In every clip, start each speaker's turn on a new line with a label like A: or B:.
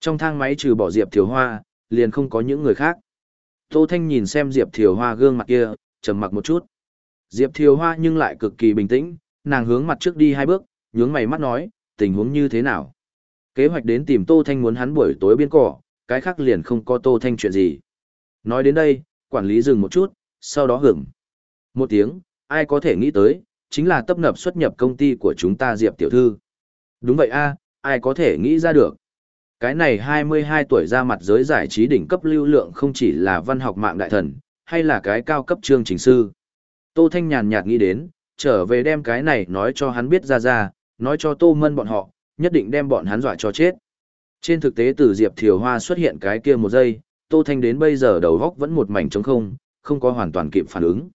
A: Trong thang máy trừ bỏ Diệp Thiều Hoa, liền không có những người khác. Tô Thanh nhìn xem Diệp Thiều Hoa gương mặt kia, trầm mặc một chút. Diệp Thiều Hoa nhưng lại cực kỳ bình tĩnh, nàng hướng mặt trước đi hai bước, nhướng mày mắt nói, tình huống như thế nào? Kế hoạch đến tìm Tô Thanh muốn hắn buổi tối biên cỏ, cái khác liền không có Tô Thanh chuyện gì. Nói đến đây, quản lý dừng một chút, sau đó hưởng. Một tiếng, ai có thể nghĩ tới, chính là tấp nập xuất nhập công ty của chúng ta Diệp Tiểu Thư. Đúng vậy a ai có thể nghĩ ra được. Cái này 22 tuổi ra mặt giới giải trí đỉnh cấp lưu lượng không chỉ là văn học mạng đại thần, hay là cái cao cấp chương trình sư. Tô Thanh nhàn nhạt nghĩ đến, trở về đem cái này nói cho hắn biết ra ra, nói cho Tô Mân bọn họ, nhất định đem bọn hắn dọa cho chết. Trên thực tế từ Diệp Thiều Hoa xuất hiện cái kia một giây, Tô Thanh đến bây giờ đầu góc vẫn một mảnh trống không, không có hoàn toàn kịp phản ứng.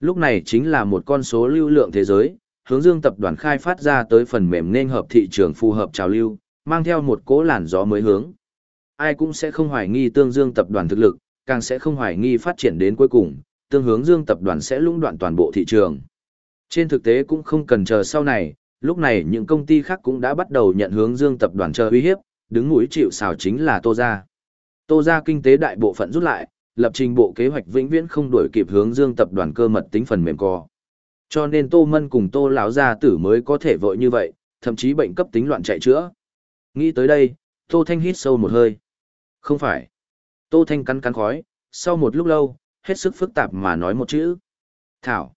A: Lúc này chính là một con số lưu lượng thế giới, hướng dương tập đoàn khai phát ra tới phần mềm nên hợp thị trường phù hợp trào lưu, mang theo một cỗ làn gió mới hướng. Ai cũng sẽ không hoài nghi tương dương tập đoàn thực lực, càng sẽ không hoài nghi phát triển đến cuối cùng, tương hướng dương tập đoàn sẽ lũng đoạn toàn bộ thị trường. Trên thực tế cũng không cần chờ sau này, lúc này những công ty khác cũng đã bắt đầu nhận hướng dương tập đoàn chờ uy hiếp, đứng mũi chịu xào chính là Tô Gia. Tô Gia kinh tế đại bộ phận rút lại, lập trình bộ kế hoạch vĩnh viễn không đổi kịp hướng dương tập đoàn cơ mật tính phần mềm co. Cho nên Tô Mân cùng Tô lão gia tử mới có thể vội như vậy, thậm chí bệnh cấp tính loạn chạy chữa. Nghĩ tới đây, Tô Thanh hít sâu một hơi. Không phải. Tô Thanh cắn cắn khói, sau một lúc lâu, hết sức phức tạp mà nói một chữ. Thảo.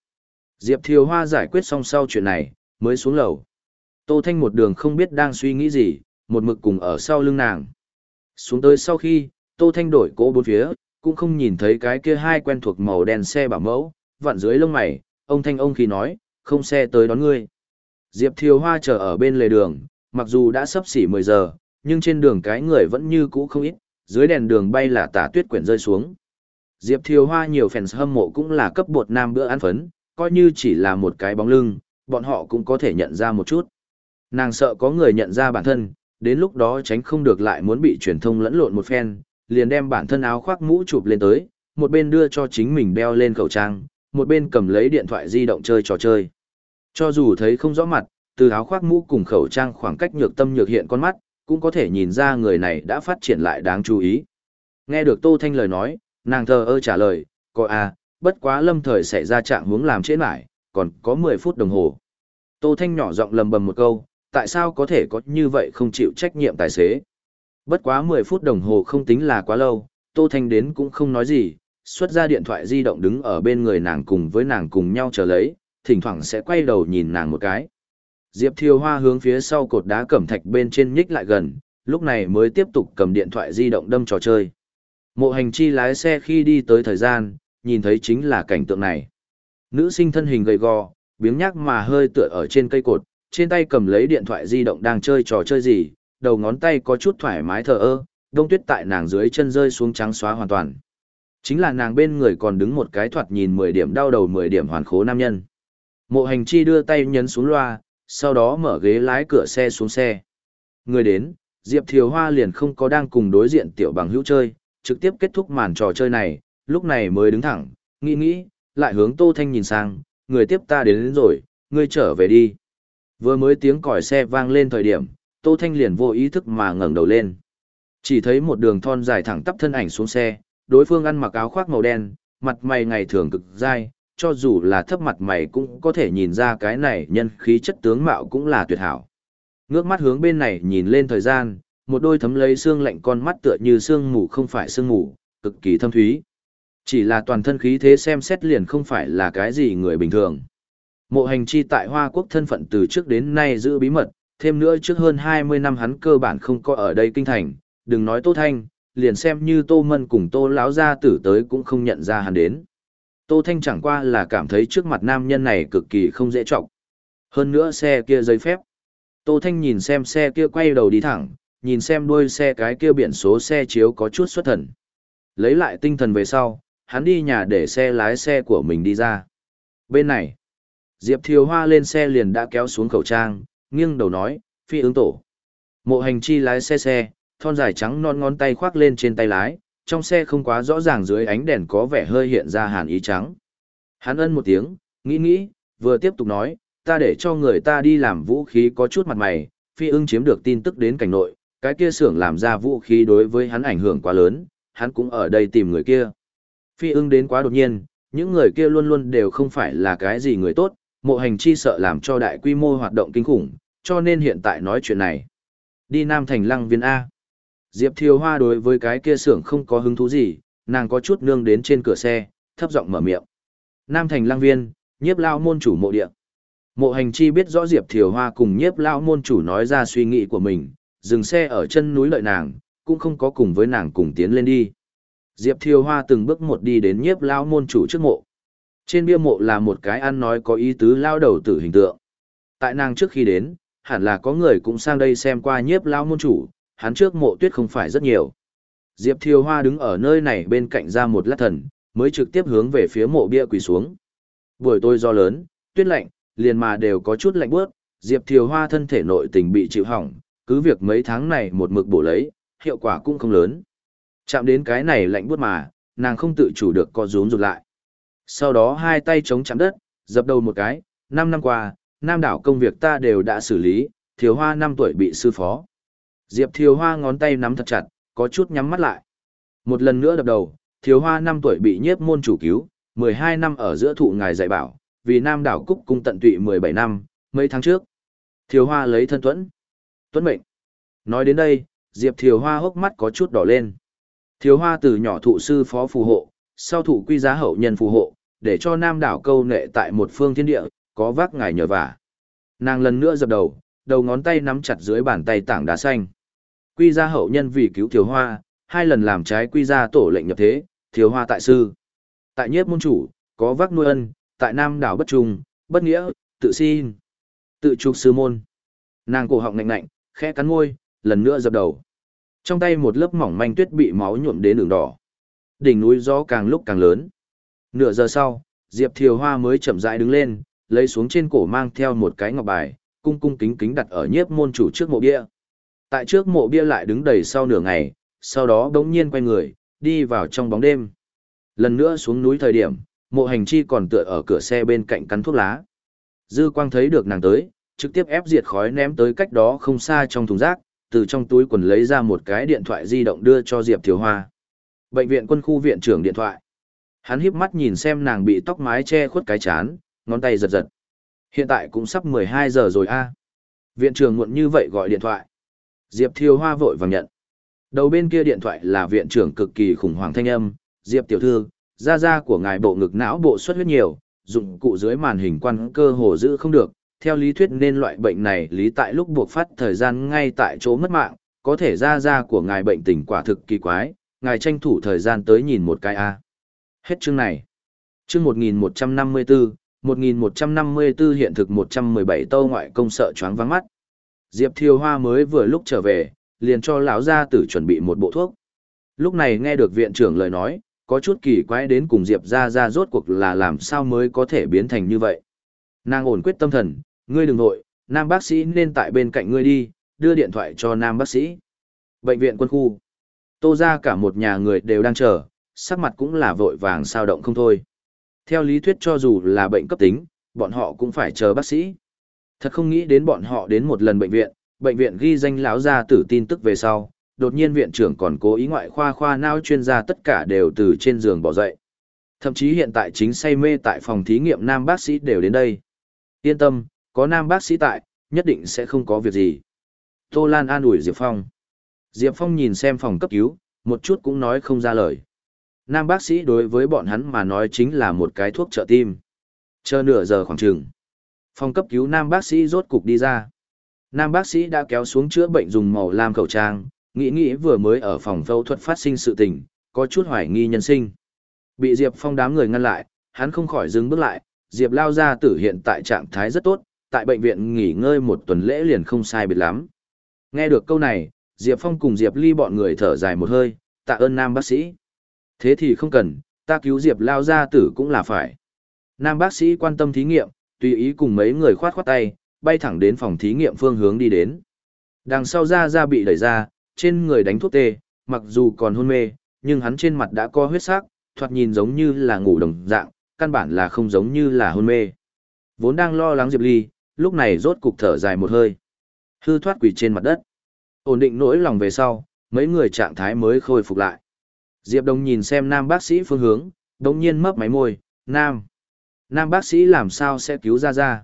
A: Diệp Thiều Hoa giải quyết xong sau chuyện này, mới xuống lầu. Tô Thanh một đường không biết đang suy nghĩ gì, một mực cùng ở sau lưng nàng. Xuống tới sau khi, Tô Thanh đổi cỗ bốn phía, cũng không nhìn thấy cái kia hai quen thuộc màu đen xe bảo mẫu, vặn dưới lông mày, ông Thanh ông khi nói, không xe tới đón ngươi. Diệp Thiều Hoa chờ ở bên lề đường, mặc dù đã sắp xỉ 10 giờ, nhưng trên đường cái người vẫn như cũ không ít, dưới đèn đường bay là tả tuyết quyển rơi xuống. Diệp Thiều Hoa nhiều fans hâm mộ cũng là cấp bột nam bữa ăn phấn, coi như chỉ là một cái bóng lưng, bọn họ cũng có thể nhận ra một chút. Nàng sợ có người nhận ra bản thân, đến lúc đó tránh không được lại muốn bị truyền thông lẫn lộn một phen, liền đem bản thân áo khoác mũ chụp lên tới, một bên đưa cho chính mình đeo lên khẩu trang, một bên cầm lấy điện thoại di động chơi trò chơi. Cho dù thấy không rõ mặt, từ áo khoác mũ cùng khẩu trang khoảng cách nhược tâm nhược hiện con mắt, cũng có thể nhìn ra người này đã phát triển lại đáng chú ý. Nghe được Tô Thanh lời nói, nàng thờ ơ trả lời, có à, bất quá lâm thời xảy ra trạng hướng làm trễ mãi, còn có 10 phút đồng hồ. Tô Thanh nhỏ giọng lầm bầm một câu, tại sao có thể có như vậy không chịu trách nhiệm tài xế. Bất quá 10 phút đồng hồ không tính là quá lâu, Tô Thanh đến cũng không nói gì, xuất ra điện thoại di động đứng ở bên người nàng cùng với nàng cùng nhau chờ lấy, thỉnh thoảng sẽ quay đầu nhìn nàng một cái. Diệp Thiều Hoa hướng phía sau cột đá cẩm thạch bên trên nhích lại gần, lúc này mới tiếp tục cầm điện thoại di động đâm trò chơi. Mộ hành chi lái xe khi đi tới thời gian, nhìn thấy chính là cảnh tượng này. Nữ sinh thân hình gầy gò, biếng nhác mà hơi tựa ở trên cây cột, trên tay cầm lấy điện thoại di động đang chơi trò chơi gì, đầu ngón tay có chút thoải mái thờ ơ, đông tuyết tại nàng dưới chân rơi xuống trắng xóa hoàn toàn. Chính là nàng bên người còn đứng một cái thoạt nhìn 10 điểm đau đầu 10 điểm hoàn khố nam nhân. Mộ hành chi đưa tay nhấn xuống loa, sau đó mở ghế lái cửa xe xuống xe. Người đến, Diệp Thiều Hoa liền không có đang cùng đối diện tiểu bằng hữu chơi, trực tiếp kết thúc màn trò chơi này, lúc này mới đứng thẳng, nghĩ nghĩ, lại hướng Tô Thanh nhìn sang, người tiếp ta đến, đến rồi, ngươi trở về đi. Vừa mới tiếng còi xe vang lên thời điểm, Tô Thanh liền vô ý thức mà ngẩng đầu lên. Chỉ thấy một đường thon dài thẳng tắp thân ảnh xuống xe, đối phương ăn mặc áo khoác màu đen, mặt mày ngày thường cực dai, cho dù là thấp mặt mày cũng có thể nhìn ra cái này nhân khí chất tướng mạo cũng là tuyệt hảo. Ngước mắt hướng bên này nhìn lên thời gian, một đôi thấm lấy xương lạnh con mắt tựa như xương mù không phải xương mù, cực kỳ thâm thúy. Chỉ là toàn thân khí thế xem xét liền không phải là cái gì người bình thường. Mộ hành chi tại Hoa Quốc thân phận từ trước đến nay giữ bí mật, thêm nữa trước hơn 20 năm hắn cơ bản không có ở đây kinh thành, đừng nói Tô Thanh, liền xem như Tô Mân cùng Tô Láo Gia tử tới cũng không nhận ra hắn đến. Tô Thanh chẳng qua là cảm thấy trước mặt nam nhân này cực kỳ không dễ trọng. Hơn nữa xe kia giấy phép. Tô Thanh nhìn xem xe kia quay đầu đi thẳng, nhìn xem đuôi xe cái kia biển số xe chiếu có chút xuất thần. Lấy lại tinh thần về sau, hắn đi nhà để xe lái xe của mình đi ra. Bên này, Diệp Thiều Hoa lên xe liền đã kéo xuống khẩu trang, nghiêng đầu nói, phi ứng tổ. Mộ hành chi lái xe xe, thon dài trắng non ngón tay khoác lên trên tay lái, trong xe không quá rõ ràng dưới ánh đèn có vẻ hơi hiện ra hàn ý trắng. Hắn ân một tiếng, nghĩ nghĩ, vừa tiếp tục nói, ta để cho người ta đi làm vũ khí có chút mặt mày, phi ưng chiếm được tin tức đến cảnh nội, cái kia xưởng làm ra vũ khí đối với hắn ảnh hưởng quá lớn, hắn cũng ở đây tìm người kia. Phi ưng đến quá đột nhiên, những người kia luôn luôn đều không phải là cái gì người tốt, mộ hành chi sợ làm cho đại quy mô hoạt động kinh khủng, cho nên hiện tại nói chuyện này. Đi Nam Thành Lăng Viên A. Diệp Thiều Hoa đối với cái kia xưởng không có hứng thú gì, nàng có chút nương đến trên cửa xe, thấp giọng mở miệng. Nam Thành Lăng Viên, nhiếp lao môn chủ mộ địa. Mộ hành chi biết rõ Diệp Thiều Hoa cùng nhiếp lao môn chủ nói ra suy nghĩ của mình, dừng xe ở chân núi lợi nàng, cũng không có cùng với nàng cùng tiến lên đi. Diệp Thiều Hoa từng bước một đi đến nhiếp lao môn chủ trước mộ. Trên bia mộ là một cái ăn nói có ý tứ lao đầu tử hình tượng. Tại nàng trước khi đến, hẳn là có người cũng sang đây xem qua nhiếp lao môn chủ, hắn trước mộ tuyết không phải rất nhiều. Diệp Thiều Hoa đứng ở nơi này bên cạnh ra một lát thần, mới trực tiếp hướng về phía mộ bia quỳ xuống. Buổi tối do lớn, tuyết lạnh, liền mà đều có chút lạnh bước, Diệp Thiều Hoa thân thể nội tình bị chịu hỏng, cứ việc mấy tháng này một mực bổ lấy, hiệu quả cũng không lớn. Chạm đến cái này lạnh buốt mà, nàng không tự chủ được co rúm rụt lại. Sau đó hai tay chống chạm đất, dập đầu một cái, năm năm qua, nam đảo công việc ta đều đã xử lý, Thiều Hoa năm tuổi bị sư phó. Diệp Thiều Hoa ngón tay nắm thật chặt, có chút nhắm mắt lại. Một lần nữa đập đầu, Thiều Hoa năm tuổi bị nhiếp môn chủ cứu, 12 năm ở giữa thụ ngài dạy bảo, vì nam đảo cúc cung tận tụy 17 năm, mấy tháng trước. Thiều Hoa lấy thân tuẫn. Tuấn mệnh. Nói đến đây, Diệp Thiều Hoa hốc mắt có chút đỏ lên. Thiều Hoa từ nhỏ thụ sư phó phù hộ, sau thụ quy giá hậu nhân phù hộ, để cho nam đảo câu nệ tại một phương thiên địa, có vác ngài nhờ vả. Nàng lần nữa dập đầu, đầu ngón tay nắm chặt dưới bàn tay tảng đá xanh. Quy gia hậu nhân vì cứu Thiều Hoa, hai lần làm trái quy gia tổ lệnh nhập thế, Thiều Hoa tại sư. Tại nhiếp môn chủ, có vác nuôi ân, tại nam đảo bất trung, bất nghĩa, tự xin. Tự trục sư môn. Nàng cổ họng ngạnh ngạnh, khẽ cắn môi, lần nữa dập đầu. Trong tay một lớp mỏng manh tuyết bị máu nhuộm đến đường đỏ. Đỉnh núi gió càng lúc càng lớn. Nửa giờ sau, Diệp Thiều Hoa mới chậm rãi đứng lên, lấy xuống trên cổ mang theo một cái ngọc bài, cung cung kính kính đặt ở nhiếp môn chủ trước mộ bia. Tại trước mộ bia lại đứng đầy sau nửa ngày, sau đó đống nhiên quay người, đi vào trong bóng đêm. Lần nữa xuống núi thời điểm, mộ hành chi còn tựa ở cửa xe bên cạnh cắn thuốc lá. Dư quang thấy được nàng tới, trực tiếp ép diệt khói ném tới cách đó không xa trong thùng rác, từ trong túi quần lấy ra một cái điện thoại di động đưa cho Diệp Thiều Hoa. Bệnh viện quân khu viện trưởng điện thoại. Hắn híp mắt nhìn xem nàng bị tóc mái che khuất cái chán, ngón tay giật giật. Hiện tại cũng sắp 12 giờ rồi a. Viện trưởng muộn như vậy gọi điện thoại. Diệp Thiều Hoa vội vàng nhận. Đầu bên kia điện thoại là viện trưởng cực kỳ khủng hoảng thanh âm, Diệp tiểu thư, da da của ngài bộ ngực não bộ xuất huyết nhiều, dụng cụ dưới màn hình quan cơ hồ giữ không được, theo lý thuyết nên loại bệnh này lý tại lúc buộc phát thời gian ngay tại chỗ mất mạng, có thể da da của ngài bệnh tình quả thực kỳ quái, ngài tranh thủ thời gian tới nhìn một cái a. Hết chương này. Chương 1154, 1154 hiện thực 117 tâu ngoại công sợ choáng vắng mắt. Diệp Thiều Hoa mới vừa lúc trở về, liền cho lão gia tử chuẩn bị một bộ thuốc. Lúc này nghe được viện trưởng lời nói, có chút kỳ quái đến cùng Diệp gia gia rốt cuộc là làm sao mới có thể biến thành như vậy. Nàng ổn quyết tâm thần, ngươi đừng nội, nam bác sĩ nên tại bên cạnh ngươi đi, đưa điện thoại cho nam bác sĩ. Bệnh viện quân khu. Tô ra cả một nhà người đều đang chờ, sắc mặt cũng là vội vàng sao động không thôi. Theo lý thuyết cho dù là bệnh cấp tính, bọn họ cũng phải chờ bác sĩ. Thật không nghĩ đến bọn họ đến một lần bệnh viện, bệnh viện ghi danh lão gia tử tin tức về sau, đột nhiên viện trưởng còn cố ý ngoại khoa khoa não chuyên gia tất cả đều từ trên giường bỏ dậy. Thậm chí hiện tại chính say mê tại phòng thí nghiệm nam bác sĩ đều đến đây. Yên tâm, có nam bác sĩ tại, nhất định sẽ không có việc gì. Tô Lan an ủi Diệp Phong. Diệp Phong nhìn xem phòng cấp cứu, một chút cũng nói không ra lời. Nam bác sĩ đối với bọn hắn mà nói chính là một cái thuốc trợ tim. Chờ nửa giờ khoảng chừng. Phòng cấp cứu nam bác sĩ rốt cục đi ra. Nam bác sĩ đã kéo xuống chữa bệnh dùng màu lam khẩu trang, nghĩ nghĩ vừa mới ở phòng phẫu thuật phát sinh sự tình, có chút hoài nghi nhân sinh. Bị Diệp Phong đám người ngăn lại, hắn không khỏi dừng bước lại, Diệp lao ra tử hiện tại trạng thái rất tốt, tại bệnh viện nghỉ ngơi một tuần lễ liền không sai biệt lắm. Nghe được câu này, Diệp Phong cùng Diệp Ly bọn người thở dài một hơi, tạ ơn nam bác sĩ. Thế thì không cần, ta cứu Diệp lao ra tử cũng là phải. Nam bác sĩ quan tâm thí nghiệm, tùy ý cùng mấy người khoát khoát tay, bay thẳng đến phòng thí nghiệm phương hướng đi đến. Đằng sau ra ra bị đẩy ra, trên người đánh thuốc tê, mặc dù còn hôn mê, nhưng hắn trên mặt đã có huyết sắc, thoạt nhìn giống như là ngủ đồng dạng, căn bản là không giống như là hôn mê. Vốn đang lo lắng Diệp Ly, lúc này rốt cục thở dài một hơi. Hư thoát quỷ trên mặt đất. Ổn định nỗi lòng về sau, mấy người trạng thái mới khôi phục lại. Diệp đông nhìn xem nam bác sĩ phương hướng, đồng nhiên mấp máy môi, nam. Nam bác sĩ làm sao sẽ cứu ra ra.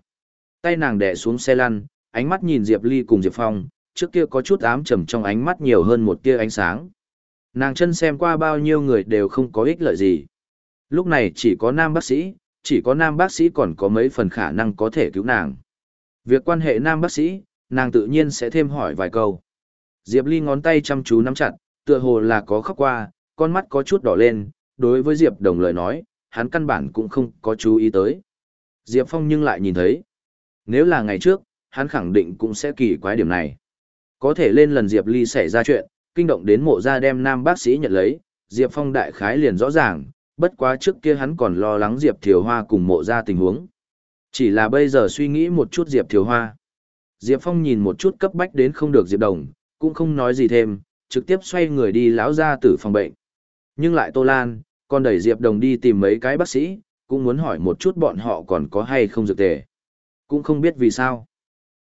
A: Tay nàng đẻ xuống xe lăn, ánh mắt nhìn Diệp Ly cùng Diệp Phong, trước kia có chút ám trầm trong ánh mắt nhiều hơn một tia ánh sáng. Nàng chân xem qua bao nhiêu người đều không có ích lợi gì. Lúc này chỉ có nam bác sĩ, chỉ có nam bác sĩ còn có mấy phần khả năng có thể cứu nàng. Việc quan hệ nam bác sĩ, nàng tự nhiên sẽ thêm hỏi vài câu. Diệp Ly ngón tay chăm chú nắm chặt, tựa hồ là có khóc qua, con mắt có chút đỏ lên, đối với Diệp Đồng lời nói, hắn căn bản cũng không có chú ý tới. Diệp Phong nhưng lại nhìn thấy. Nếu là ngày trước, hắn khẳng định cũng sẽ kỳ quái điểm này. Có thể lên lần Diệp Ly xảy ra chuyện, kinh động đến mộ gia đem nam bác sĩ nhận lấy, Diệp Phong đại khái liền rõ ràng, bất quá trước kia hắn còn lo lắng Diệp Thiều Hoa cùng mộ gia tình huống. Chỉ là bây giờ suy nghĩ một chút Diệp Thiều Hoa. Diệp Phong nhìn một chút cấp bách đến không được Diệp Đồng, cũng không nói gì thêm, trực tiếp xoay người đi lão ra tử phòng bệnh. Nhưng lại Tô Lan, còn đẩy Diệp Đồng đi tìm mấy cái bác sĩ, cũng muốn hỏi một chút bọn họ còn có hay không dược tề. Cũng không biết vì sao.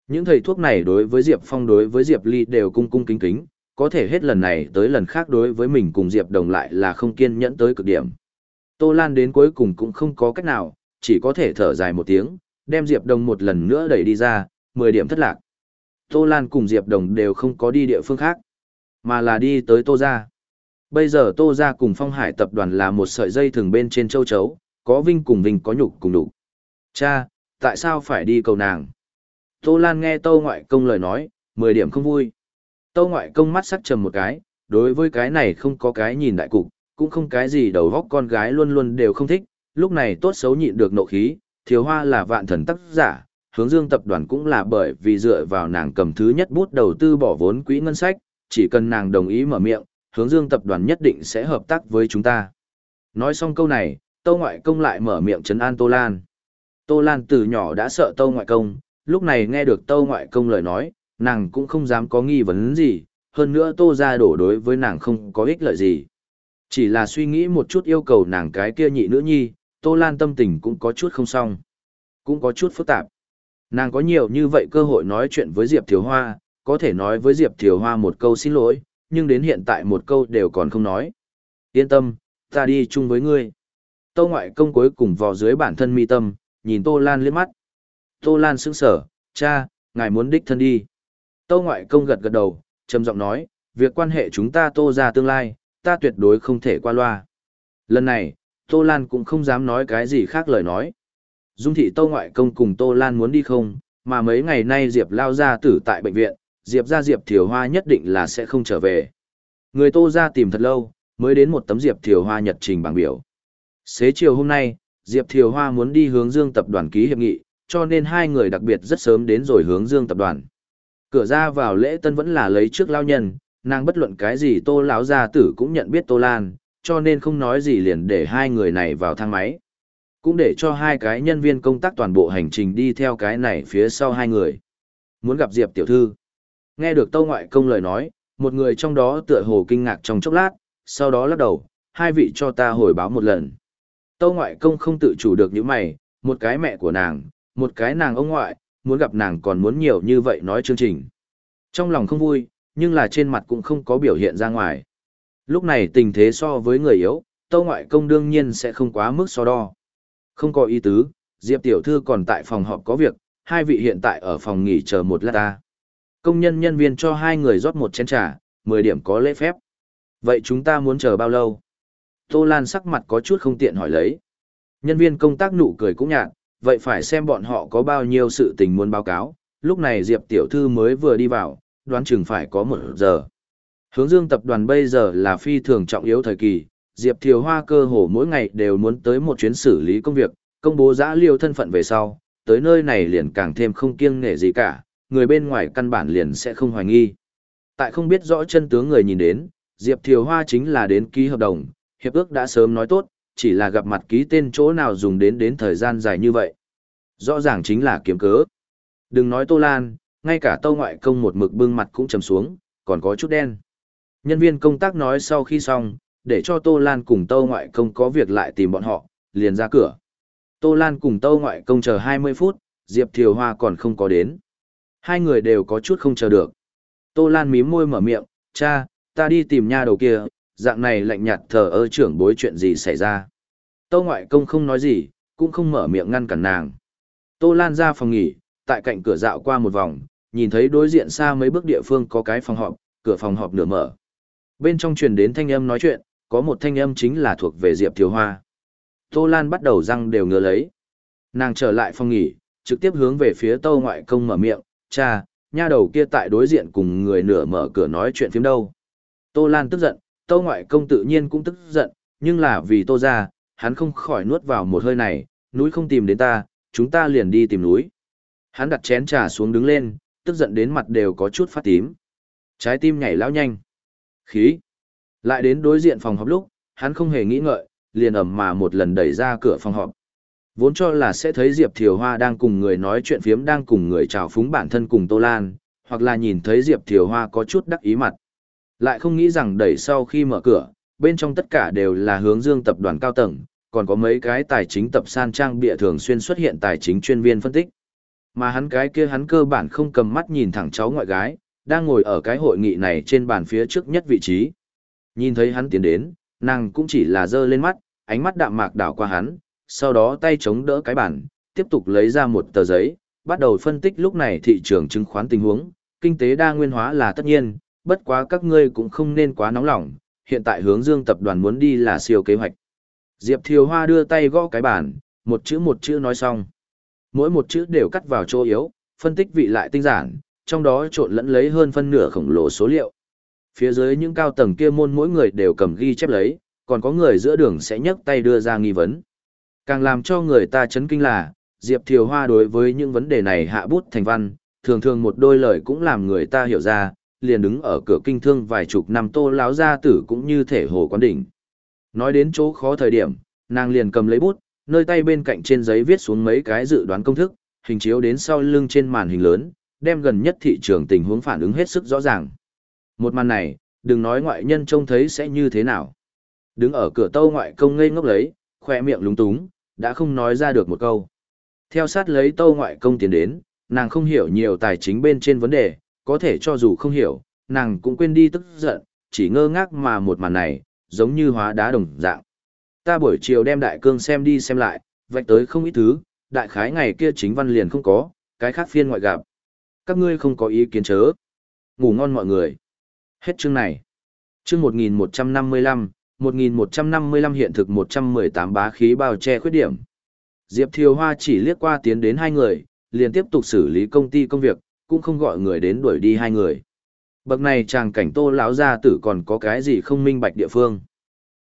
A: Những thầy thuốc này đối với Diệp Phong đối với Diệp Ly đều cung cung kính kính, có thể hết lần này tới lần khác đối với mình cùng Diệp Đồng lại là không kiên nhẫn tới cực điểm. Tô Lan đến cuối cùng cũng không có cách nào, chỉ có thể thở dài một tiếng, đem Diệp Đồng một lần nữa đẩy đi ra, 10 điểm thất lạc. Tô Lan cùng Diệp Đồng đều không có đi địa phương khác, mà là đi tới Tô Gia. Bây giờ Tô Gia cùng Phong Hải tập đoàn là một sợi dây thường bên trên châu chấu, có vinh cùng vinh có nhục cùng đủ. Cha, tại sao phải đi cầu nàng? Tô Lan nghe Tô Ngoại Công lời nói, 10 điểm không vui. Tô Ngoại Công mắt sắc trầm một cái, đối với cái này không có cái nhìn đại cục, cũng không cái gì đầu góc con gái luôn luôn đều không thích, lúc này tốt xấu nhịn được nộ khí, thiếu hoa là vạn thần tác giả, hướng dương tập đoàn cũng là bởi vì dựa vào nàng cầm thứ nhất bút đầu tư bỏ vốn quỹ ngân sách, chỉ cần nàng đồng ý mở miệng, hướng dương tập đoàn nhất định sẽ hợp tác với chúng ta. Nói xong câu này, Tâu Ngoại Công lại mở miệng trấn an Tô Lan. Tô Lan từ nhỏ đã sợ Tâu Ngoại Công, lúc này nghe được Tâu Ngoại Công lời nói, nàng cũng không dám có nghi vấn gì, hơn nữa Tô ra đổ đối với nàng không có ích lợi gì. Chỉ là suy nghĩ một chút yêu cầu nàng cái kia nhị nữ nhi, Tô Lan tâm tình cũng có chút không xong. Cũng có chút phức tạp. Nàng có nhiều như vậy cơ hội nói chuyện với Diệp Thiều Hoa, có thể nói với Diệp Thiều Hoa một câu xin lỗi, nhưng đến hiện tại một câu đều còn không nói. Yên tâm, ta đi chung với ngươi. Tô ngoại công cuối cùng vò dưới bản thân mi tâm, nhìn Tô Lan liếc mắt. Tô Lan sững sở, cha, ngài muốn đích thân đi. Tô ngoại công gật gật đầu, trầm giọng nói, việc quan hệ chúng ta tô ra tương lai, ta tuyệt đối không thể qua loa. Lần này, Tô Lan cũng không dám nói cái gì khác lời nói. Dung thị Tô ngoại công cùng Tô Lan muốn đi không, mà mấy ngày nay Diệp lao ra tử tại bệnh viện, Diệp ra Diệp Thiều Hoa nhất định là sẽ không trở về. Người Tô ra tìm thật lâu, mới đến một tấm Diệp Thiều Hoa nhật trình bảng biểu. Xế chiều hôm nay, Diệp Thiều Hoa muốn đi hướng Dương tập đoàn ký hiệp nghị, cho nên hai người đặc biệt rất sớm đến rồi hướng Dương tập đoàn. Cửa ra vào lễ tân vẫn là lấy trước lao nhân, nàng bất luận cái gì Tô lão gia tử cũng nhận biết Tô Lan, cho nên không nói gì liền để hai người này vào thang máy. Cũng để cho hai cái nhân viên công tác toàn bộ hành trình đi theo cái này phía sau hai người. Muốn gặp Diệp tiểu thư. Nghe được Tâu ngoại công lời nói, một người trong đó tựa hồ kinh ngạc trong chốc lát, sau đó lắc đầu, hai vị cho ta hồi báo một lần. Tâu ngoại công không tự chủ được những mày, một cái mẹ của nàng, một cái nàng ông ngoại, muốn gặp nàng còn muốn nhiều như vậy nói chương trình. Trong lòng không vui, nhưng là trên mặt cũng không có biểu hiện ra ngoài. Lúc này tình thế so với người yếu, Tâu ngoại công đương nhiên sẽ không quá mức so đo. Không có ý tứ, Diệp tiểu thư còn tại phòng họp có việc, hai vị hiện tại ở phòng nghỉ chờ một lát ta. Công nhân nhân viên cho hai người rót một chén trà, 10 điểm có lễ phép. Vậy chúng ta muốn chờ bao lâu? Tô Lan sắc mặt có chút không tiện hỏi lấy. Nhân viên công tác nụ cười cũng nhạt, vậy phải xem bọn họ có bao nhiêu sự tình muốn báo cáo. Lúc này Diệp tiểu thư mới vừa đi vào, đoán chừng phải có một giờ. Hướng dương tập đoàn bây giờ là phi thường trọng yếu thời kỳ, Diệp Thiều Hoa cơ hồ mỗi ngày đều muốn tới một chuyến xử lý công việc, công bố giã liêu thân phận về sau, tới nơi này liền càng thêm không kiêng nể gì cả, người bên ngoài căn bản liền sẽ không hoài nghi. Tại không biết rõ chân tướng người nhìn đến, Diệp Thiều Hoa chính là đến ký hợp đồng, hiệp ước đã sớm nói tốt, chỉ là gặp mặt ký tên chỗ nào dùng đến đến thời gian dài như vậy. Rõ ràng chính là kiếm cớ. Đừng nói Tô Lan, ngay cả Tô Ngoại Công một mực bưng mặt cũng trầm xuống, còn có chút đen. Nhân viên công tác nói sau khi xong, để cho Tô Lan cùng Tô Ngoại Công có việc lại tìm bọn họ, liền ra cửa. Tô Lan cùng Tô Ngoại Công chờ 20 phút, Diệp Thiều Hoa còn không có đến. Hai người đều có chút không chờ được. Tô Lan mím môi mở miệng, cha, ta đi tìm nha đầu kia, dạng này lạnh nhạt thờ ơ trưởng bối chuyện gì xảy ra. Tô ngoại công không nói gì, cũng không mở miệng ngăn cản nàng. Tô Lan ra phòng nghỉ, tại cạnh cửa dạo qua một vòng, nhìn thấy đối diện xa mấy bước địa phương có cái phòng họp, cửa phòng họp nửa mở. Bên trong truyền đến thanh âm nói chuyện, có một thanh âm chính là thuộc về Diệp Thiếu Hoa. Tô Lan bắt đầu răng đều ngứa lấy. Nàng trở lại phòng nghỉ, trực tiếp hướng về phía Tô ngoại công mở miệng, cha, nha đầu kia tại đối diện cùng người nửa mở cửa nói chuyện phiếm đâu. Tô Lan tức giận, Tô ngoại công tự nhiên cũng tức giận, nhưng là vì Tô ra, hắn không khỏi nuốt vào một hơi này, núi không tìm đến ta, chúng ta liền đi tìm núi. Hắn đặt chén trà xuống đứng lên, tức giận đến mặt đều có chút phát tím. Trái tim nhảy lão nhanh. Khí. Lại đến đối diện phòng họp lúc, hắn không hề nghĩ ngợi, liền ầm mà một lần đẩy ra cửa phòng họp. Vốn cho là sẽ thấy Diệp Thiều Hoa đang cùng người nói chuyện phiếm đang cùng người chào phúng bản thân cùng Tô Lan, hoặc là nhìn thấy Diệp Thiều Hoa có chút đắc ý mặt. Lại không nghĩ rằng đẩy sau khi mở cửa, bên trong tất cả đều là hướng dương tập đoàn cao tầng, còn có mấy cái tài chính tập san trang bịa thường xuyên xuất hiện tài chính chuyên viên phân tích. Mà hắn cái kia hắn cơ bản không cầm mắt nhìn thẳng cháu ngoại gái, đang ngồi ở cái hội nghị này trên bàn phía trước nhất vị trí. Nhìn thấy hắn tiến đến, nàng cũng chỉ là dơ lên mắt, ánh mắt đạm mạc đảo qua hắn, sau đó tay chống đỡ cái bản tiếp tục lấy ra một tờ giấy, bắt đầu phân tích lúc này thị trường chứng khoán tình huống, kinh tế đa nguyên hóa là tất nhiên, bất quá các ngươi cũng không nên quá nóng lòng, hiện tại hướng dương tập đoàn muốn đi là siêu kế hoạch. Diệp Thiều Hoa đưa tay gõ cái bản một chữ một chữ nói xong. Mỗi một chữ đều cắt vào chỗ yếu, phân tích vị lại tinh giản, trong đó trộn lẫn lấy hơn phân nửa khổng lồ số liệu. Phía dưới những cao tầng kia môn mỗi người đều cầm ghi chép lấy, còn có người giữa đường sẽ nhấc tay đưa ra nghi vấn. Càng làm cho người ta chấn kinh là, Diệp Thiều Hoa đối với những vấn đề này hạ bút thành văn, thường thường một đôi lời cũng làm người ta hiểu ra, liền đứng ở cửa kinh thương vài chục năm tô láo gia tử cũng như thể hồ quán đỉnh. Nói đến chỗ khó thời điểm, nàng liền cầm lấy bút, nơi tay bên cạnh trên giấy viết xuống mấy cái dự đoán công thức, hình chiếu đến sau lưng trên màn hình lớn, đem gần nhất thị trường tình huống phản ứng hết sức rõ ràng. Một màn này, đừng nói ngoại nhân trông thấy sẽ như thế nào. Đứng ở cửa tâu ngoại công ngây ngốc lấy, khoe miệng lúng túng, đã không nói ra được một câu. Theo sát lấy tâu ngoại công tiến đến, nàng không hiểu nhiều tài chính bên trên vấn đề, có thể cho dù không hiểu, nàng cũng quên đi tức giận, chỉ ngơ ngác mà một màn này, giống như hóa đá đồng dạng. Ta buổi chiều đem đại cương xem đi xem lại, vạch tới không ít thứ, đại khái ngày kia chính văn liền không có, cái khác phiên ngoại gặp. Các ngươi không có ý kiến chớ. Ngủ ngon mọi người. Hết chương này. Chương 1155, 1155 hiện thực 118 bá khí bao che khuyết điểm. Diệp Thiều Hoa chỉ liếc qua tiến đến hai người, liền tiếp tục xử lý công ty công việc, cũng không gọi người đến đuổi đi hai người. Bậc này chàng cảnh tô lão gia tử còn có cái gì không minh bạch địa phương.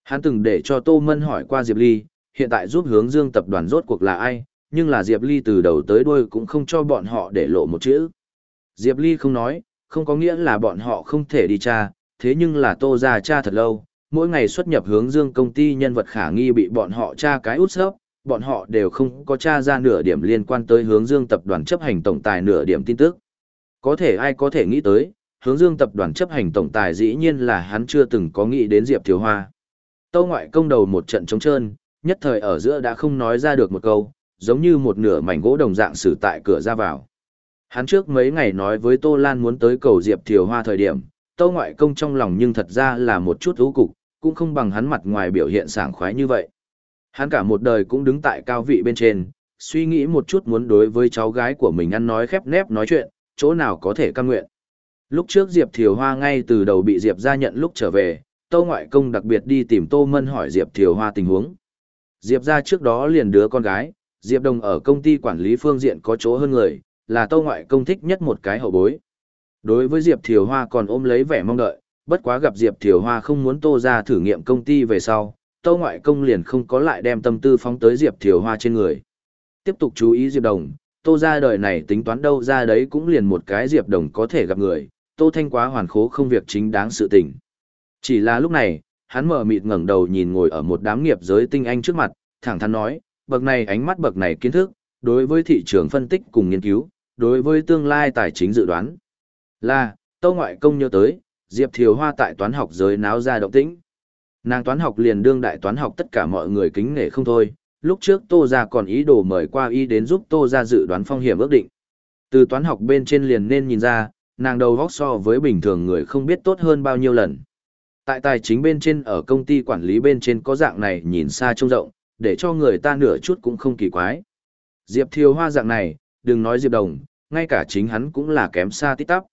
A: Hắn từng để cho Tô Mân hỏi qua Diệp Ly, hiện tại giúp hướng dương tập đoàn rốt cuộc là ai, nhưng là Diệp Ly từ đầu tới đuôi cũng không cho bọn họ để lộ một chữ. Diệp Ly không nói, không có nghĩa là bọn họ không thể đi tra, thế nhưng là Tô ra tra thật lâu, mỗi ngày xuất nhập hướng dương công ty nhân vật khả nghi bị bọn họ tra cái út sớp, bọn họ đều không có tra ra nửa điểm liên quan tới hướng dương tập đoàn chấp hành tổng tài nửa điểm tin tức. Có thể ai có thể nghĩ tới, hướng dương tập đoàn chấp hành tổng tài dĩ nhiên là hắn chưa từng có nghĩ đến Diệp Thiều Hoa. Tâu ngoại công đầu một trận trống trơn, nhất thời ở giữa đã không nói ra được một câu, giống như một nửa mảnh gỗ đồng dạng xử tại cửa ra vào. Hắn trước mấy ngày nói với Tô Lan muốn tới cầu Diệp Thiều Hoa thời điểm, Tâu ngoại công trong lòng nhưng thật ra là một chút ú cục, cũng không bằng hắn mặt ngoài biểu hiện sảng khoái như vậy. Hắn cả một đời cũng đứng tại cao vị bên trên, suy nghĩ một chút muốn đối với cháu gái của mình ăn nói khép nép nói chuyện, chỗ nào có thể cam nguyện. Lúc trước Diệp Thiều Hoa ngay từ đầu bị Diệp ra nhận lúc trở về, Tô Ngoại Công đặc biệt đi tìm Tô Mân hỏi Diệp Thiều Hoa tình huống. Diệp ra trước đó liền đứa con gái, Diệp Đồng ở công ty quản lý phương diện có chỗ hơn người, là Tô Ngoại Công thích nhất một cái hậu bối. Đối với Diệp Thiều Hoa còn ôm lấy vẻ mong đợi, bất quá gặp Diệp Thiều Hoa không muốn Tô ra thử nghiệm công ty về sau, Tô Ngoại Công liền không có lại đem tâm tư phóng tới Diệp Thiều Hoa trên người. Tiếp tục chú ý Diệp Đồng, Tô ra đời này tính toán đâu ra đấy cũng liền một cái Diệp Đồng có thể gặp người, Tô Thanh quá hoàn khố không việc chính đáng sự tình. Chỉ là lúc này, hắn mở mịt ngẩng đầu nhìn ngồi ở một đám nghiệp giới tinh anh trước mặt, thẳng thắn nói, bậc này ánh mắt bậc này kiến thức, đối với thị trường phân tích cùng nghiên cứu, đối với tương lai tài chính dự đoán. Là, Tâu Ngoại Công nhớ tới, Diệp Thiều Hoa tại toán học giới náo ra động tĩnh. Nàng toán học liền đương đại toán học tất cả mọi người kính nể không thôi, lúc trước Tô Gia còn ý đồ mời qua y đến giúp Tô Gia dự đoán phong hiểm ước định. Từ toán học bên trên liền nên nhìn ra, nàng đầu góc so với bình thường người không biết tốt hơn bao nhiêu lần. Tại tài chính bên trên ở công ty quản lý bên trên có dạng này nhìn xa trông rộng, để cho người ta nửa chút cũng không kỳ quái. Diệp Thiều Hoa dạng này, đừng nói Diệp Đồng, ngay cả chính hắn cũng là kém xa tít tắp.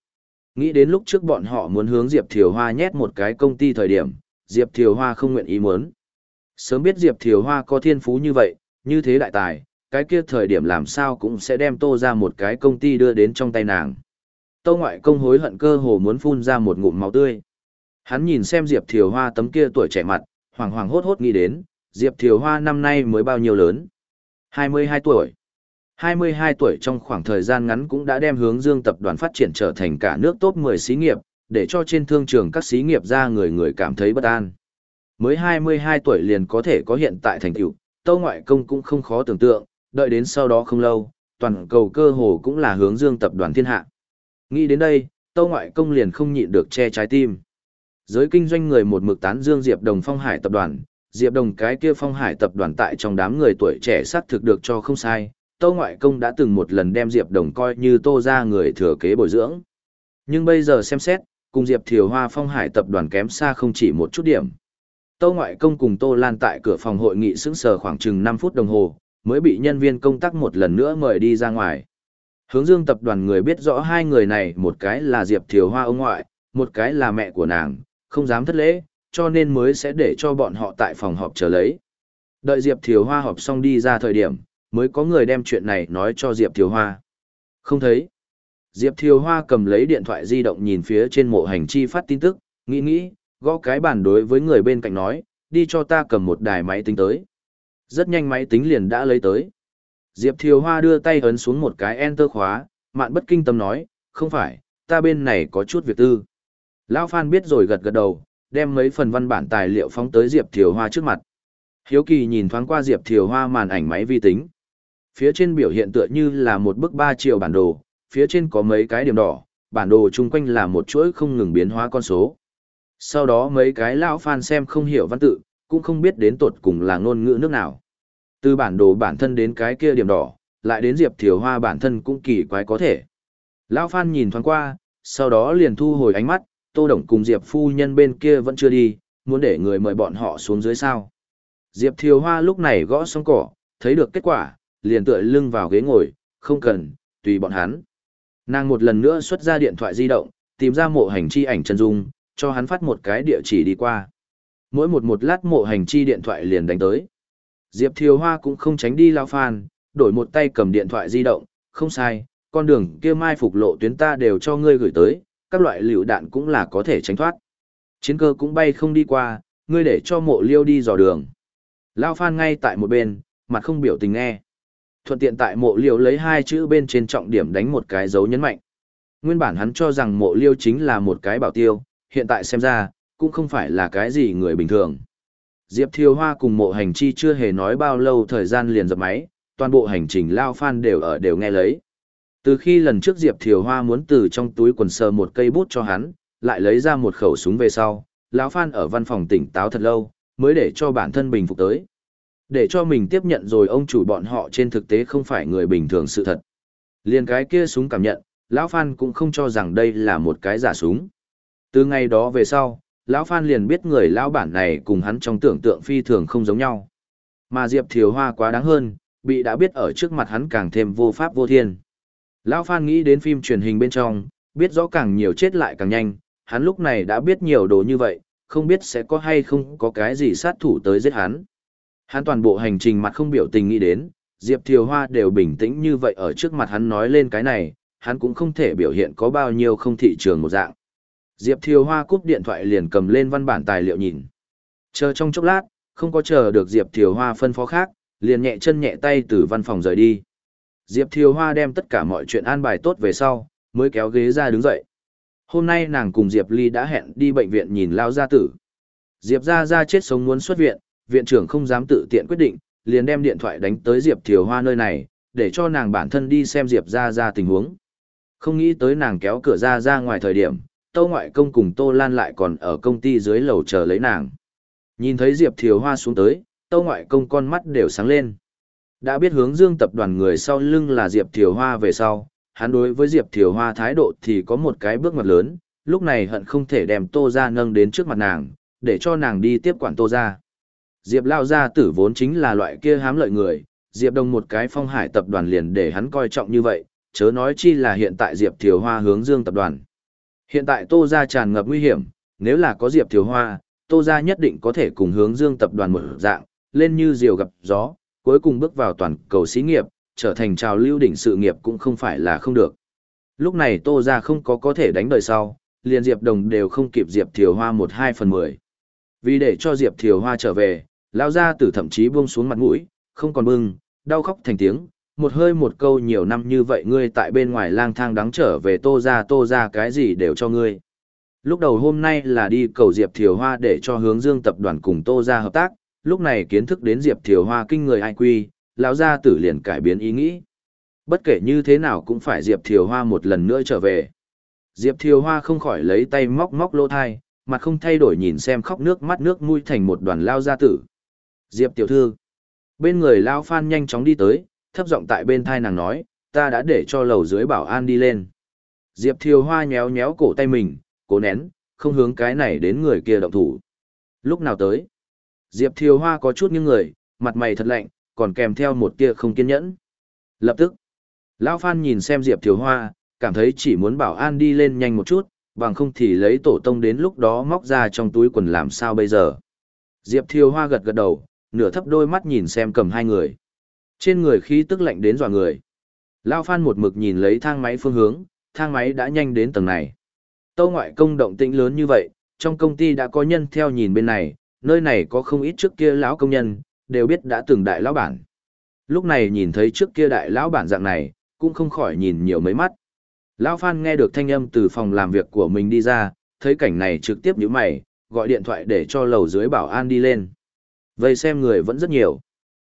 A: Nghĩ đến lúc trước bọn họ muốn hướng Diệp Thiều Hoa nhét một cái công ty thời điểm, Diệp Thiều Hoa không nguyện ý muốn. Sớm biết Diệp Thiều Hoa có thiên phú như vậy, như thế đại tài, cái kia thời điểm làm sao cũng sẽ đem tô ra một cái công ty đưa đến trong tay nàng. Tô ngoại công hối hận cơ hồ muốn phun ra một ngụm máu tươi. Hắn nhìn xem Diệp Thiều Hoa tấm kia tuổi trẻ mặt, hoàng hoàng hốt hốt nghĩ đến, Diệp Thiều Hoa năm nay mới bao nhiêu lớn? 22 tuổi. 22 tuổi trong khoảng thời gian ngắn cũng đã đem hướng dương tập đoàn phát triển trở thành cả nước top 10 xí nghiệp, để cho trên thương trường các xí nghiệp ra người người cảm thấy bất an. Mới 22 tuổi liền có thể có hiện tại thành tựu, Tâu Ngoại Công cũng không khó tưởng tượng, đợi đến sau đó không lâu, toàn cầu cơ hồ cũng là hướng dương tập đoàn thiên hạ. Nghĩ đến đây, Tâu Ngoại Công liền không nhịn được che trái tim. Giới kinh doanh người một mực tán dương Diệp Đồng Phong Hải tập đoàn, Diệp Đồng cái kia Phong Hải tập đoàn tại trong đám người tuổi trẻ xác thực được cho không sai, Tô Ngoại Công đã từng một lần đem Diệp Đồng coi như tô ra người thừa kế bồi dưỡng. Nhưng bây giờ xem xét, cùng Diệp Thiều Hoa Phong Hải tập đoàn kém xa không chỉ một chút điểm. Tô Ngoại Công cùng Tô Lan tại cửa phòng hội nghị sững sờ khoảng chừng 5 phút đồng hồ, mới bị nhân viên công tác một lần nữa mời đi ra ngoài. Hướng dương tập đoàn người biết rõ hai người này một cái là Diệp Thiều Hoa ông ngoại, một cái là mẹ của nàng, không dám thất lễ, cho nên mới sẽ để cho bọn họ tại phòng họp chờ lấy. Đợi Diệp Thiều Hoa họp xong đi ra thời điểm, mới có người đem chuyện này nói cho Diệp Thiều Hoa. Không thấy. Diệp Thiều Hoa cầm lấy điện thoại di động nhìn phía trên mộ hành chi phát tin tức, nghĩ nghĩ, gõ cái bàn đối với người bên cạnh nói, đi cho ta cầm một đài máy tính tới. Rất nhanh máy tính liền đã lấy tới. Diệp Thiều Hoa đưa tay ấn xuống một cái enter khóa, mạn bất kinh tâm nói, không phải, ta bên này có chút việc tư. Lão Phan biết rồi gật gật đầu, đem mấy phần văn bản tài liệu phóng tới Diệp Thiều Hoa trước mặt. Hiếu Kỳ nhìn thoáng qua Diệp Thiều Hoa màn ảnh máy vi tính. Phía trên biểu hiện tựa như là một bức ba triệu bản đồ, phía trên có mấy cái điểm đỏ, bản đồ chung quanh là một chuỗi không ngừng biến hóa con số. Sau đó mấy cái lão Phan xem không hiểu văn tự, cũng không biết đến tột cùng là ngôn ngữ nước nào. Từ bản đồ bản thân đến cái kia điểm đỏ, lại đến Diệp Thiều Hoa bản thân cũng kỳ quái có thể. Lão Phan nhìn thoáng qua, sau đó liền thu hồi ánh mắt, Tô Đồng cùng Diệp phu nhân bên kia vẫn chưa đi, muốn để người mời bọn họ xuống dưới sao. Diệp Thiều Hoa lúc này gõ xong cỏ, thấy được kết quả, liền tựa lưng vào ghế ngồi, không cần, tùy bọn hắn. Nàng một lần nữa xuất ra điện thoại di động, tìm ra mộ hành chi ảnh chân dung, cho hắn phát một cái địa chỉ đi qua. Mỗi một một lát mộ hành chi điện thoại liền đánh tới. Diệp Thiều Hoa cũng không tránh đi lao phan, đổi một tay cầm điện thoại di động, không sai, con đường kia mai phục lộ tuyến ta đều cho ngươi gửi tới, các loại liều đạn cũng là có thể tránh thoát. Chiến cơ cũng bay không đi qua, ngươi để cho mộ liêu đi dò đường. Lao Phan ngay tại một bên, mặt không biểu tình nghe. Thuận tiện tại mộ liêu lấy hai chữ bên trên trọng điểm đánh một cái dấu nhấn mạnh. Nguyên bản hắn cho rằng mộ liêu chính là một cái bảo tiêu, hiện tại xem ra, cũng không phải là cái gì người bình thường. Diệp Thiều Hoa cùng mộ hành chi chưa hề nói bao lâu thời gian liền dập máy, toàn bộ hành trình Lao Phan đều ở đều nghe lấy. Từ khi lần trước Diệp Thiều Hoa muốn từ trong túi quần sờ một cây bút cho hắn, lại lấy ra một khẩu súng về sau, lão Phan ở văn phòng tỉnh táo thật lâu, mới để cho bản thân bình phục tới. Để cho mình tiếp nhận rồi ông chủ bọn họ trên thực tế không phải người bình thường sự thật. Liên cái kia súng cảm nhận, lão Phan cũng không cho rằng đây là một cái giả súng. Từ ngày đó về sau, lão Phan liền biết người lão bản này cùng hắn trong tưởng tượng phi thường không giống nhau. Mà Diệp Thiều Hoa quá đáng hơn, bị đã biết ở trước mặt hắn càng thêm vô pháp vô thiên. Lão Phan nghĩ đến phim truyền hình bên trong, biết rõ càng nhiều chết lại càng nhanh, hắn lúc này đã biết nhiều đồ như vậy, không biết sẽ có hay không có cái gì sát thủ tới giết hắn. Hắn toàn bộ hành trình mặt không biểu tình nghĩ đến, Diệp Thiều Hoa đều bình tĩnh như vậy ở trước mặt hắn nói lên cái này, hắn cũng không thể biểu hiện có bao nhiêu không thị trường một dạng. Diệp Thiều Hoa cúp điện thoại liền cầm lên văn bản tài liệu nhìn. Chờ trong chốc lát, không có chờ được Diệp Thiều Hoa phân phó khác, liền nhẹ chân nhẹ tay từ văn phòng rời đi. Diệp Thiều Hoa đem tất cả mọi chuyện an bài tốt về sau, mới kéo ghế ra đứng dậy. Hôm nay nàng cùng Diệp Ly đã hẹn đi bệnh viện nhìn lao gia tử. Diệp gia gia chết sống muốn xuất viện, viện trưởng không dám tự tiện quyết định, liền đem điện thoại đánh tới Diệp Thiều Hoa nơi này, để cho nàng bản thân đi xem Diệp gia gia tình huống. Không nghĩ tới nàng kéo cửa ra ra ngoài thời điểm, Tô Ngoại Công cùng Tô Lan lại còn ở công ty dưới lầu chờ lấy nàng. Nhìn thấy Diệp Thiều Hoa xuống tới, Tô Ngoại Công con mắt đều sáng lên. Đã biết hướng dương tập đoàn người sau lưng là Diệp Thiều Hoa về sau, hắn đối với Diệp Thiều Hoa thái độ thì có một cái bước ngoặt lớn, lúc này hận không thể đem Tô Gia nâng đến trước mặt nàng, để cho nàng đi tiếp quản Tô Gia. Diệp Lao Gia tử vốn chính là loại kia hám lợi người, Diệp Đông một cái phong hải tập đoàn liền để hắn coi trọng như vậy, chớ nói chi là hiện tại Diệp Thiều Hoa hướng dương tập đoàn. Hiện tại Tô Gia tràn ngập nguy hiểm, nếu là có Diệp Thiều Hoa, Tô Gia nhất định có thể cùng hướng dương tập đoàn một dạng, lên như diều gặp gió, cuối cùng bước vào toàn cầu xí nghiệp, trở thành trào lưu đỉnh sự nghiệp cũng không phải là không được. Lúc này Tô Gia không có có thể đánh đời sau, liền Diệp Đồng đều không kịp Diệp Thiều Hoa một hai phần mười. Vì để cho Diệp Thiều Hoa trở về, lao ra tử thậm chí buông xuống mặt mũi, không còn bưng, đau khóc thành tiếng, một hơi một câu nhiều năm như vậy ngươi tại bên ngoài lang thang đáng trở về tô ra tô ra cái gì đều cho ngươi. Lúc đầu hôm nay là đi cầu Diệp Thiều Hoa để cho hướng dương tập đoàn cùng tô ra hợp tác, lúc này kiến thức đến Diệp Thiều Hoa kinh người ai quy, lão gia tử liền cải biến ý nghĩ. Bất kể như thế nào cũng phải Diệp Thiều Hoa một lần nữa trở về. Diệp Thiều Hoa không khỏi lấy tay móc móc lỗ thai, mặt không thay đổi nhìn xem khóc nước mắt nước mũi thành một đoàn lao gia tử. Diệp tiểu thư. Bên người lao phan nhanh chóng đi tới, thấp giọng tại bên thai nàng nói, ta đã để cho lầu dưới bảo an đi lên. Diệp Thiều Hoa nhéo nhéo cổ tay mình, cố nén, không hướng cái này đến người kia động thủ. Lúc nào tới? Diệp Thiều Hoa có chút những người, mặt mày thật lạnh, còn kèm theo một tia không kiên nhẫn. Lập tức, Lão Phan nhìn xem Diệp Thiều Hoa, cảm thấy chỉ muốn bảo an đi lên nhanh một chút, bằng không thì lấy tổ tông đến lúc đó móc ra trong túi quần làm sao bây giờ. Diệp Thiều Hoa gật gật đầu, nửa thấp đôi mắt nhìn xem cầm hai người. Trên người khí tức lạnh đến dọa người. Lao Phan một mực nhìn lấy thang máy phương hướng, thang máy đã nhanh đến tầng này. Tâu ngoại công động tĩnh lớn như vậy, trong công ty đã có nhân theo nhìn bên này, nơi này có không ít trước kia lão công nhân, đều biết đã từng đại lão bản. Lúc này nhìn thấy trước kia đại lão bản dạng này, cũng không khỏi nhìn nhiều mấy mắt. Lão Phan nghe được thanh âm từ phòng làm việc của mình đi ra, thấy cảnh này trực tiếp nhíu mày, gọi điện thoại để cho lầu dưới bảo an đi lên. Vậy xem người vẫn rất nhiều.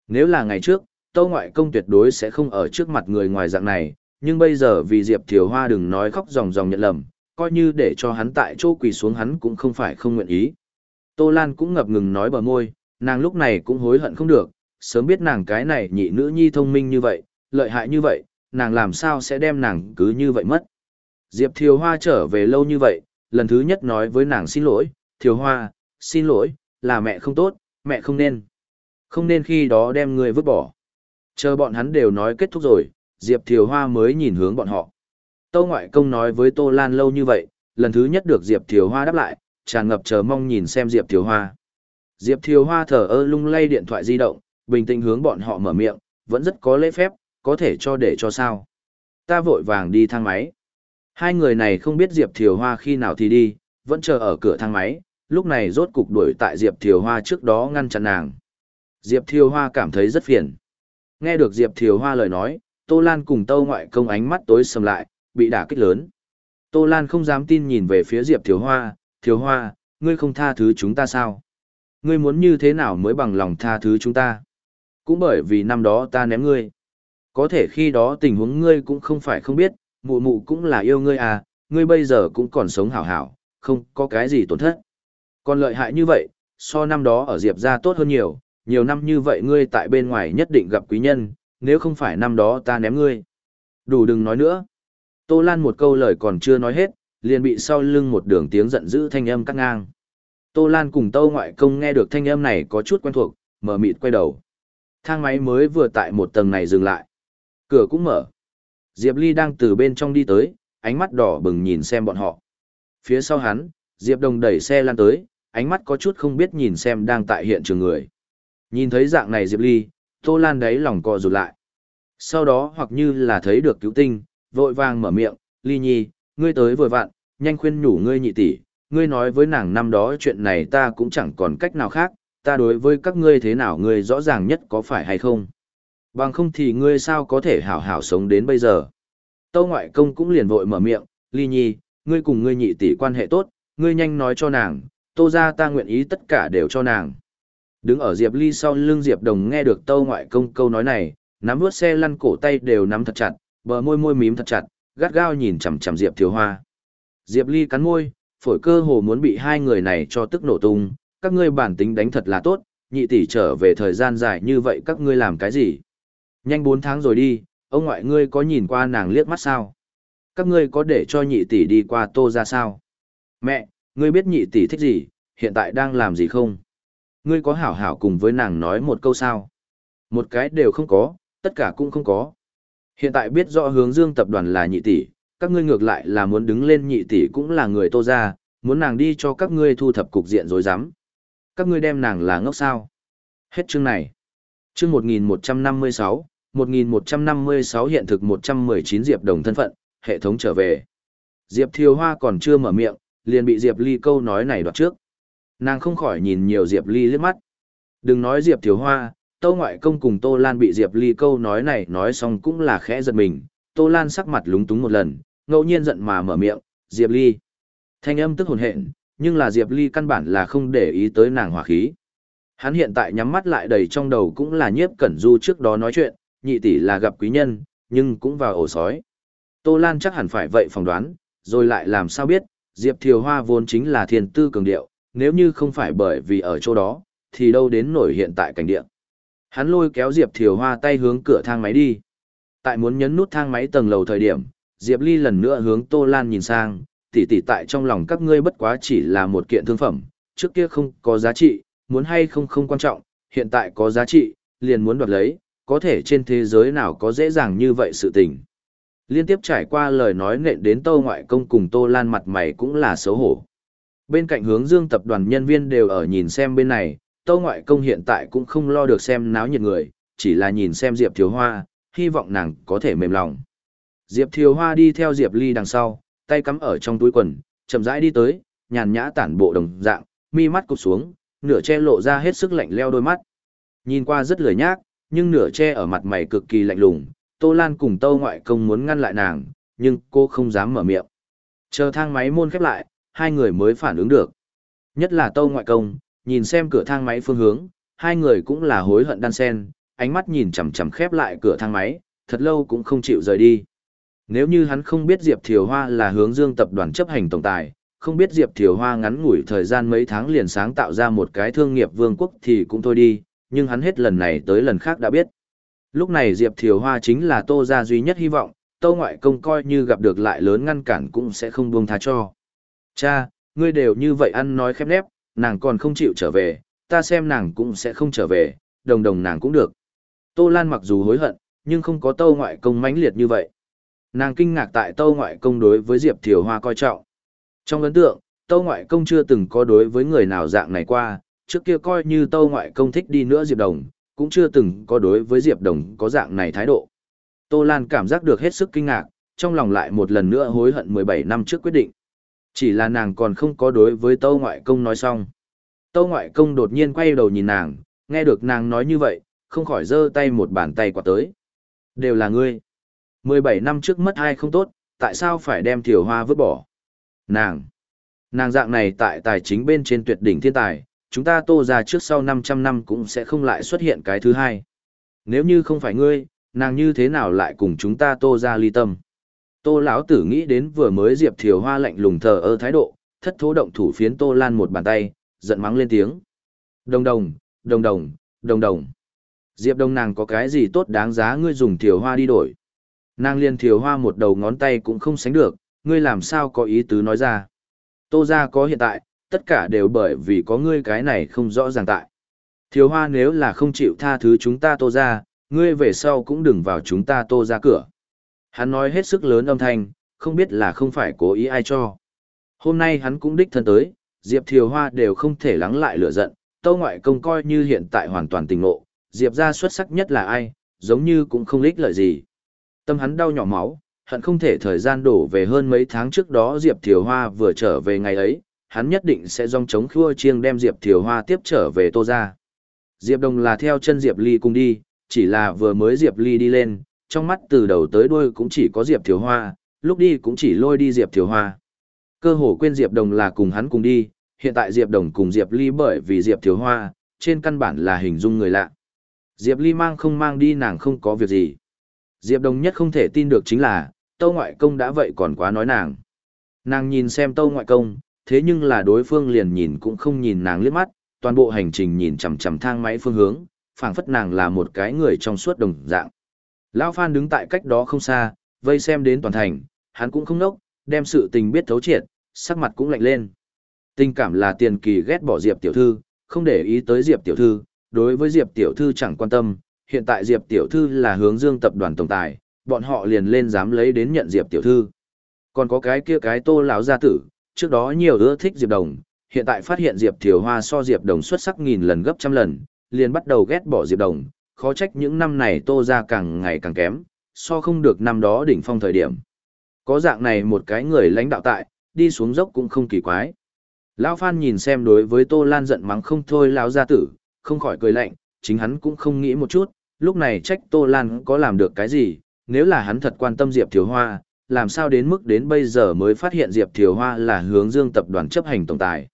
A: Nếu là ngày trước, Tâu Ngoại Công tuyệt đối sẽ không ở trước mặt người ngoài dạng này, nhưng bây giờ vì Diệp Thiều Hoa đừng nói khóc ròng ròng nhận lầm, coi như để cho hắn tại chỗ quỳ xuống hắn cũng không phải không nguyện ý. Tô Lan cũng ngập ngừng nói bờ môi, nàng lúc này cũng hối hận không được, sớm biết nàng cái này nhị nữ nhi thông minh như vậy, lợi hại như vậy, nàng làm sao sẽ đem nàng cứ như vậy mất. Diệp Thiều Hoa trở về lâu như vậy, lần thứ nhất nói với nàng xin lỗi, Thiều Hoa, xin lỗi, là mẹ không tốt, mẹ không nên. Không nên khi đó đem người vứt bỏ. Chờ bọn hắn đều nói kết thúc rồi, Diệp Thiều Hoa mới nhìn hướng bọn họ. Tô Ngoại Công nói với Tô Lan lâu như vậy, lần thứ nhất được Diệp Thiều Hoa đáp lại, tràn ngập chờ mong nhìn xem Diệp Thiều Hoa. Diệp Thiều Hoa thở ơ lung lay điện thoại di động, bình tĩnh hướng bọn họ mở miệng, vẫn rất có lễ phép, có thể cho để cho sao. Ta vội vàng đi thang máy. Hai người này không biết Diệp Thiều Hoa khi nào thì đi, vẫn chờ ở cửa thang máy, lúc này rốt cục đuổi tại Diệp Thiều Hoa trước đó ngăn chặn nàng. Diệp Thiều Hoa cảm thấy rất phiền. Nghe được Diệp Thiều Hoa lời nói, Tô Lan cùng Tâu Ngoại Công ánh mắt tối sầm lại, bị đả kích lớn. Tô Lan không dám tin nhìn về phía Diệp Thiều Hoa, Thiều Hoa, ngươi không tha thứ chúng ta sao? Ngươi muốn như thế nào mới bằng lòng tha thứ chúng ta? Cũng bởi vì năm đó ta ném ngươi. Có thể khi đó tình huống ngươi cũng không phải không biết, mụ mụ cũng là yêu ngươi à, ngươi bây giờ cũng còn sống hảo hảo, không có cái gì tổn thất. Còn lợi hại như vậy, so năm đó ở Diệp ra tốt hơn nhiều, nhiều năm như vậy ngươi tại bên ngoài nhất định gặp quý nhân, nếu không phải năm đó ta ném ngươi. Đủ đừng nói nữa. Tô Lan một câu lời còn chưa nói hết, liền bị sau lưng một đường tiếng giận dữ thanh âm cắt ngang. Tô Lan cùng Tâu Ngoại Công nghe được thanh âm này có chút quen thuộc, mở mịt quay đầu. Thang máy mới vừa tại một tầng này dừng lại. Cửa cũng mở. Diệp Ly đang từ bên trong đi tới, ánh mắt đỏ bừng nhìn xem bọn họ. Phía sau hắn, Diệp Đồng đẩy xe lan tới, ánh mắt có chút không biết nhìn xem đang tại hiện trường người. Nhìn thấy dạng này Diệp Ly, Tô Lan đáy lòng co rụt lại. Sau đó hoặc như là thấy được cứu tinh, vội vàng mở miệng, Ly Nhi, ngươi tới vừa vặn, nhanh khuyên nhủ ngươi nhị tỷ, ngươi nói với nàng năm đó chuyện này ta cũng chẳng còn cách nào khác, ta đối với các ngươi thế nào ngươi rõ ràng nhất có phải hay không. Bằng không thì ngươi sao có thể hảo hảo sống đến bây giờ. Tâu ngoại công cũng liền vội mở miệng, ly nhi, ngươi cùng ngươi nhị tỷ quan hệ tốt, ngươi nhanh nói cho nàng, tô ra ta nguyện ý tất cả đều cho nàng. Đứng ở Diệp Ly sau lưng Diệp Đồng nghe được tâu ngoại công câu nói này, nắm vuốt xe lăn cổ tay đều nắm thật chặt, bờ môi môi mím thật chặt, gắt gao nhìn chằm chằm Diệp Thiếu Hoa. Diệp Ly cắn môi, phổi cơ hồ muốn bị hai người này cho tức nổ tung, các ngươi bản tính đánh thật là tốt, nhị tỷ trở về thời gian dài như vậy các ngươi làm cái gì? Nhanh 4 tháng rồi đi, ông ngoại ngươi có nhìn qua nàng liếc mắt sao? Các ngươi có để cho nhị tỷ đi qua tô ra sao? Mẹ, ngươi biết nhị tỷ thích gì, hiện tại đang làm gì không? Ngươi có hảo hảo cùng với nàng nói một câu sao? Một cái đều không có, tất cả cũng không có. Hiện tại biết rõ hướng dương tập đoàn là nhị tỷ, các ngươi ngược lại là muốn đứng lên nhị tỷ cũng là người tô ra, muốn nàng đi cho các ngươi thu thập cục diện rối rắm. Các ngươi đem nàng là ngốc sao? Hết chương này. Chương 1156, 1156 hiện thực 119 Diệp Đồng thân phận, hệ thống trở về. Diệp Thiều Hoa còn chưa mở miệng, liền bị Diệp Ly câu nói này đoạt trước. Nàng không khỏi nhìn nhiều Diệp Ly liếc mắt. Đừng nói Diệp Thiếu Hoa, Tô Ngoại Công cùng Tô Lan bị Diệp Ly câu nói này nói xong cũng là khẽ giật mình. Tô Lan sắc mặt lúng túng một lần, ngẫu nhiên giận mà mở miệng, Diệp Ly. Thanh âm tức hồn hện, nhưng là Diệp Ly căn bản là không để ý tới nàng hỏa khí. Hắn hiện tại nhắm mắt lại đầy trong đầu cũng là nhiếp cẩn du trước đó nói chuyện, nhị tỷ là gặp quý nhân, nhưng cũng vào ổ sói. Tô Lan chắc hẳn phải vậy phỏng đoán, rồi lại làm sao biết, Diệp Thiều Hoa vốn chính là thiên tư cường điệu, nếu như không phải bởi vì ở chỗ đó, thì đâu đến nổi hiện tại cảnh địa. Hắn lôi kéo Diệp Thiều Hoa tay hướng cửa thang máy đi. Tại muốn nhấn nút thang máy tầng lầu thời điểm, Diệp Ly lần nữa hướng Tô Lan nhìn sang, tỷ tỷ tại trong lòng các ngươi bất quá chỉ là một kiện thương phẩm, trước kia không có giá trị, muốn hay không không quan trọng, hiện tại có giá trị, liền muốn đoạt lấy, có thể trên thế giới nào có dễ dàng như vậy sự tình. Liên tiếp trải qua lời nói nện đến Tô Ngoại Công cùng Tô Lan mặt mày cũng là xấu hổ. Bên cạnh hướng dương tập đoàn nhân viên đều ở nhìn xem bên này, Tô Ngoại Công hiện tại cũng không lo được xem náo nhiệt người, chỉ là nhìn xem Diệp Thiếu Hoa, hy vọng nàng có thể mềm lòng. Diệp Thiếu Hoa đi theo Diệp Ly đằng sau, tay cắm ở trong túi quần, chậm rãi đi tới, nhàn nhã tản bộ đồng dạng, mi mắt cụp xuống, nửa che lộ ra hết sức lạnh leo đôi mắt. Nhìn qua rất lười nhác, nhưng nửa che ở mặt mày cực kỳ lạnh lùng, Tô Lan cùng Tâu Ngoại Công muốn ngăn lại nàng, nhưng cô không dám mở miệng. Chờ thang máy môn khép lại, hai người mới phản ứng được. Nhất là Tâu Ngoại Công, nhìn xem cửa thang máy phương hướng, hai người cũng là hối hận đan sen, ánh mắt nhìn chằm chằm khép lại cửa thang máy, thật lâu cũng không chịu rời đi. Nếu như hắn không biết Diệp Thiều Hoa là hướng dương tập đoàn chấp hành tổng tài, không biết Diệp Thiều Hoa ngắn ngủi thời gian mấy tháng liền sáng tạo ra một cái thương nghiệp vương quốc thì cũng thôi đi, nhưng hắn hết lần này tới lần khác đã biết. Lúc này Diệp Thiều Hoa chính là tô gia duy nhất hy vọng, tô ngoại công coi như gặp được lại lớn ngăn cản cũng sẽ không buông tha cho. Cha, ngươi đều như vậy ăn nói khép nép, nàng còn không chịu trở về, ta xem nàng cũng sẽ không trở về, đồng đồng nàng cũng được. Tô Lan mặc dù hối hận, nhưng không có tô ngoại công mãnh liệt như vậy. Nàng kinh ngạc tại tô ngoại công đối với Diệp Thiều Hoa coi trọng. Trong ấn tượng, tô ngoại công chưa từng có đối với người nào dạng này qua, trước kia coi như tô ngoại công thích đi nữa Diệp Đồng, cũng chưa từng có đối với Diệp Đồng có dạng này thái độ. Tô Lan cảm giác được hết sức kinh ngạc, trong lòng lại một lần nữa hối hận 17 năm trước quyết định. Chỉ là nàng còn không có đối với Tâu Ngoại Công nói xong. Tâu Ngoại Công đột nhiên quay đầu nhìn nàng, nghe được nàng nói như vậy, không khỏi giơ tay một bàn tay quạt tới. Đều là ngươi. 17 năm trước mất ai không tốt, tại sao phải đem thiểu hoa vứt bỏ? Nàng. Nàng dạng này tại tài chính bên trên tuyệt đỉnh thiên tài, chúng ta tô ra trước sau 500 năm cũng sẽ không lại xuất hiện cái thứ hai. Nếu như không phải ngươi, nàng như thế nào lại cùng chúng ta tô ra ly tâm? Tô lão tử nghĩ đến vừa mới Diệp Thiều Hoa lạnh lùng thờ ơ thái độ, thất thố động thủ phiến Tô Lan một bàn tay, giận mắng lên tiếng. Đồng đồng, đồng đồng, đồng đồng. Diệp Đông nàng có cái gì tốt đáng giá ngươi dùng Thiều Hoa đi đổi? Nàng liên Thiều Hoa một đầu ngón tay cũng không sánh được, ngươi làm sao có ý tứ nói ra? Tô ra có hiện tại, tất cả đều bởi vì có ngươi cái này không rõ ràng tại. Thiếu Hoa nếu là không chịu tha thứ chúng ta Tô ra, ngươi về sau cũng đừng vào chúng ta Tô ra cửa. Hắn nói hết sức lớn âm thanh, không biết là không phải cố ý ai cho. Hôm nay hắn cũng đích thân tới, Diệp Thiều Hoa đều không thể lắng lại lửa giận, Tâu Ngoại Công coi như hiện tại hoàn toàn tình ngộ, Diệp gia xuất sắc nhất là ai, giống như cũng không lích lợi gì. Tâm hắn đau nhỏ máu, hận không thể thời gian đổ về hơn mấy tháng trước đó Diệp Thiều Hoa vừa trở về ngày ấy, hắn nhất định sẽ dòng chống khua chiêng đem Diệp Thiều Hoa tiếp trở về Tô gia. Diệp Đồng là theo chân Diệp Ly cùng đi, chỉ là vừa mới Diệp Ly đi lên, trong mắt từ đầu tới đuôi cũng chỉ có Diệp Thiều Hoa, lúc đi cũng chỉ lôi đi Diệp Thiều Hoa. Cơ hồ quên Diệp Đồng là cùng hắn cùng đi, hiện tại Diệp Đồng cùng Diệp Ly bởi vì Diệp Thiều Hoa, trên căn bản là hình dung người lạ. Diệp Ly mang không mang đi nàng không có việc gì. Diệp Đồng nhất không thể tin được chính là, Tâu Ngoại Công đã vậy còn quá nói nàng. Nàng nhìn xem Tâu Ngoại Công, thế nhưng là đối phương liền nhìn cũng không nhìn nàng liếc mắt, toàn bộ hành trình nhìn chằm chằm thang máy phương hướng, phảng phất nàng là một cái người trong suốt đồng dạng. Lão Phan đứng tại cách đó không xa, vây xem đến toàn thành, hắn cũng không nốc, đem sự tình biết thấu triệt, sắc mặt cũng lạnh lên. Tình cảm là tiền kỳ ghét bỏ Diệp tiểu thư, không để ý tới Diệp tiểu thư, đối với Diệp tiểu thư chẳng quan tâm, hiện tại Diệp tiểu thư là hướng dương tập đoàn tổng tài, bọn họ liền lên dám lấy đến nhận Diệp tiểu thư. Còn có cái kia cái tô lão gia tử, trước đó nhiều ưa thích Diệp Đồng, hiện tại phát hiện Diệp Thiều Hoa so Diệp Đồng xuất sắc nghìn lần gấp trăm lần, liền bắt đầu ghét bỏ Diệp Đồng, khó trách những năm này tô ra càng ngày càng kém, so không được năm đó đỉnh phong thời điểm. Có dạng này một cái người lãnh đạo tại, đi xuống dốc cũng không kỳ quái. Lão Phan nhìn xem đối với Tô Lan giận mắng không thôi lão gia tử, không khỏi cười lạnh, chính hắn cũng không nghĩ một chút, lúc này trách Tô Lan có làm được cái gì, nếu là hắn thật quan tâm Diệp Thiều Hoa, làm sao đến mức đến bây giờ mới phát hiện Diệp Thiều Hoa là hướng dương tập đoàn chấp hành tổng tài.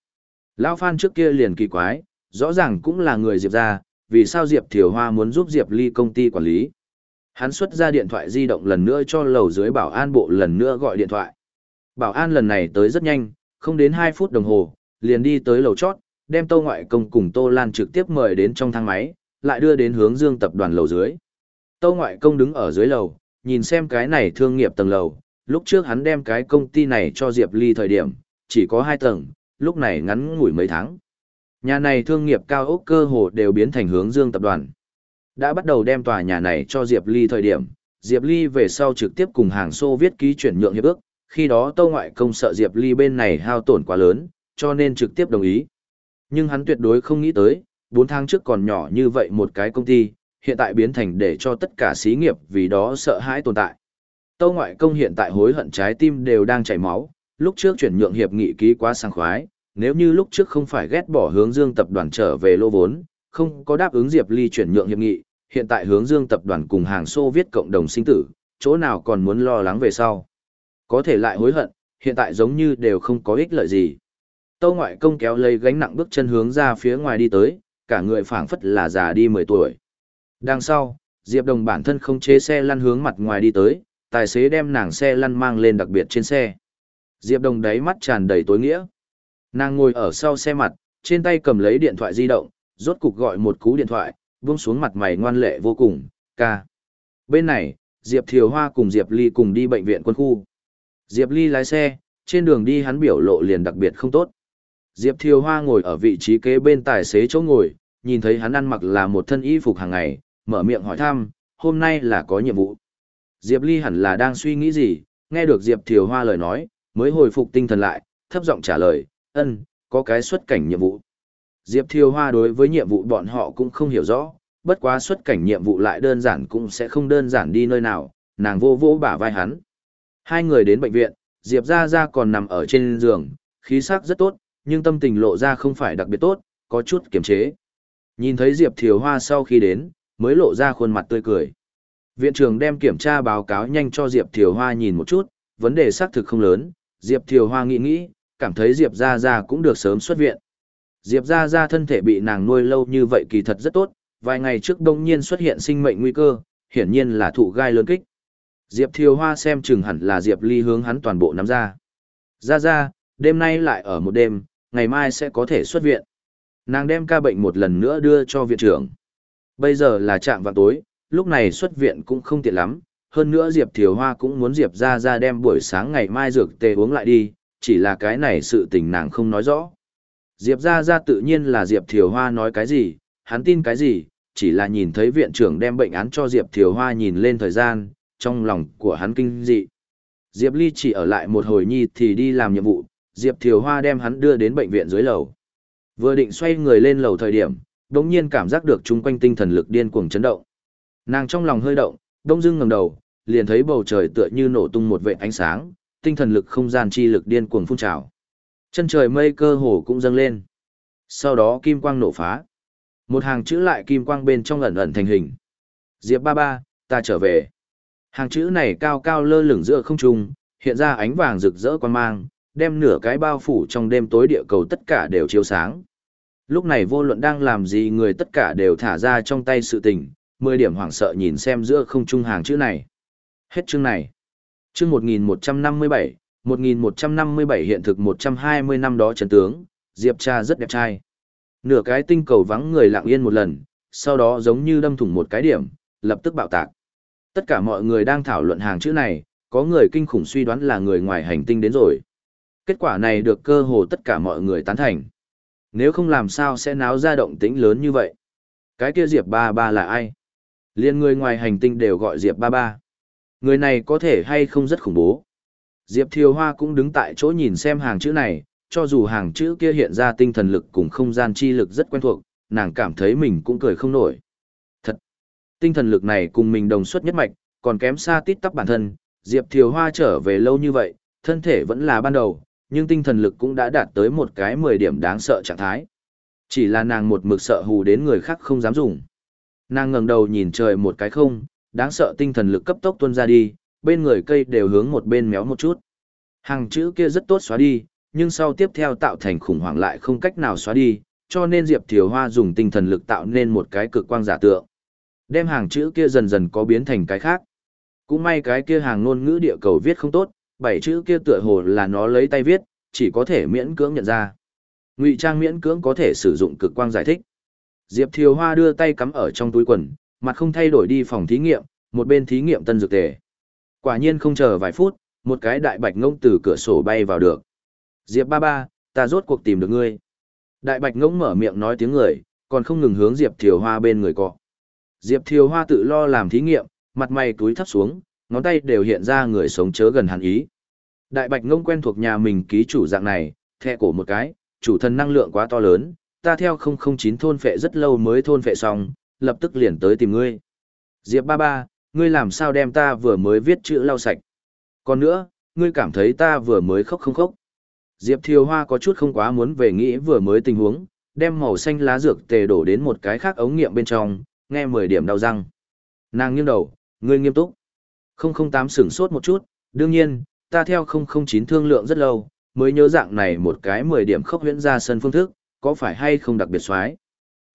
A: Lão Phan trước kia liền kỳ quái, rõ ràng cũng là người Diệp ra, vì sao Diệp Thiều Hoa muốn giúp Diệp Ly công ty quản lý. Hắn xuất ra điện thoại di động lần nữa cho lầu dưới bảo an bộ lần nữa gọi điện thoại. Bảo an lần này tới rất nhanh, không đến 2 phút đồng hồ, liền đi tới lầu chót, đem Tô Ngoại Công cùng Tô Lan trực tiếp mời đến trong thang máy, lại đưa đến hướng dương tập đoàn lầu dưới. Tô Ngoại Công đứng ở dưới lầu, nhìn xem cái này thương nghiệp tầng lầu, lúc trước hắn đem cái công ty này cho Diệp Ly thời điểm, chỉ có hai tầng, lúc này ngắn ngủi mấy tháng. Nhà này thương nghiệp cao ốc cơ hồ đều biến thành hướng dương tập đoàn. Đã bắt đầu đem tòa nhà này cho Diệp Ly thời điểm, Diệp Ly về sau trực tiếp cùng hàng xô viết ký chuyển nhượng hiệp ước, khi đó Tô Ngoại Công sợ Diệp Ly bên này hao tổn quá lớn, cho nên trực tiếp đồng ý. Nhưng hắn tuyệt đối không nghĩ tới, 4 tháng trước còn nhỏ như vậy một cái công ty, hiện tại biến thành để cho tất cả xí nghiệp vì đó sợ hãi tồn tại. Tâu Ngoại Công hiện tại hối hận trái tim đều đang chảy máu, lúc trước chuyển nhượng hiệp nghị ký quá sang khoái, nếu như lúc trước không phải ghét bỏ hướng dương tập đoàn trở về lô vốn, không có đáp ứng Diệp Ly chuyển nhượng hiệp nghị, hiện tại hướng dương tập đoàn cùng hàng xô viết cộng đồng sinh tử, chỗ nào còn muốn lo lắng về sau. Có thể lại hối hận, hiện tại giống như đều không có ích lợi gì. Tâu ngoại công kéo lấy gánh nặng bước chân hướng ra phía ngoài đi tới, cả người phảng phất là già đi 10 tuổi. Đằng sau, Diệp Đồng bản thân không chế xe lăn hướng mặt ngoài đi tới, tài xế đem nàng xe lăn mang lên đặc biệt trên xe. Diệp Đồng đáy mắt tràn đầy tối nghĩa. Nàng ngồi ở sau xe mặt, trên tay cầm lấy điện thoại di động, rốt cục gọi một cú điện thoại, buông xuống mặt mày ngoan lệ vô cùng, ca. Bên này, Diệp Thiều Hoa cùng Diệp Ly cùng đi bệnh viện quân khu. Diệp Ly lái xe, trên đường đi hắn biểu lộ liền đặc biệt không tốt. Diệp Thiều Hoa ngồi ở vị trí kế bên tài xế chỗ ngồi, nhìn thấy hắn ăn mặc là một thân y phục hàng ngày, mở miệng hỏi thăm, hôm nay là có nhiệm vụ. Diệp Ly hẳn là đang suy nghĩ gì, nghe được Diệp Thiều Hoa lời nói, mới hồi phục tinh thần lại, thấp giọng trả lời, ân, có cái xuất cảnh nhiệm vụ. Diệp Thiều Hoa đối với nhiệm vụ bọn họ cũng không hiểu rõ, bất quá xuất cảnh nhiệm vụ lại đơn giản cũng sẽ không đơn giản đi nơi nào, nàng vô vô bả vai hắn. Hai người đến bệnh viện, Diệp Gia Gia còn nằm ở trên giường, khí sắc rất tốt, nhưng tâm tình lộ ra không phải đặc biệt tốt, có chút kiềm chế. Nhìn thấy Diệp Thiều Hoa sau khi đến, mới lộ ra khuôn mặt tươi cười. Viện trưởng đem kiểm tra báo cáo nhanh cho Diệp Thiều Hoa nhìn một chút, vấn đề xác thực không lớn, Diệp Thiều Hoa nghĩ nghĩ, cảm thấy Diệp Gia Gia cũng được sớm xuất viện. Diệp Gia Gia thân thể bị nàng nuôi lâu như vậy kỳ thật rất tốt, vài ngày trước đông nhiên xuất hiện sinh mệnh nguy cơ, hiển nhiên là thụ gai lớn kích. Diệp Thiều Hoa xem chừng hẳn là Diệp Ly hướng hắn toàn bộ nắm ra. Gia Gia, đêm nay lại ở một đêm, ngày mai sẽ có thể xuất viện. Nàng đem ca bệnh một lần nữa đưa cho viện trưởng. Bây giờ là trạm vào tối, lúc này xuất viện cũng không tiện lắm, hơn nữa Diệp Thiều Hoa cũng muốn Diệp ra ra đem buổi sáng ngày mai dược tê uống lại đi, chỉ là cái này sự tình nàng không nói rõ. Diệp ra ra tự nhiên là Diệp Thiều Hoa nói cái gì, hắn tin cái gì, chỉ là nhìn thấy viện trưởng đem bệnh án cho Diệp Thiều Hoa nhìn lên thời gian, trong lòng của hắn kinh dị. Diệp Ly chỉ ở lại một hồi nhi thì đi làm nhiệm vụ, Diệp Thiều Hoa đem hắn đưa đến bệnh viện dưới lầu. Vừa định xoay người lên lầu thời điểm, đống nhiên cảm giác được chung quanh tinh thần lực điên cuồng chấn động. Nàng trong lòng hơi động, đông dưng ngẩng đầu, liền thấy bầu trời tựa như nổ tung một vệt ánh sáng, tinh thần lực không gian chi lực điên cuồng phun trào. Chân trời mây cơ hồ cũng dâng lên. Sau đó kim quang nổ phá. Một hàng chữ lại kim quang bên trong ẩn ẩn thành hình. Diệp ba ba, ta trở về. Hàng chữ này cao cao lơ lửng giữa không trung, hiện ra ánh vàng rực rỡ quan mang, đem nửa cái bao phủ trong đêm tối địa cầu tất cả đều chiếu sáng. Lúc này vô luận đang làm gì người tất cả đều thả ra trong tay sự tình, mười điểm hoảng sợ nhìn xem giữa không trung hàng chữ này. Hết chương này. Chương 1157, 1157 hiện thực 120 năm đó trấn tướng, Diệp cha rất đẹp trai. Nửa cái tinh cầu vắng người lặng yên một lần, sau đó giống như đâm thủng một cái điểm, lập tức bạo tạc. Tất cả mọi người đang thảo luận hàng chữ này, có người kinh khủng suy đoán là người ngoài hành tinh đến rồi. Kết quả này được cơ hồ tất cả mọi người tán thành. Nếu không làm sao sẽ náo ra động tĩnh lớn như vậy. Cái kia Diệp Ba Ba là ai? Liên người ngoài hành tinh đều gọi Diệp Ba Ba. Người này có thể hay không rất khủng bố. Diệp Thiều Hoa cũng đứng tại chỗ nhìn xem hàng chữ này, cho dù hàng chữ kia hiện ra tinh thần lực cùng không gian chi lực rất quen thuộc, nàng cảm thấy mình cũng cười không nổi. Thật! Tinh thần lực này cùng mình đồng xuất nhất mạch, còn kém xa tít tắp bản thân, Diệp Thiều Hoa trở về lâu như vậy, thân thể vẫn là ban đầu, nhưng tinh thần lực cũng đã đạt tới một cái 10 điểm đáng sợ trạng thái. Chỉ là nàng một mực sợ hù đến người khác không dám dùng. Nàng ngẩng đầu nhìn trời một cái không, đáng sợ tinh thần lực cấp tốc tuôn ra đi, bên người cây đều hướng một bên méo một chút. Hàng chữ kia rất tốt xóa đi, nhưng sau tiếp theo tạo thành khủng hoảng lại không cách nào xóa đi, cho nên Diệp Thiều Hoa dùng tinh thần lực tạo nên một cái cực quang giả tượng. Đem hàng chữ kia dần dần có biến thành cái khác. Cũng may cái kia hàng ngôn ngữ địa cầu viết không tốt, bảy chữ kia tựa hồ là nó lấy tay viết, chỉ có thể miễn cưỡng nhận ra. Ngụy trang miễn cưỡng có thể sử dụng cực quang giải thích. Diệp Thiều Hoa đưa tay cắm ở trong túi quần, mặt không thay đổi đi phòng thí nghiệm, một bên thí nghiệm tân dược tề. Quả nhiên không chờ vài phút, một cái đại bạch ngỗng từ cửa sổ bay vào được. Diệp ba ba, ta rốt cuộc tìm được ngươi. Đại bạch ngỗng mở miệng nói tiếng người, còn không ngừng hướng Diệp Thiều Hoa bên người cọ. Diệp Thiều Hoa tự lo làm thí nghiệm, mặt mày túi thấp xuống, ngón tay đều hiện ra người sống chớ gần hẳn ý. Đại bạch ngông quen thuộc nhà mình ký chủ dạng này, thẹ cổ một cái, chủ thần năng lượng quá to lớn, ta theo 009 thôn phệ rất lâu mới thôn phệ xong, lập tức liền tới tìm ngươi. Diệp ba ba, ngươi làm sao đem ta vừa mới viết chữ lau sạch. Còn nữa, ngươi cảm thấy ta vừa mới khóc không khóc. Diệp Thiều Hoa có chút không quá muốn về nghĩ vừa mới tình huống, đem màu xanh lá dược tề đổ đến một cái khác ống nghiệm bên trong, nghe 10 điểm đau răng. Nàng nghiêng đầu, ngươi nghiêm túc. 008 sửng sốt một chút, đương nhiên, ta theo 009 thương lượng rất lâu, mới nhớ dạng này một cái 10 điểm khốc huyễn ra sân phương thức, có phải hay không đặc biệt xoái.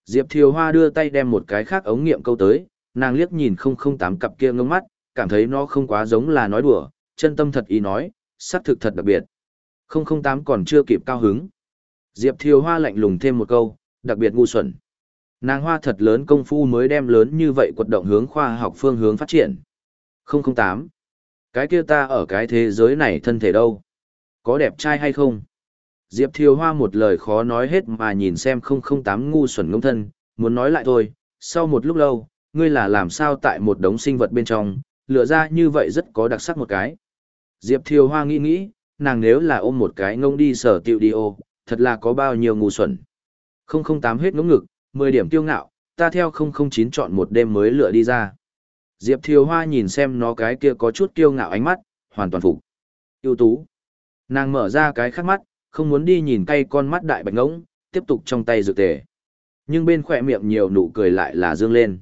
A: Diệp Thiều Hoa đưa tay đem một cái khác ống nghiệm câu tới, nàng liếc nhìn 008 cặp kia ngưng mắt, cảm thấy nó không quá giống là nói đùa, chân tâm thật ý nói, sắc thực thật đặc biệt. 008 còn chưa kịp cao hứng. Diệp Thiều Hoa lạnh lùng thêm một câu, đặc biệt ngu xuẩn. Nàng hoa thật lớn công phu mới đem lớn như vậy quật động hướng khoa học phương hướng phát triển. 008. Cái kia ta ở cái thế giới này thân thể đâu? Có đẹp trai hay không? Diệp Thiều Hoa một lời khó nói hết mà nhìn xem 008 ngu xuẩn ngông thân, muốn nói lại thôi, sau một lúc lâu, ngươi là làm sao tại một đống sinh vật bên trong, lựa ra như vậy rất có đặc sắc một cái. Diệp Thiều Hoa nghĩ nghĩ, nàng nếu là ôm một cái ngông đi sở tiệu đi ô, thật là có bao nhiêu ngu xuẩn. 008 hết ngỗng ngực, 10 điểm tiêu ngạo, ta theo 009 chọn một đêm mới lựa đi ra. Diệp Thiều Hoa nhìn xem nó cái kia có chút kiêu ngạo ánh mắt, hoàn toàn phục. ưu tú. Nàng mở ra cái khắc mắt, không muốn đi nhìn cay con mắt đại bạch ngỗng, tiếp tục trong tay dược tề. Nhưng bên khỏe miệng nhiều nụ cười lại là dương lên.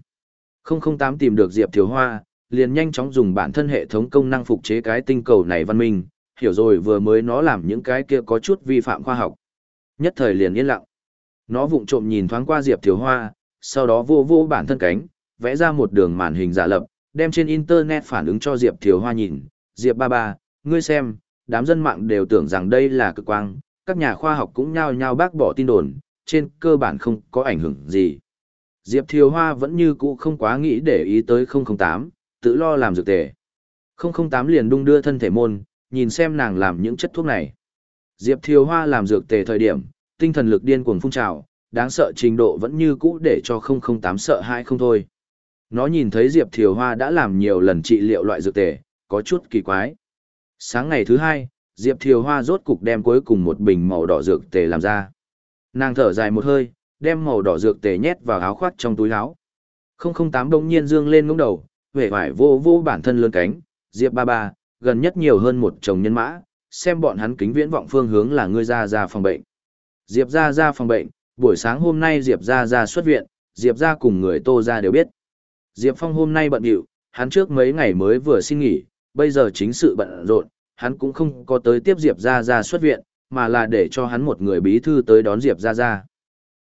A: 008 tìm được Diệp Thiếu Hoa, liền nhanh chóng dùng bản thân hệ thống công năng phục chế cái tinh cầu này văn minh, hiểu rồi vừa mới nó làm những cái kia có chút vi phạm khoa học. Nhất thời liền yên lặng. Nó vụng trộm nhìn thoáng qua Diệp Thiếu Hoa, sau đó vô vô bản thân cánh, vẽ ra một đường màn hình giả lập, đem trên internet phản ứng cho Diệp Thiếu Hoa nhìn. Diệp ba ba, ngươi xem, đám dân mạng đều tưởng rằng đây là cực quang, các nhà khoa học cũng nhao nhao bác bỏ tin đồn, trên cơ bản không có ảnh hưởng gì. Diệp Thiều Hoa vẫn như cũ không quá nghĩ để ý tới 008, tự lo làm dược tề. 008 liền đung đưa thân thể môn, nhìn xem nàng làm những chất thuốc này. Diệp Thiều Hoa làm dược tề thời điểm, tinh thần lực điên cuồng phun trào, đáng sợ trình độ vẫn như cũ để cho 008 sợ hãi không thôi. Nó nhìn thấy Diệp Thiều Hoa đã làm nhiều lần trị liệu loại dược tề, có chút kỳ quái. Sáng ngày thứ hai, Diệp Thiều Hoa rốt cục đem cuối cùng một bình màu đỏ dược tề làm ra. Nàng thở dài một hơi, đem màu đỏ dược tề nhét vào áo khoác trong túi áo. 008 đông nhiên dương lên ngông đầu, huệ vải vô vô bản thân lươn cánh, Diệp ba ba, gần nhất nhiều hơn một chồng nhân mã, xem bọn hắn kính viễn vọng phương hướng là ngươi ra ra phòng bệnh. Diệp ra ra phòng bệnh, buổi sáng hôm nay Diệp ra ra xuất viện, Diệp ra cùng người tô ra đều biết. Diệp Phong hôm nay bận rộn, hắn trước mấy ngày mới vừa xin nghỉ, bây giờ chính sự bận rộn, hắn cũng không có tới tiếp Diệp Gia Gia xuất viện, mà là để cho hắn một người bí thư tới đón Diệp Gia Gia.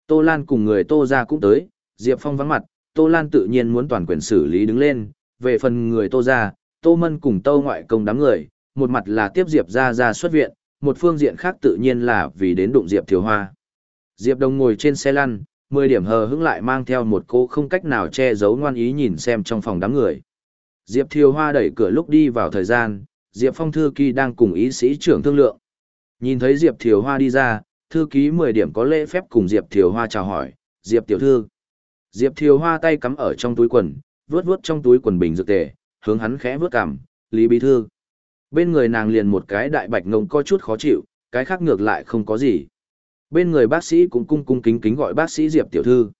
A: Tô Lan cùng người Tô Gia cũng tới, Diệp Phong vắng mặt, Tô Lan tự nhiên muốn toàn quyền xử lý đứng lên, về phần người Tô Gia, Tô Mân cùng Tô ngoại công đám người, một mặt là tiếp Diệp Gia Gia xuất viện, một phương diện khác tự nhiên là vì đến đụng Diệp Thiếu Hoa. Diệp Đông ngồi trên xe lăn, 10 điểm hờ hững lại mang theo một cô không cách nào che giấu ngoan ý nhìn xem trong phòng đám người. Diệp Thiều Hoa đẩy cửa lúc đi vào thời gian, Diệp Phong thư ký đang cùng ý sĩ trưởng thương lượng. Nhìn thấy Diệp Thiều Hoa đi ra, thư ký 10 điểm có lễ phép cùng Diệp Thiều Hoa chào hỏi, Diệp tiểu thư. Diệp Thiều Hoa tay cắm ở trong túi quần, vướt vướt trong túi quần bình dược tề, hướng hắn khẽ vướt cằm, Lý Bí Thư. Bên người nàng liền một cái đại bạch ngông có chút khó chịu, cái khác ngược lại không có gì. Bên người bác sĩ cũng cung cung kính kính gọi bác sĩ Diệp tiểu thư.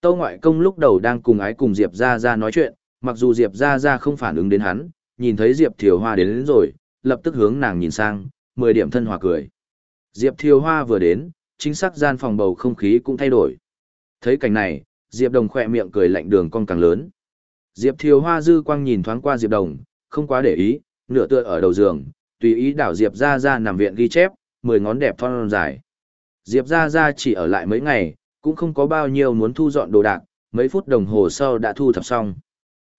A: Tâu ngoại công lúc đầu đang cùng ái cùng Diệp ra ra nói chuyện, mặc dù Diệp ra ra không phản ứng đến hắn, nhìn thấy Diệp Thiều Hoa đến, đến rồi, lập tức hướng nàng nhìn sang, 10 điểm thân hòa cười. Diệp Thiều Hoa vừa đến, chính xác gian phòng bầu không khí cũng thay đổi. Thấy cảnh này, Diệp Đồng khỏe miệng cười lạnh đường con càng lớn. Diệp Thiều Hoa dư quang nhìn thoáng qua Diệp Đồng, không quá để ý, nửa tựa ở đầu giường, tùy ý đảo Diệp ra ra nằm viện ghi chép, mười ngón đẹp thon dài. Diệp ra ra chỉ ở lại mấy ngày, cũng không có bao nhiêu muốn thu dọn đồ đạc, mấy phút đồng hồ sau đã thu thập xong.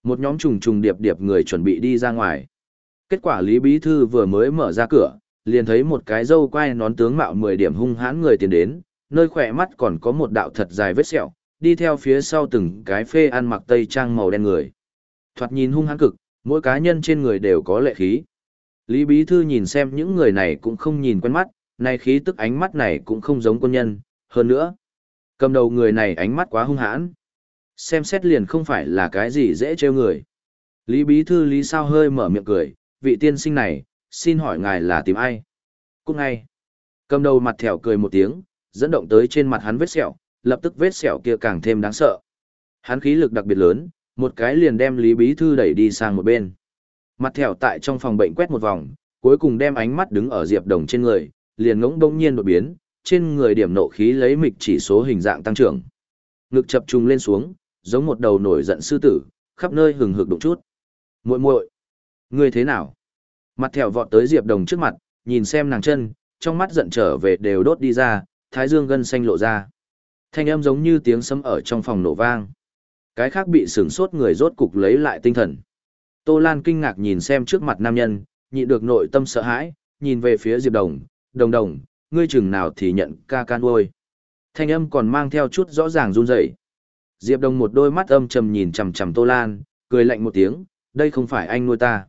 A: Một nhóm trùng trùng điệp điệp người chuẩn bị đi ra ngoài. Kết quả Lý Bí Thư vừa mới mở ra cửa, liền thấy một cái dâu quai nón tướng mạo 10 điểm hung hãn người tiến đến, nơi khỏe mắt còn có một đạo thật dài vết sẹo, đi theo phía sau từng cái phê ăn mặc tây trang màu đen người. Thoạt nhìn hung hãn cực, mỗi cá nhân trên người đều có lệ khí. Lý Bí Thư nhìn xem những người này cũng không nhìn quen mắt, này khí tức ánh mắt này cũng không giống quân nhân, hơn nữa. Cầm đầu người này ánh mắt quá hung hãn. Xem xét liền không phải là cái gì dễ trêu người. Lý Bí Thư Lý Sao hơi mở miệng cười, vị tiên sinh này, xin hỏi ngài là tìm ai? Cũng ngay. Cầm đầu mặt thẻo cười một tiếng, dẫn động tới trên mặt hắn vết sẹo, lập tức vết sẹo kia càng thêm đáng sợ. Hắn khí lực đặc biệt lớn, một cái liền đem Lý Bí Thư đẩy đi sang một bên. Mặt thẻo tại trong phòng bệnh quét một vòng, cuối cùng đem ánh mắt đứng ở Diệp Đồng trên người, liền ngỗng đông nhiên đột biến, trên người điểm nộ khí lấy mịch chỉ số hình dạng tăng trưởng. Ngực chập trùng lên xuống, giống một đầu nổi giận sư tử, khắp nơi hừng hực đụng chút. Muội muội, ngươi thế nào? Mặt thẻo vọt tới Diệp Đồng trước mặt, nhìn xem nàng chân, trong mắt giận trở về đều đốt đi ra, thái dương gân xanh lộ ra. Thanh âm giống như tiếng sấm ở trong phòng nổ vang. Cái khác bị sửng sốt người rốt cục lấy lại tinh thần. Tô Lan kinh ngạc nhìn xem trước mặt nam nhân, nhịn được nội tâm sợ hãi, nhìn về phía Diệp Đồng, đồng đồng, ngươi chừng nào thì nhận ca can nuôi. Thanh âm còn mang theo chút rõ ràng run rẩy. Diệp Đồng một đôi mắt âm trầm nhìn chằm chằm Tô Lan, cười lạnh một tiếng, đây không phải anh nuôi ta.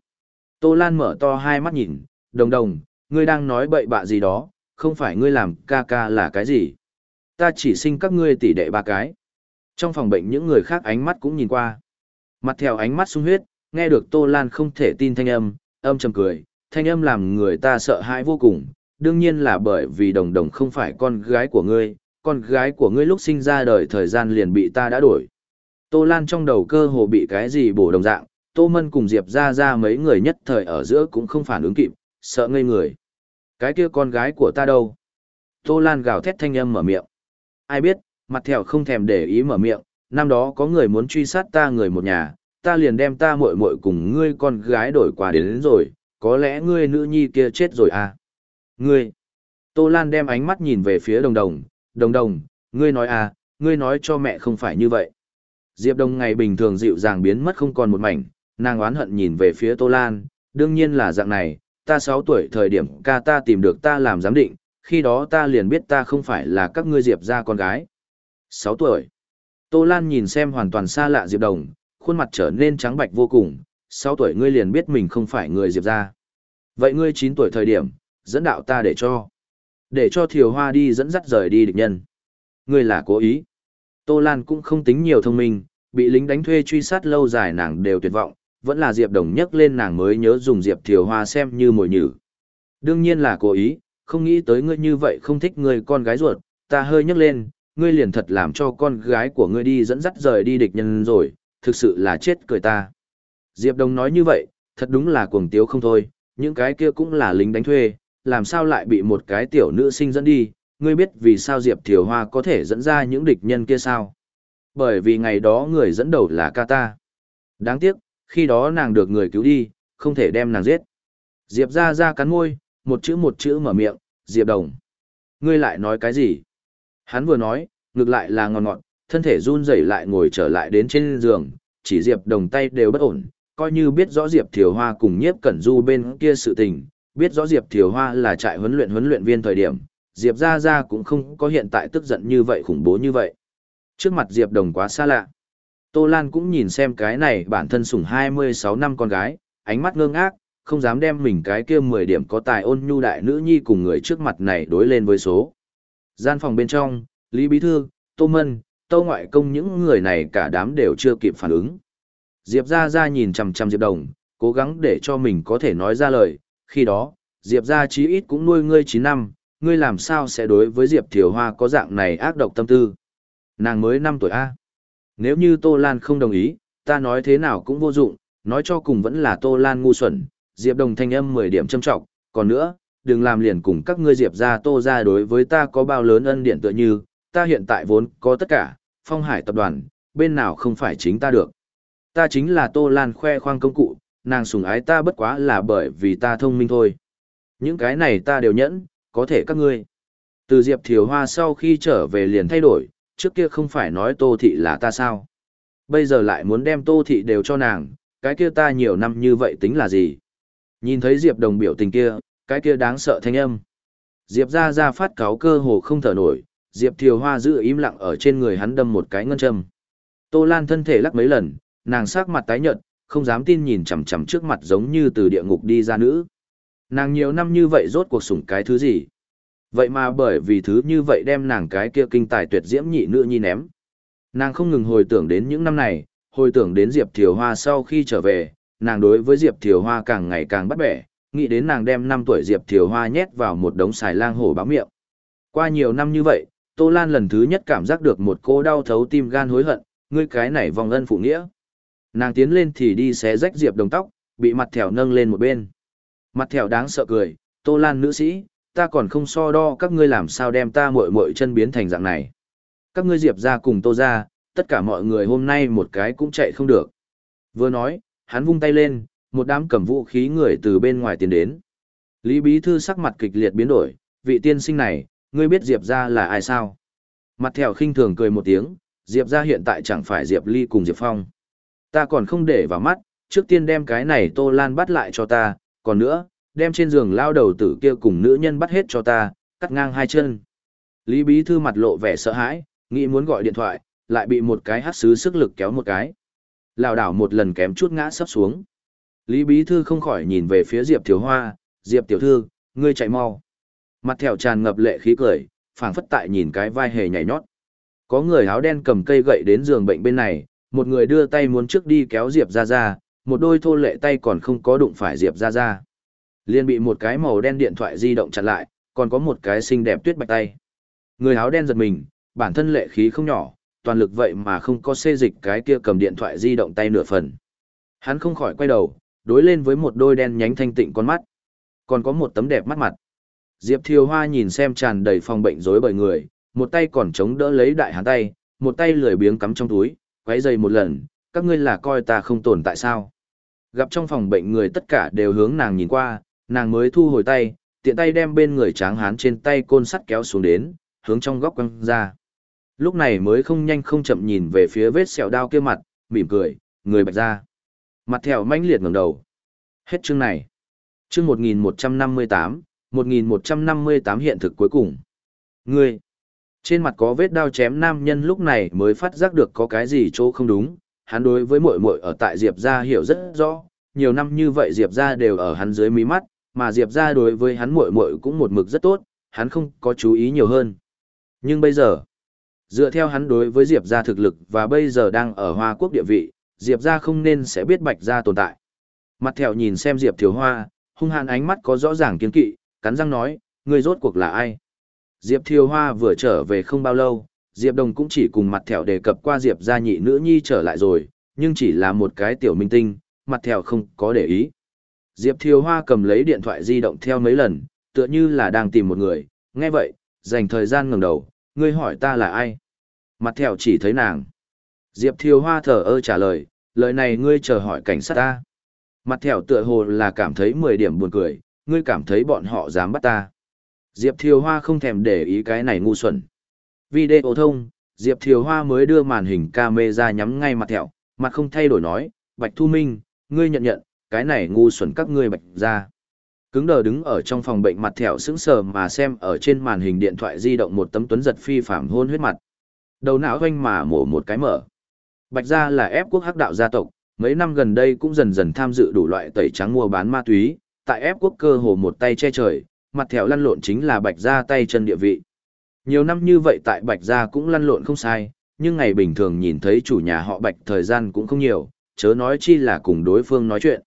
A: Tô Lan mở to hai mắt nhìn, đồng đồng, ngươi đang nói bậy bạ gì đó, không phải ngươi làm ca ca là cái gì. Ta chỉ sinh các ngươi tỷ đệ ba cái. Trong phòng bệnh những người khác ánh mắt cũng nhìn qua. Mặt theo ánh mắt sung huyết, nghe được Tô Lan không thể tin thanh âm, âm trầm cười, thanh âm làm người ta sợ hãi vô cùng, đương nhiên là bởi vì đồng đồng không phải con gái của ngươi, con gái của ngươi lúc sinh ra đời thời gian liền bị ta đã đổi. Tô Lan trong đầu cơ hồ bị cái gì bổ đồng dạng, Tô Mân cùng Diệp ra ra mấy người nhất thời ở giữa cũng không phản ứng kịp, sợ ngây người. Cái kia con gái của ta đâu? Tô Lan gào thét thanh âm mở miệng. Ai biết, mặt thèo không thèm để ý mở miệng, năm đó có người muốn truy sát ta người một nhà, ta liền đem ta muội muội cùng ngươi con gái đổi quà đến, đến rồi, có lẽ ngươi nữ nhi kia chết rồi à? Ngươi! Tô Lan đem ánh mắt nhìn về phía đồng đồng, đồng đồng, ngươi nói à, ngươi nói cho mẹ không phải như vậy. Diệp Đông ngày bình thường dịu dàng biến mất không còn một mảnh, nàng oán hận nhìn về phía Tô Lan, đương nhiên là dạng này, ta 6 tuổi thời điểm ca ta tìm được ta làm giám định, khi đó ta liền biết ta không phải là các ngươi Diệp ra con gái. 6 tuổi. Tô Lan nhìn xem hoàn toàn xa lạ Diệp Đồng, khuôn mặt trở nên trắng bạch vô cùng, 6 tuổi ngươi liền biết mình không phải người Diệp ra. Vậy ngươi 9 tuổi thời điểm, dẫn đạo ta để cho. Để cho Thiều Hoa đi dẫn dắt rời đi địch nhân. Ngươi là cố ý. Tô Lan cũng không tính nhiều thông minh, bị lính đánh thuê truy sát lâu dài nàng đều tuyệt vọng, vẫn là Diệp Đồng nhấc lên nàng mới nhớ dùng Diệp Thiều Hoa xem như mồi nhử. Đương nhiên là cố ý, không nghĩ tới ngươi như vậy không thích người con gái ruột, ta hơi nhấc lên, ngươi liền thật làm cho con gái của ngươi đi dẫn dắt rời đi địch nhân rồi, thực sự là chết cười ta. Diệp Đồng nói như vậy, thật đúng là cuồng tiếu không thôi, những cái kia cũng là lính đánh thuê, làm sao lại bị một cái tiểu nữ sinh dẫn đi, ngươi biết vì sao Diệp Thiều Hoa có thể dẫn ra những địch nhân kia sao? Bởi vì ngày đó người dẫn đầu là Kata. Đáng tiếc, khi đó nàng được người cứu đi, không thể đem nàng giết. Diệp ra ra cắn môi, một chữ một chữ mở miệng, Diệp Đồng. Ngươi lại nói cái gì? Hắn vừa nói, ngược lại là ngon ngọt, thân thể run rẩy lại ngồi trở lại đến trên giường, chỉ Diệp Đồng tay đều bất ổn, coi như biết rõ Diệp Thiều Hoa cùng nhiếp cẩn du bên kia sự tình, biết rõ Diệp Thiều Hoa là trại huấn luyện huấn luyện viên thời điểm, Diệp gia gia cũng không có hiện tại tức giận như vậy khủng bố như vậy. Trước mặt Diệp Đồng quá xa lạ. Tô Lan cũng nhìn xem cái này bản thân sủng 26 năm con gái, ánh mắt ngơ ngác, không dám đem mình cái kia 10 điểm có tài ôn nhu đại nữ nhi cùng người trước mặt này đối lên với số. Gian phòng bên trong, Lý Bí Thư, Tô Mân, Tô Ngoại Công những người này cả đám đều chưa kịp phản ứng. Diệp gia gia nhìn chằm chằm Diệp Đồng, cố gắng để cho mình có thể nói ra lời, khi đó, Diệp gia chí ít cũng nuôi ngươi 9 năm, ngươi làm sao sẽ đối với Diệp Thiều Hoa có dạng này ác độc tâm tư. Nàng mới 5 tuổi A. Nếu như Tô Lan không đồng ý, ta nói thế nào cũng vô dụng, nói cho cùng vẫn là Tô Lan ngu xuẩn, Diệp Đồng thanh âm 10 điểm châm trọng, còn nữa, đừng làm liền cùng các ngươi Diệp ra Tô ra đối với ta có bao lớn ân điện tựa như, ta hiện tại vốn có tất cả, phong hải tập đoàn, bên nào không phải chính ta được. Ta chính là Tô Lan khoe khoang công cụ, nàng sùng ái ta bất quá là bởi vì ta thông minh thôi. Những cái này ta đều nhẫn, có thể các ngươi. Từ Diệp Thiều Hoa sau khi trở về liền thay đổi, trước kia không phải nói Tô Thị là ta sao. Bây giờ lại muốn đem Tô Thị đều cho nàng, cái kia ta nhiều năm như vậy tính là gì. Nhìn thấy Diệp Đồng biểu tình kia, cái kia đáng sợ thanh âm. Diệp ra ra phát cáo cơ hồ không thở nổi, Diệp Thiều Hoa giữ im lặng ở trên người hắn đâm một cái ngân châm. Tô Lan thân thể lắc mấy lần, nàng sắc mặt tái nhợt, không dám tin nhìn chằm chằm trước mặt giống như từ địa ngục đi ra nữ. Nàng nhiều năm như vậy rốt cuộc sủng cái thứ gì? Vậy mà bởi vì thứ như vậy đem nàng cái kia kinh tài tuyệt diễm nhị nữ nhi ném. Nàng không ngừng hồi tưởng đến những năm này, hồi tưởng đến Diệp Thiều Hoa sau khi trở về, nàng đối với Diệp Thiều Hoa càng ngày càng bắt bẻ, nghĩ đến nàng đem năm tuổi Diệp Thiều Hoa nhét vào một đống xài lang hổ báo miệng. Qua nhiều năm như vậy, Tô Lan lần thứ nhất cảm giác được một cô đau thấu tim gan hối hận, ngươi cái này vòng ân phụ nghĩa. Nàng tiến lên thì đi xé rách Diệp Đồng tóc, bị mặt thẻo nâng lên một bên. Mặt thẻo đáng sợ cười, Tô Lan nữ sĩ, ta còn không so đo các ngươi làm sao đem ta muội muội chân biến thành dạng này. Các ngươi Diệp ra cùng Tô ra, tất cả mọi người hôm nay một cái cũng chạy không được. Vừa nói, hắn vung tay lên, một đám cầm vũ khí người từ bên ngoài tiến đến. Lý Bí Thư sắc mặt kịch liệt biến đổi, vị tiên sinh này, ngươi biết Diệp ra là ai sao? Mặt thèo khinh thường cười một tiếng, Diệp ra hiện tại chẳng phải Diệp Ly cùng Diệp Phong. Ta còn không để vào mắt, trước tiên đem cái này Tô Lan bắt lại cho ta, còn nữa, đem trên giường lao đầu tử kia cùng nữ nhân bắt hết cho ta, cắt ngang hai chân. Lý Bí Thư mặt lộ vẻ sợ hãi, nghĩ muốn gọi điện thoại, lại bị một cái hát xứ sức lực kéo một cái. Lào đảo một lần kém chút ngã sắp xuống. Lý Bí Thư không khỏi nhìn về phía Diệp Thiếu Hoa, Diệp Tiểu Thư, ngươi chạy mau. Mặt thèo tràn ngập lệ khí cười, phảng phất tại nhìn cái vai hề nhảy nhót. Có người áo đen cầm cây gậy đến giường bệnh bên này, một người đưa tay muốn trước đi kéo Diệp ra ra, một đôi thô lệ tay còn không có đụng phải Diệp ra ra. Liên bị một cái màu đen điện thoại di động chặn lại, còn có một cái xinh đẹp tuyết bạch tay. Người áo đen giật mình, bản thân lệ khí không nhỏ, toàn lực vậy mà không có xê dịch cái kia cầm điện thoại di động tay nửa phần. Hắn không khỏi quay đầu, đối lên với một đôi đen nhánh thanh tịnh con mắt. Còn có một tấm đẹp mắt mặt. Diệp Thiều Hoa nhìn xem tràn đầy phòng bệnh rối bởi người, một tay còn chống đỡ lấy đại hắn tay, một tay lười biếng cắm trong túi, quấy dày một lần, các ngươi là coi ta không tồn tại sao. Gặp trong phòng bệnh người tất cả đều hướng nàng nhìn qua, nàng mới thu hồi tay, tiện tay đem bên người tráng hán trên tay côn sắt kéo xuống đến, hướng trong góc quăng ra. Lúc này mới không nhanh không chậm nhìn về phía vết sẹo đao kia mặt, mỉm cười, người bạch ra. Mặt thèo manh liệt ngẩng đầu. Hết chương này. Chương 1158, 1158 hiện thực cuối cùng. Ngươi. Trên mặt có vết đao chém nam nhân lúc này mới phát giác được có cái gì chỗ không đúng, hắn đối với muội muội ở tại Diệp gia hiểu rất rõ, nhiều năm như vậy Diệp gia đều ở hắn dưới mí mắt, mà Diệp gia đối với hắn muội muội cũng một mực rất tốt, hắn không có chú ý nhiều hơn. Nhưng bây giờ, dựa theo hắn đối với Diệp gia thực lực và bây giờ đang ở Hoa Quốc địa vị, Diệp gia không nên sẽ biết Bạch gia tồn tại. Mặt thẹo nhìn xem Diệp Thiếu Hoa, hung hãn ánh mắt có rõ ràng kiên kỵ, cắn răng nói, ngươi rốt cuộc là ai? Diệp Thiều Hoa vừa trở về không bao lâu, Diệp Đồng cũng chỉ cùng mặt thẻo đề cập qua Diệp gia nhị nữ nhi trở lại rồi, nhưng chỉ là một cái tiểu minh tinh, mặt thẻo không có để ý. Diệp Thiều Hoa cầm lấy điện thoại di động theo mấy lần, tựa như là đang tìm một người, nghe vậy, dành thời gian ngẩng đầu, ngươi hỏi ta là ai? Mặt thẻo chỉ thấy nàng. Diệp Thiều Hoa thở ơ trả lời, lời này ngươi chờ hỏi cảnh sát ta. Mặt thẻo tựa hồ là cảm thấy 10 điểm buồn cười, ngươi cảm thấy bọn họ dám bắt ta. Diệp Thiều Hoa không thèm để ý cái này ngu xuẩn. Video thông, Diệp Thiều Hoa mới đưa màn hình camera nhắm ngay mặt thẹo, mặt không thay đổi nói, Bạch Thu Minh, ngươi nhận nhận, cái này ngu xuẩn các ngươi bạch ra. Cứng đờ đứng ở trong phòng bệnh mặt thẹo sững sờ mà xem ở trên màn hình điện thoại di động một tấm tuấn giật phi phạm hôn huyết mặt. Đầu não hoanh mà mổ một cái mở. Bạch gia là ép quốc hắc đạo gia tộc, mấy năm gần đây cũng dần dần tham dự đủ loại tẩy trắng mua bán ma túy, tại ép quốc cơ hồ một tay che trời, mặt thẹo lăn lộn chính là Bạch gia tay chân địa vị. Nhiều năm như vậy tại Bạch gia cũng lăn lộn không sai, nhưng ngày bình thường nhìn thấy chủ nhà họ Bạch thời gian cũng không nhiều, chớ nói chi là cùng đối phương nói chuyện.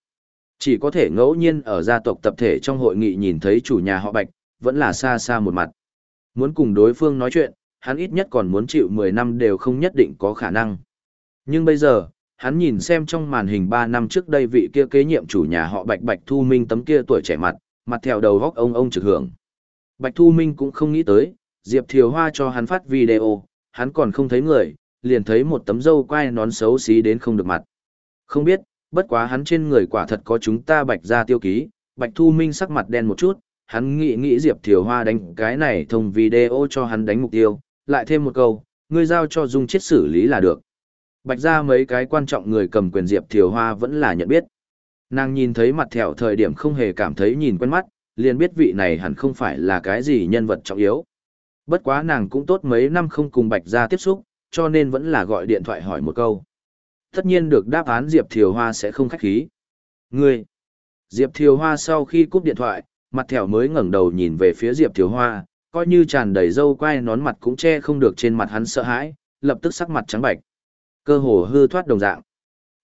A: Chỉ có thể ngẫu nhiên ở gia tộc tập thể trong hội nghị nhìn thấy chủ nhà họ Bạch, vẫn là xa xa một mặt. Muốn cùng đối phương nói chuyện, hắn ít nhất còn muốn chịu 10 năm đều không nhất định có khả năng. Nhưng bây giờ, hắn nhìn xem trong màn hình 3 năm trước đây vị kia kế nhiệm chủ nhà họ Bạch Bạch Thu Minh tấm kia tuổi trẻ mặt, mặt theo đầu góc ông ông trực hưởng. Bạch Thu Minh cũng không nghĩ tới, Diệp Thiều Hoa cho hắn phát video, hắn còn không thấy người, liền thấy một tấm dâu quai nón xấu xí đến không được mặt. Không biết, bất quá hắn trên người quả thật có chúng ta bạch ra tiêu ký, Bạch Thu Minh sắc mặt đen một chút, hắn nghĩ nghĩ Diệp Thiều Hoa đánh cái này thông video cho hắn đánh mục tiêu, lại thêm một câu, ngươi giao cho Dung chết xử lý là được. Bạch ra mấy cái quan trọng người cầm quyền Diệp Thiều Hoa vẫn là nhận biết. Nàng nhìn thấy mặt thẹo thời điểm không hề cảm thấy nhìn quen mắt, liền biết vị này hẳn không phải là cái gì nhân vật trọng yếu. Bất quá nàng cũng tốt mấy năm không cùng Bạch gia tiếp xúc, cho nên vẫn là gọi điện thoại hỏi một câu. Tất nhiên được đáp án Diệp Thiều Hoa sẽ không khách khí. Ngươi! Diệp Thiều Hoa sau khi cúp điện thoại, mặt thẻo mới ngẩng đầu nhìn về phía Diệp Thiều Hoa, coi như tràn đầy râu quai nón mặt cũng che không được trên mặt hắn sợ hãi, lập tức sắc mặt trắng bạch. Cơ hồ hư thoát đồng dạng.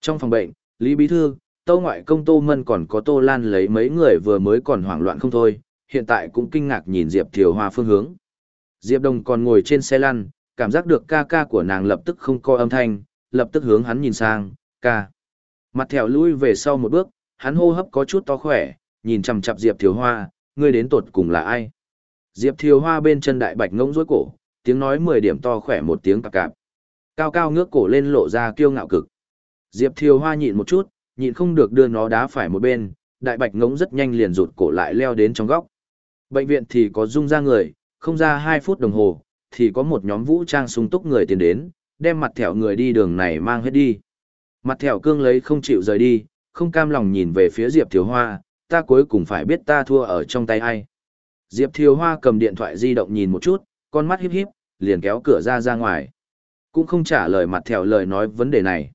A: Trong phòng bệnh, Lý Bí Thư, Tô Ngoại Công Tô Mân còn có Tô Lan lấy mấy người vừa mới còn hoảng loạn không thôi, hiện tại cũng kinh ngạc nhìn Diệp Thiều Hoa phương hướng. Diệp Đồng còn ngồi trên xe lăn, cảm giác được ca ca của nàng lập tức không coi âm thanh, lập tức hướng hắn nhìn sang, ca. Mặt thẻo lui về sau một bước, hắn hô hấp có chút to khỏe, nhìn chằm chằm Diệp Thiều Hoa, ngươi đến tột cùng là ai? Diệp Thiều Hoa bên chân đại bạch ngỗng rối cổ, tiếng nói mười điểm to khỏe một tiếng cạp cạp. Cao cao ngước cổ lên lộ ra kiêu ngạo cực. Diệp Thiều Hoa nhịn một chút, nhịn không được đưa nó đá phải một bên, đại bạch ngỗng rất nhanh liền rụt cổ lại leo đến trong góc. Bệnh viện thì có dung ra người, không ra hai phút đồng hồ, thì có một nhóm vũ trang sung túc người tiến đến, đem mặt thẻo người đi đường này mang hết đi. Mặt thẻo cương lấy không chịu rời đi, không cam lòng nhìn về phía Diệp thiếu Hoa, ta cuối cùng phải biết ta thua ở trong tay ai. Diệp Thiều Hoa cầm điện thoại di động nhìn một chút, con mắt híp híp, liền kéo cửa ra ra ngoài. Cũng không trả lời mặt thẻo lời nói vấn đề này.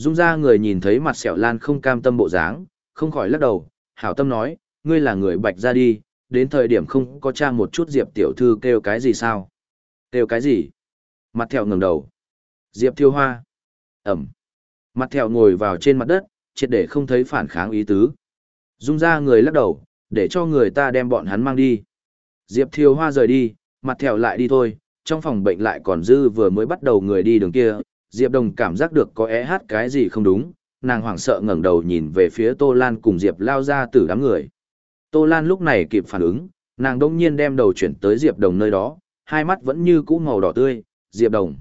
A: Dung ra người nhìn thấy mặt sẹo lan không cam tâm bộ dáng, không khỏi lắc đầu, hảo tâm nói, ngươi là người bạch ra đi, đến thời điểm không có cha một chút Diệp tiểu thư kêu cái gì sao? Kêu cái gì? Mặt thẹo ngẩng đầu. Diệp thiêu hoa. Ẩm. Mặt thẹo ngồi vào trên mặt đất, triệt để không thấy phản kháng ý tứ. Dung ra người lắc đầu, để cho người ta đem bọn hắn mang đi. Diệp thiêu hoa rời đi, mặt thẹo lại đi thôi, trong phòng bệnh lại còn dư vừa mới bắt đầu người đi đường kia. Diệp đồng cảm giác được có é hát cái gì không đúng, nàng hoảng sợ ngẩng đầu nhìn về phía Tô Lan cùng Diệp lao ra từ đám người. Tô Lan lúc này kịp phản ứng, nàng đông nhiên đem đầu chuyển tới Diệp Đồng nơi đó, hai mắt vẫn như cũ màu đỏ tươi, Diệp Đồng.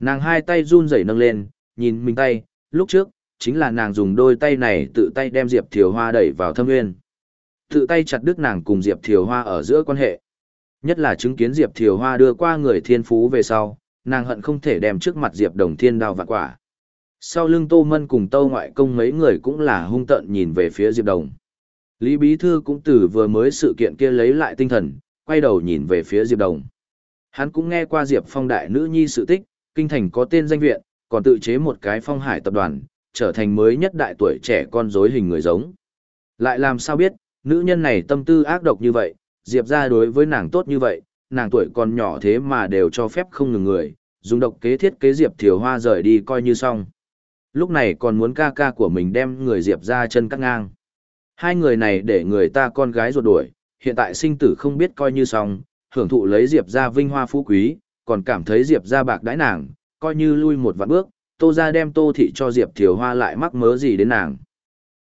A: Nàng hai tay run rẩy nâng lên, nhìn mình tay, lúc trước, chính là nàng dùng đôi tay này tự tay đem Diệp Thiều Hoa đẩy vào thâm nguyên. Tự tay chặt đứt nàng cùng Diệp Thiều Hoa ở giữa quan hệ. Nhất là chứng kiến Diệp Thiều Hoa đưa qua người thiên phú về sau, nàng hận không thể đem trước mặt Diệp Đồng thiên đao vạn quả. Sau lưng Tô Mân cùng Tô Ngoại Công mấy người cũng là hung tợn nhìn về phía Diệp Đồng. Lý Bí Thư cũng từ vừa mới sự kiện kia lấy lại tinh thần, quay đầu nhìn về phía Diệp Đồng. Hắn cũng nghe qua Diệp Phong đại nữ nhi sự tích, kinh thành có tên danh viện, còn tự chế một cái phong hải tập đoàn, trở thành mới nhất đại tuổi trẻ con rối hình người giống. Lại làm sao biết, nữ nhân này tâm tư ác độc như vậy, Diệp ra đối với nàng tốt như vậy, nàng tuổi còn nhỏ thế mà đều cho phép không ngừng người, dùng độc kế thiết kế Diệp Thiều Hoa rời đi coi như xong. Lúc này còn muốn ca ca của mình đem người Diệp ra chân cắt ngang. Hai người này để người ta con gái ruột đuổi, hiện tại sinh tử không biết coi như xong, hưởng thụ lấy Diệp ra vinh hoa phú quý, còn cảm thấy Diệp ra bạc đãi nàng, coi như lui một vạn bước, tô ra đem tô thị cho Diệp Thiều Hoa lại mắc mớ gì đến nàng.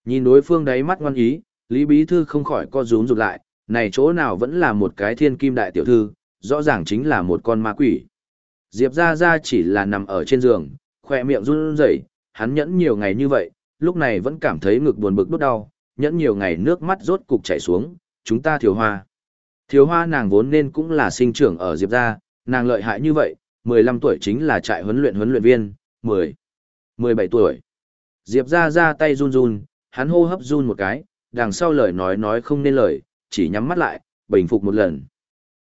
A: Nhìn đối phương đáy mắt ngoan ý, Lý Bí Thư không khỏi co rúm rụt lại, này chỗ nào vẫn là một cái thiên kim đại tiểu thư, rõ ràng chính là một con ma quỷ. Diệp Gia Gia chỉ là nằm ở trên giường, khỏe miệng run rẩy, hắn nhẫn nhiều ngày như vậy, lúc này vẫn cảm thấy ngực buồn bực đốt đau, nhẫn nhiều ngày nước mắt rốt cục chảy xuống, chúng ta thiếu hoa. Thiếu hoa nàng vốn nên cũng là sinh trưởng ở Diệp gia, nàng lợi hại như vậy, 15 tuổi chính là trại huấn luyện huấn luyện viên, 10, 17 tuổi. Diệp gia ra tay run run, hắn hô hấp run một cái, đằng sau lời nói nói không nên lời, chỉ nhắm mắt lại, bình phục một lần.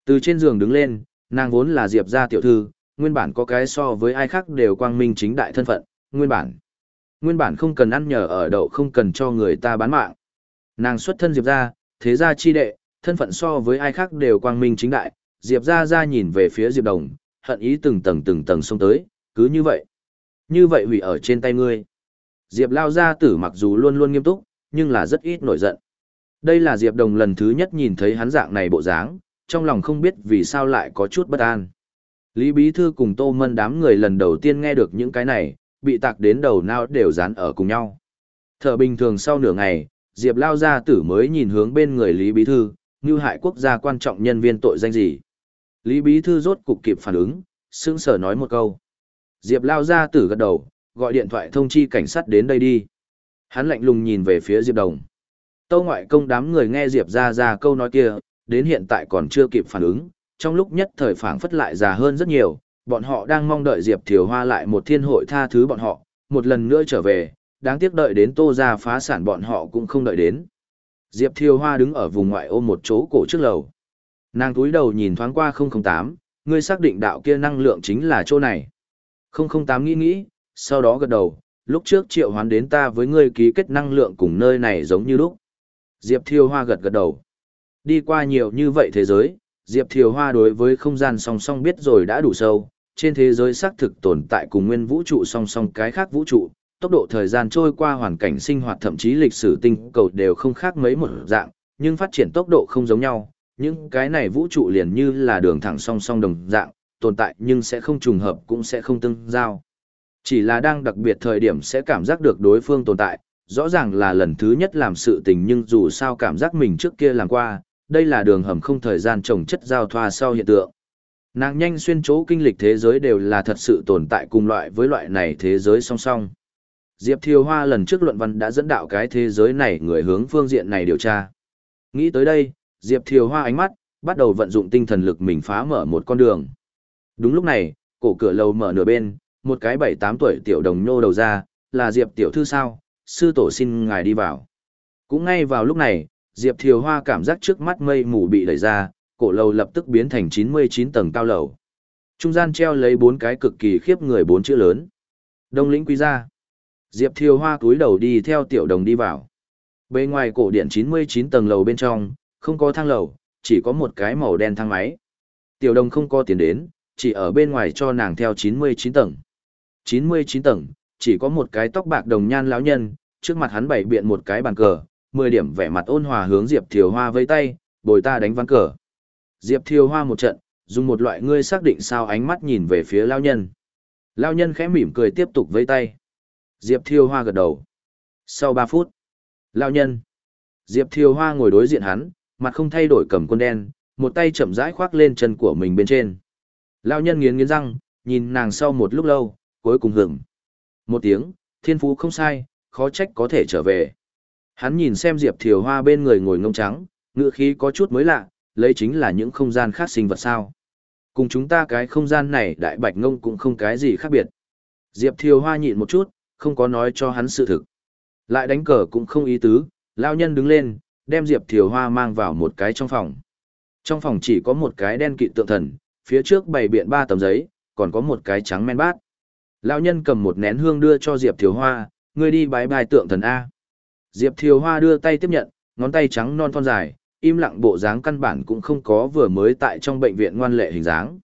A: Từ trên giường đứng lên, nàng vốn là Diệp gia tiểu thư, nguyên bản có cái so với ai khác đều quang minh chính đại thân phận, nguyên bản. Nguyên bản không cần ăn nhờ ở đậu không cần cho người ta bán mạng. Nàng xuất thân Diệp gia thế gia chi đệ, thân phận so với ai khác đều quang minh chính đại, Diệp gia gia nhìn về phía Diệp Đồng, hận ý từng tầng từng tầng xông tới, cứ như vậy. Như vậy hủy ở trên tay ngươi. Diệp lao gia tử mặc dù luôn luôn nghiêm túc, nhưng là rất ít nổi giận. Đây là Diệp Đồng lần thứ nhất nhìn thấy hắn dạng này bộ dáng, trong lòng không biết vì sao lại có chút bất an. Lý Bí Thư cùng Tô Mân đám người lần đầu tiên nghe được những cái này, bị tạc đến đầu não đều dán ở cùng nhau. Thở bình thường sau nửa ngày, Diệp Lao Gia Tử mới nhìn hướng bên người Lý Bí Thư, như hại quốc gia quan trọng nhân viên tội danh gì. Lý Bí Thư rốt cục kịp phản ứng, sững sờ nói một câu. Diệp Lao Gia Tử gật đầu, gọi điện thoại thông chi cảnh sát đến đây đi. Hắn lạnh lùng nhìn về phía Diệp Đồng. Tâu ngoại công đám người nghe Diệp ra ra câu nói kia, đến hiện tại còn chưa kịp phản ứng, trong lúc nhất thời phảng phất lại già hơn rất nhiều, bọn họ đang mong đợi Diệp Thiều Hoa lại một thiên hội tha thứ bọn họ, một lần nữa trở về, đáng tiếc đợi đến Tô ra phá sản bọn họ cũng không đợi đến. Diệp Thiều Hoa đứng ở vùng ngoại ô một chỗ cổ trước lầu. Nàng túi đầu nhìn thoáng qua 008, ngươi xác định đạo kia năng lượng chính là chỗ này. 008 nghĩ nghĩ, sau đó gật đầu, lúc trước triệu hoán đến ta với ngươi ký kết năng lượng cùng nơi này giống như lúc. Diệp Thiều Hoa gật gật đầu. Đi qua nhiều như vậy thế giới, Diệp Thiều Hoa đối với không gian song song biết rồi đã đủ sâu, trên thế giới xác thực tồn tại cùng nguyên vũ trụ song song cái khác vũ trụ, tốc độ thời gian trôi qua hoàn cảnh sinh hoạt thậm chí lịch sử tinh cầu đều không khác mấy một dạng, nhưng phát triển tốc độ không giống nhau, những cái này vũ trụ liền như là đường thẳng song song đồng dạng, tồn tại nhưng sẽ không trùng hợp cũng sẽ không tương giao. Chỉ là đang đặc biệt thời điểm sẽ cảm giác được đối phương tồn tại, rõ ràng là lần thứ nhất làm sự tình nhưng dù sao cảm giác mình trước kia làm qua, đây là đường hầm không thời gian trồng chất giao thoa sau hiện tượng. Nàng nhanh xuyên chỗ kinh lịch thế giới đều là thật sự tồn tại cùng loại với loại này thế giới song song. Diệp Thiều Hoa lần trước luận văn đã dẫn đạo cái thế giới này người hướng phương diện này điều tra. Nghĩ tới đây, Diệp Thiều Hoa ánh mắt, bắt đầu vận dụng tinh thần lực mình phá mở một con đường. Đúng lúc này, cổ cửa lầu mở nửa bên, một cái bảy tám tuổi tiểu đồng nhô đầu ra, là Diệp tiểu thư sao, sư tổ xin ngài đi vào. Cũng ngay vào lúc này, Diệp Thiều Hoa cảm giác trước mắt mây mù bị đẩy ra, cổ lầu lập tức biến thành 99 tầng cao lầu. Trung gian treo lấy bốn cái cực kỳ khiếp người bốn chữ lớn. Đông lĩnh quý gia. Diệp Thiều Hoa cúi đầu đi theo tiểu đồng đi vào. Bên ngoài cổ điện 99 tầng lầu bên trong, không có thang lầu, chỉ có một cái màu đen thang máy. Tiểu đồng không có tiền đến, chỉ ở bên ngoài cho nàng theo 99 tầng. 99 tầng, chỉ có một cái tóc bạc đồng nhan lão nhân, trước mặt hắn bày biện một cái bàn cờ, 10 điểm vẻ mặt ôn hòa hướng Diệp Thiều Hoa vây tay, bồi ta đánh ván cờ. Diệp Thiều Hoa một trận, dùng một loại ngươi xác định sao ánh mắt nhìn về phía lão nhân. Lão nhân khẽ mỉm cười tiếp tục vây tay. Diệp Thiều Hoa gật đầu. Sau 3 phút, lão nhân. Diệp Thiều Hoa ngồi đối diện hắn, mặt không thay đổi cầm quân đen, một tay chậm rãi khoác lên chân của mình bên trên. Lão nhân nghiến nghiến răng, nhìn nàng sau một lúc lâu, cuối cùng hưởng. Một tiếng, thiên phú không sai, khó trách có thể trở về. Hắn nhìn xem Diệp Thiều Hoa bên người ngồi ngông trắng, ngựa khí có chút mới lạ, lấy chính là những không gian khác sinh vật sao. Cùng chúng ta cái không gian này đại bạch ngông cũng không cái gì khác biệt. Diệp Thiều Hoa nhịn một chút, không có nói cho hắn sự thực. Lại đánh cờ cũng không ý tứ, lao nhân đứng lên, đem Diệp Thiều Hoa mang vào một cái trong phòng. Trong phòng chỉ có một cái đen kịt tượng thần, phía trước bày biện ba tấm giấy, còn có một cái trắng men bát. Lão nhân cầm một nén hương đưa cho Diệp Thiều Hoa, ngươi đi bái bài tượng thần A. Diệp Thiều Hoa đưa tay tiếp nhận, ngón tay trắng non thon dài, im lặng bộ dáng căn bản cũng không có vừa mới tại trong bệnh viện ngoan lệ hình dáng.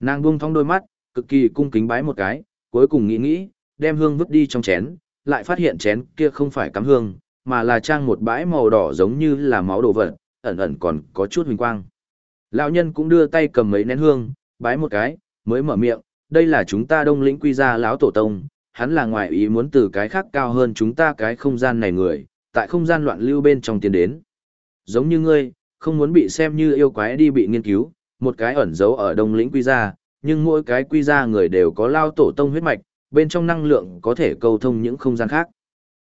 A: Nàng buông thong đôi mắt, cực kỳ cung kính bái một cái, cuối cùng nghĩ nghĩ, đem hương vứt đi trong chén, lại phát hiện chén kia không phải cắm hương, mà là trang một bãi màu đỏ giống như là máu đồ vật, ẩn ẩn còn có chút huỳnh quang. Lão nhân cũng đưa tay cầm mấy nén hương, bái một cái, mới mở miệng, đây là chúng ta đông lĩnh quy gia lão tổ tông, hắn là ngoại ý muốn từ cái khác cao hơn chúng ta cái không gian này người, tại không gian loạn lưu bên trong tiến đến. Giống như ngươi, không muốn bị xem như yêu quái đi bị nghiên cứu, một cái ẩn giấu ở đông lĩnh quy gia, nhưng mỗi cái quy gia người đều có lao tổ tông huyết mạch, bên trong năng lượng có thể cầu thông những không gian khác.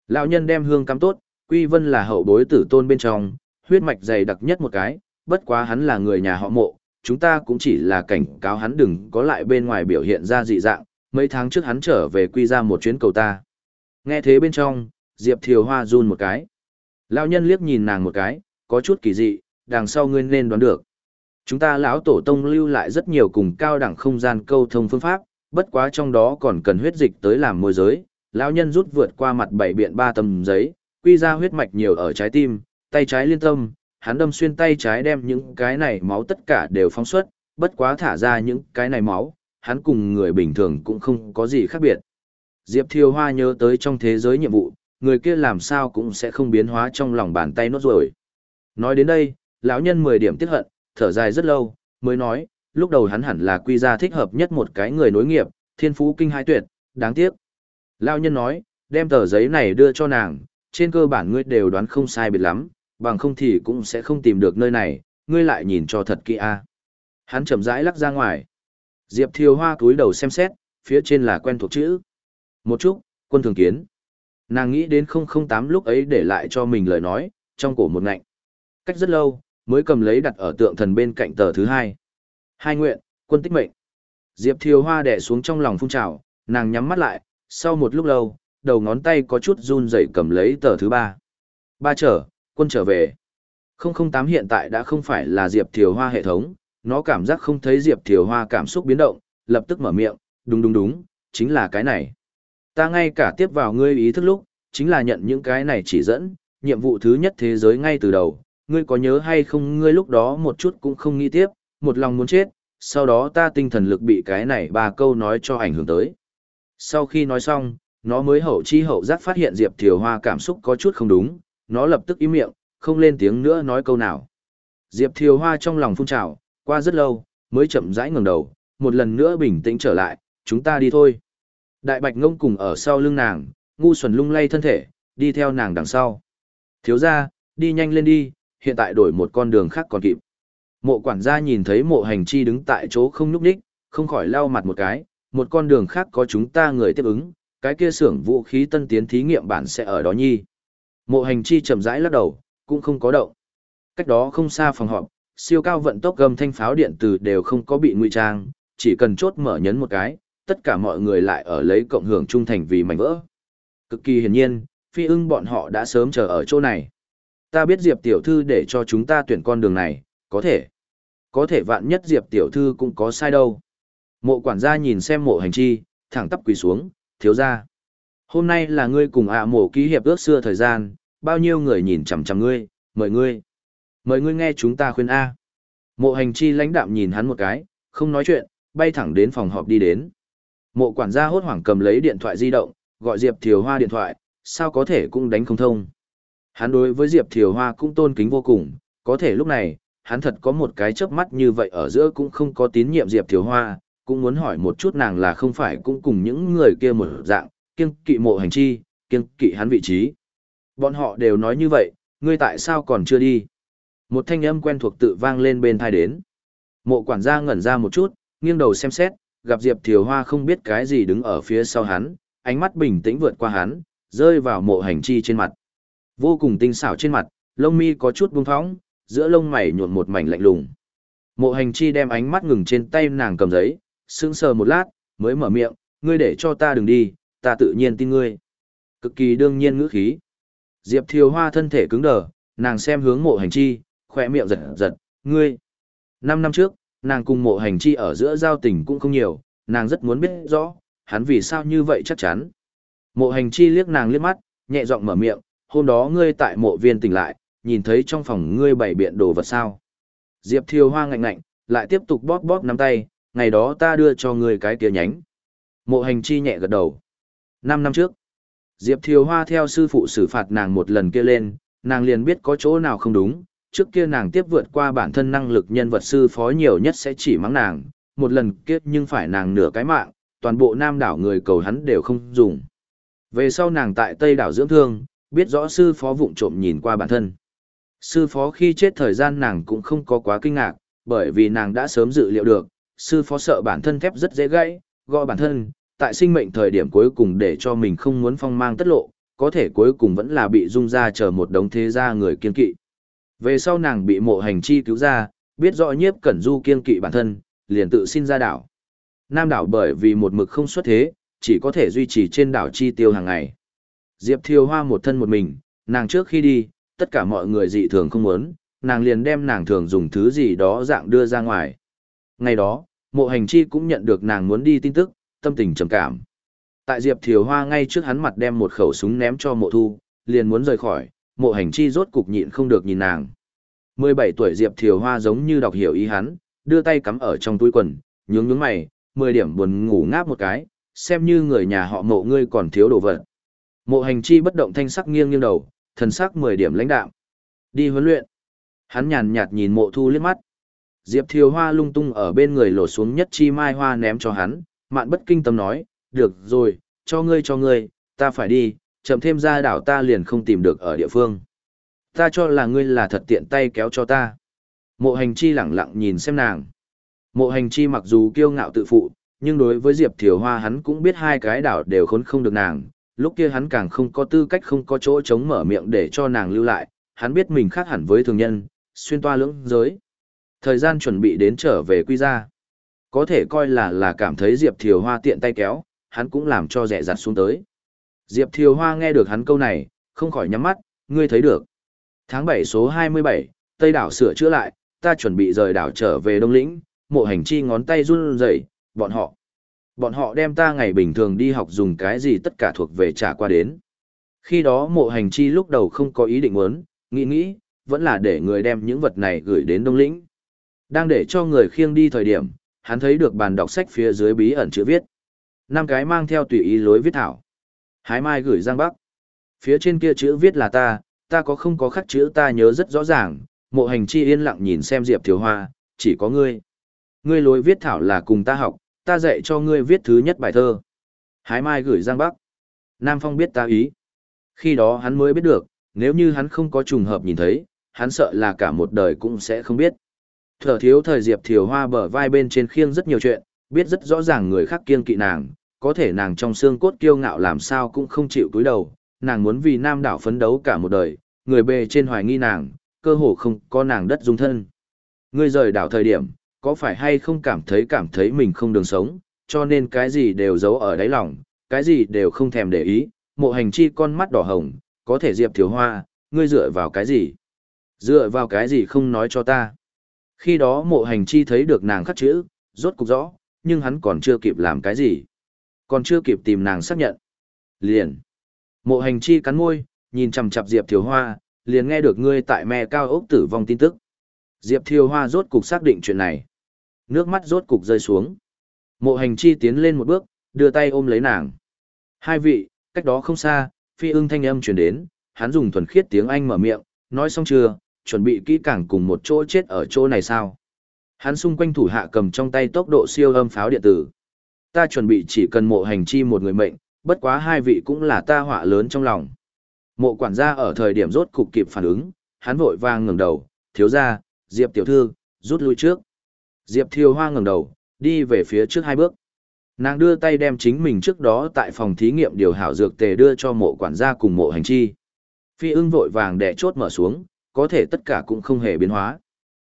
A: Lão nhân đem hương cắm tốt, quy vân là hậu bối tử tôn bên trong, huyết mạch dày đặc nhất một cái, bất quá hắn là người nhà họ mộ, chúng ta cũng chỉ là cảnh cáo hắn đừng có lại bên ngoài biểu hiện ra dị dạng, mấy tháng trước hắn trở về quy ra một chuyến cầu ta. Nghe thế bên trong, Diệp Thiều Hoa run một cái. Lão nhân liếc nhìn nàng một cái, có chút kỳ dị, đằng sau ngươi nên đoán được. Chúng ta lão tổ tông lưu lại rất nhiều cùng cao đẳng không gian câu thông phương pháp, bất quá trong đó còn cần huyết dịch tới làm môi giới, lão nhân rút vượt qua mặt bảy biện ba tầm giấy, quy ra huyết mạch nhiều ở trái tim, tay trái liên tâm, hắn đâm xuyên tay trái đem những cái này máu tất cả đều phóng xuất, bất quá thả ra những cái này máu, hắn cùng người bình thường cũng không có gì khác biệt. Diệp Thiều Hoa nhớ tới trong thế giới nhiệm vụ, người kia làm sao cũng sẽ không biến hóa trong lòng bàn tay nốt rồi. Nói đến đây, lão nhân 10 điểm tiếc hận, thở dài rất lâu, mới nói, lúc đầu hắn hẳn là quy ra thích hợp nhất một cái người nối nghiệp, thiên phú kinh hai tuyệt, đáng tiếc. Lão nhân nói, đem tờ giấy này đưa cho nàng, trên cơ bản ngươi đều đoán không sai biệt lắm, bằng không thì cũng sẽ không tìm được nơi này, ngươi lại nhìn cho thật kỹ a. Hắn chậm rãi lắc ra ngoài. Diệp Thiều Hoa cúi đầu xem xét, phía trên là quen thuộc chữ. Một chút, quân thường kiến. Nàng nghĩ đến 008 lúc ấy để lại cho mình lời nói, trong cổ một ngạnh. Cách rất lâu, mới cầm lấy đặt ở tượng thần bên cạnh tờ thứ hai. Hai nguyện, quân tích mệnh. Diệp Thiều Hoa đè xuống trong lòng phun trào, nàng nhắm mắt lại, sau một lúc lâu, đầu ngón tay có chút run rẩy cầm lấy tờ thứ ba. Ba trở, quân trở về. 008 hiện tại đã không phải là Diệp Thiều Hoa hệ thống, nó cảm giác không thấy Diệp Thiều Hoa cảm xúc biến động, lập tức mở miệng, đúng đúng đúng, chính là cái này. Ta ngay cả tiếp vào ngươi ý thức lúc, chính là nhận những cái này chỉ dẫn, nhiệm vụ thứ nhất thế giới ngay từ đầu, ngươi có nhớ hay không ngươi lúc đó một chút cũng không nghĩ tiếp, một lòng muốn chết, sau đó ta tinh thần lực bị cái này ba câu nói cho ảnh hưởng tới. Sau khi nói xong, nó mới hậu chi hậu giác phát hiện Diệp Thiều Hoa cảm xúc có chút không đúng, nó lập tức im miệng, không lên tiếng nữa nói câu nào. Diệp Thiều Hoa trong lòng phun trào, qua rất lâu, mới chậm rãi ngẩng đầu, một lần nữa bình tĩnh trở lại, chúng ta đi thôi. Đại bạch ngông cùng ở sau lưng nàng, ngu xuẩn lung lay thân thể, đi theo nàng đằng sau. Thiếu ra, đi nhanh lên đi, hiện tại đổi một con đường khác còn kịp. Mộ quản gia nhìn thấy mộ hành chi đứng tại chỗ không nhúc đích, không khỏi lau mặt một cái, một con đường khác có chúng ta người tiếp ứng, cái kia xưởng vũ khí tân tiến thí nghiệm bản sẽ ở đó nhi. Mộ hành chi chậm rãi lắc đầu, cũng không có động. Cách đó không xa phòng họp, siêu cao vận tốc gầm thanh pháo điện từ đều không có bị ngụy trang, chỉ cần chốt mở nhấn một cái, tất cả mọi người lại ở lấy cộng hưởng trung thành vì mảnh vỡ. Cực kỳ hiển nhiên, phi ưng bọn họ đã sớm chờ ở chỗ này. Ta biết Diệp tiểu thư để cho chúng ta tuyển con đường này, có thể. Có thể vạn nhất Diệp tiểu thư cũng có sai đâu. Mộ quản gia nhìn xem mộ hành chi, thẳng tắp quỳ xuống, thiếu ra. Hôm nay là ngươi cùng ạ mộ ký hiệp ước xưa thời gian, bao nhiêu người nhìn chằm chằm ngươi, mời ngươi. Mời ngươi nghe chúng ta khuyên A. Mộ hành chi lãnh đạm nhìn hắn một cái, không nói chuyện, bay thẳng đến phòng họp đi đến. Mộ quản gia hốt hoảng cầm lấy điện thoại di động, gọi Diệp Thiều Hoa điện thoại, sao có thể cũng đánh không thông. Hắn đối với Diệp Thiều Hoa cũng tôn kính vô cùng, có thể lúc này, hắn thật có một cái chớp mắt như vậy ở giữa cũng không có tín nhiệm Diệp Thiều Hoa, cũng muốn hỏi một chút nàng là không phải cũng cùng những người kia một dạng, kiêng kỵ mộ hành chi, kiêng kỵ hắn vị trí. Bọn họ đều nói như vậy, ngươi tại sao còn chưa đi? Một thanh âm quen thuộc tự vang lên bên thai đến. Mộ quản gia ngẩn ra một chút, nghiêng đầu xem xét, gặp Diệp Thiều Hoa không biết cái gì đứng ở phía sau hắn, ánh mắt bình tĩnh vượt qua hắn, rơi vào mộ hành chi trên mặt. Vô cùng tinh xảo trên mặt, lông mi có chút buông thõng, giữa lông mày nhuộn một mảnh lạnh lùng. Mộ hành chi đem ánh mắt ngừng trên tay nàng cầm giấy, sững sờ một lát, mới mở miệng, ngươi để cho ta đừng đi, ta tự nhiên tin ngươi. Cực kỳ đương nhiên ngữ khí. Diệp Thiều Hoa thân thể cứng đờ, nàng xem hướng mộ hành chi, khỏe miệng giật giật, ngươi. Năm năm trước, nàng cùng mộ hành chi ở giữa giao tình cũng không nhiều, nàng rất muốn biết rõ, hắn vì sao như vậy chắc chắn. Mộ hành chi liếc nàng liếc mắt, nhẹ giọng mở miệng, hôm đó ngươi tại mộ viên tỉnh lại, nhìn thấy trong phòng ngươi bày biện đồ vật sao. Diệp Thiều Hoa ngạnh ngạnh, lại tiếp tục bóp bóp nắm tay, ngày đó ta đưa cho ngươi cái kia nhánh. Mộ hành chi nhẹ gật đầu. Năm năm trước, Diệp Thiều Hoa theo sư phụ xử phạt nàng một lần kia lên, nàng liền biết có chỗ nào không đúng, trước kia nàng tiếp vượt qua bản thân năng lực nhân vật sư phó nhiều nhất sẽ chỉ mắng nàng, một lần kiếp nhưng phải nàng nửa cái mạng, toàn bộ nam đảo người cầu hắn đều không dùng. Về sau nàng tại Tây đảo dưỡng thương, biết rõ sư phó vụng trộm nhìn qua bản thân. Sư phó khi chết thời gian nàng cũng không có quá kinh ngạc, bởi vì nàng đã sớm dự liệu được, sư phó sợ bản thân thép rất dễ gãy, gọi bản thân, tại sinh mệnh thời điểm cuối cùng để cho mình không muốn phong mang tất lộ, có thể cuối cùng vẫn là bị dung ra chờ một đống thế gia người kiên kỵ. Về sau nàng bị mộ hành chi cứu ra, biết rõ nhiếp cẩn du kiên kỵ bản thân, liền tự xin ra đảo. Nam đảo bởi vì một mực không xuất thế, chỉ có thể duy trì trên đảo chi tiêu hàng ngày. Diệp Thiều Hoa một thân một mình, nàng trước khi đi, tất cả mọi người dị thường không muốn, nàng liền đem nàng thường dùng thứ gì đó dạng đưa ra ngoài. Ngày đó, mộ hành chi cũng nhận được nàng muốn đi tin tức, tâm tình trầm cảm. Tại Diệp Thiều Hoa ngay trước hắn mặt đem một khẩu súng ném cho mộ thu, liền muốn rời khỏi, mộ hành chi rốt cục nhịn không được nhìn nàng. 17 tuổi Diệp Thiều Hoa giống như đọc hiểu ý hắn, đưa tay cắm ở trong túi quần, nhướng nhướng mày, 10 điểm buồn ngủ ngáp một cái, xem như người nhà họ mộ ngươi còn thiếu đồ vật. Mộ hành chi bất động thanh sắc nghiêng nghiêng đầu, thần sắc 10 điểm lãnh đạm. Đi huấn luyện. Hắn nhàn nhạt nhìn mộ thu liếc mắt. Diệp Thiều Hoa lung tung ở bên người lột xuống nhất chi mai hoa ném cho hắn, mạn bất kinh tâm nói, được rồi, cho ngươi cho ngươi, ta phải đi, chậm thêm ra đảo ta liền không tìm được ở địa phương. Ta cho là ngươi là thật tiện tay kéo cho ta. Mộ hành chi lẳng lặng nhìn xem nàng. Mộ hành chi mặc dù kiêu ngạo tự phụ, nhưng đối với Diệp Thiều Hoa hắn cũng biết hai cái đảo đều khốn không được nàng. Lúc kia hắn càng không có tư cách không có chỗ chống mở miệng để cho nàng lưu lại, hắn biết mình khác hẳn với thường nhân, xuyên toa lưỡng giới. Thời gian chuẩn bị đến trở về quy ra. Có thể coi là là cảm thấy Diệp Thiều Hoa tiện tay kéo, hắn cũng làm cho rẻ rặt xuống tới. Diệp Thiều Hoa nghe được hắn câu này, không khỏi nhắm mắt, ngươi thấy được. Tháng 7 số 27, Tây đảo sửa chữa lại, ta chuẩn bị rời đảo trở về Đông Lĩnh, mộ hành chi ngón tay run rẩy, bọn họ. Bọn họ đem ta ngày bình thường đi học dùng cái gì tất cả thuộc về trả qua đến. Khi đó mộ hành chi lúc đầu không có ý định muốn, nghĩ nghĩ, vẫn là để người đem những vật này gửi đến Đông Lĩnh. Đang để cho người khiêng đi thời điểm, hắn thấy được bàn đọc sách phía dưới bí ẩn chữ viết. Năm cái mang theo tùy ý lối viết thảo. Hái mai gửi Giang Bắc. Phía trên kia chữ viết là ta, ta có không có khắc chữ ta nhớ rất rõ ràng, mộ hành chi yên lặng nhìn xem Diệp Thiếu Hoa, chỉ có ngươi. Ngươi lối viết thảo là cùng ta học, ta dạy cho ngươi viết thứ nhất bài thơ. Hái mai gửi Giang Bắc. Nam Phong biết ta ý. Khi đó hắn mới biết được, nếu như hắn không có trùng hợp nhìn thấy, hắn sợ là cả một đời cũng sẽ không biết. Thở thiếu thời Diệp Thiều Hoa bờ vai bên trên khiêng rất nhiều chuyện, biết rất rõ ràng người khác kiêng kỵ nàng, có thể nàng trong xương cốt kiêu ngạo làm sao cũng không chịu cúi đầu, nàng muốn vì nam đảo phấn đấu cả một đời, người bề trên hoài nghi nàng, cơ hồ không có nàng đất dung thân. Ngươi rời đảo thời điểm, có phải hay không cảm thấy cảm thấy mình không đường sống, cho nên cái gì đều giấu ở đáy lòng, cái gì đều không thèm để ý, mộ hành chi con mắt đỏ hồng, có thể diệp thiếu hoa, ngươi dựa vào cái gì? Dựa vào cái gì không nói cho ta? Khi đó mộ hành chi thấy được nàng khắc chữ, rốt cục rõ, nhưng hắn còn chưa kịp làm cái gì. Còn chưa kịp tìm nàng xác nhận. Liền. Mộ hành chi cắn môi, nhìn chằm chặp Diệp Thiều Hoa, liền nghe được ngươi tại mẹ cao ốc tử vong tin tức. Diệp Thiều Hoa rốt cục xác định chuyện này. Nước mắt rốt cục rơi xuống. Mộ hành chi tiến lên một bước, đưa tay ôm lấy nàng. Hai vị, cách đó không xa, phi ưng thanh âm truyền đến, hắn dùng thuần khiết tiếng Anh mở miệng, nói xong chưa, chuẩn bị kỹ càng cùng một chỗ chết ở chỗ này sao. Hắn xung quanh thủ hạ cầm trong tay tốc độ siêu âm pháo điện tử. Ta chuẩn bị chỉ cần mộ hành chi một người mệnh, bất quá hai vị cũng là ta họa lớn trong lòng. Mộ quản gia ở thời điểm rốt cục kịp phản ứng, hắn vội vàng ngẩng đầu, thiếu ra, Diệp tiểu thư, rút lui trước. Diệp thiêu hoa ngẩng đầu, đi về phía trước hai bước. Nàng đưa tay đem chính mình trước đó tại phòng thí nghiệm điều hảo dược tề đưa cho mộ quản gia cùng mộ hành chi. Phi ưng vội vàng đè chốt mở xuống, có thể tất cả cũng không hề biến hóa.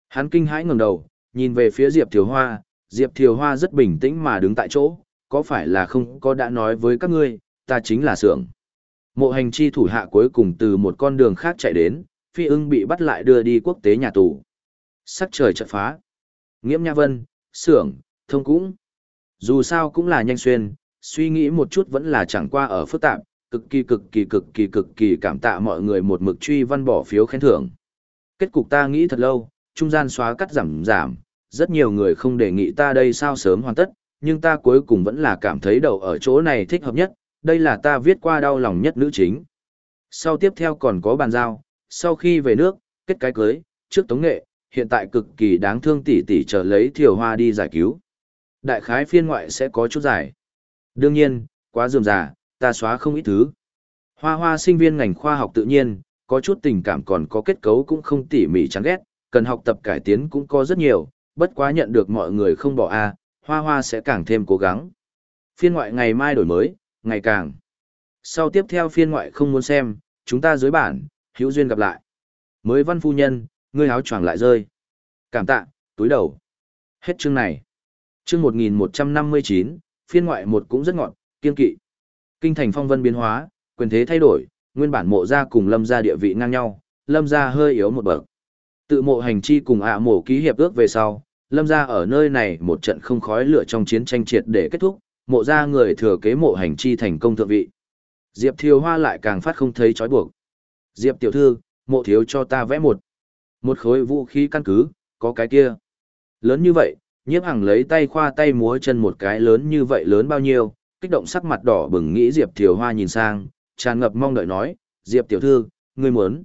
A: Hắn kinh hãi ngẩng đầu, nhìn về phía Diệp Thiều Hoa, Diệp Thiều Hoa rất bình tĩnh mà đứng tại chỗ, có phải là không có đã nói với các ngươi, ta chính là sưởng. Mộ hành chi thủ hạ cuối cùng từ một con đường khác chạy đến, phi ưng bị bắt lại đưa đi quốc tế nhà tù. Sắc trời chợt phá. Nghiễm Nha Vân, sưởng, thông cũng. Dù sao cũng là nhanh xuyên, suy nghĩ một chút vẫn là chẳng qua ở phức tạp, cực kỳ cực kỳ cực kỳ cực kỳ cảm tạ mọi người một mực truy văn bỏ phiếu khen thưởng. Kết cục ta nghĩ thật lâu, trung gian xóa cắt giảm giảm, rất nhiều người không đề nghị ta đây sao sớm hoàn tất, nhưng ta cuối cùng vẫn là cảm thấy đầu ở chỗ này thích hợp nhất, đây là ta viết qua đau lòng nhất nữ chính. Sau tiếp theo còn có bàn giao, sau khi về nước, kết cái cưới, trước tống nghệ, hiện tại cực kỳ đáng thương tỷ tỷ chờ lấy thiểu hoa đi giải cứu. Đại khái phiên ngoại sẽ có chút giải. Đương nhiên, quá dườm già, ta xóa không ít thứ. Hoa hoa sinh viên ngành khoa học tự nhiên, có chút tình cảm còn có kết cấu cũng không tỉ mỉ chán ghét, cần học tập cải tiến cũng có rất nhiều, bất quá nhận được mọi người không bỏ a, hoa hoa sẽ càng thêm cố gắng. Phiên ngoại ngày mai đổi mới, ngày càng. Sau tiếp theo phiên ngoại không muốn xem, chúng ta dưới bản, hữu duyên gặp lại. Mới văn phu nhân, ngươi áo choàng lại rơi. Cảm tạ, túi đầu. Hết chương này. Chương 1159, phiên ngoại một cũng rất ngọn, kiên kỵ. Kinh thành phong vân biến hóa, quyền thế thay đổi, nguyên bản mộ gia cùng lâm gia địa vị ngang nhau, lâm gia hơi yếu một bậc. Tự mộ hành chi cùng ạ mộ ký hiệp ước về sau, lâm gia ở nơi này một trận không khói lửa trong chiến tranh triệt để kết thúc, mộ gia người thừa kế mộ hành chi thành công thượng vị. Diệp Thiều Hoa lại càng phát không thấy trói buộc. Diệp tiểu thư, mộ thiếu cho ta vẽ một. Một khối vũ khí căn cứ, có cái kia. Lớn như vậy, nhiếp hằng lấy tay khoa tay múa chân một cái lớn như vậy lớn bao nhiêu, kích động sắc mặt đỏ bừng nghĩ Diệp Thiều Hoa nhìn sang, tràn ngập mong đợi nói, Diệp tiểu thư, ngươi muốn.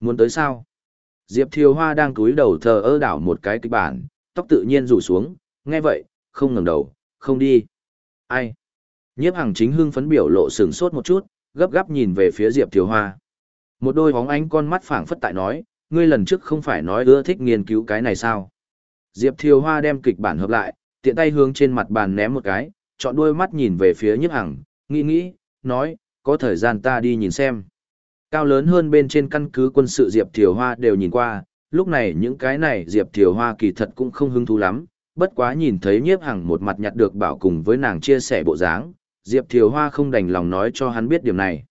A: Muốn tới sao? Diệp Thiều Hoa đang cúi đầu thờ ơ đảo một cái kịch bản, tóc tự nhiên rủ xuống, nghe vậy, không ngẩng đầu, không đi. Ai? Nhiếp Hằng chính hưng phấn biểu lộ sừng sốt một chút, gấp gáp nhìn về phía Diệp Thiều Hoa. Một đôi bóng ánh con mắt phảng phất tại nói, ngươi lần trước không phải nói ưa thích nghiên cứu cái này sao? Diệp Thiều Hoa đem kịch bản hợp lại, tiện tay hướng trên mặt bàn ném một cái, chọn đôi mắt nhìn về phía Nhiếp Hằng, nghĩ nghĩ, nói, có thời gian ta đi nhìn xem. Cao lớn hơn bên trên căn cứ quân sự Diệp Thiều Hoa đều nhìn qua, lúc này những cái này Diệp Thiều Hoa kỳ thật cũng không hứng thú lắm, bất quá nhìn thấy nhiếp hằng một mặt nhặt được bảo cùng với nàng chia sẻ bộ dáng, Diệp Thiều Hoa không đành lòng nói cho hắn biết điểm này.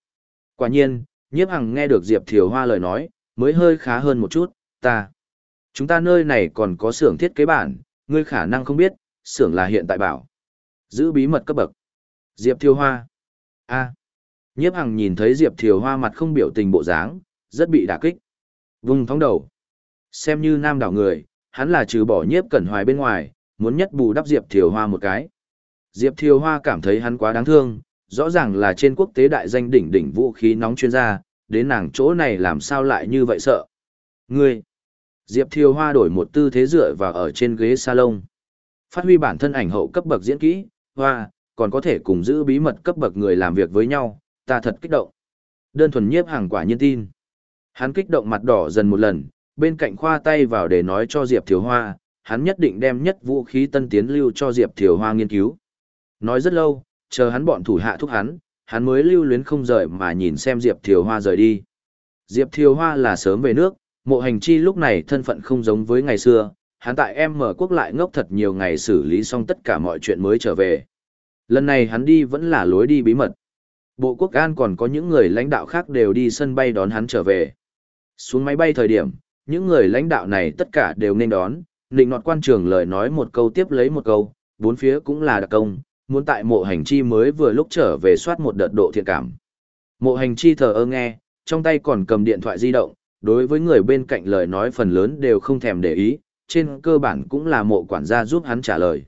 A: Quả nhiên, nhiếp hằng nghe được Diệp Thiều Hoa lời nói, mới hơi khá hơn một chút, ta. Chúng ta nơi này còn có xưởng thiết kế bản, ngươi khả năng không biết, xưởng là hiện tại bảo. Giữ bí mật cấp bậc. Diệp Thiều Hoa. a Nhiếp Hằng nhìn thấy Diệp Thiều Hoa mặt không biểu tình bộ dáng, rất bị đả kích. Vùng thóng đầu. Xem như nam đảo người, hắn là trừ bỏ nhiếp cẩn hoài bên ngoài, muốn nhất bù đắp Diệp Thiều Hoa một cái. Diệp Thiều Hoa cảm thấy hắn quá đáng thương, rõ ràng là trên quốc tế đại danh đỉnh đỉnh vũ khí nóng chuyên gia, đến nàng chỗ này làm sao lại như vậy sợ. Ngươi! Diệp Thiều Hoa đổi một tư thế dựa vào ở trên ghế salon. Phát huy bản thân ảnh hậu cấp bậc diễn kỹ, hoa, còn có thể cùng giữ bí mật cấp bậc người làm việc với nhau, ta thật kích động. Đơn thuần nhiếp hàng quả nhiên tin. Hắn kích động mặt đỏ dần một lần, bên cạnh khoa tay vào để nói cho Diệp Thiều Hoa, hắn nhất định đem nhất vũ khí tân tiến lưu cho Diệp Thiều Hoa nghiên cứu. Nói rất lâu, chờ hắn bọn thủ hạ thúc hắn, hắn mới lưu luyến không rời mà nhìn xem Diệp Thiều Hoa rời đi. Diệp Thiều Hoa là sớm về nước, mộ hành chi lúc này thân phận không giống với ngày xưa, hắn tại em mở quốc lại ngốc thật nhiều ngày xử lý xong tất cả mọi chuyện mới trở về. Lần này hắn đi vẫn là lối đi bí mật. Bộ quốc an còn có những người lãnh đạo khác đều đi sân bay đón hắn trở về. Xuống máy bay thời điểm, những người lãnh đạo này tất cả đều nên đón, định nọt quan trường lời nói một câu tiếp lấy một câu, bốn phía cũng là đặc công, muốn tại mộ hành chi mới vừa lúc trở về soát một đợt độ thiện cảm. Mộ hành chi thờ ơ nghe, trong tay còn cầm điện thoại di động, đối với người bên cạnh lời nói phần lớn đều không thèm để ý, trên cơ bản cũng là mộ quản gia giúp hắn trả lời.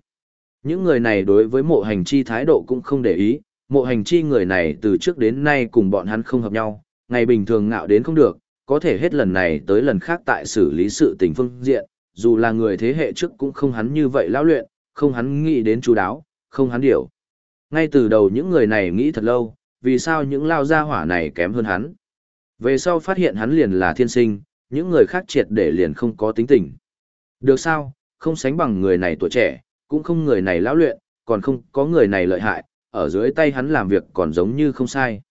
A: Những người này đối với mộ hành chi thái độ cũng không để ý, mộ hành chi người này từ trước đến nay cùng bọn hắn không hợp nhau, ngày bình thường ngạo đến không được, có thể hết lần này tới lần khác tại xử lý sự tình phương diện, dù là người thế hệ trước cũng không hắn như vậy lão luyện, không hắn nghĩ đến chú đáo, không hắn điều. Ngay từ đầu những người này nghĩ thật lâu, vì sao những lao gia hỏa này kém hơn hắn. Về sau phát hiện hắn liền là thiên sinh, những người khác triệt để liền không có tính tình. Được sao, không sánh bằng người này tuổi trẻ, cũng không người này lão luyện, còn không có người này lợi hại, ở dưới tay hắn làm việc còn giống như không sai.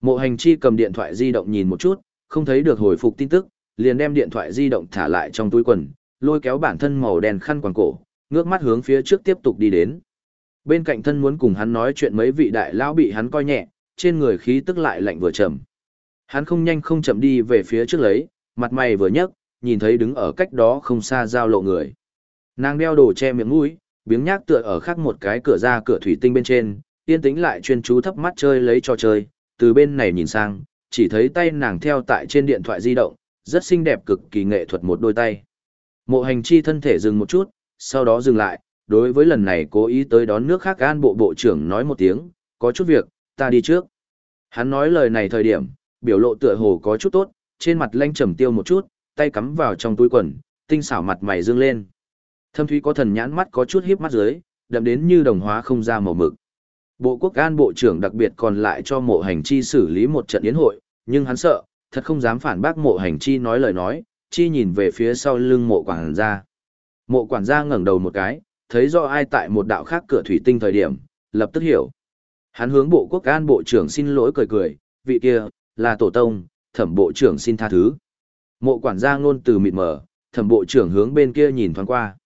A: Mộ hành chi cầm điện thoại di động nhìn một chút, không thấy được hồi phục tin tức, liền đem điện thoại di động thả lại trong túi quần, lôi kéo bản thân màu đen khăn quàng cổ, ngước mắt hướng phía trước tiếp tục đi đến. Bên cạnh thân muốn cùng hắn nói chuyện mấy vị đại lão bị hắn coi nhẹ, trên người khí tức lại lạnh vừa chậm. Hắn không nhanh không chậm đi về phía trước lấy, mặt mày vừa nhấc, nhìn thấy đứng ở cách đó không xa giao lộ người. Nàng đeo đồ che miệng mũi, biếng nhác tựa ở khác một cái cửa ra cửa thủy tinh bên trên, yên tĩnh lại chuyên chú thấp mắt chơi lấy trò chơi, từ bên này nhìn sang, chỉ thấy tay nàng theo tại trên điện thoại di động, rất xinh đẹp cực kỳ nghệ thuật một đôi tay. Mộ hành chi thân thể dừng một chút, sau đó dừng lại, đối với lần này cố ý tới đón nước khác an bộ bộ trưởng nói một tiếng, có chút việc, ta đi trước. Hắn nói lời này thời điểm, biểu lộ tựa hồ có chút tốt, trên mặt lanh trầm tiêu một chút, tay cắm vào trong túi quần, tinh xảo mặt mày dương lên. Thâm thúy có thần nhãn mắt có chút híp mắt dưới, đậm đến như đồng hóa không ra màu mực. Bộ quốc an bộ trưởng đặc biệt còn lại cho mộ hành chi xử lý một trận yến hội, nhưng hắn sợ, thật không dám phản bác mộ hành chi nói lời nói, chi nhìn về phía sau lưng mộ quản gia. Mộ quản gia ngẩng đầu một cái, thấy do ai tại một đạo khác cửa thủy tinh thời điểm, lập tức hiểu. Hắn hướng bộ quốc an bộ trưởng xin lỗi cười cười, vị kia, là tổ tông, thẩm bộ trưởng xin tha thứ. Mộ quản gia ngôn từ mịt mờ, thẩm bộ trưởng hướng bên kia nhìn thoáng qua.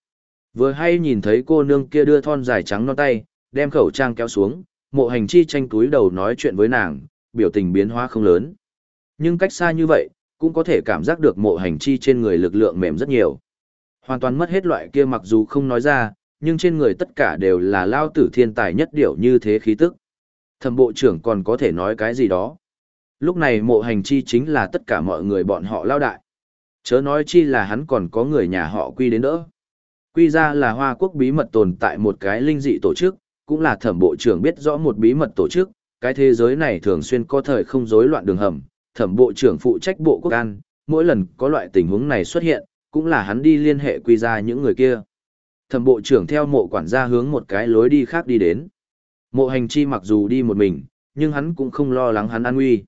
A: Vừa hay nhìn thấy cô nương kia đưa thon dài trắng non tay, đem khẩu trang kéo xuống, mộ hành chi tranh túi đầu nói chuyện với nàng, biểu tình biến hóa không lớn. Nhưng cách xa như vậy, cũng có thể cảm giác được mộ hành chi trên người lực lượng mềm rất nhiều. Hoàn toàn mất hết loại kia mặc dù không nói ra, nhưng trên người tất cả đều là lao tử thiên tài nhất điểu như thế khí tức. Thẩm bộ trưởng còn có thể nói cái gì đó. Lúc này mộ hành chi chính là tất cả mọi người bọn họ lao đại. Chớ nói chi là hắn còn có người nhà họ quy đến đỡ. Quy ra là Hoa Quốc bí mật tồn tại một cái linh dị tổ chức, cũng là thẩm bộ trưởng biết rõ một bí mật tổ chức, cái thế giới này thường xuyên có thời không rối loạn đường hầm, thẩm bộ trưởng phụ trách bộ quốc an, mỗi lần có loại tình huống này xuất hiện, cũng là hắn đi liên hệ quy ra những người kia. Thẩm bộ trưởng theo mộ quản gia hướng một cái lối đi khác đi đến. Mộ hành chi mặc dù đi một mình, nhưng hắn cũng không lo lắng hắn an nguy.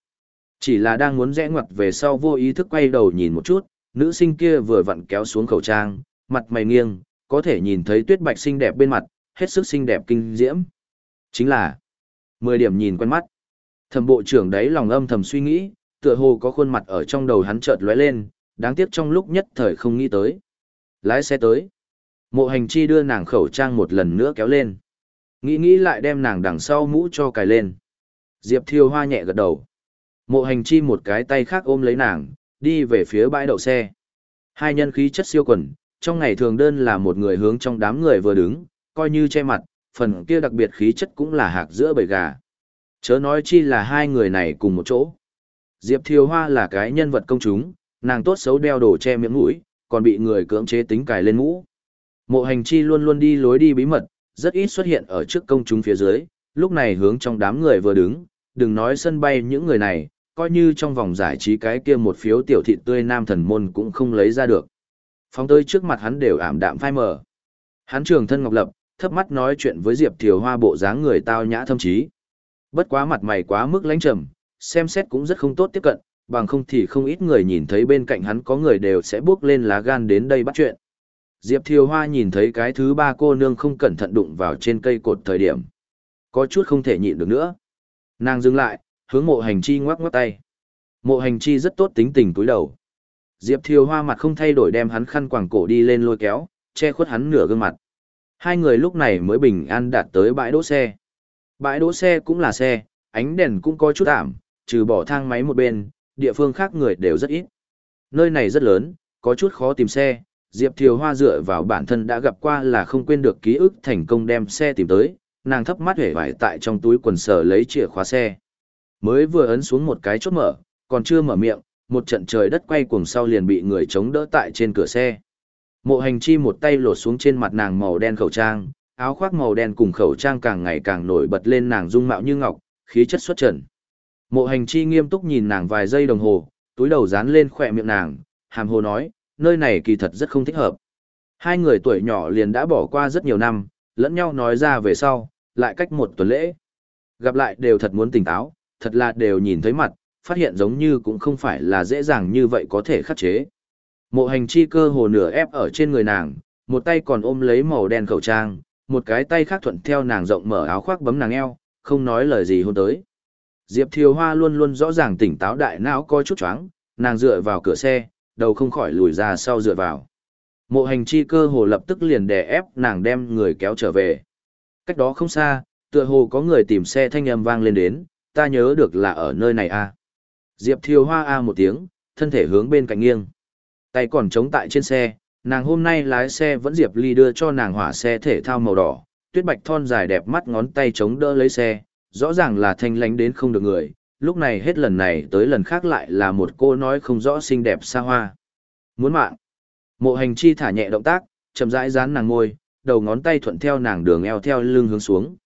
A: Chỉ là đang muốn rẽ ngoặt về sau vô ý thức quay đầu nhìn một chút, nữ sinh kia vừa vặn kéo xuống khẩu trang, mặt mày nghiêng, có thể nhìn thấy tuyết bạch xinh đẹp bên mặt, hết sức xinh đẹp kinh diễm. Chính là 10 điểm nhìn quen mắt. Thẩm bộ trưởng đấy lòng âm thầm suy nghĩ, tựa hồ có khuôn mặt ở trong đầu hắn chợt lóe lên, đáng tiếc trong lúc nhất thời không nghĩ tới. Lái xe tới. Mộ hành chi đưa nàng khẩu trang một lần nữa kéo lên. Nghĩ nghĩ lại đem nàng đằng sau mũ cho cài lên. Diệp Thiêu Hoa nhẹ gật đầu. Mộ hành chi một cái tay khác ôm lấy nàng, đi về phía bãi đậu xe. Hai nhân khí chất siêu quần, trong ngày thường đơn là một người hướng trong đám người vừa đứng, coi như che mặt, phần kia đặc biệt khí chất cũng là hạc giữa bầy gà. Chớ nói chi là hai người này cùng một chỗ. Diệp Thiều Hoa là cái nhân vật công chúng, nàng tốt xấu đeo đồ che miệng mũi, còn bị người cưỡng chế tính cài lên mũ. Mộ hành chi luôn luôn đi lối đi bí mật, rất ít xuất hiện ở trước công chúng phía dưới, lúc này hướng trong đám người vừa đứng, đừng nói sân bay những người này, coi như trong vòng giải trí cái kia một phiếu tiểu thị tươi nam thần môn cũng không lấy ra được. Phóng tới trước mặt hắn đều ảm đạm phai mờ. Hắn trường thân ngọc lập, thấp mắt nói chuyện với Diệp Thiều Hoa bộ dáng người tao nhã thâm trí. Bất quá mặt mày quá mức lãnh trầm, xem xét cũng rất không tốt tiếp cận, bằng không thì không ít người nhìn thấy bên cạnh hắn có người đều sẽ bước lên lá gan đến đây bắt chuyện. Diệp Thiều Hoa nhìn thấy cái thứ ba cô nương không cẩn thận đụng vào trên cây cột thời điểm. Có chút không thể nhịn được nữa. Nàng dừng lại, hướng mộ hành chi ngoắc ngoắc tay. Mộ hành chi rất tốt tính tình túi đầu. Diệp Thiều Hoa mặt không thay đổi đem hắn khăn quàng cổ đi lên lôi kéo, che khuất hắn nửa gương mặt. Hai người lúc này mới bình an đạt tới bãi đỗ xe. Bãi đỗ xe cũng là xe, ánh đèn cũng có chút ảm, trừ bỏ thang máy một bên, địa phương khác người đều rất ít. Nơi này rất lớn, có chút khó tìm xe, Diệp Thiều Hoa dựa vào bản thân đã gặp qua là không quên được ký ức thành công đem xe tìm tới, nàng thấp mắt hể vải tại trong túi quần sở lấy chìa khóa xe. Mới vừa ấn xuống một cái chốt mở, còn chưa mở miệng, một trận trời đất quay cuồng sau liền bị người chống đỡ tại trên cửa xe. Mộ hành chi một tay lột xuống trên mặt nàng màu đen khẩu trang, áo khoác màu đen cùng khẩu trang càng ngày càng nổi bật lên nàng dung mạo như ngọc, khí chất xuất trần. Mộ hành chi nghiêm túc nhìn nàng vài giây đồng hồ, túi đầu dán lên khỏe miệng nàng, hàm hồ nói, nơi này kỳ thật rất không thích hợp. Hai người tuổi nhỏ liền đã bỏ qua rất nhiều năm, lẫn nhau nói ra về sau, lại cách một tuần lễ. Gặp lại đều thật muốn tỉnh táo, thật là đều nhìn thấy mặt, phát hiện giống như cũng không phải là dễ dàng như vậy có thể khắc chế. Mộ hành chi cơ hồ nửa ép ở trên người nàng, một tay còn ôm lấy màu đen khẩu trang, một cái tay khác thuận theo nàng rộng mở áo khoác bấm nàng eo, không nói lời gì hôn tới. Diệp Thiều Hoa luôn luôn rõ ràng tỉnh táo đại não coi chút choáng, nàng dựa vào cửa xe, đầu không khỏi lùi ra sau dựa vào. Mộ hành chi cơ hồ lập tức liền đè ép nàng đem người kéo trở về. Cách đó không xa, tựa hồ có người tìm xe thanh âm vang lên đến, ta nhớ được là ở nơi này. À. Diệp Thiều Hoa a một tiếng, thân thể hướng bên cạnh nghiêng. Tay còn chống tại trên xe, nàng hôm nay lái xe vẫn Diệp Ly đưa cho nàng hỏa xe thể thao màu đỏ, tuyết bạch thon dài đẹp mắt ngón tay chống đỡ lấy xe, rõ ràng là thanh lánh đến không được người, lúc này hết lần này tới lần khác lại là một cô nói không rõ xinh đẹp xa hoa. Muốn mạng. Mộ hành chi thả nhẹ động tác, chậm rãi dán nàng ngôi, đầu ngón tay thuận theo nàng đường eo theo lưng hướng xuống.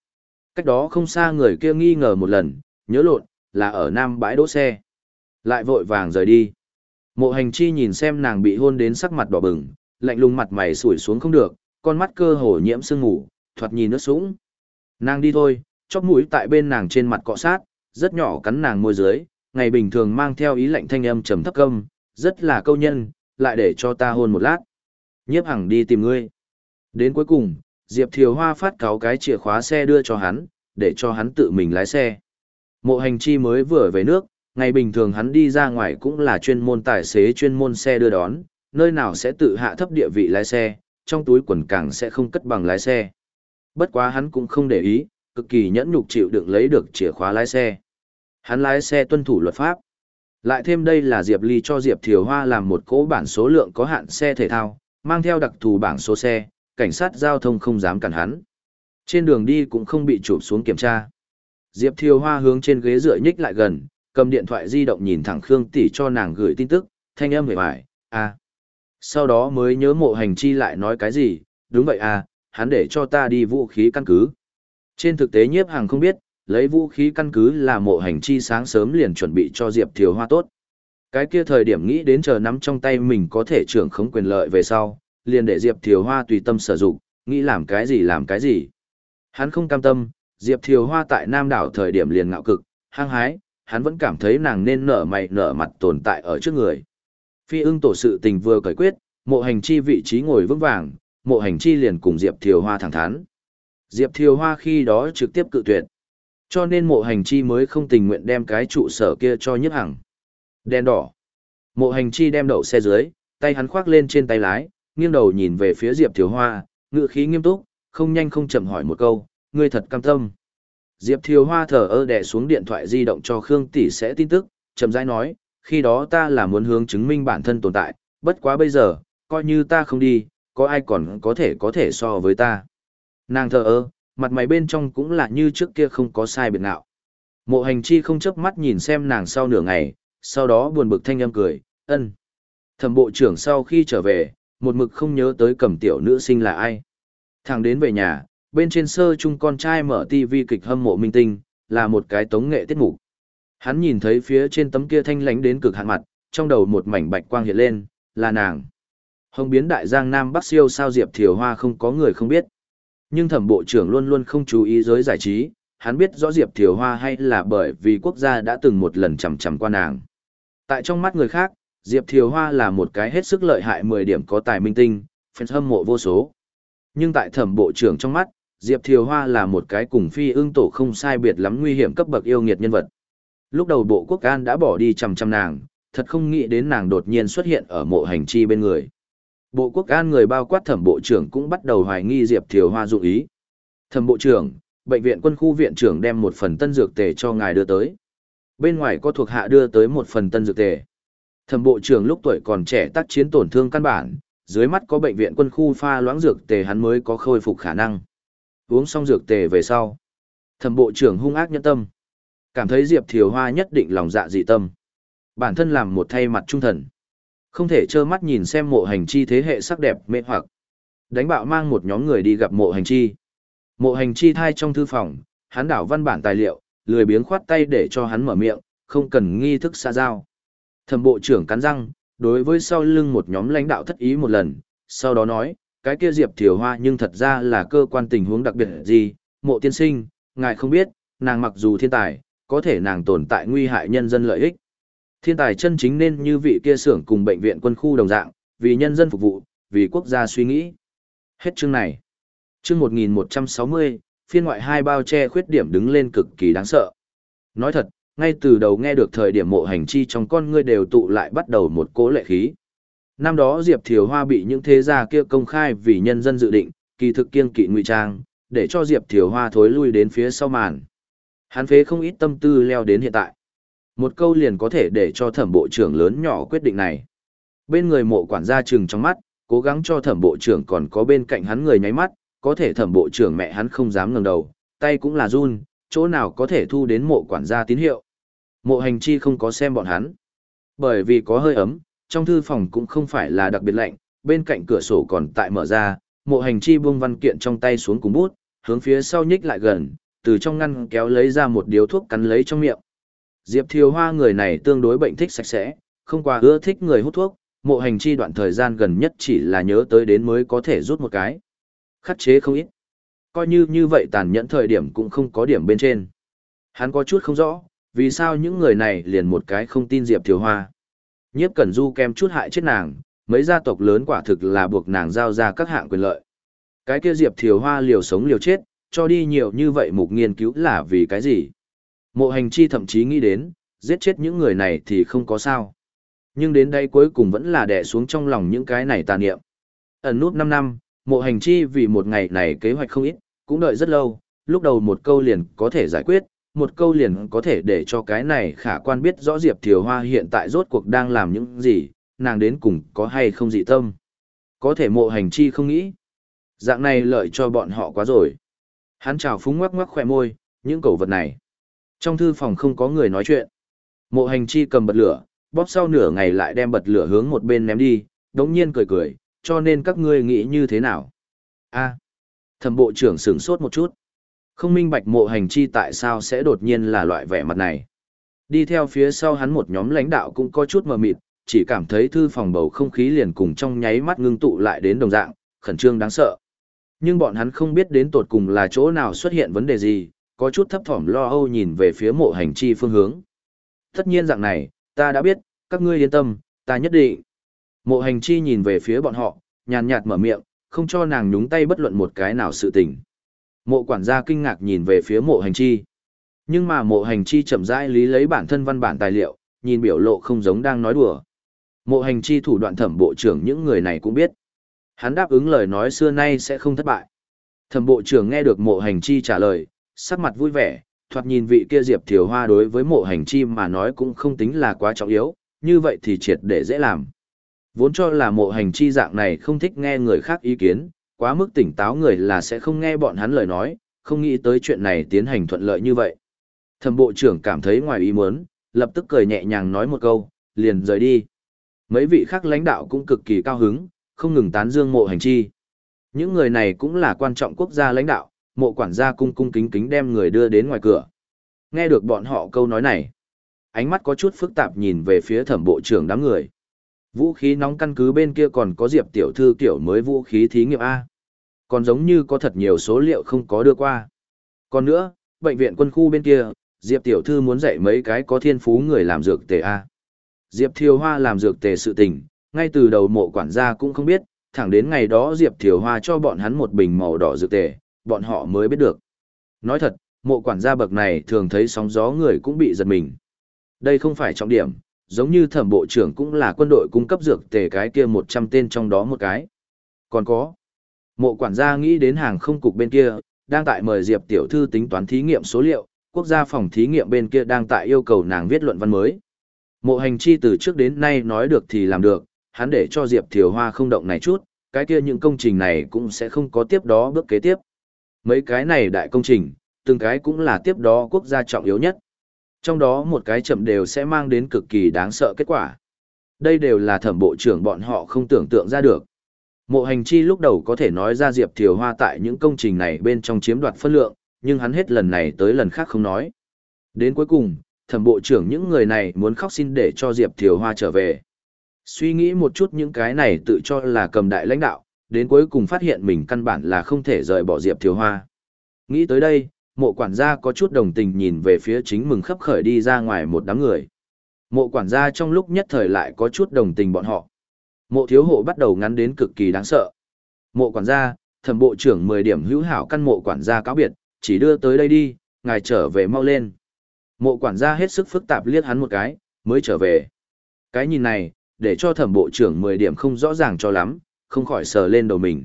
A: Cách đó không xa người kia nghi ngờ một lần, nhớ lộn, là ở nam bãi đỗ xe. Lại vội vàng rời đi. Mộ hành chi nhìn xem nàng bị hôn đến sắc mặt đỏ bừng, lạnh lùng mặt mày sủi xuống không được, con mắt cơ hồ nhiễm sương ngủ, thoạt nhìn nước sũng. Nàng đi thôi, chóp mũi tại bên nàng trên mặt cọ sát, rất nhỏ cắn nàng môi dưới, ngày bình thường mang theo ý lạnh thanh âm trầm thấp câm, rất là câu nhân, lại để cho ta hôn một lát. Nhiếp hằng đi tìm ngươi. Đến cuối cùng, Diệp Thiều Hoa phát cáo cái chìa khóa xe đưa cho hắn, để cho hắn tự mình lái xe. Mộ hành chi mới vừa về nước, ngày bình thường hắn đi ra ngoài cũng là chuyên môn tài xế chuyên môn xe đưa đón, nơi nào sẽ tự hạ thấp địa vị lái xe, trong túi quần càng sẽ không cất bằng lái xe. Bất quá hắn cũng không để ý, cực kỳ nhẫn nhục chịu đựng lấy được chìa khóa lái xe. Hắn lái xe tuân thủ luật pháp. Lại thêm đây là Diệp Ly cho Diệp Thiều Hoa làm một cỗ bản số lượng có hạn xe thể thao, mang theo đặc thù bảng số xe, cảnh sát giao thông không dám cản hắn. Trên đường đi cũng không bị chụp xuống kiểm tra. Diệp Thiều Hoa hướng trên ghế dựa nhích lại gần, cầm điện thoại di động nhìn thẳng Khương Tỷ cho nàng gửi tin tức, thanh âm hề bại, à. Sau đó mới nhớ mộ hành chi lại nói cái gì, đúng vậy à, hắn để cho ta đi vũ khí căn cứ. Trên thực tế nhiếp hàng không biết, lấy vũ khí căn cứ là mộ hành chi sáng sớm liền chuẩn bị cho Diệp Thiều Hoa tốt. Cái kia thời điểm nghĩ đến chờ nắm trong tay mình có thể trưởng khống quyền lợi về sau, liền để Diệp Thiều Hoa tùy tâm sử dụng, nghĩ làm cái gì làm cái gì. Hắn không cam tâm, Diệp Thiều Hoa tại Nam đảo thời điểm liền ngạo cực, hăng hái, hắn vẫn cảm thấy nàng nên nở mày nở mặt tồn tại ở trước người. Phi ưng tổ sự tình vừa cởi quyết, mộ hành chi vị trí ngồi vững vàng, mộ hành chi liền cùng Diệp Thiều Hoa thẳng thắn. Diệp Thiều Hoa khi đó trực tiếp cự tuyệt. Cho nên mộ hành chi mới không tình nguyện đem cái trụ sở kia cho nhất hằng. Đen đỏ. Mộ hành chi đem đậu xe dưới, tay hắn khoác lên trên tay lái, nghiêng đầu nhìn về phía Diệp Thiều Hoa, ngựa khí nghiêm túc, không nhanh không chậm hỏi một câu, ngươi thật cam tâm. Diệp Thiều Hoa thở ơ đè xuống điện thoại di động cho Khương Tỷ sẽ tin tức, chậm rãi nói, khi đó ta là muốn hướng chứng minh bản thân tồn tại, bất quá bây giờ, coi như ta không đi, có ai còn có thể có thể so với ta. Nàng thở ơ, mặt mày bên trong cũng là như trước kia không có sai biệt nào. Mộ hành chi không chớp mắt nhìn xem nàng sau nửa ngày, sau đó buồn bực thanh âm cười, ân. Thẩm bộ trưởng sau khi trở về, một mực không nhớ tới cầm tiểu nữ sinh là ai. Thằng đến về nhà, bên trên sơ chung con trai mở TV kịch hâm mộ minh tinh, là một cái tống nghệ tiết mục. Hắn nhìn thấy phía trên tấm kia thanh lánh đến cực hạn mặt, trong đầu một mảnh bạch quang hiện lên, là nàng. Hồng biến đại giang Nam Bắc siêu sao Diệp Thiều Hoa không có người không biết. Nhưng thẩm bộ trưởng luôn luôn không chú ý giới giải trí, hắn biết rõ Diệp Thiều Hoa hay là bởi vì quốc gia đã từng một lần chầm chầm qua nàng. Tại trong mắt người khác, Diệp Thiều Hoa là một cái hết sức lợi hại 10 điểm có tài minh tinh, fans hâm mộ vô số. Nhưng tại thẩm bộ trưởng trong mắt, Diệp Thiều Hoa là một cái cùng phi ương tổ không sai biệt lắm nguy hiểm cấp bậc yêu nghiệt nhân vật. Lúc đầu bộ quốc an đã bỏ đi chằm chằm nàng, thật không nghĩ đến nàng đột nhiên xuất hiện ở mộ hành chi bên người. Bộ quốc an người bao quát thẩm bộ trưởng cũng bắt đầu hoài nghi Diệp Thiều Hoa dụ ý. Thẩm bộ trưởng, bệnh viện quân khu viện trưởng đem một phần tân dược tề cho ngài đưa tới. Bên ngoài có thuộc hạ đưa tới một phần tân dược tề. Thẩm bộ trưởng lúc tuổi còn trẻ tác chiến tổn thương căn bản, dưới mắt có bệnh viện quân khu pha loãng dược tề hắn mới có khôi phục khả năng. Uống xong dược tề về sau. Thẩm bộ trưởng hung ác nhẫn tâm. Cảm thấy Diệp Thiều Hoa nhất định lòng dạ dị tâm. Bản thân làm một thay mặt trung thần. Không thể trơ mắt nhìn xem mộ hành chi thế hệ sắc đẹp mê hoặc. Đánh bạo mang một nhóm người đi gặp mộ hành chi. Mộ hành chi thai trong thư phòng, hắn đảo văn bản tài liệu, lười biếng khoát tay để cho hắn mở miệng, không cần nghi thức xa giao. Thẩm bộ trưởng cắn răng, đối với sau lưng một nhóm lãnh đạo thất ý một lần, sau đó nói, cái kia Diệp Thiều Hoa nhưng thật ra là cơ quan tình huống đặc biệt gì, mộ tiên sinh, ngài không biết, nàng mặc dù thiên tài, có thể nàng tồn tại nguy hại nhân dân lợi ích. Thiên tài chân chính nên như vị kia xưởng cùng bệnh viện quân khu đồng dạng, vì nhân dân phục vụ, vì quốc gia suy nghĩ. Hết chương này. Chương 1160, phiên ngoại hai bao che khuyết điểm đứng lên cực kỳ đáng sợ. Nói thật, ngay từ đầu nghe được thời điểm mộ hành chi trong con ngươi đều tụ lại bắt đầu một cố lệ khí. Năm đó Diệp Thiều Hoa bị những thế gia kia công khai vì nhân dân dự định, kỳ thực kiên kỵ ngụy trang, để cho Diệp Thiều Hoa thối lui đến phía sau màn. Hắn phế không ít tâm tư leo đến hiện tại. Một câu liền có thể để cho thẩm bộ trưởng lớn nhỏ quyết định này. Bên người mộ quản gia trừng trong mắt, cố gắng cho thẩm bộ trưởng còn có bên cạnh hắn người nháy mắt, có thể thẩm bộ trưởng mẹ hắn không dám ngẩng đầu, tay cũng là run, chỗ nào có thể thu đến mộ quản gia tín hiệu. Mộ hành chi không có xem bọn hắn. Bởi vì có hơi ấm, trong thư phòng cũng không phải là đặc biệt lạnh, bên cạnh cửa sổ còn tại mở ra, mộ hành chi buông văn kiện trong tay xuống cùng bút, hướng phía sau nhích lại gần, từ trong ngăn kéo lấy ra một điếu thuốc cắn lấy trong miệng. Diệp Thiều Hoa người này tương đối bệnh thích sạch sẽ, không qua ưa thích người hút thuốc, mộ hành chi đoạn thời gian gần nhất chỉ là nhớ tới đến mới có thể rút một cái. Khắc chế không ít. Coi như như vậy tàn nhẫn thời điểm cũng không có điểm bên trên. Hắn có chút không rõ, vì sao những người này liền một cái không tin Diệp Thiều Hoa. Nhiếp Cẩn Du kem chút hại chết nàng, mấy gia tộc lớn quả thực là buộc nàng giao ra các hạng quyền lợi. Cái kia Diệp Thiều Hoa liều sống liều chết, cho đi nhiều như vậy mục nghiên cứu là vì cái gì? Mộ hành chi thậm chí nghĩ đến, giết chết những người này thì không có sao. Nhưng đến đây cuối cùng vẫn là đè xuống trong lòng những cái này tà niệm. Ẩn nút 5 năm, mộ hành chi vì một ngày này kế hoạch không ít, cũng đợi rất lâu, lúc đầu một câu liền có thể giải quyết, một câu liền có thể để cho cái này khả quan biết rõ Diệp Thiều Hoa hiện tại rốt cuộc đang làm những gì, nàng đến cùng có hay không dị tâm. Có thể mộ hành chi không nghĩ. Dạng này lợi cho bọn họ quá rồi. Hắn chào phúng ngoắc ngoắc khỏe môi, những cầu vật này. Trong thư phòng không có người nói chuyện. Mộ hành chi cầm bật lửa, bóp sau nửa ngày lại đem bật lửa hướng một bên ném đi, đống nhiên cười cười, cho nên các ngươi nghĩ như thế nào? a thẩm bộ trưởng sửng sốt một chút. Không minh bạch mộ hành chi tại sao sẽ đột nhiên là loại vẻ mặt này. Đi theo phía sau hắn một nhóm lãnh đạo cũng có chút mờ mịt, chỉ cảm thấy thư phòng bầu không khí liền cùng trong nháy mắt ngưng tụ lại đến đồng dạng, khẩn trương đáng sợ. Nhưng bọn hắn không biết đến tột cùng là chỗ nào xuất hiện vấn đề gì, có chút thấp thỏm lo âu nhìn về phía mộ hành chi phương hướng. Tất nhiên dạng này, ta đã biết, các ngươi yên tâm, ta nhất định. Mộ hành chi nhìn về phía bọn họ, nhàn nhạt mở miệng, không cho nàng nhúng tay bất luận một cái nào sự tình. Mộ quản gia kinh ngạc nhìn về phía mộ hành chi. Nhưng mà mộ hành chi chậm rãi lý lấy bản thân văn bản tài liệu, nhìn biểu lộ không giống đang nói đùa. Mộ hành chi thủ đoạn thẩm bộ trưởng những người này cũng biết. Hắn đáp ứng lời nói xưa nay sẽ không thất bại. Thẩm bộ trưởng nghe được mộ hành chi trả lời, sắc mặt vui vẻ, thoạt nhìn vị kia Diệp Thiều Hoa đối với mộ hành chi mà nói cũng không tính là quá trọng yếu, như vậy thì triệt để dễ làm. Vốn cho là mộ hành chi dạng này không thích nghe người khác ý kiến, quá mức tỉnh táo người là sẽ không nghe bọn hắn lời nói, không nghĩ tới chuyện này tiến hành thuận lợi như vậy. Thẩm bộ trưởng cảm thấy ngoài ý muốn, lập tức cười nhẹ nhàng nói một câu, liền rời đi. Mấy vị khác lãnh đạo cũng cực kỳ cao hứng, không ngừng tán dương mộ hành chi. Những người này cũng là quan trọng quốc gia lãnh đạo, mộ quản gia cung cung kính kính đem người đưa đến ngoài cửa. Nghe được bọn họ câu nói này, ánh mắt có chút phức tạp nhìn về phía thẩm bộ trưởng đám người. Vũ khí nóng căn cứ bên kia còn có Diệp tiểu thư kiểu mới vũ khí thí nghiệm A. Còn giống như có thật nhiều số liệu không có đưa qua. Còn nữa, bệnh viện quân khu bên kia, Diệp tiểu thư muốn dạy mấy cái có thiên phú người làm dược tề A. Diệp Thiều Hoa làm dược tề sự tình, ngay từ đầu mộ quản gia cũng không biết, thẳng đến ngày đó Diệp Thiều Hoa cho bọn hắn một bình màu đỏ dược tề, bọn họ mới biết được. Nói thật, mộ quản gia bậc này thường thấy sóng gió người cũng bị giật mình. Đây không phải trọng điểm, giống như thẩm bộ trưởng cũng là quân đội cung cấp dược tề cái kia 100 tên trong đó một cái. Còn có, mộ quản gia nghĩ đến hàng không cục bên kia, đang tại mời Diệp tiểu thư tính toán thí nghiệm số liệu, quốc gia phòng thí nghiệm bên kia đang tại yêu cầu nàng viết luận văn mới. Mộ hành chi từ trước đến nay nói được thì làm được, hắn để cho Diệp Thiều Hoa không động này chút, cái kia những công trình này cũng sẽ không có tiếp đó bước kế tiếp. Mấy cái này đại công trình, từng cái cũng là tiếp đó quốc gia trọng yếu nhất. Trong đó một cái chậm đều sẽ mang đến cực kỳ đáng sợ kết quả. Đây đều là thẩm bộ trưởng bọn họ không tưởng tượng ra được. Mộ hành chi lúc đầu có thể nói ra Diệp Thiều Hoa tại những công trình này bên trong chiếm đoạt phân lượng, nhưng hắn hết lần này tới lần khác không nói. Đến cuối cùng, thẩm bộ trưởng những người này muốn khóc xin để cho Diệp Thiều Hoa trở về. Suy nghĩ một chút những cái này tự cho là cầm đại lãnh đạo, đến cuối cùng phát hiện mình căn bản là không thể rời bỏ Diệp Thiều Hoa. Nghĩ tới đây, mộ quản gia có chút đồng tình nhìn về phía chính mừng khấp khởi đi ra ngoài một đám người. Mộ quản gia trong lúc nhất thời lại có chút đồng tình bọn họ. Mộ thiếu hộ bắt đầu ngắn đến cực kỳ đáng sợ. Mộ quản gia, thẩm bộ trưởng 10 điểm hữu hảo căn mộ quản gia cáo biệt, chỉ đưa tới đây đi, ngài trở về mau lên. Mộ quản gia hết sức phức tạp liếc hắn một cái, mới trở về. Cái nhìn này, để cho thẩm bộ trưởng 10 điểm không rõ ràng cho lắm, không khỏi sờ lên đầu mình.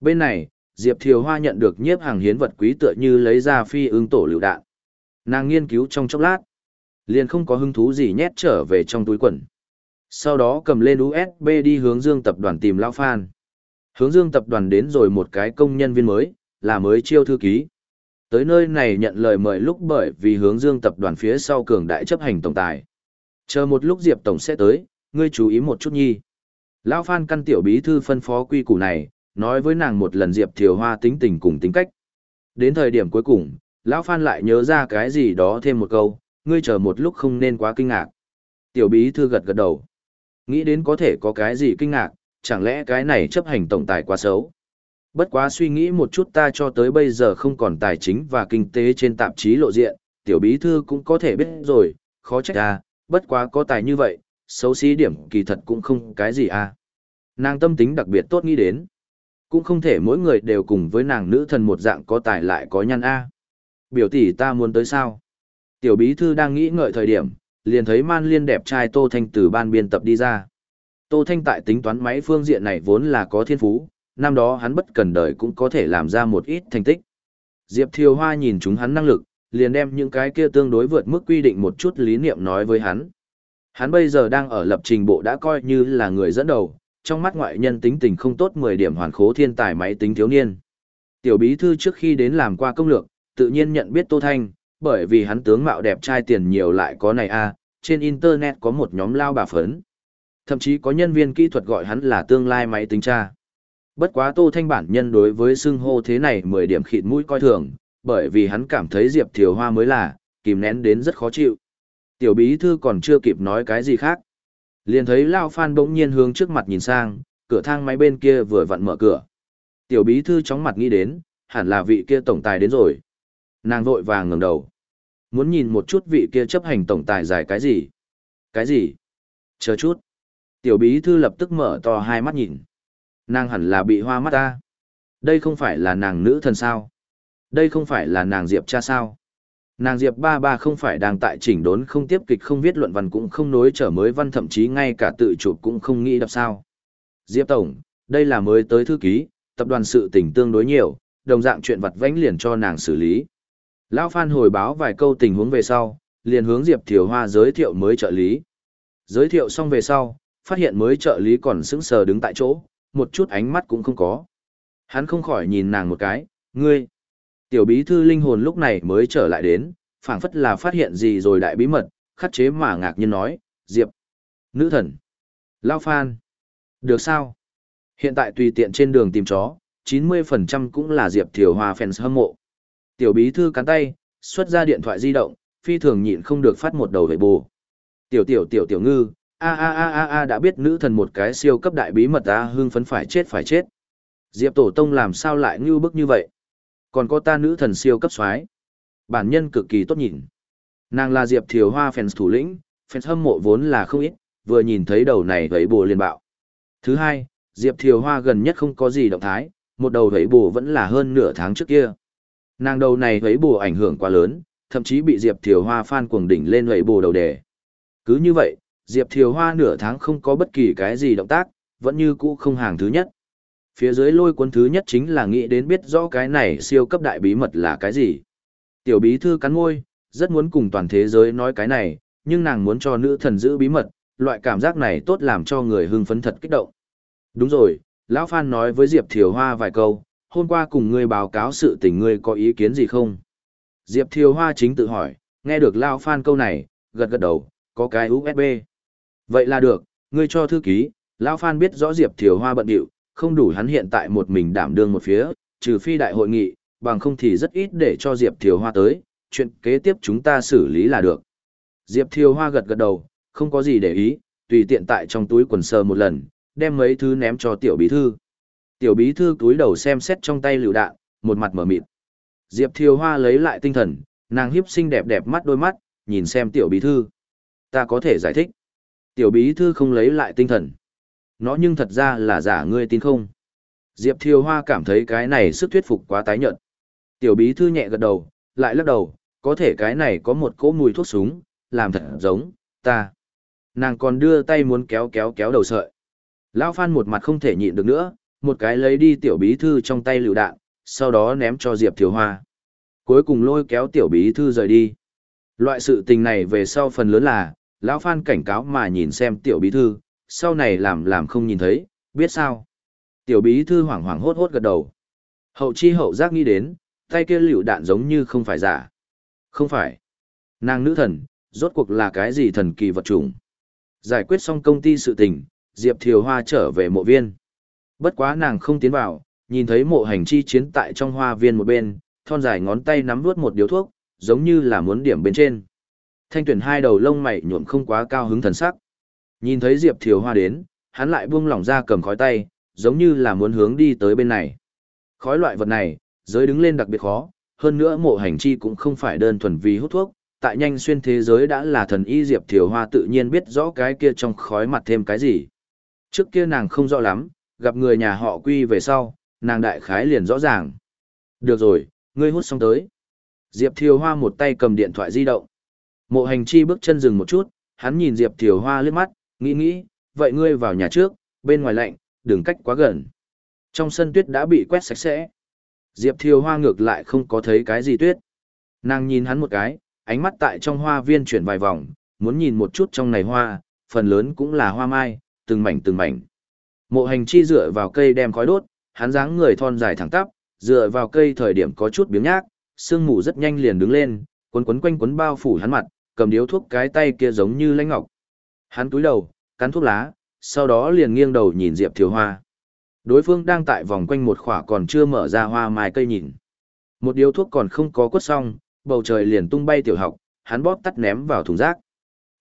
A: Bên này, Diệp Thiều Hoa nhận được nhiếp hàng hiến vật quý tựa như lấy ra phi ương tổ lựu đạn. Nàng nghiên cứu trong chốc lát, liền không có hứng thú gì nhét trở về trong túi quần. Sau đó cầm lên USB đi hướng Dương tập đoàn tìm Lão Phan. Hướng Dương tập đoàn đến rồi một cái công nhân viên mới, là mới chiêu thư ký. Tới nơi này nhận lời mời lúc bởi vì hướng Dương tập đoàn phía sau cường đại chấp hành tổng tài. Chờ một lúc Diệp Tổng sẽ tới, ngươi chú ý một chút nhi. Lão Phan căn tiểu bí thư phân phó quy củ này, nói với nàng một lần Diệp Thiều Hoa tính tình cùng tính cách. Đến thời điểm cuối cùng, Lão Phan lại nhớ ra cái gì đó thêm một câu, ngươi chờ một lúc không nên quá kinh ngạc. Tiểu bí thư gật gật đầu. Nghĩ đến có thể có cái gì kinh ngạc, chẳng lẽ cái này chấp hành tổng tài quá xấu. Bất quá suy nghĩ một chút ta cho tới bây giờ không còn tài chính và kinh tế trên tạp chí lộ diện, tiểu bí thư cũng có thể biết rồi, khó trách à, bất quá có tài như vậy, xấu xí điểm kỳ thật cũng không cái gì à. Nàng tâm tính đặc biệt tốt nghĩ đến. Cũng không thể mỗi người đều cùng với nàng nữ thần một dạng có tài lại có nhăn a. Biểu tỷ ta muốn tới sao? Tiểu bí thư đang nghĩ ngợi thời điểm, liền thấy man liên đẹp trai Tô Thanh từ ban biên tập đi ra. Tô Thanh tại tính toán máy phương diện này vốn là có thiên phú, năm đó hắn bất cần đời cũng có thể làm ra một ít thành tích. Diệp Thiều Hoa nhìn chúng hắn năng lực, liền đem những cái kia tương đối vượt mức quy định một chút lý niệm nói với hắn. Hắn bây giờ đang ở lập trình bộ đã coi như là người dẫn đầu, trong mắt ngoại nhân tính tình không tốt 10 điểm hoàn khố thiên tài máy tính thiếu niên. Tiểu bí thư trước khi đến làm qua công lược, tự nhiên nhận biết Tô Thanh, bởi vì hắn tướng mạo đẹp trai tiền nhiều lại có này a, trên internet có một nhóm lao bà phấn. Thậm chí có nhân viên kỹ thuật gọi hắn là tương lai máy tính cha. Bất quá Tô Thanh bản nhân đối với xưng hô thế này 10 điểm khịt mũi coi thường, bởi vì hắn cảm thấy Diệp Thiều Hoa mới là, kìm nén đến rất khó chịu. Tiểu bí thư còn chưa kịp nói cái gì khác. Liền thấy Lao Phan bỗng nhiên hướng trước mặt nhìn sang, cửa thang máy bên kia vừa vặn mở cửa. Tiểu bí thư chóng mặt nghĩ đến, hẳn là vị kia tổng tài đến rồi. Nàng vội vàng ngẩng đầu. Muốn nhìn một chút vị kia chấp hành tổng tài giải cái gì? Cái gì? Chờ chút. Tiểu bí thư lập tức mở to hai mắt nhìn. Nàng hẳn là bị hoa mắt ta. Đây không phải là nàng nữ thần sao? Đây không phải là nàng Diệp cha sao? Nàng Diệp ba ba không phải đang tại chỉnh đốn không tiếp kịch không viết luận văn cũng không nối trở mới văn thậm chí ngay cả tự chụp cũng không nghĩ đọc sao. Diệp Tổng, đây là mới tới thư ký, tập đoàn sự tình tương đối nhiều, đồng dạng chuyện vặt vãnh liền cho nàng xử lý. Lão Phan hồi báo vài câu tình huống về sau, liền hướng Diệp Thiều Hoa giới thiệu mới trợ lý. Giới thiệu xong về sau, phát hiện mới trợ lý còn sững sờ đứng tại chỗ, một chút ánh mắt cũng không có. Hắn không khỏi nhìn nàng một cái, ngươi. Tiểu bí thư linh hồn lúc này mới trở lại đến, phảng phất là phát hiện gì rồi đại bí mật, khắc chế mà ngạc nhiên nói, Diệp. Nữ thần. Lao Phan. Được sao? Hiện tại tùy tiện trên đường tìm chó, 90% cũng là Diệp Thiều Hoa fans hâm mộ. Tiểu bí thư cắn tay, xuất ra điện thoại di động, phi thường nhịn không được phát một đầu về bù. Tiểu tiểu tiểu tiểu ngư, a a a a a đã biết nữ thần một cái siêu cấp đại bí mật a hưng phấn phải chết phải chết. Diệp Tổ Tông làm sao lại ngưu bức như vậy? Còn có ta nữ thần siêu cấp soái Bản nhân cực kỳ tốt nhìn. Nàng là Diệp Thiều Hoa fans thủ lĩnh, fans hâm mộ vốn là không ít, vừa nhìn thấy đầu này thấy bồ liền bạo. Thứ hai, Diệp Thiều Hoa gần nhất không có gì động thái, một đầu thấy bù vẫn là hơn nửa tháng trước kia. Nàng đầu này thấy bù ảnh hưởng quá lớn, thậm chí bị Diệp Thiều Hoa phan cuồng đỉnh lên thấy bù đầu đề. Cứ như vậy, Diệp Thiều Hoa nửa tháng không có bất kỳ cái gì động tác, vẫn như cũ không hàng thứ nhất. Phía dưới lôi cuốn thứ nhất chính là nghĩ đến biết rõ cái này siêu cấp đại bí mật là cái gì. Tiểu bí thư cắn ngôi rất muốn cùng toàn thế giới nói cái này, nhưng nàng muốn cho nữ thần giữ bí mật, loại cảm giác này tốt làm cho người hưng phấn thật kích động. Đúng rồi, Lão Phan nói với Diệp Thiều Hoa vài câu, hôm qua cùng ngươi báo cáo sự tình ngươi có ý kiến gì không? Diệp Thiều Hoa chính tự hỏi, nghe được Lão Phan câu này, gật gật đầu, có cái USB. Vậy là được, ngươi cho thư ký, Lão Phan biết rõ Diệp Thiều Hoa bận điệu, không đủ hắn hiện tại một mình đảm đương một phía, trừ phi đại hội nghị, bằng không thì rất ít để cho Diệp Thiều Hoa tới, chuyện kế tiếp chúng ta xử lý là được. Diệp Thiều Hoa gật gật đầu, không có gì để ý, tùy tiện tại trong túi quần sờ một lần, đem mấy thứ ném cho tiểu bí thư. Tiểu bí thư túi đầu xem xét trong tay lựu đạn, một mặt mở mịt. Diệp Thiều Hoa lấy lại tinh thần, nàng hiếp xinh đẹp đẹp mắt đôi mắt, nhìn xem tiểu bí thư. Ta có thể giải thích. Tiểu bí thư không lấy lại tinh thần. Nó nhưng thật ra là giả ngươi tin không? Diệp Thiều Hoa cảm thấy cái này sức thuyết phục quá tái nhợt. Tiểu bí thư nhẹ gật đầu, lại lắc đầu, có thể cái này có một cỗ mùi thuốc súng, làm thật giống, ta. Nàng còn đưa tay muốn kéo kéo kéo đầu sợi. Lão Phan một mặt không thể nhịn được nữa, một cái lấy đi tiểu bí thư trong tay lựu đạn, sau đó ném cho Diệp Thiều Hoa. Cuối cùng lôi kéo tiểu bí thư rời đi. Loại sự tình này về sau phần lớn là, Lão Phan cảnh cáo mà nhìn xem tiểu bí thư, sau này làm làm không nhìn thấy, biết sao. Tiểu bí thư hoảng hoảng hốt hốt gật đầu. Hậu chi hậu giác nghĩ đến, tay kia lựu đạn giống như không phải giả. Không phải. Nàng nữ thần, rốt cuộc là cái gì thần kỳ vật chủng. Giải quyết xong công ty sự tình, Diệp Thiều Hoa trở về mộ viên. Bất quá nàng không tiến vào, nhìn thấy mộ hành chi chiến tại trong hoa viên một bên, thon dài ngón tay nắm vuốt một điếu thuốc, giống như là muốn điểm bên trên. Thanh tuyển hai đầu lông mày nhuộm không quá cao hứng thần sắc. Nhìn thấy Diệp Thiều Hoa đến, hắn lại buông lỏng ra cầm khói tay, giống như là muốn hướng đi tới bên này. Khói loại vật này, giới đứng lên đặc biệt khó, hơn nữa mộ hành chi cũng không phải đơn thuần vì hút thuốc, tại nhanh xuyên thế giới đã là thần y Diệp Thiều Hoa tự nhiên biết rõ cái kia trong khói mặt thêm cái gì. Trước kia nàng không rõ lắm, gặp người nhà họ quy về sau, nàng đại khái liền rõ ràng. Được rồi, ngươi hút xong tới. Diệp Thiều Hoa một tay cầm điện thoại di động. Mộ hành chi bước chân dừng một chút, hắn nhìn Diệp Thiều Hoa lướt mắt, nghĩ nghĩ, vậy ngươi vào nhà trước, bên ngoài lạnh, đừng cách quá gần. Trong sân tuyết đã bị quét sạch sẽ. Diệp Thiều Hoa ngược lại không có thấy cái gì tuyết. Nàng nhìn hắn một cái, ánh mắt tại trong hoa viên chuyển vài vòng, muốn nhìn một chút trong này hoa, phần lớn cũng là hoa mai, từng mảnh từng mảnh. Mộ hành chi dựa vào cây đem khói đốt, hắn dáng người thon dài thẳng tắp, dựa vào cây thời điểm có chút biếng nhác, sương mù rất nhanh liền đứng lên, quấn quấn quanh quấn bao phủ hắn mặt, cầm điếu thuốc cái tay kia giống như lãnh ngọc. Hắn túi đầu, cắn thuốc lá, sau đó liền nghiêng đầu nhìn Diệp Thiều Hoa. Đối phương đang tại vòng quanh một khỏa còn chưa mở ra hoa mai cây nhìn. Một điếu thuốc còn không có quất xong, bầu trời liền tung bay tiểu học, hắn bóp tắt ném vào thùng rác.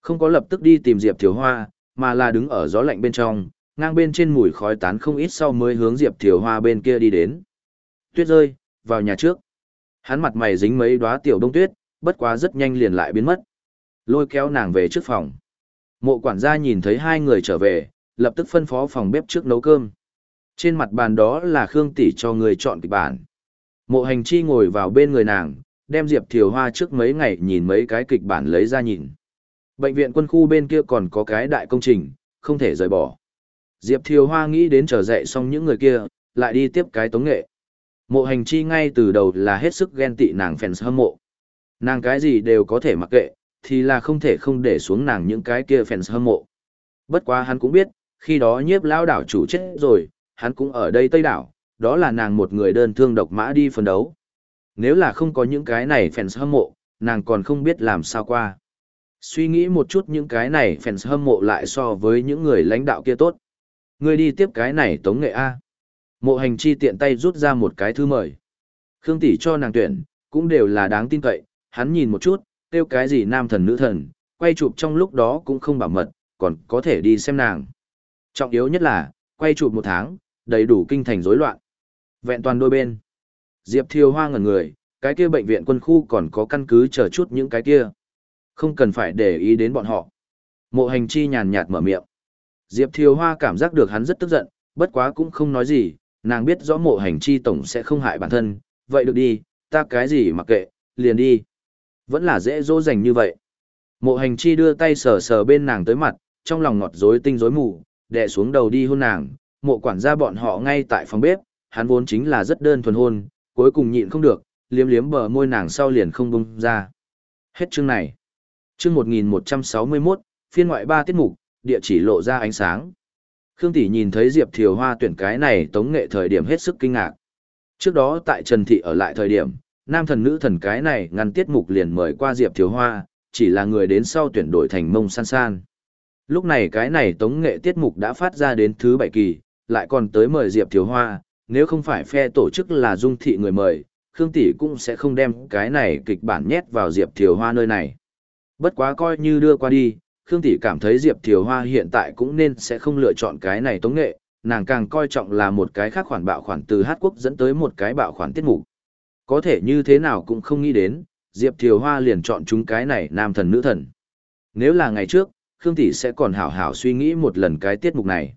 A: Không có lập tức đi tìm Diệp Thiều Hoa, mà là đứng ở gió lạnh bên trong, ngang bên trên mùi khói tán không ít sau mới hướng Diệp Thiều Hoa bên kia đi đến. Tuyết rơi, vào nhà trước. Hắn mặt mày dính mấy đóa tiểu đông tuyết, bất quá rất nhanh liền lại biến mất. Lôi kéo nàng về trước phòng. Mộ quản gia nhìn thấy hai người trở về, lập tức phân phó phòng bếp trước nấu cơm. Trên mặt bàn đó là Khương Tỷ cho người chọn kịch bản. Mộ hành chi ngồi vào bên người nàng, đem Diệp Thiều Hoa trước mấy ngày nhìn mấy cái kịch bản lấy ra nhìn. Bệnh viện quân khu bên kia còn có cái đại công trình, không thể rời bỏ. Diệp Thiều Hoa nghĩ đến trở dậy xong những người kia, lại đi tiếp cái tống nghệ. Mộ hành chi ngay từ đầu là hết sức ghen tị nàng fans hâm mộ. Nàng cái gì đều có thể mặc kệ, thì là không thể không để xuống nàng những cái kia fans hâm mộ. Bất quá hắn cũng biết, khi đó nhiếp lao đảo chủ chết rồi, hắn cũng ở đây Tây đảo, đó là nàng một người đơn thương độc mã đi phân đấu. Nếu là không có những cái này fans hâm mộ, nàng còn không biết làm sao qua. Suy nghĩ một chút những cái này fans hâm mộ lại so với những người lãnh đạo kia tốt. Người đi tiếp cái này tống nghệ A. Mộ hành chi tiện tay rút ra một cái thư mời. Khương tỷ cho nàng tuyển, cũng đều là đáng tin cậy, hắn nhìn một chút, tiêu cái gì nam thần nữ thần, quay chụp trong lúc đó cũng không bảo mật, còn có thể đi xem nàng. Trọng yếu nhất là, quay chụp một tháng, đầy đủ kinh thành rối loạn. Vẹn toàn đôi bên. Diệp Thiều Hoa ngẩn người, cái kia bệnh viện quân khu còn có căn cứ chờ chút những cái kia. Không cần phải để ý đến bọn họ. Mộ hành chi nhàn nhạt mở miệng. Diệp Thiều Hoa cảm giác được hắn rất tức giận, bất quá cũng không nói gì, nàng biết rõ mộ hành chi tổng sẽ không hại bản thân, vậy được đi, ta cái gì mặc kệ, liền đi. Vẫn là dễ dỗ dành như vậy. Mộ hành chi đưa tay sờ sờ bên nàng tới mặt, trong lòng ngọt rối tinh rối mù, đè xuống đầu đi hôn nàng, mộ quản gia bọn họ ngay tại phòng bếp, hắn vốn chính là rất đơn thuần hôn, cuối cùng nhịn không được, liếm liếm bờ môi nàng sau liền không bông ra. Hết chương này. Chương 1161, phiên ngoại ba tiết mục, địa chỉ lộ ra ánh sáng. Khương Tỷ nhìn thấy Diệp Thiều Hoa tuyển cái này tống nghệ thời điểm hết sức kinh ngạc. Trước đó tại Trần Thị ở lại thời điểm, nam thần nữ thần cái này ngăn tiết mục liền mời qua Diệp Thiếu Hoa, chỉ là người đến sau tuyển đổi thành mông san san. Lúc này cái này tống nghệ tiết mục đã phát ra đến thứ bảy kỳ, lại còn tới mời Diệp Thiếu Hoa, nếu không phải phe tổ chức là dung thị người mời, Khương Tỷ cũng sẽ không đem cái này kịch bản nhét vào Diệp Thiều Hoa nơi này. Bất quá coi như đưa qua đi, Khương Tỷ cảm thấy Diệp Thiều Hoa hiện tại cũng nên sẽ không lựa chọn cái này tống nghệ, nàng càng coi trọng là một cái khác khoản bạo khoản từ Hát Quốc dẫn tới một cái bạo khoản tiết mục. Có thể như thế nào cũng không nghĩ đến, Diệp Thiều Hoa liền chọn chúng cái này nam thần nữ thần. Nếu là ngày trước, Khương Tỷ sẽ còn hảo hảo suy nghĩ một lần cái tiết mục này.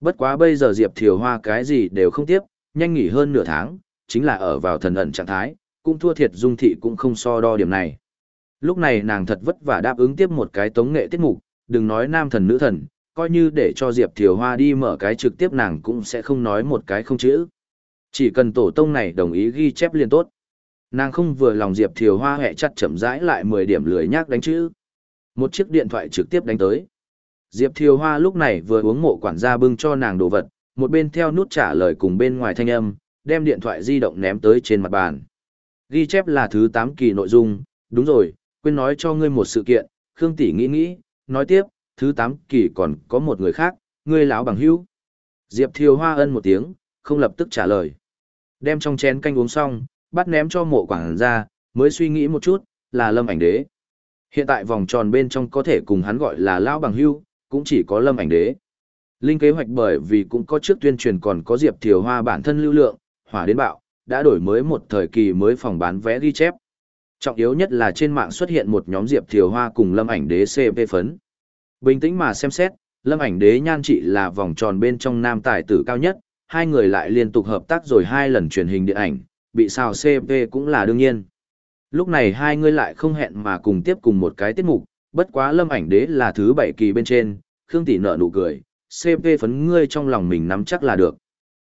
A: Bất quá bây giờ Diệp Thiều Hoa cái gì đều không tiếp, nhanh nghỉ hơn nửa tháng, chính là ở vào thần ẩn trạng thái, cũng thua thiệt dung thị cũng không so đo điểm này. Lúc này nàng thật vất vả đáp ứng tiếp một cái tống nghệ tiết mục, đừng nói nam thần nữ thần, coi như để cho Diệp Thiều Hoa đi mở cái trực tiếp nàng cũng sẽ không nói một cái không chữ. Chỉ cần tổ tông này đồng ý ghi chép liền tốt. Nàng không vừa lòng Diệp Thiều Hoa hẹ chặt chậm rãi lại 10 điểm lười nhác đánh chữ. Một chiếc điện thoại trực tiếp đánh tới. Diệp Thiều Hoa lúc này vừa uống mộ quản gia bưng cho nàng đồ vật, một bên theo nút trả lời cùng bên ngoài thanh âm, đem điện thoại di động ném tới trên mặt bàn. Ghi chép là thứ 8 kỳ nội dung, đúng rồi, quên nói cho ngươi một sự kiện, Khương Tỷ nghĩ nghĩ, nói tiếp, thứ 8 kỳ còn có một người khác, ngươi lão bằng hữu. Diệp Thiều Hoa ân một tiếng, không lập tức trả lời. Đem trong chén canh uống xong, bắt ném cho mộ quảng ra, mới suy nghĩ một chút, là lâm ảnh đế. Hiện tại vòng tròn bên trong có thể cùng hắn gọi là lão bằng hưu, cũng chỉ có lâm ảnh đế. Linh kế hoạch bởi vì cũng có trước tuyên truyền còn có Diệp Thiều Hoa bản thân lưu lượng, hỏa đến bạo, đã đổi mới một thời kỳ mới phòng bán vé ghi chép. Trọng yếu nhất là trên mạng xuất hiện một nhóm Diệp Thiều Hoa cùng Lâm ảnh đế CP phấn. Bình tĩnh mà xem xét, Lâm ảnh đế nhan trị là vòng tròn bên trong nam tài tử cao nhất, hai người lại liên tục hợp tác rồi hai lần truyền hình điện ảnh, bị sao CP cũng là đương nhiên. Lúc này hai người lại không hẹn mà cùng tiếp cùng một cái tiết mục, bất quá lâm ảnh đế là thứ bảy kỳ bên trên, Khương Tỷ nợ nụ cười, CP phấn ngươi trong lòng mình nắm chắc là được.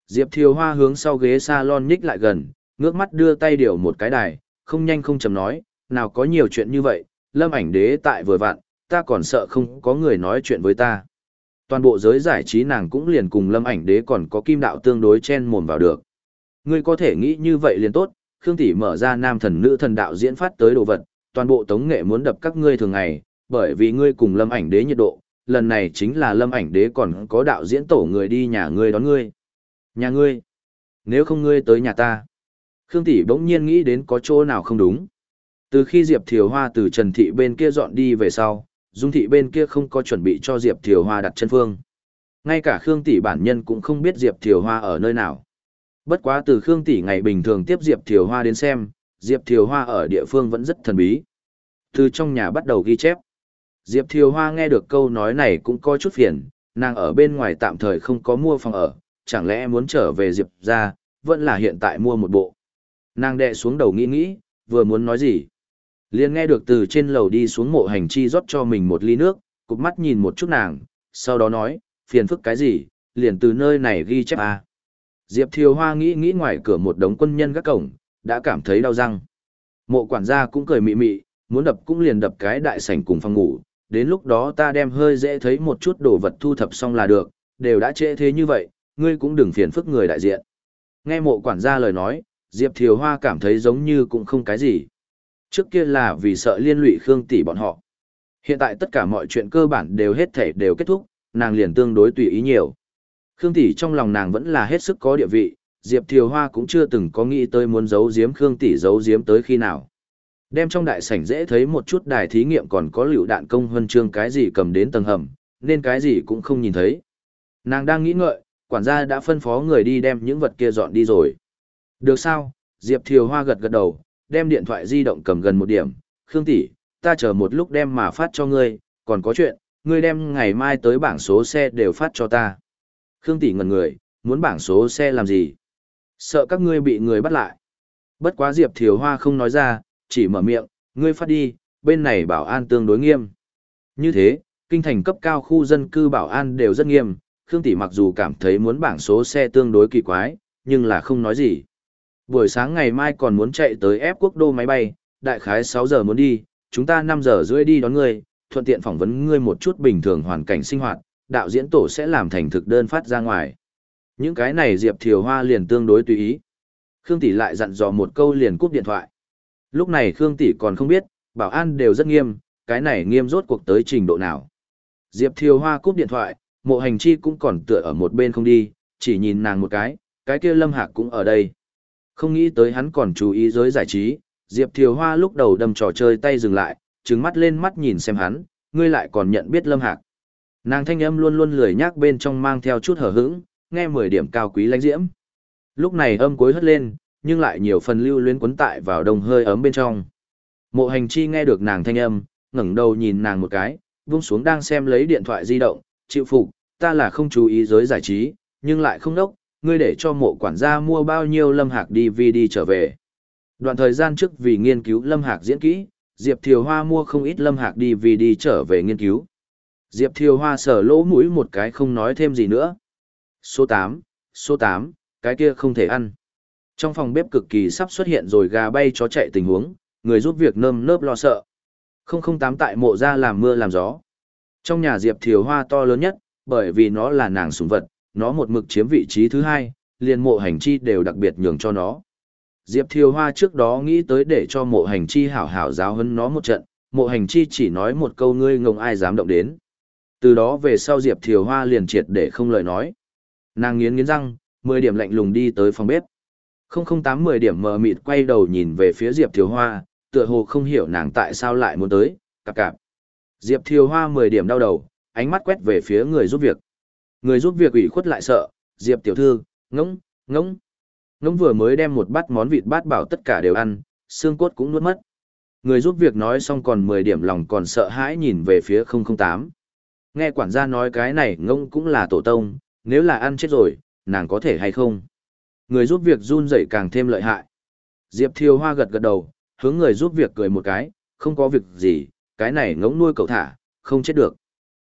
A: Diệp Thiều Hoa hướng sau ghế salon nhích lại gần, ngước mắt đưa tay điều một cái đài, không nhanh không chậm nói, nào có nhiều chuyện như vậy, lâm ảnh đế tại vừa vặn, ta còn sợ không có người nói chuyện với ta. Toàn bộ giới giải trí nàng cũng liền cùng lâm ảnh đế còn có kim đạo tương đối chen mồm vào được. Ngươi có thể nghĩ như vậy liền tốt, Khương Tỷ mở ra nam thần nữ thần đạo diễn phát tới đồ vật, toàn bộ tống nghệ muốn đập các ngươi thường ngày, bởi vì ngươi cùng lâm ảnh đế nhiệt độ, lần này chính là lâm ảnh đế còn có đạo diễn tổ người đi nhà ngươi đón ngươi. Nhà ngươi? Nếu không ngươi tới nhà ta. Khương Tỷ bỗng nhiên nghĩ đến có chỗ nào không đúng. Từ khi Diệp Thiều Hoa từ Trần Thị bên kia dọn đi về sau, Dung Thị bên kia không có chuẩn bị cho Diệp Thiều Hoa đặt chân phương. Ngay cả Khương Tỷ bản nhân cũng không biết Diệp Thiều Hoa ở nơi nào. Bất quá từ Khương Tỷ ngày bình thường tiếp Diệp Thiều Hoa đến xem, Diệp Thiều Hoa ở địa phương vẫn rất thần bí. Từ trong nhà bắt đầu ghi chép. Diệp Thiều Hoa nghe được câu nói này cũng có chút phiền, nàng ở bên ngoài tạm thời không có mua phòng ở, chẳng lẽ muốn trở về Diệp ra, vẫn là hiện tại mua một bộ. Nàng đệ xuống đầu nghĩ nghĩ, vừa muốn nói gì liền nghe được từ trên lầu đi xuống mộ hành chi rót cho mình một ly nước, cụp mắt nhìn một chút nàng, sau đó nói, phiền phức cái gì, liền từ nơi này ghi chép à. Diệp Thiều Hoa nghĩ nghĩ ngoài cửa một đống quân nhân gác cổng, đã cảm thấy đau răng. Mộ quản gia cũng cười mị mị, muốn đập cũng liền đập cái đại sảnh cùng phòng ngủ, đến lúc đó ta đem hơi dễ thấy một chút đồ vật thu thập xong là được, đều đã trễ thế như vậy, ngươi cũng đừng phiền phức người đại diện. Nghe mộ quản gia lời nói, Diệp Thiều Hoa cảm thấy giống như cũng không cái gì. Trước kia là vì sợ liên lụy Khương tỷ bọn họ. Hiện tại tất cả mọi chuyện cơ bản đều hết thể đều kết thúc, nàng liền tương đối tùy ý nhiều. Khương tỷ trong lòng nàng vẫn là hết sức có địa vị, Diệp Thiều Hoa cũng chưa từng có nghĩ tới muốn giấu giếm Khương tỷ giấu giếm tới khi nào. Đem trong đại sảnh dễ thấy một chút đài thí nghiệm còn có lựu đạn công huân chương cái gì cầm đến tầng hầm, nên cái gì cũng không nhìn thấy. Nàng đang nghĩ ngợi, quản gia đã phân phó người đi đem những vật kia dọn đi rồi. Được sao? Diệp Thiều Hoa gật gật đầu, đem điện thoại di động cầm gần một điểm. Khương tỷ, ta chờ một lúc đem mà phát cho ngươi, còn có chuyện, ngươi đem ngày mai tới bảng số xe đều phát cho ta. Khương tỷ ngẩn người, muốn bảng số xe làm gì? Sợ các ngươi bị người bắt lại. Bất quá Diệp Thiều Hoa không nói ra, chỉ mở miệng, ngươi phát đi, bên này bảo an tương đối nghiêm. Như thế, kinh thành cấp cao khu dân cư bảo an đều rất nghiêm, Khương Tỷ mặc dù cảm thấy muốn bảng số xe tương đối kỳ quái, nhưng là không nói gì. Buổi sáng ngày mai còn muốn chạy tới ép quốc đô máy bay, đại khái 6 giờ muốn đi, chúng ta 5 giờ rưỡi đi đón ngươi, thuận tiện phỏng vấn ngươi một chút bình thường hoàn cảnh sinh hoạt, đạo diễn tổ sẽ làm thành thực đơn phát ra ngoài. Những cái này Diệp Thiều Hoa liền tương đối tùy ý. Khương Tỷ lại dặn dò một câu liền cúp điện thoại. Lúc này Khương Tỷ còn không biết, bảo an đều rất nghiêm, cái này nghiêm rốt cuộc tới trình độ nào. Diệp Thiều Hoa cúp điện thoại, mộ hành chi cũng còn tựa ở một bên không đi, chỉ nhìn nàng một cái, cái kia Lâm Hạc cũng ở đây. Không nghĩ tới hắn còn chú ý giới giải trí, Diệp Thiều Hoa lúc đầu đâm trò chơi tay dừng lại, trừng mắt lên mắt nhìn xem hắn, ngươi lại còn nhận biết Lâm Hạc. Nàng thanh âm luôn luôn lười nhác bên trong mang theo chút hở hững, nghe mười điểm cao quý lãnh diễm. Lúc này âm cuối hất lên, nhưng lại nhiều phần lưu luyến quấn tại vào đồng hơi ấm bên trong. Mộ hành chi nghe được nàng thanh âm, ngẩng đầu nhìn nàng một cái, vung xuống đang xem lấy điện thoại di động, chịu phục, ta là không chú ý giới giải trí, nhưng lại không đốc, ngươi để cho mộ quản gia mua bao nhiêu lâm hạc DVD trở về. Đoạn thời gian trước vì nghiên cứu lâm hạc diễn kỹ, Diệp Thiều Hoa mua không ít lâm hạc DVD trở về nghiên cứu. Diệp Thiều Hoa sở lỗ mũi một cái không nói thêm gì nữa. Số 8, số 8, cái kia không thể ăn. Trong phòng bếp cực kỳ sắp xuất hiện rồi gà bay chó chạy tình huống, người giúp việc nơm nớp lo sợ. 008 tại mộ ra làm mưa làm gió. Trong nhà Diệp Thiều Hoa to lớn nhất, bởi vì nó là nàng sủng vật, nó một mực chiếm vị trí thứ hai, liền mộ hành chi đều đặc biệt nhường cho nó. Diệp Thiều Hoa trước đó nghĩ tới để cho mộ hành chi hảo hảo giáo hấn nó một trận, mộ hành chi chỉ nói một câu ngươi ngông ai dám động đến. Từ đó về sau Diệp Thiều Hoa liền triệt để không lời nói. Nàng nghiến nghiến răng, 10 điểm lạnh lùng đi tới phòng bếp. 008-10 điểm mờ mịt quay đầu nhìn về phía Diệp Thiều Hoa, tựa hồ không hiểu nàng tại sao lại muốn tới, cạp cạp. Diệp Thiều Hoa 10 điểm đau đầu, ánh mắt quét về phía người giúp việc. Người giúp việc ủy khuất lại sợ, Diệp tiểu thư, ngỗng, ngỗng. Ngỗng vừa mới đem một bát món vịt bát bảo tất cả đều ăn, xương cốt cũng nuốt mất. Người giúp việc nói xong còn 10 điểm lòng còn sợ hãi nhìn về phía 008. Nghe quản gia nói cái này ngỗng cũng là tổ tông, nếu là ăn chết rồi, nàng có thể hay không? Người giúp việc run rẩy càng thêm lợi hại. Diệp Thiều Hoa gật gật đầu, hướng người giúp việc cười một cái, không có việc gì, cái này ngỗng nuôi cậu thả, không chết được.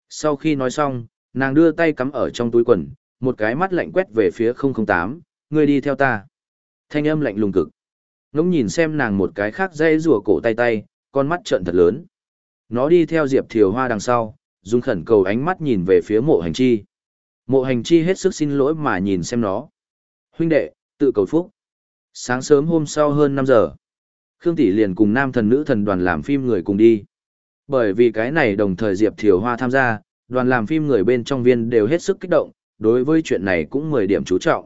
A: Sau khi nói xong, nàng đưa tay cắm ở trong túi quần, một cái mắt lạnh quét về phía 008, ngươi đi theo ta. Thanh âm lạnh lùng cực. Ngỗng nhìn xem nàng một cái khác dây rùa cổ tay tay, con mắt trợn thật lớn. Nó đi theo Diệp Thiều Hoa đằng sau, dùng khẩn cầu ánh mắt nhìn về phía mộ hành chi. Mộ hành chi hết sức xin lỗi mà nhìn xem nó. Huynh đệ, tự cầu phúc. Sáng sớm hôm sau hơn 5 giờ, Khương Tỷ liền cùng nam thần nữ thần đoàn làm phim người cùng đi. Bởi vì cái này đồng thời Diệp Thiều Hoa tham gia, đoàn làm phim người bên trong viên đều hết sức kích động, đối với chuyện này cũng 10 điểm chú trọng.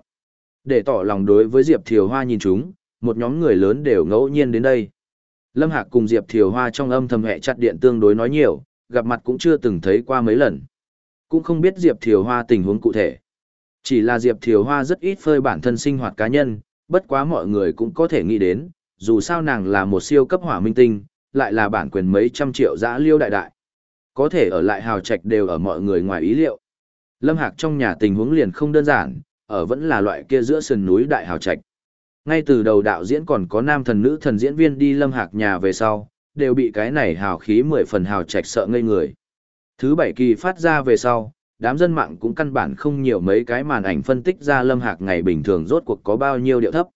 A: Để tỏ lòng đối với Diệp Thiều Hoa nhìn chúng, một nhóm người lớn đều ngẫu nhiên đến đây. Lâm Hạc cùng Diệp Thiều Hoa trong âm thầm hẹ chặt điện tương đối nói nhiều, gặp mặt cũng chưa từng thấy qua mấy lần. Cũng không biết Diệp Thiều Hoa tình huống cụ thể. Chỉ là Diệp Thiều Hoa rất ít phơi bản thân sinh hoạt cá nhân, bất quá mọi người cũng có thể nghĩ đến, dù sao nàng là một siêu cấp hỏa minh tinh, lại là bản quyền mấy trăm triệu giã liêu đại đại. Có thể ở lại hào trạch đều ở mọi người ngoài ý liệu. Lâm Hạc trong nhà tình huống liền không đơn giản, ở vẫn là loại kia giữa sườn núi đại hào trạch. Ngay từ đầu đạo diễn còn có nam thần nữ thần diễn viên đi Lâm Hạc nhà về sau, đều bị cái này hào khí mười phần hào trạch sợ ngây người. Thứ bảy kỳ phát ra về sau, đám dân mạng cũng căn bản không nhiều mấy cái màn ảnh phân tích ra Lâm Hạc ngày bình thường rốt cuộc có bao nhiêu điệu thấp.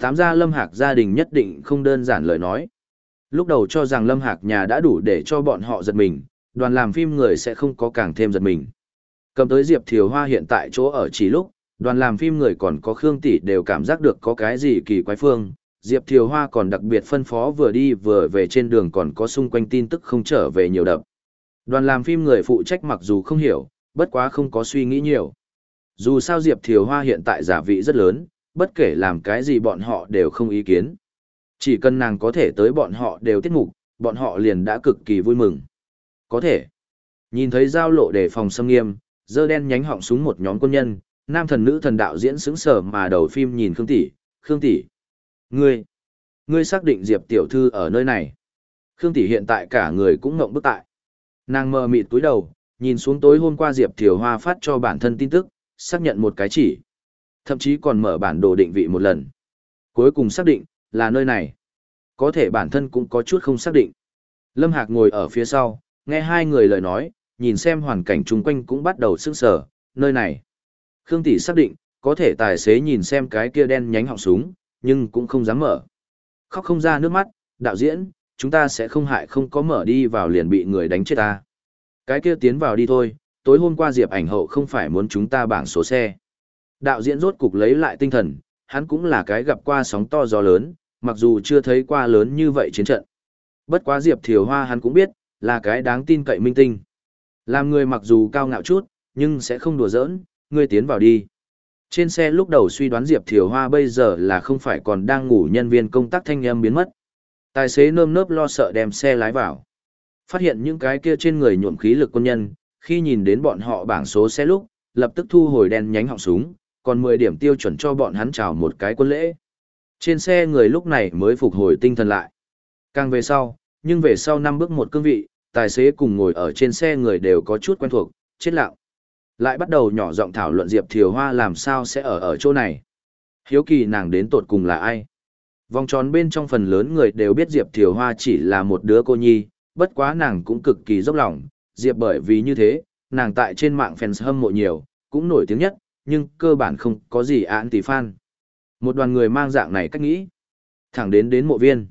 A: Tám ra Lâm Hạc gia đình nhất định không đơn giản lời nói. Lúc đầu cho rằng Lâm Hạc nhà đã đủ để cho bọn họ giật mình, đoàn làm phim người sẽ không có càng thêm giật mình. Cầm tới Diệp Thiều Hoa hiện tại chỗ ở chỉ lúc, đoàn làm phim người còn có Khương Tỷ đều cảm giác được có cái gì kỳ quái phương. Diệp Thiều Hoa còn đặc biệt phân phó vừa đi vừa về trên đường còn có xung quanh tin tức không trở về nhiều đậm. Đoàn làm phim người phụ trách mặc dù không hiểu, bất quá không có suy nghĩ nhiều. Dù sao Diệp Thiều Hoa hiện tại giả vị rất lớn, bất kể làm cái gì bọn họ đều không ý kiến. Chỉ cần nàng có thể tới bọn họ đều tiết mục, bọn họ liền đã cực kỳ vui mừng. Có thể. Nhìn thấy giao lộ để phòng xâm nghiêm, dơ đen nhánh họng súng một nhóm quân nhân, nam thần nữ thần đạo diễn sững sờ mà đầu phim nhìn Khương Tỷ, Khương Tỷ. Ngươi, ngươi xác định Diệp tiểu thư ở nơi này. Khương Tỷ hiện tại cả người cũng ngộng bức tại. Nàng mờ mịt túi đầu, nhìn xuống tối hôm qua Diệp Thiều Hoa phát cho bản thân tin tức, xác nhận một cái chỉ. Thậm chí còn mở bản đồ định vị một lần. Cuối cùng xác định, là nơi này. Có thể bản thân cũng có chút không xác định. Lâm Hạc ngồi ở phía sau, nghe hai người lời nói, nhìn xem hoàn cảnh chung quanh cũng bắt đầu sức sở, nơi này. Khương Tỷ xác định, có thể tài xế nhìn xem cái kia đen nhánh họng súng, nhưng cũng không dám mở. Khóc không ra nước mắt, đạo diễn, chúng ta sẽ không hại không có mở đi vào liền bị người đánh chết ta. Cái kia tiến vào đi thôi, tối hôm qua Diệp ảnh hậu không phải muốn chúng ta bảng số xe. Đạo diễn rốt cục lấy lại tinh thần, hắn cũng là cái gặp qua sóng to gió lớn, mặc dù chưa thấy qua lớn như vậy chiến trận. Bất quá Diệp Thiều Hoa hắn cũng biết, là cái đáng tin cậy minh tinh. Làm người mặc dù cao ngạo chút, nhưng sẽ không đùa giỡn, ngươi tiến vào đi. Trên xe lúc đầu suy đoán Diệp Thiều Hoa bây giờ là không phải còn đang ngủ nhân viên công tác thanh âm biến mất. Tài xế nơm nớp lo sợ đem xe lái vào. Phát hiện những cái kia trên người nhuộm khí lực quân nhân, khi nhìn đến bọn họ bảng số xe lúc, lập tức thu hồi đèn nhánh họng súng, còn 10 điểm tiêu chuẩn cho bọn hắn chào một cái quân lễ. Trên xe người lúc này mới phục hồi tinh thần lại. Càng về sau, nhưng về sau năm bước một cương vị, tài xế cùng ngồi ở trên xe người đều có chút quen thuộc, chết lặng. Lại bắt đầu nhỏ giọng thảo luận Diệp Thiều Hoa làm sao sẽ ở ở chỗ này. Hiếu kỳ nàng đến tột cùng là ai. Vòng tròn bên trong phần lớn người đều biết Diệp Thiều Hoa chỉ là một đứa cô nhi, bất quá nàng cũng cực kỳ dốc lòng, Diệp bởi vì như thế, nàng tại trên mạng fans hâm mộ nhiều, cũng nổi tiếng nhất, nhưng cơ bản không có gì án tỷ fan. Một đoàn người mang dạng này cách nghĩ, thẳng đến đến mộ viên.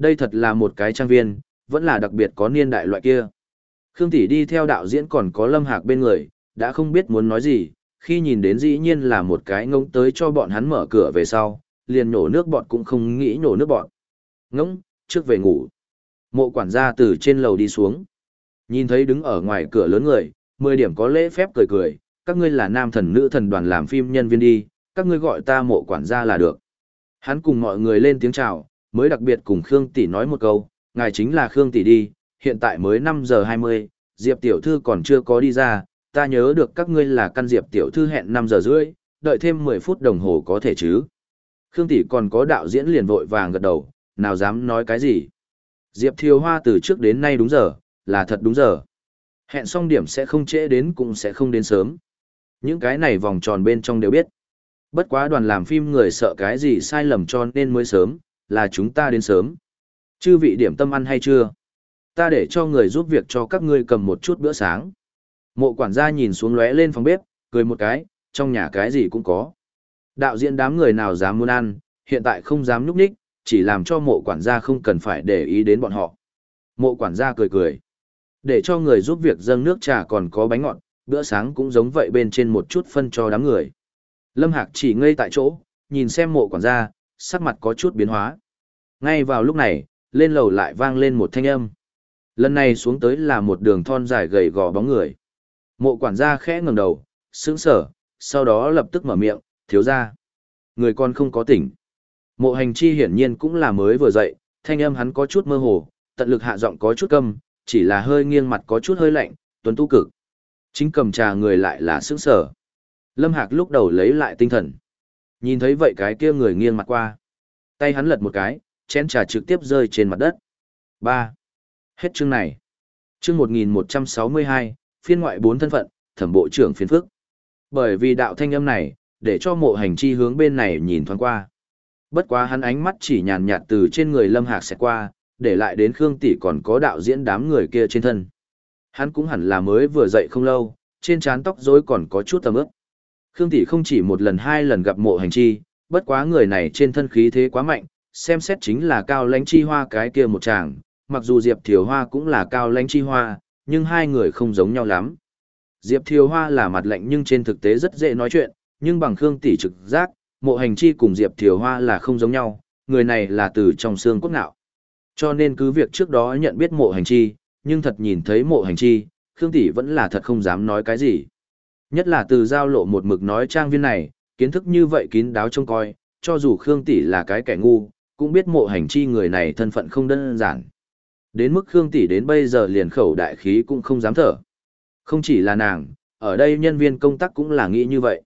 A: Đây thật là một cái trang viên, vẫn là đặc biệt có niên đại loại kia. Khương Tỷ đi theo đạo diễn còn có Lâm Hạc bên người, đã không biết muốn nói gì, khi nhìn đến dĩ nhiên là một cái ngông tới cho bọn hắn mở cửa về sau, liền nổ nước bọn cũng không nghĩ nổ nước bọn. Ngông, trước về ngủ. Mộ quản gia từ trên lầu đi xuống. Nhìn thấy đứng ở ngoài cửa lớn người, mười điểm có lễ phép cười cười, các ngươi là nam thần nữ thần đoàn làm phim nhân viên đi, các ngươi gọi ta mộ quản gia là được. Hắn cùng mọi người lên tiếng chào, mới đặc biệt cùng Khương Tỷ nói một câu, ngài chính là Khương Tỷ đi, hiện tại mới 5 giờ 20, Diệp Tiểu Thư còn chưa có đi ra, ta nhớ được các ngươi là căn Diệp Tiểu Thư hẹn 5 giờ rưỡi, đợi thêm 10 phút đồng hồ có thể chứ. Khương Tỷ còn có đạo diễn liền vội vàng gật đầu, nào dám nói cái gì. Diệp Thiều Hoa từ trước đến nay đúng giờ, là thật đúng giờ. Hẹn xong điểm sẽ không trễ đến cũng sẽ không đến sớm. Những cái này vòng tròn bên trong đều biết. Bất quá đoàn làm phim người sợ cái gì sai lầm cho nên mới sớm, là chúng ta đến sớm. Chư vị điểm tâm ăn hay chưa? Ta để cho người giúp việc cho các ngươi cầm một chút bữa sáng. Mộ quản gia nhìn xuống lóe lên phòng bếp, cười một cái, trong nhà cái gì cũng có. Đạo diễn đám người nào dám muốn ăn, hiện tại không dám nhúc nhích, chỉ làm cho mộ quản gia không cần phải để ý đến bọn họ. Mộ quản gia cười cười. Để cho người giúp việc dâng nước trà còn có bánh ngọt, bữa sáng cũng giống vậy bên trên một chút phân cho đám người. Lâm Hạc chỉ ngây tại chỗ, nhìn xem mộ quản gia, sắc mặt có chút biến hóa. Ngay vào lúc này, lên lầu lại vang lên một thanh âm. Lần này xuống tới là một đường thon dài gầy gò bóng người. Mộ quản gia khẽ ngẩng đầu, sững sờ, sau đó lập tức mở miệng, thiếu ra. Người con không có tỉnh. Mộ hành chi hiển nhiên cũng là mới vừa dậy, thanh âm hắn có chút mơ hồ, tận lực hạ giọng có chút câm, chỉ là hơi nghiêng mặt có chút hơi lạnh, tuấn tu cực. Chính cầm trà người lại là sững sờ. Lâm Hạc lúc đầu lấy lại tinh thần. Nhìn thấy vậy cái kia người nghiêng mặt qua. Tay hắn lật một cái, chén trà trực tiếp rơi trên mặt đất. 3. Hết chương này. Chương 1162, phiên ngoại 4 thân phận, thẩm bộ trưởng phiên phức. Bởi vì đạo thanh âm này, để cho mộ hành chi hướng bên này nhìn thoáng qua. Bất quá hắn ánh mắt chỉ nhàn nhạt từ trên người Lâm Hạc sẽ qua, để lại đến Khương Tỷ còn có đạo diễn đám người kia trên thân. Hắn cũng hẳn là mới vừa dậy không lâu, trên trán tóc rối còn có chút tầm ướp. Khương Tỷ không chỉ một lần hai lần gặp mộ hành chi, bất quá người này trên thân khí thế quá mạnh, xem xét chính là cao lãnh chi hoa cái kia một chàng, mặc dù Diệp Thiều Hoa cũng là cao lãnh chi hoa, nhưng hai người không giống nhau lắm. Diệp Thiều Hoa là mặt lạnh nhưng trên thực tế rất dễ nói chuyện, nhưng bằng Khương Tỷ trực giác, mộ hành chi cùng Diệp Thiều Hoa là không giống nhau, người này là từ trong xương cốt ngạo. Cho nên cứ việc trước đó nhận biết mộ hành chi, nhưng thật nhìn thấy mộ hành chi, Khương Tỷ vẫn là thật không dám nói cái gì. Nhất là từ giao lộ một mực nói trang viên này, kiến thức như vậy kín đáo trông coi, cho dù Khương Tỷ là cái kẻ ngu, cũng biết mộ hành chi người này thân phận không đơn giản. Đến mức Khương Tỷ đến bây giờ liền khẩu đại khí cũng không dám thở. Không chỉ là nàng, ở đây nhân viên công tác cũng là nghĩ như vậy.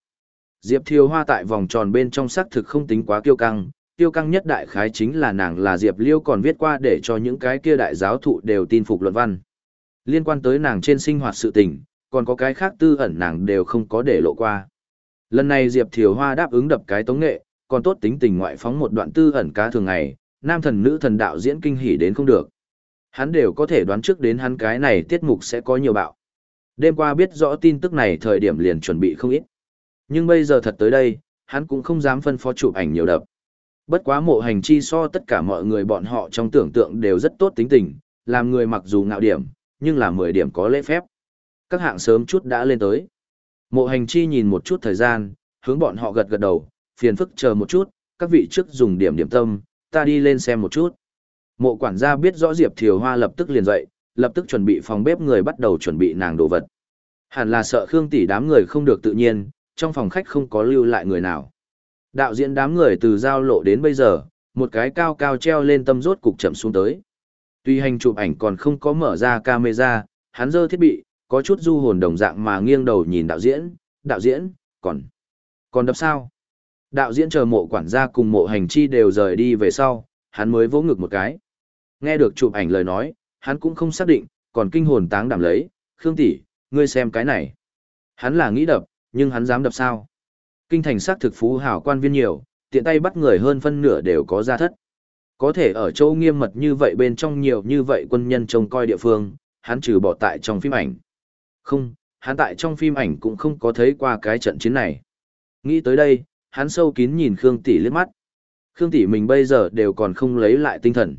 A: Diệp Thiều Hoa tại vòng tròn bên trong xác thực không tính quá kiêu căng, kiêu căng nhất đại khái chính là nàng là Diệp Liêu còn viết qua để cho những cái kia đại giáo thụ đều tin phục luận văn. Liên quan tới nàng trên sinh hoạt sự tình, còn có cái khác tư ẩn nàng đều không có để lộ qua. Lần này Diệp Thiều Hoa đáp ứng đập cái tống nghệ, còn tốt tính tình ngoại phóng một đoạn tư ẩn cá thường ngày, nam thần nữ thần đạo diễn kinh hỉ đến không được. Hắn đều có thể đoán trước đến hắn cái này tiết mục sẽ có nhiều bạo. Đêm qua biết rõ tin tức này thời điểm liền chuẩn bị không ít. Nhưng bây giờ thật tới đây, hắn cũng không dám phân phó chụp ảnh nhiều đập. Bất quá mộ hành chi so tất cả mọi người bọn họ trong tưởng tượng đều rất tốt tính tình, làm người mặc dù ngạo điểm, nhưng là 10 điểm có lễ phép. Các hạng sớm chút đã lên tới. Mộ hành chi nhìn một chút thời gian, hướng bọn họ gật gật đầu, phiền phức chờ một chút, các vị trước dùng điểm điểm tâm, ta đi lên xem một chút. Mộ quản gia biết rõ Diệp Thiều Hoa lập tức liền dậy, lập tức chuẩn bị phòng bếp người bắt đầu chuẩn bị nàng đồ vật. Hẳn là sợ Khương tỷ đám người không được tự nhiên, trong phòng khách không có lưu lại người nào. Đạo diễn đám người từ giao lộ đến bây giờ, một cái cao cao treo lên tâm rốt cục chậm xuống tới. Tuy hành chụp ảnh còn không có mở ra camera, hắn dơ thiết bị, có chút du hồn đồng dạng mà nghiêng đầu nhìn đạo diễn, đạo diễn, còn, còn đập sao? Đạo diễn chờ mộ quản gia cùng mộ hành chi đều rời đi về sau, hắn mới vỗ ngực một cái. Nghe được chụp ảnh lời nói, hắn cũng không xác định, còn kinh hồn táng đảm lấy, Khương tỷ, ngươi xem cái này. Hắn là nghĩ đập, nhưng hắn dám đập sao? Kinh thành xác thực phú hảo quan viên nhiều, tiện tay bắt người hơn phân nửa đều có gia thất. Có thể ở châu nghiêm mật như vậy bên trong nhiều như vậy quân nhân trông coi địa phương, hắn trừ bỏ tại trong phim ảnh. Không, hắn tại trong phim ảnh cũng không có thấy qua cái trận chiến này. Nghĩ tới đây, hắn sâu kín nhìn Khương Tỷ liếc mắt. Khương Tỷ mình bây giờ đều còn không lấy lại tinh thần.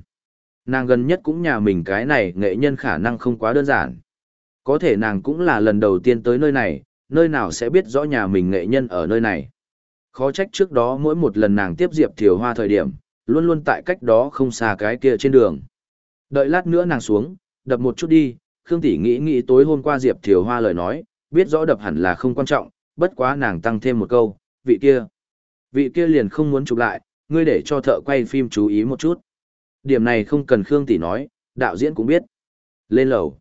A: Nàng gần nhất cũng nhà mình cái này nghệ nhân khả năng không quá đơn giản. Có thể nàng cũng là lần đầu tiên tới nơi này, nơi nào sẽ biết rõ nhà mình nghệ nhân ở nơi này. Khó trách trước đó mỗi một lần nàng tiếp Diệp Thiều Hoa thời điểm, luôn luôn tại cách đó không xa cái kia trên đường. Đợi lát nữa nàng xuống, đập một chút đi, Khương Tỷ nghĩ nghĩ tối hôm qua Diệp Thiều Hoa lời nói, biết rõ đập hẳn là không quan trọng, bất quá nàng tăng thêm một câu, vị kia. Vị kia liền không muốn chụp lại, ngươi để cho thợ quay phim chú ý một chút. Điểm này không cần Khương Tỷ nói, đạo diễn cũng biết. Lên lầu.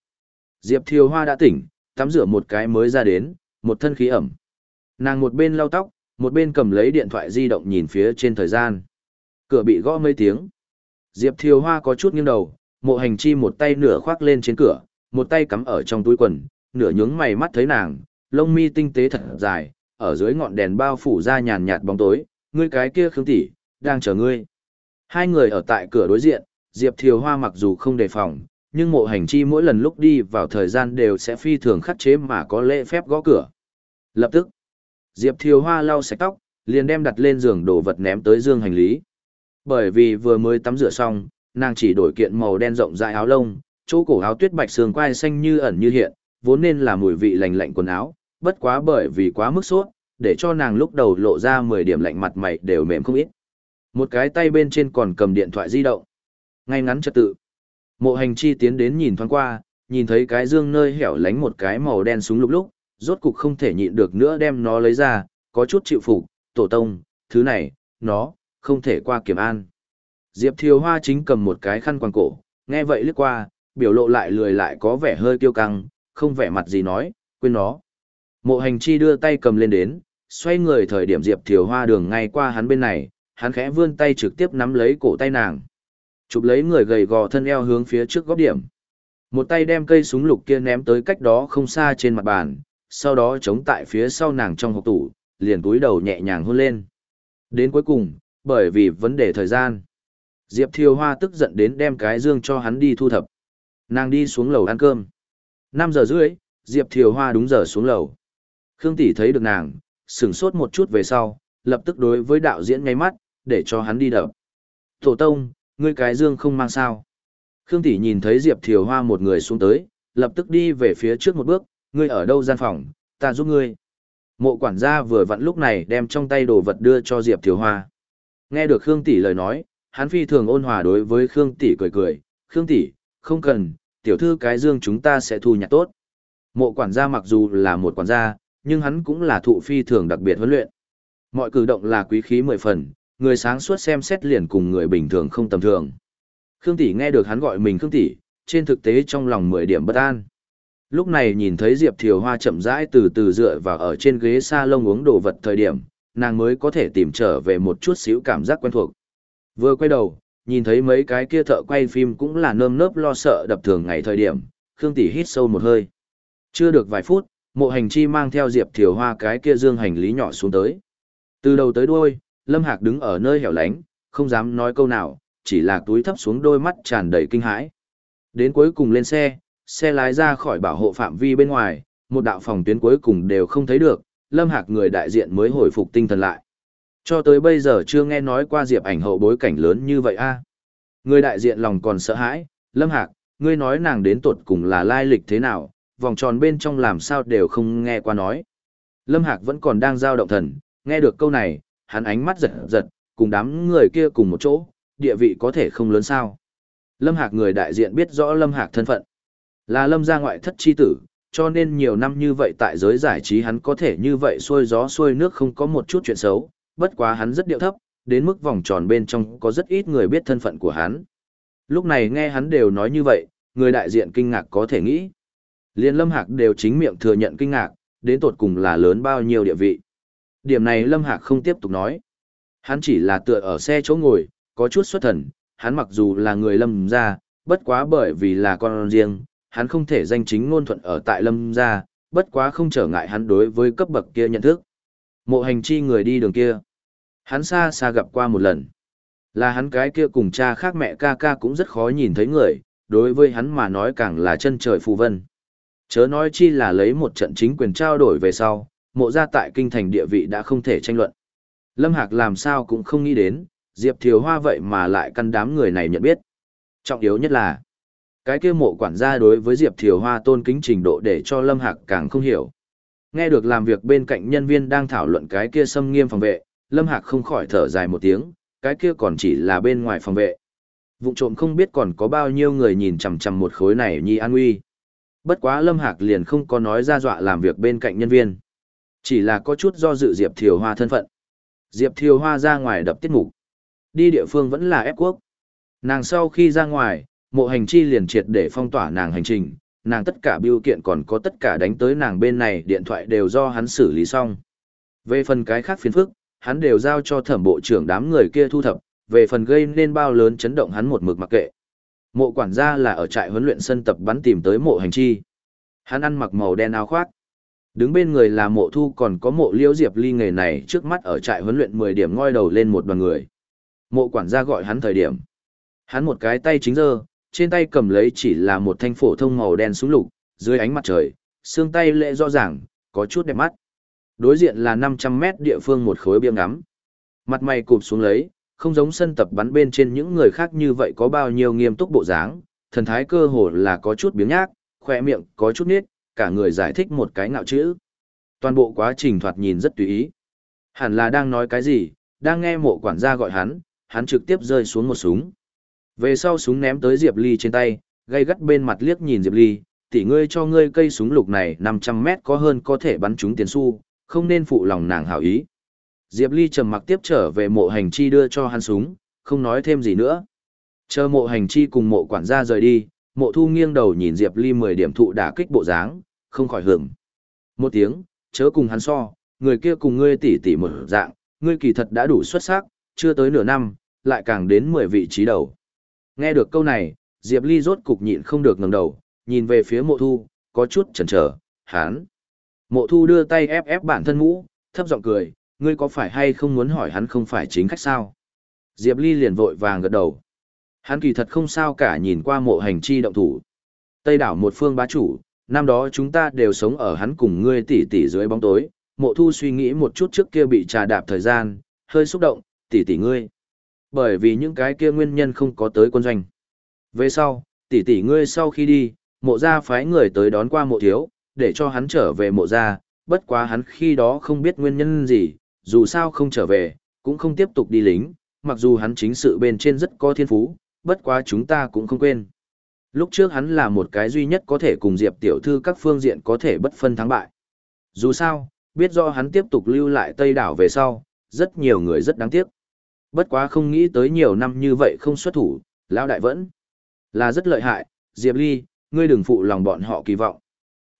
A: Diệp Thiều Hoa đã tỉnh, tắm rửa một cái mới ra đến, một thân khí ẩm. Nàng một bên lau tóc, một bên cầm lấy điện thoại di động nhìn phía trên thời gian. Cửa bị gõ mấy tiếng. Diệp Thiều Hoa có chút nghiêng đầu, mộ hành chi một tay nửa khoác lên trên cửa, một tay cắm ở trong túi quần, nửa nhướng mày mắt thấy nàng, lông mi tinh tế thật dài, ở dưới ngọn đèn bao phủ ra nhàn nhạt bóng tối, ngươi cái kia khương tỷ, đang chờ ngươi. Hai người ở tại cửa đối diện, Diệp Thiều Hoa mặc dù không đề phòng, nhưng mộ hành chi mỗi lần lúc đi vào thời gian đều sẽ phi thường khắc chế mà có lễ phép gõ cửa. Lập tức, Diệp Thiều Hoa lau sạch tóc, liền đem đặt lên giường đồ vật ném tới dương hành lý. Bởi vì vừa mới tắm rửa xong, nàng chỉ đổi kiện màu đen rộng dài áo lông, chỗ cổ áo tuyết bạch sườn quai xanh như ẩn như hiện, vốn nên là mùi vị lành lạnh quần áo, bất quá bởi vì quá mức sốt, để cho nàng lúc đầu lộ ra 10 điểm lạnh mặt mày đều mềm không ít. Một cái tay bên trên còn cầm điện thoại di động. Ngay ngắn trật tự. Mộ hành chi tiến đến nhìn thoáng qua, nhìn thấy cái dương nơi hẻo lánh một cái màu đen súng lúc lúc, rốt cục không thể nhịn được nữa đem nó lấy ra, có chút chịu phục, tổ tông, thứ này, nó, không thể qua kiểm an. Diệp Thiều Hoa chính cầm một cái khăn quàng cổ, nghe vậy lướt qua, biểu lộ lại lười lại có vẻ hơi kiêu căng, không vẻ mặt gì nói, quên nó. Mộ hành chi đưa tay cầm lên đến, xoay người thời điểm Diệp Thiều Hoa đường ngay qua hắn bên này, hắn khẽ vươn tay trực tiếp nắm lấy cổ tay nàng. Chụp lấy người gầy gò thân eo hướng phía trước góc điểm. Một tay đem cây súng lục kia ném tới cách đó không xa trên mặt bàn, sau đó chống tại phía sau nàng trong hộp tủ, liền túi đầu nhẹ nhàng hôn lên. Đến cuối cùng, bởi vì vấn đề thời gian, Diệp Thiều Hoa tức giận đến đem cái dương cho hắn đi thu thập. Nàng đi xuống lầu ăn cơm. 5 giờ rưỡi, Diệp Thiều Hoa đúng giờ xuống lầu. Khương Tỷ thấy được nàng, sửng sốt một chút về sau, lập tức đối với đạo diễn ngay mắt, để cho hắn đi đập. Tổ tông, ngươi cái dương không mang sao. Khương Tỷ nhìn thấy Diệp Thiều Hoa một người xuống tới, lập tức đi về phía trước một bước, ngươi ở đâu gian phòng, ta giúp ngươi. Mộ quản gia vừa vặn lúc này đem trong tay đồ vật đưa cho Diệp Thiều Hoa. Nghe được Khương Tỷ lời nói, hắn phi thường ôn hòa đối với Khương Tỷ cười cười, Khương Tỷ, không cần, tiểu thư cái dương chúng ta sẽ thu nhặt tốt. Mộ quản gia mặc dù là một quản gia, nhưng hắn cũng là thụ phi thường đặc biệt huấn luyện. Mọi cử động là quý khí mười phần, người sáng suốt xem xét liền cùng người bình thường không tầm thường. Khương Tỷ nghe được hắn gọi mình Khương Tỷ, trên thực tế trong lòng mười điểm bất an. Lúc này nhìn thấy Diệp Thiều Hoa chậm rãi từ từ dựa vào ở trên ghế salon uống đồ vật thời điểm, nàng mới có thể tìm trở về một chút xíu cảm giác quen thuộc. Vừa quay đầu, nhìn thấy mấy cái kia thợ quay phim cũng là nơm nớp lo sợ đập thường ngày thời điểm, Khương Tỷ hít sâu một hơi. Chưa được vài phút, mộ hành chi mang theo Diệp Thiều Hoa cái kia dương hành lý nhỏ xuống tới. Từ đầu tới đuôi, Lâm Hạc đứng ở nơi hẻo lánh, không dám nói câu nào, chỉ là túi thấp xuống đôi mắt tràn đầy kinh hãi. Đến cuối cùng lên xe, xe lái ra khỏi bảo hộ phạm vi bên ngoài, một đạo phòng tuyến cuối cùng đều không thấy được, Lâm Hạc người đại diện mới hồi phục tinh thần lại. Cho tới bây giờ chưa nghe nói qua Diệp ảnh hậu bối cảnh lớn như vậy a. Người đại diện lòng còn sợ hãi, Lâm Hạc, ngươi nói nàng đến tuột cùng là lai lịch thế nào, vòng tròn bên trong làm sao đều không nghe qua nói. Lâm Hạc vẫn còn đang giao động thần, nghe được câu này, hắn ánh mắt giật giật, cùng đám người kia cùng một chỗ, địa vị có thể không lớn sao. Lâm Hạc người đại diện biết rõ Lâm Hạc thân phận. Là Lâm gia ngoại thất chi tử, cho nên nhiều năm như vậy tại giới giải trí hắn có thể như vậy xuôi gió xuôi nước không có một chút chuyện xấu, bất quá hắn rất điệu thấp, đến mức vòng tròn bên trong có rất ít người biết thân phận của hắn. Lúc này nghe hắn đều nói như vậy, người đại diện kinh ngạc có thể nghĩ. Liên Lâm Hạc đều chính miệng thừa nhận kinh ngạc, đến tột cùng là lớn bao nhiêu địa vị. Điểm này Lâm Hạc không tiếp tục nói. Hắn chỉ là tựa ở xe chỗ ngồi, có chút xuất thần, hắn mặc dù là người Lâm gia, bất quá bởi vì là con riêng, hắn không thể danh chính ngôn thuận ở tại Lâm gia, bất quá không trở ngại hắn đối với cấp bậc kia nhận thức. Mộ hành chi người đi đường kia. Hắn xa xa gặp qua một lần. Là hắn cái kia cùng cha khác mẹ ca ca cũng rất khó nhìn thấy người, đối với hắn mà nói càng là chân trời phù vân. Chớ nói chi là lấy một trận chính quyền trao đổi về sau, mộ ra tại kinh thành địa vị đã không thể tranh luận. Lâm Hạc làm sao cũng không nghĩ đến, Diệp Thiều Hoa vậy mà lại căn đám người này nhận biết. Trọng yếu nhất là, cái kia mộ quản gia đối với Diệp Thiều Hoa tôn kính trình độ để cho Lâm Hạc càng không hiểu. Nghe được làm việc bên cạnh nhân viên đang thảo luận cái kia xâm nghiêm phòng vệ, Lâm Hạc không khỏi thở dài một tiếng, cái kia còn chỉ là bên ngoài phòng vệ. Vụ trộm không biết còn có bao nhiêu người nhìn chằm chằm một khối này nhi an nguy. Bất quá Lâm Hạc liền không có nói ra dọa làm việc bên cạnh nhân viên. Chỉ là có chút do dự Diệp Thiều Hoa thân phận. Diệp Thiều Hoa ra ngoài đập tiết mục. Đi địa phương vẫn là ép quốc. Nàng sau khi ra ngoài, mộ hành chi liền triệt để phong tỏa nàng hành trình, nàng tất cả biêu kiện còn có tất cả đánh tới nàng bên này điện thoại đều do hắn xử lý xong. Về phần cái khác phiền phức, hắn đều giao cho thẩm bộ trưởng đám người kia thu thập, về phần gây nên bao lớn chấn động hắn một mực mặc kệ. Mộ quản gia là ở trại huấn luyện sân tập bắn tìm tới mộ hành chi. Hắn ăn mặc màu đen áo khoác. Đứng bên người là mộ thu còn có mộ liễu diệp ly nghề này trước mắt ở trại huấn luyện 10 điểm ngoi đầu lên một đoàn người. Mộ quản gia gọi hắn thời điểm. Hắn một cái tay chính giờ trên tay cầm lấy chỉ là một thanh phổ thông màu đen súng lục, dưới ánh mặt trời, xương tay lệ rõ ràng, có chút đẹp mắt. Đối diện là 500 mét địa phương một khối bia ngắm. Mặt mày cụp xuống lấy, không giống sân tập bắn bên trên những người khác như vậy có bao nhiêu nghiêm túc bộ dáng, thần thái cơ hồ là có chút biếng nhác, khoe miệng có chút nít, cả người giải thích một cái ngạo chữ. Toàn bộ quá trình thoạt nhìn rất tùy ý. Hẳn là đang nói cái gì, đang nghe mộ quản gia gọi hắn, hắn trực tiếp rơi xuống một súng. Về sau súng ném tới Diệp Ly trên tay, gây gắt bên mặt liếc nhìn Diệp Ly, tỷ ngươi cho ngươi cây súng lục này 500 mét có hơn có thể bắn trúng tiền xu, không nên phụ lòng nàng hảo ý. Diệp Ly trầm mặc tiếp trở về mộ hành chi đưa cho hắn súng, không nói thêm gì nữa. Chờ mộ hành chi cùng mộ quản gia rời đi, mộ thu nghiêng đầu nhìn Diệp Ly 10 điểm thụ đả kích bộ dáng, không khỏi hưởng. Một tiếng, chớ cùng hắn so, người kia cùng ngươi tỷ tỷ một dạng, ngươi kỳ thật đã đủ xuất sắc, chưa tới nửa năm, lại càng đến 10 vị trí đầu. Nghe được câu này, Diệp Ly rốt cục nhịn không được ngẩng đầu, nhìn về phía mộ thu, có chút chần chờ, hắn. Mộ thu đưa tay ép ép bản thân mũ, thấp giọng cười, ngươi có phải hay không muốn hỏi hắn không phải chính khách sao? Diệp Ly liền vội vàng gật đầu. Hắn kỳ thật không sao cả nhìn qua mộ hành chi động thủ. Tây đảo một phương bá chủ, năm đó chúng ta đều sống ở hắn cùng ngươi tỷ tỷ dưới bóng tối. Mộ thu suy nghĩ một chút trước kia bị trà đạp thời gian, hơi xúc động, tỷ tỷ ngươi. Bởi vì những cái kia nguyên nhân không có tới quân doanh. Về sau, tỷ tỷ ngươi sau khi đi, mộ gia phái người tới đón qua mộ thiếu, để cho hắn trở về mộ gia, bất quá hắn khi đó không biết nguyên nhân gì, dù sao không trở về, cũng không tiếp tục đi lính, mặc dù hắn chính sự bên trên rất có thiên phú, bất quá chúng ta cũng không quên. Lúc trước hắn là một cái duy nhất có thể cùng Diệp tiểu thư các phương diện có thể bất phân thắng bại. Dù sao, biết do hắn tiếp tục lưu lại Tây đảo về sau, rất nhiều người rất đáng tiếc. Bất quá không nghĩ tới nhiều năm như vậy không xuất thủ, lão đại vẫn là rất lợi hại, Diệp Ly, ngươi đừng phụ lòng bọn họ kỳ vọng.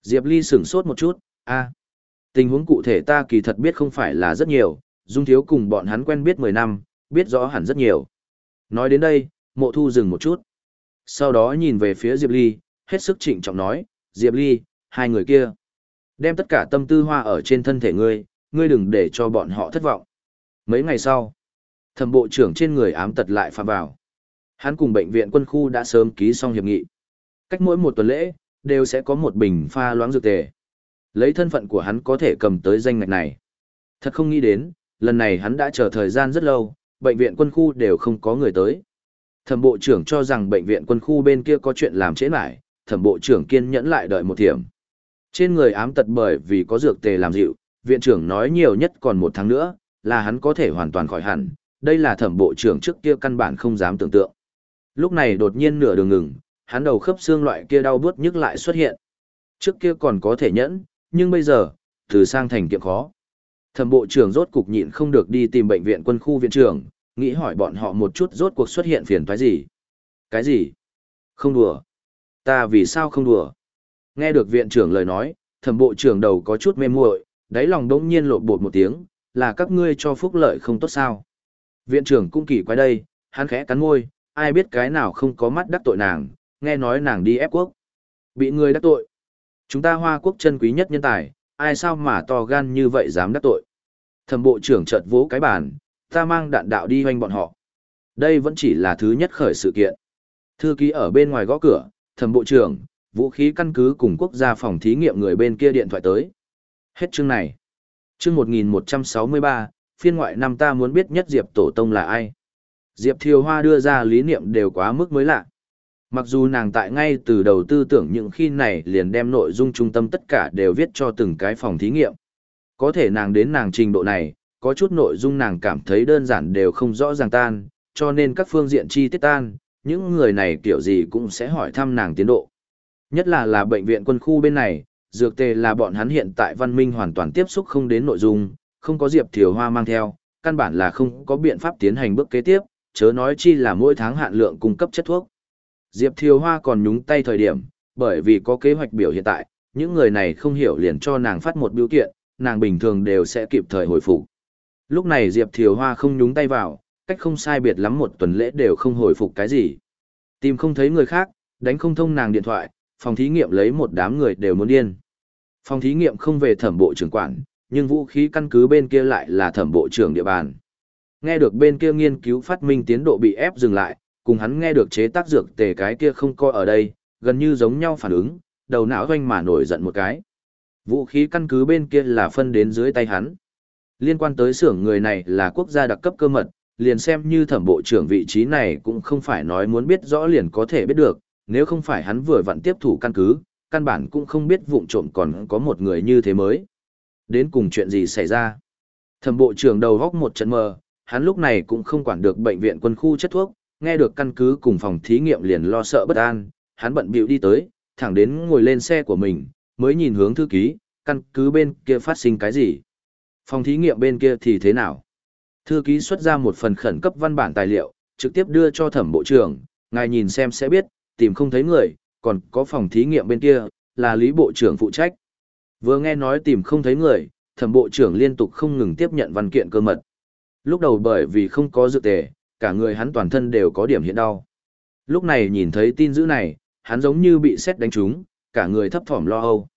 A: Diệp Ly sửng sốt một chút, a, tình huống cụ thể ta kỳ thật biết không phải là rất nhiều, Dung Thiếu cùng bọn hắn quen biết 10 năm, biết rõ hẳn rất nhiều. Nói đến đây, mộ thu dừng một chút. Sau đó nhìn về phía Diệp Ly, hết sức trịnh trọng nói, Diệp Ly, hai người kia. Đem tất cả tâm tư hoa ở trên thân thể ngươi, ngươi đừng để cho bọn họ thất vọng. Mấy ngày sau, thẩm bộ trưởng trên người ám tật lại phạm vào. Hắn cùng bệnh viện quân khu đã sớm ký xong hiệp nghị. Cách mỗi một tuần lễ, đều sẽ có một bình pha loãng dược tề. Lấy thân phận của hắn có thể cầm tới danh ngạch này. Thật không nghĩ đến, lần này hắn đã chờ thời gian rất lâu, bệnh viện quân khu đều không có người tới. Thẩm bộ trưởng cho rằng bệnh viện quân khu bên kia có chuyện làm trễ lại, thẩm bộ trưởng kiên nhẫn lại đợi một thiểm. Trên người ám tật bởi vì có dược tề làm dịu, viện trưởng nói nhiều nhất còn một tháng nữa, là hắn có thể hoàn toàn khỏi hẳn, đây là thẩm bộ trưởng trước kia căn bản không dám tưởng tượng. Lúc này đột nhiên nửa đường ngừng, hắn đầu khớp xương loại kia đau bớt nhức lại xuất hiện. Trước kia còn có thể nhẫn, nhưng bây giờ, từ sang thành kiệm khó. Thẩm bộ trưởng rốt cục nhịn không được đi tìm bệnh viện quân khu viện trưởng, nghĩ hỏi bọn họ một chút rốt cuộc xuất hiện phiền toái gì. Cái gì? Không đùa. Ta vì sao không đùa? Nghe được viện trưởng lời nói, thẩm bộ trưởng đầu có chút mê muội, đáy lòng đống nhiên lột bột một tiếng, là các ngươi cho phúc lợi không tốt sao. Viện trưởng cũng kỳ quái đây, hắn khẽ cắn môi, ai biết cái nào không có mắt đắc tội nàng, nghe nói nàng đi ép quốc. Bị người đắc tội. Chúng ta hoa quốc chân quý nhất nhân tài, ai sao mà to gan như vậy dám đắc tội. Thẩm bộ trưởng chợt vỗ cái bàn, ta mang đạn đạo đi hoanh bọn họ. Đây vẫn chỉ là thứ nhất khởi sự kiện. Thư ký ở bên ngoài gõ cửa, thẩm bộ trưởng, vũ khí căn cứ cùng quốc gia phòng thí nghiệm người bên kia điện thoại tới. Hết chương này. Chương 1163, phiên ngoại năm ta muốn biết nhất Diệp Tổ Tông là ai. Diệp Thiều Hoa đưa ra lý niệm đều quá mức mới lạ. Mặc dù nàng tại ngay từ đầu tư tưởng những khi này liền đem nội dung trung tâm tất cả đều viết cho từng cái phòng thí nghiệm. Có thể nàng đến nàng trình độ này, có chút nội dung nàng cảm thấy đơn giản đều không rõ ràng tan, cho nên các phương diện chi tiết tan, những người này kiểu gì cũng sẽ hỏi thăm nàng tiến độ. Nhất là là bệnh viện quân khu bên này, dược tề là bọn hắn hiện tại văn minh hoàn toàn tiếp xúc không đến nội dung, không có Diệp Thiều Hoa mang theo, căn bản là không có biện pháp tiến hành bước kế tiếp, chớ nói chi là mỗi tháng hạn lượng cung cấp chất thuốc. Diệp Thiều Hoa còn nhúng tay thời điểm, bởi vì có kế hoạch biểu hiện tại, những người này không hiểu liền cho nàng phát một biểu kiện, nàng bình thường đều sẽ kịp thời hồi phục. Lúc này Diệp Thiều Hoa không nhúng tay vào, cách không sai biệt lắm một tuần lễ đều không hồi phục cái gì. Tìm không thấy người khác, đánh không thông nàng điện thoại, phòng thí nghiệm lấy một đám người đều muốn điên. Phòng thí nghiệm không về thẩm bộ trưởng quản, nhưng vũ khí căn cứ bên kia lại là thẩm bộ trưởng địa bàn. Nghe được bên kia nghiên cứu phát minh tiến độ bị ép dừng lại, cùng hắn nghe được chế tác dược tề cái kia không coi ở đây, gần như giống nhau phản ứng, đầu não doanh mà nổi giận một cái. Vũ khí căn cứ bên kia là phân đến dưới tay hắn. Liên quan tới xưởng người này là quốc gia đặc cấp cơ mật, liền xem như thẩm bộ trưởng vị trí này cũng không phải nói muốn biết rõ liền có thể biết được, nếu không phải hắn vừa vặn tiếp thủ căn cứ, căn bản cũng không biết vụng trộm còn có một người như thế mới. Đến cùng chuyện gì xảy ra? Thẩm bộ trưởng đầu góc một trận mờ, hắn lúc này cũng không quản được bệnh viện quân khu chất thuốc, nghe được căn cứ cùng phòng thí nghiệm liền lo sợ bất an, hắn bận bịu đi tới, thẳng đến ngồi lên xe của mình, mới nhìn hướng thư ký, căn cứ bên kia phát sinh cái gì. Phòng thí nghiệm bên kia thì thế nào? Thư ký xuất ra một phần khẩn cấp văn bản tài liệu, trực tiếp đưa cho thẩm bộ trưởng, ngài nhìn xem sẽ biết, tìm không thấy người, còn có phòng thí nghiệm bên kia, là lý bộ trưởng phụ trách. Vừa nghe nói tìm không thấy người, thẩm bộ trưởng liên tục không ngừng tiếp nhận văn kiện cơ mật. Lúc đầu bởi vì không có dự tề, cả người hắn toàn thân đều có điểm hiện đau. Lúc này nhìn thấy tin dữ này, hắn giống như bị xét đánh trúng, cả người thấp thỏm lo âu.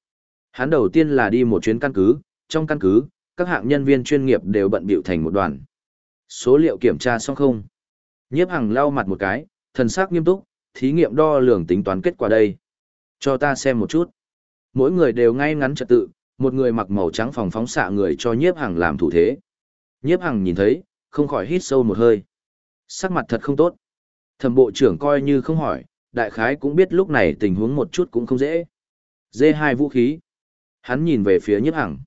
A: Hắn đầu tiên là đi một chuyến căn cứ, trong căn cứ, các hạng nhân viên chuyên nghiệp đều bận bịu thành một đoàn. Số liệu kiểm tra xong không? Nhiếp Hằng lau mặt một cái, thần sắc nghiêm túc, thí nghiệm đo lường tính toán kết quả đây. Cho ta xem một chút. Mỗi người đều ngay ngắn trật tự, một người mặc màu trắng phòng phóng xạ người cho Nhiếp Hằng làm thủ thế. Nhiếp Hằng nhìn thấy, không khỏi hít sâu một hơi. Sắc mặt thật không tốt. Thẩm bộ trưởng coi như không hỏi, đại khái cũng biết lúc này tình huống một chút cũng không dễ. Dê hai vũ khí. Hắn nhìn về phía Nhiếp Hằng.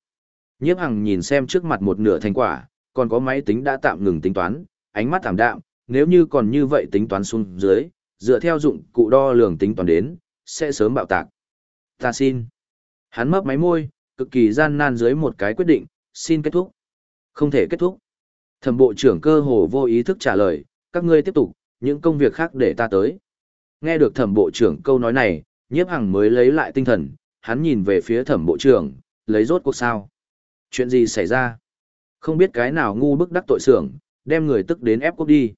A: Nhiếp Hằng nhìn xem trước mặt một nửa thành quả, còn có máy tính đã tạm ngừng tính toán, ánh mắt thảm đạm, nếu như còn như vậy tính toán xuống dưới, dựa theo dụng cụ đo lường tính toán đến, sẽ sớm bạo tạc. Ta xin. Hắn mấp máy môi, cực kỳ gian nan dưới một cái quyết định, xin kết thúc. Không thể kết thúc. Thẩm bộ trưởng cơ hồ vô ý thức trả lời, các ngươi tiếp tục, những công việc khác để ta tới. Nghe được thẩm bộ trưởng câu nói này, nhiếp hằng mới lấy lại tinh thần, hắn nhìn về phía thẩm bộ trưởng, lấy rốt cuộc sao. Chuyện gì xảy ra? Không biết cái nào ngu bức đắc tội xưởng, đem người tức đến ép quốc đi.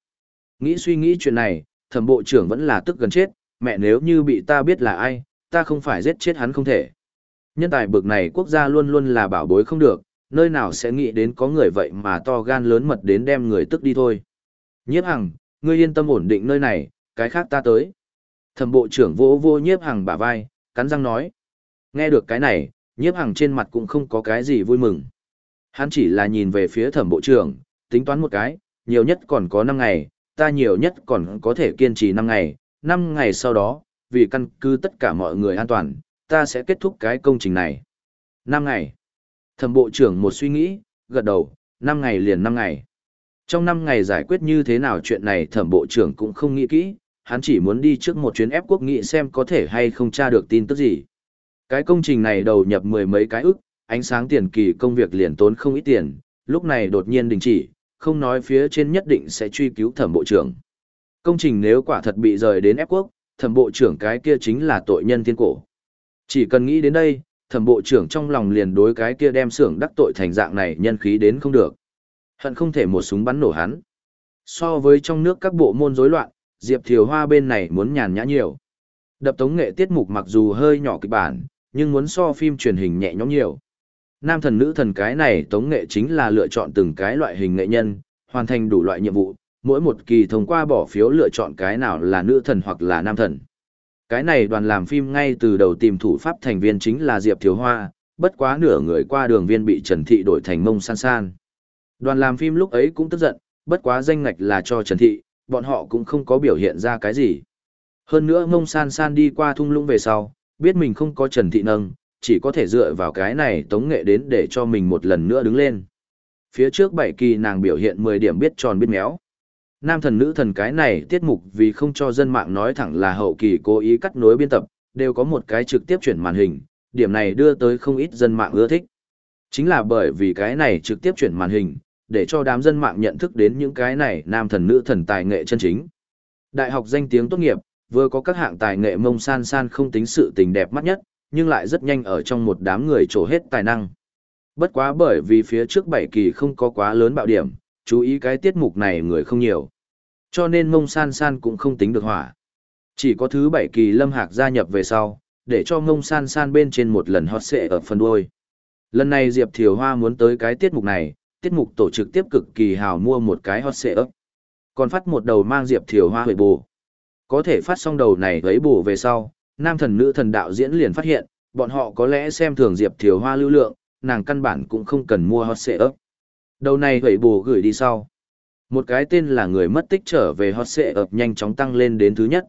A: Nghĩ suy nghĩ chuyện này, thẩm bộ trưởng vẫn là tức gần chết, mẹ nếu như bị ta biết là ai, ta không phải giết chết hắn không thể. Nhân tài bực này quốc gia luôn luôn là bảo bối không được, nơi nào sẽ nghĩ đến có người vậy mà to gan lớn mật đến đem người tức đi thôi. Nhiếp hằng, ngươi yên tâm ổn định nơi này, cái khác ta tới. Thẩm bộ trưởng vỗ vô nhiếp hằng bả vai, cắn răng nói. Nghe được cái này, nhiếp hằng trên mặt cũng không có cái gì vui mừng. Hắn chỉ là nhìn về phía thẩm bộ trưởng, tính toán một cái, nhiều nhất còn có 5 ngày, ta nhiều nhất còn có thể kiên trì 5 ngày, 5 ngày sau đó, vì căn cứ tất cả mọi người an toàn, ta sẽ kết thúc cái công trình này. 5 ngày. Thẩm bộ trưởng một suy nghĩ, gật đầu, 5 ngày liền 5 ngày. Trong 5 ngày giải quyết như thế nào chuyện này thẩm bộ trưởng cũng không nghĩ kỹ, hắn chỉ muốn đi trước một chuyến ép quốc nghị xem có thể hay không tra được tin tức gì. Cái công trình này đầu nhập mười mấy cái ức, ánh sáng tiền kỳ công việc liền tốn không ít tiền, lúc này đột nhiên đình chỉ, không nói phía trên nhất định sẽ truy cứu thẩm bộ trưởng. Công trình nếu quả thật bị rời đến ép quốc, thẩm bộ trưởng cái kia chính là tội nhân thiên cổ. Chỉ cần nghĩ đến đây, thẩm bộ trưởng trong lòng liền đối cái kia đem xưởng đắc tội thành dạng này nhân khí đến không được. Hận không thể một súng bắn nổ hắn. So với trong nước các bộ môn rối loạn, Diệp Thiều Hoa bên này muốn nhàn nhã nhiều. Đập tống nghệ tiết mục mặc dù hơi nhỏ kịch bản, nhưng muốn so phim truyền hình nhẹ nhõm nhiều. Nam thần nữ thần cái này tống nghệ chính là lựa chọn từng cái loại hình nghệ nhân, hoàn thành đủ loại nhiệm vụ, mỗi một kỳ thông qua bỏ phiếu lựa chọn cái nào là nữ thần hoặc là nam thần. Cái này đoàn làm phim ngay từ đầu tìm thủ pháp thành viên chính là Diệp Thiếu Hoa, bất quá nửa người qua đường viên bị Trần Thị đổi thành mông san san. Đoàn làm phim lúc ấy cũng tức giận, bất quá danh ngạch là cho Trần Thị, bọn họ cũng không có biểu hiện ra cái gì. Hơn nữa mông san san đi qua thung lũng về sau, biết mình không có Trần Thị nâng, chỉ có thể dựa vào cái này tống nghệ đến để cho mình một lần nữa đứng lên. Phía trước bảy kỳ nàng biểu hiện 10 điểm biết tròn biết méo. Nam thần nữ thần cái này tiết mục vì không cho dân mạng nói thẳng là hậu kỳ cố ý cắt nối biên tập, đều có một cái trực tiếp chuyển màn hình, điểm này đưa tới không ít dân mạng ưa thích. Chính là bởi vì cái này trực tiếp chuyển màn hình, để cho đám dân mạng nhận thức đến những cái này nam thần nữ thần tài nghệ chân chính. Đại học danh tiếng tốt nghiệp, vừa có các hạng tài nghệ mông san san không tính sự tình đẹp mắt nhất, nhưng lại rất nhanh ở trong một đám người trổ hết tài năng. Bất quá bởi vì phía trước bảy kỳ không có quá lớn bạo điểm, chú ý cái tiết mục này người không nhiều. Cho nên mông san san cũng không tính được hỏa. Chỉ có thứ bảy kỳ lâm hạc gia nhập về sau, để cho mông san san bên trên một lần hot xệ ở phần đuôi. Lần này Diệp Thiều Hoa muốn tới cái tiết mục này, tiết mục tổ trực tiếp cực kỳ hào mua một cái hot xệ ấp. Còn phát một đầu mang Diệp Thiều Hoa huệ bù. Có thể phát xong đầu này lấy bù về sau, nam thần nữ thần đạo diễn liền phát hiện, bọn họ có lẽ xem thường Diệp Thiều Hoa lưu lượng, nàng căn bản cũng không cần mua hot xệ ấp. Đầu này huệ bù gửi đi sau. Một cái tên là người mất tích trở về hot xệ ập nhanh chóng tăng lên đến thứ nhất.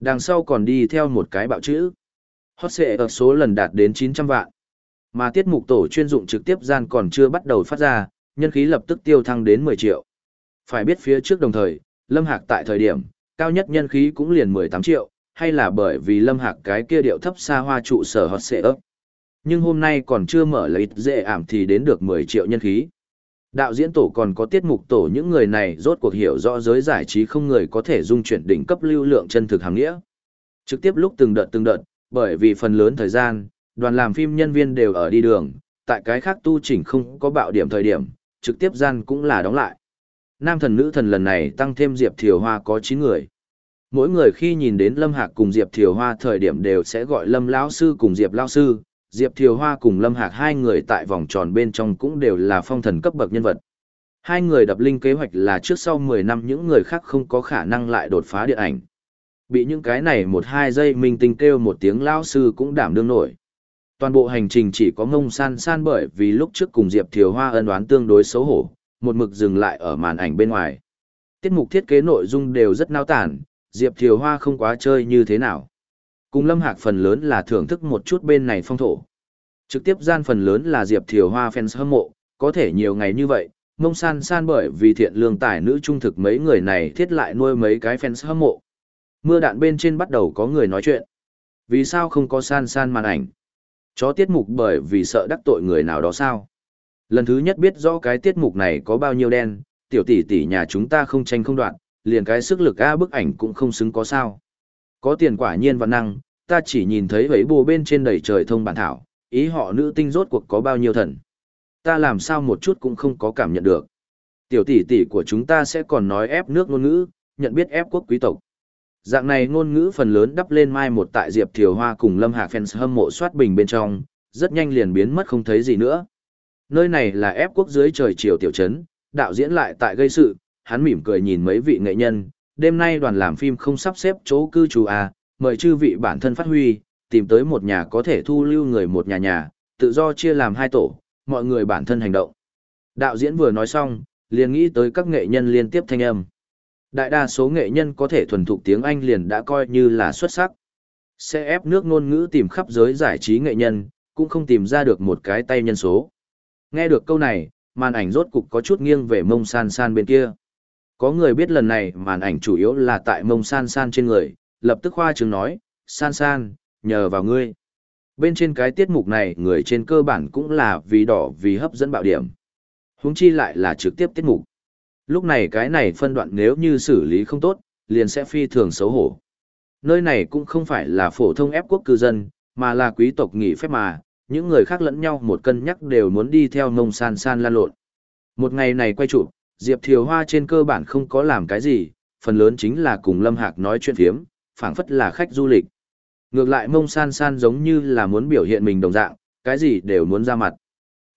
A: Đằng sau còn đi theo một cái bạo chữ. Hot xệ ở số lần đạt đến 900 vạn. Mà tiết mục tổ chuyên dụng trực tiếp gian còn chưa bắt đầu phát ra, nhân khí lập tức tiêu thăng đến 10 triệu. Phải biết phía trước đồng thời, Lâm Hạc tại thời điểm, cao nhất nhân khí cũng liền 18 triệu, hay là bởi vì Lâm Hạc cái kia điệu thấp xa hoa trụ sở hot xệ ấp. Nhưng hôm nay còn chưa mở lấy dễ ảm thì đến được 10 triệu nhân khí. Đạo diễn tổ còn có tiết mục tổ những người này rốt cuộc hiểu rõ giới giải trí không người có thể dung chuyển đỉnh cấp lưu lượng chân thực hàng nghĩa. Trực tiếp lúc từng đợt từng đợt, bởi vì phần lớn thời gian, đoàn làm phim nhân viên đều ở đi đường, tại cái khác tu chỉnh không có bạo điểm thời điểm, trực tiếp gian cũng là đóng lại. Nam thần nữ thần lần này tăng thêm Diệp Thiều Hoa có 9 người. Mỗi người khi nhìn đến Lâm Hạc cùng Diệp Thiều Hoa thời điểm đều sẽ gọi Lâm lão sư cùng Diệp lão sư, Diệp Thiều Hoa cùng Lâm Hạc hai người tại vòng tròn bên trong cũng đều là phong thần cấp bậc nhân vật. Hai người đập linh kế hoạch là trước sau 10 năm những người khác không có khả năng lại đột phá điện ảnh. Bị những cái này một hai giây minh tinh kêu một tiếng lao sư cũng đảm đương nổi. Toàn bộ hành trình chỉ có ngông san san bởi vì lúc trước cùng Diệp Thiều Hoa ân đoán tương đối xấu hổ, một mực dừng lại ở màn ảnh bên ngoài. Tiết mục thiết kế nội dung đều rất nao tản, Diệp Thiều Hoa không quá chơi như thế nào. Cùng Lâm Hạc phần lớn là thưởng thức một chút bên này phong thổ. Trực tiếp gian phần lớn là Diệp Thiều Hoa fans hâm mộ, có thể nhiều ngày như vậy, mông san san bởi vì thiện lương tài nữ trung thực mấy người này thiết lại nuôi mấy cái fans hâm mộ. Mưa đạn bên trên bắt đầu có người nói chuyện. Vì sao không có san san màn ảnh? Chó tiết mục bởi vì sợ đắc tội người nào đó sao? Lần thứ nhất biết rõ cái tiết mục này có bao nhiêu đen, tiểu tỷ tỷ nhà chúng ta không tranh không đoạn, liền cái sức lực A bức ảnh cũng không xứng có sao. Có tiền quả nhiên và năng, ta chỉ nhìn thấy vấy bồ bên trên đầy trời thông bản thảo, ý họ nữ tinh rốt cuộc có bao nhiêu thần. Ta làm sao một chút cũng không có cảm nhận được. Tiểu tỷ tỷ của chúng ta sẽ còn nói ép nước ngôn ngữ, nhận biết ép quốc quý tộc. Dạng này ngôn ngữ phần lớn đắp lên mai một tại Diệp Thiều Hoa cùng Lâm Hạc fans hâm mộ soát bình bên trong, rất nhanh liền biến mất không thấy gì nữa. Nơi này là ép quốc dưới trời chiều tiểu trấn, đạo diễn lại tại gây sự, hắn mỉm cười nhìn mấy vị nghệ nhân, đêm nay đoàn làm phim không sắp xếp chỗ cư trú à, mời chư vị bản thân phát huy, tìm tới một nhà có thể thu lưu người một nhà nhà, tự do chia làm hai tổ, mọi người bản thân hành động. Đạo diễn vừa nói xong, liền nghĩ tới các nghệ nhân liên tiếp thanh âm. Đại đa số nghệ nhân có thể thuần thục tiếng Anh liền đã coi như là xuất sắc. Sẽ ép nước ngôn ngữ tìm khắp giới giải trí nghệ nhân, cũng không tìm ra được một cái tay nhân số. Nghe được câu này, màn ảnh rốt cục có chút nghiêng về mông san san bên kia. Có người biết lần này màn ảnh chủ yếu là tại mông san san trên người, lập tức khoa trương nói, san san, nhờ vào ngươi. Bên trên cái tiết mục này người trên cơ bản cũng là vì đỏ vì hấp dẫn bạo điểm. Huống chi lại là trực tiếp tiết mục. Lúc này cái này phân đoạn nếu như xử lý không tốt, liền sẽ phi thường xấu hổ. Nơi này cũng không phải là phổ thông ép quốc cư dân, mà là quý tộc nghỉ phép mà, những người khác lẫn nhau một cân nhắc đều muốn đi theo mông san san lan lộn. Một ngày này quay chụp, Diệp Thiều Hoa trên cơ bản không có làm cái gì, phần lớn chính là cùng Lâm Hạc nói chuyện phiếm, phảng phất là khách du lịch. Ngược lại mông san san giống như là muốn biểu hiện mình đồng dạng, cái gì đều muốn ra mặt.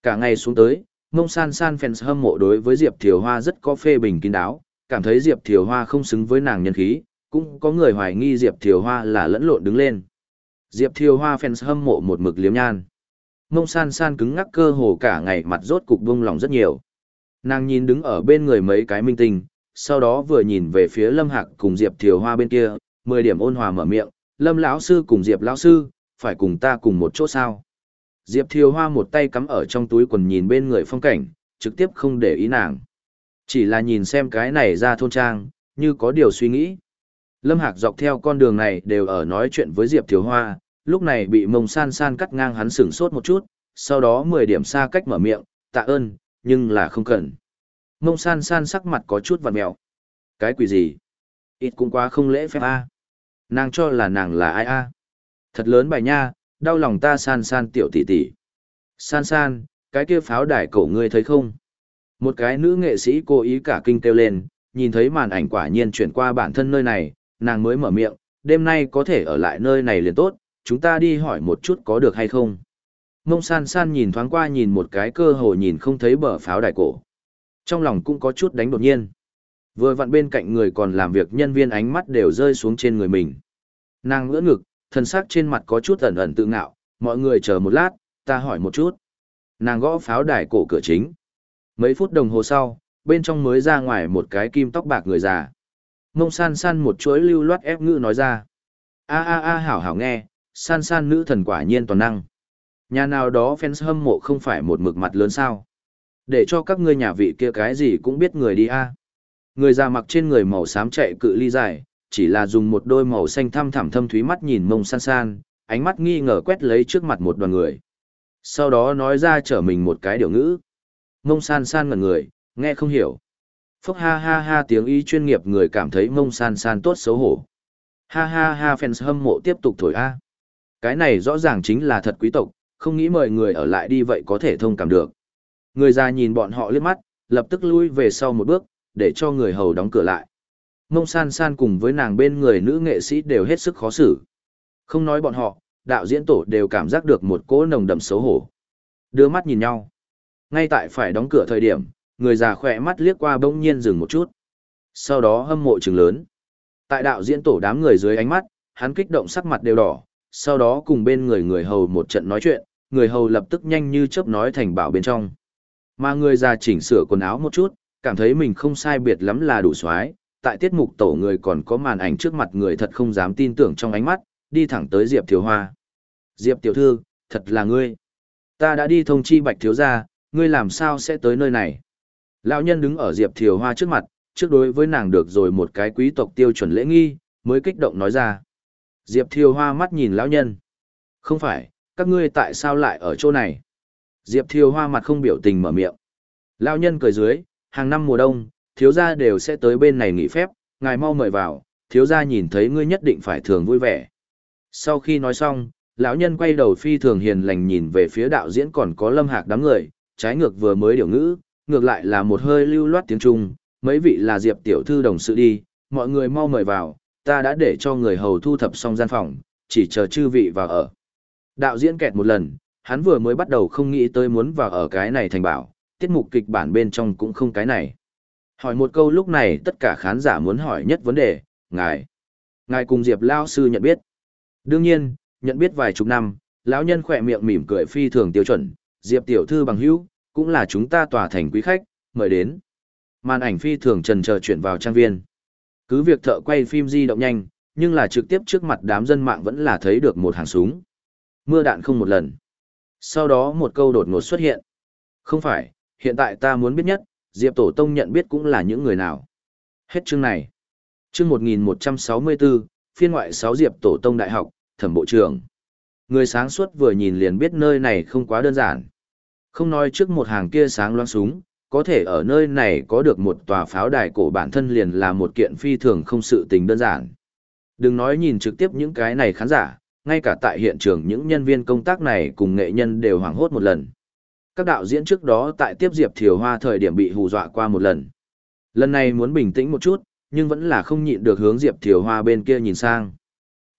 A: Cả ngày xuống tới, mông san san fans hâm mộ đối với Diệp Thiều Hoa rất có phê bình kín đáo, cảm thấy Diệp Thiều Hoa không xứng với nàng nhân khí, cũng có người hoài nghi Diệp Thiều Hoa là lẫn lộn đứng lên. Diệp Thiều Hoa fans hâm mộ một mực liếm nhan. Mông san san cứng ngắc cơ hồ cả ngày mặt rốt cục bung lòng rất nhiều. Nàng nhìn đứng ở bên người mấy cái minh tinh, sau đó vừa nhìn về phía Lâm Hạc cùng Diệp Thiều Hoa bên kia, mười điểm ôn hòa mở miệng, Lâm lão sư cùng Diệp lão sư, phải cùng ta cùng một chỗ sao? Diệp Thiều Hoa một tay cắm ở trong túi quần nhìn bên người phong cảnh, trực tiếp không để ý nàng. Chỉ là nhìn xem cái này ra thôn trang, như có điều suy nghĩ. Lâm Hạc dọc theo con đường này đều ở nói chuyện với Diệp Thiều Hoa, lúc này bị mông san san cắt ngang hắn sửng sốt một chút, sau đó 10 điểm xa cách mở miệng, tạ ơn, nhưng là không cần. Mông san san sắc mặt có chút vằn mẹo. Cái quỷ gì? Ít cũng quá không lễ phép a. Nàng cho là nàng là ai a? Thật lớn bài nha, đau lòng ta san san tiểu tỷ tỷ. San san, cái kia pháo đài cổ ngươi thấy không? Một cái nữ nghệ sĩ cố ý cả kinh kêu lên, nhìn thấy màn ảnh quả nhiên chuyển qua bản thân nơi này, nàng mới mở miệng, đêm nay có thể ở lại nơi này liền tốt, chúng ta đi hỏi một chút có được hay không. Mông san san nhìn thoáng qua nhìn một cái cơ hồ nhìn không thấy bờ pháo đài cổ. Trong lòng cũng có chút đánh đột nhiên. Vừa vặn bên cạnh người còn làm việc nhân viên ánh mắt đều rơi xuống trên người mình. Nàng ngỡ ngực, thân xác trên mặt có chút ẩn ẩn tự ngạo, mọi người chờ một lát, ta hỏi một chút. Nàng gõ pháo đài cổ cửa chính. Mấy phút đồng hồ sau, bên trong mới ra ngoài một cái kim tóc bạc người già. Mông san san một chuỗi lưu loát ép ngữ nói ra. A a a hảo hảo nghe, san san nữ thần quả nhiên toàn năng. Nhà nào đó fans hâm mộ không phải một mực mặt lớn sao. Để cho các ngươi nhà vị kia cái gì cũng biết người đi a. Người già mặc trên người màu xám chạy cự ly dài, chỉ là dùng một đôi màu xanh thăm thẳm thâm thúy mắt nhìn mông san san, ánh mắt nghi ngờ quét lấy trước mặt một đoàn người. Sau đó nói ra trở mình một cái điều ngữ. Mông san san ngẩn người, nghe không hiểu. Phúc ha ha ha tiếng y chuyên nghiệp người cảm thấy mông san san tốt xấu hổ. Ha ha ha fans hâm mộ tiếp tục thổi a. Cái này rõ ràng chính là thật quý tộc, không nghĩ mời người ở lại đi vậy có thể thông cảm được. Người già nhìn bọn họ liếc mắt, lập tức lui về sau một bước, để cho người hầu đóng cửa lại. Mông san san cùng với nàng bên người nữ nghệ sĩ đều hết sức khó xử. Không nói bọn họ, đạo diễn tổ đều cảm giác được một cỗ nồng đậm xấu hổ. Đưa mắt nhìn nhau. Ngay tại phải đóng cửa thời điểm, người già khỏe mắt liếc qua bỗng nhiên dừng một chút. Sau đó hâm mộ trừng lớn. Tại đạo diễn tổ đám người dưới ánh mắt, hắn kích động sắc mặt đều đỏ, sau đó cùng bên người người hầu một trận nói chuyện, người hầu lập tức nhanh như chớp nói thành bảo bên trong. Mà người già chỉnh sửa quần áo một chút, cảm thấy mình không sai biệt lắm là đủ xoái, tại tiết mục tổ người còn có màn ảnh trước mặt người thật không dám tin tưởng trong ánh mắt, đi thẳng tới Diệp Thiếu Hoa. Diệp tiểu thư, thật là ngươi. Ta đã đi thông chi bạch thiếu gia, ngươi làm sao sẽ tới nơi này? Lão nhân đứng ở Diệp Thiều Hoa trước mặt, trước đối với nàng được rồi một cái quý tộc tiêu chuẩn lễ nghi, mới kích động nói ra. Diệp Thiều Hoa mắt nhìn lão nhân. Không phải, các ngươi tại sao lại ở chỗ này? Diệp Thiều Hoa mặt không biểu tình mở miệng. Lão nhân cười dưới, hàng năm mùa đông, thiếu gia đều sẽ tới bên này nghỉ phép, ngài mau mời vào, thiếu gia nhìn thấy ngươi nhất định phải thường vui vẻ. Sau khi nói xong, lão nhân quay đầu phi thường hiền lành nhìn về phía đạo diễn còn có lâm hạc đám người, trái ngược vừa mới điều ngữ, ngược lại là một hơi lưu loát tiếng Trung, mấy vị là Diệp tiểu thư đồng sự đi, mọi người mau mời vào, ta đã để cho người hầu thu thập xong gian phòng, chỉ chờ chư vị vào ở. Đạo diễn kẹt một lần, hắn vừa mới bắt đầu không nghĩ tới muốn vào ở cái này thành bảo, tiết mục kịch bản bên trong cũng không cái này. Hỏi một câu lúc này tất cả khán giả muốn hỏi nhất vấn đề, ngài. Ngài cùng Diệp Lao Sư nhận biết. Đương nhiên, nhận biết vài chục năm, lão nhân khỏe miệng mỉm cười phi thường tiêu chuẩn, Diệp Tiểu Thư bằng hữu, cũng là chúng ta tòa thành quý khách, mời đến. Màn ảnh phi thường trần chờ chuyển vào trang viên. Cứ việc thợ quay phim di động nhanh, nhưng là trực tiếp trước mặt đám dân mạng vẫn là thấy được một hàng súng. Mưa đạn không một lần. Sau đó một câu đột ngột xuất hiện. Không phải, hiện tại ta muốn biết nhất, Diệp Tổ Tông nhận biết cũng là những người nào. Hết chương này. Chương 1164, phiên ngoại 6 Diệp Tổ Tông Đại học, thẩm bộ trưởng. Người sáng suốt vừa nhìn liền biết nơi này không quá đơn giản. Không nói trước một hàng kia sáng loáng súng, có thể ở nơi này có được một tòa pháo đài cổ bản thân liền là một kiện phi thường không sự tình đơn giản. Đừng nói nhìn trực tiếp những cái này khán giả, ngay cả tại hiện trường những nhân viên công tác này cùng nghệ nhân đều hoảng hốt một lần. Các đạo diễn trước đó tại tiếp Diệp Thiều Hoa thời điểm bị hù dọa qua một lần. Lần này muốn bình tĩnh một chút, nhưng vẫn là không nhịn được hướng Diệp Thiều Hoa bên kia nhìn sang.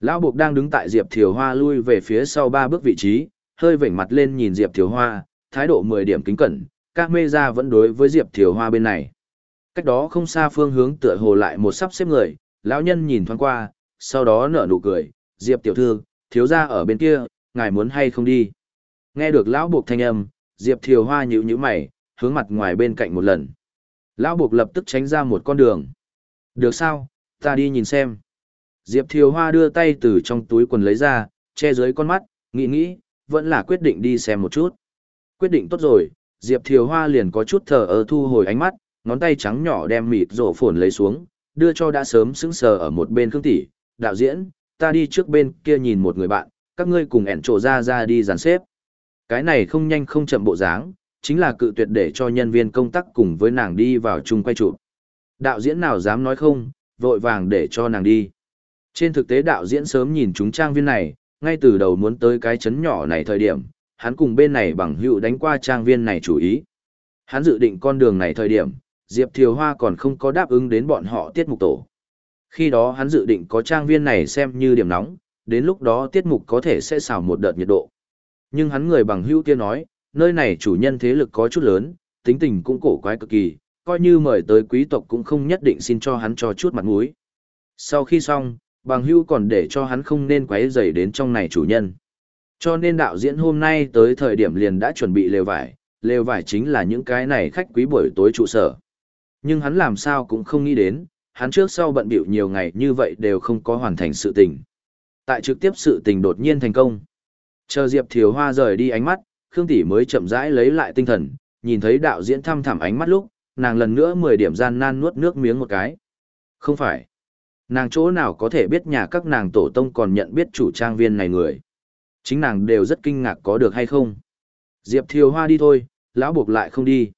A: Lão Buộc đang đứng tại Diệp Thiều Hoa lui về phía sau ba bước vị trí, hơi vểnh mặt lên nhìn Diệp Thiều Hoa, thái độ 10 điểm kính cẩn, các mê ra vẫn đối với Diệp Thiều Hoa bên này. Cách đó không xa phương hướng tựa hồ lại một sắp xếp người, lão nhân nhìn thoáng qua, sau đó nở nụ cười, Diệp tiểu thư, thiếu gia ở bên kia, ngài muốn hay không đi. Nghe được lão buộc thanh âm, Diệp Thiều Hoa nhíu nhíu mày, hướng mặt ngoài bên cạnh một lần. Lão buộc lập tức tránh ra một con đường. Được sao, ta đi nhìn xem. Diệp Thiều Hoa đưa tay từ trong túi quần lấy ra, che dưới con mắt, nghĩ nghĩ, vẫn là quyết định đi xem một chút. Quyết định tốt rồi, Diệp Thiều Hoa liền có chút thờ ơ thu hồi ánh mắt, ngón tay trắng nhỏ đem mịt rổ phồn lấy xuống, đưa cho đã sớm sững sờ ở một bên Khương tỷ, đạo diễn, ta đi trước bên kia nhìn một người bạn, các ngươi cùng ẻn trổ ra ra đi dàn xếp. Cái này không nhanh không chậm bộ dáng, chính là cự tuyệt để cho nhân viên công tác cùng với nàng đi vào chung quay chụp. Đạo diễn nào dám nói không, vội vàng để cho nàng đi. Trên thực tế đạo diễn sớm nhìn chúng trang viên này, ngay từ đầu muốn tới cái chấn nhỏ này thời điểm, hắn cùng bên này bằng hữu đánh qua trang viên này chủ ý. Hắn dự định con đường này thời điểm, Diệp Thiều Hoa còn không có đáp ứng đến bọn họ tiết mục tổ. Khi đó hắn dự định có trang viên này xem như điểm nóng, đến lúc đó tiết mục có thể sẽ xào một đợt nhiệt độ. Nhưng hắn người bằng hữu kia nói, nơi này chủ nhân thế lực có chút lớn, tính tình cũng cổ quái cực kỳ, coi như mời tới quý tộc cũng không nhất định xin cho hắn cho chút mặt mũi. Sau khi xong, bằng hữu còn để cho hắn không nên quấy rầy đến trong này chủ nhân. Cho nên đạo diễn hôm nay tới thời điểm liền đã chuẩn bị lều vải, lều vải chính là những cái này khách quý buổi tối trụ sở. Nhưng hắn làm sao cũng không nghĩ đến, hắn trước sau bận bịu nhiều ngày như vậy đều không có hoàn thành sự tình. Tại trực tiếp sự tình đột nhiên thành công. Chờ Diệp Thiều Hoa rời đi ánh mắt, Khương Tỷ mới chậm rãi lấy lại tinh thần, nhìn thấy đạo diễn thăm thẳm ánh mắt lúc, nàng lần nữa 10 điểm gian nan nuốt nước miếng một cái. Không phải. Nàng chỗ nào có thể biết nhà các nàng tổ tông còn nhận biết chủ trang viên này người. Chính nàng đều rất kinh ngạc có được hay không. Diệp Thiều Hoa đi thôi, lão buộc lại không đi.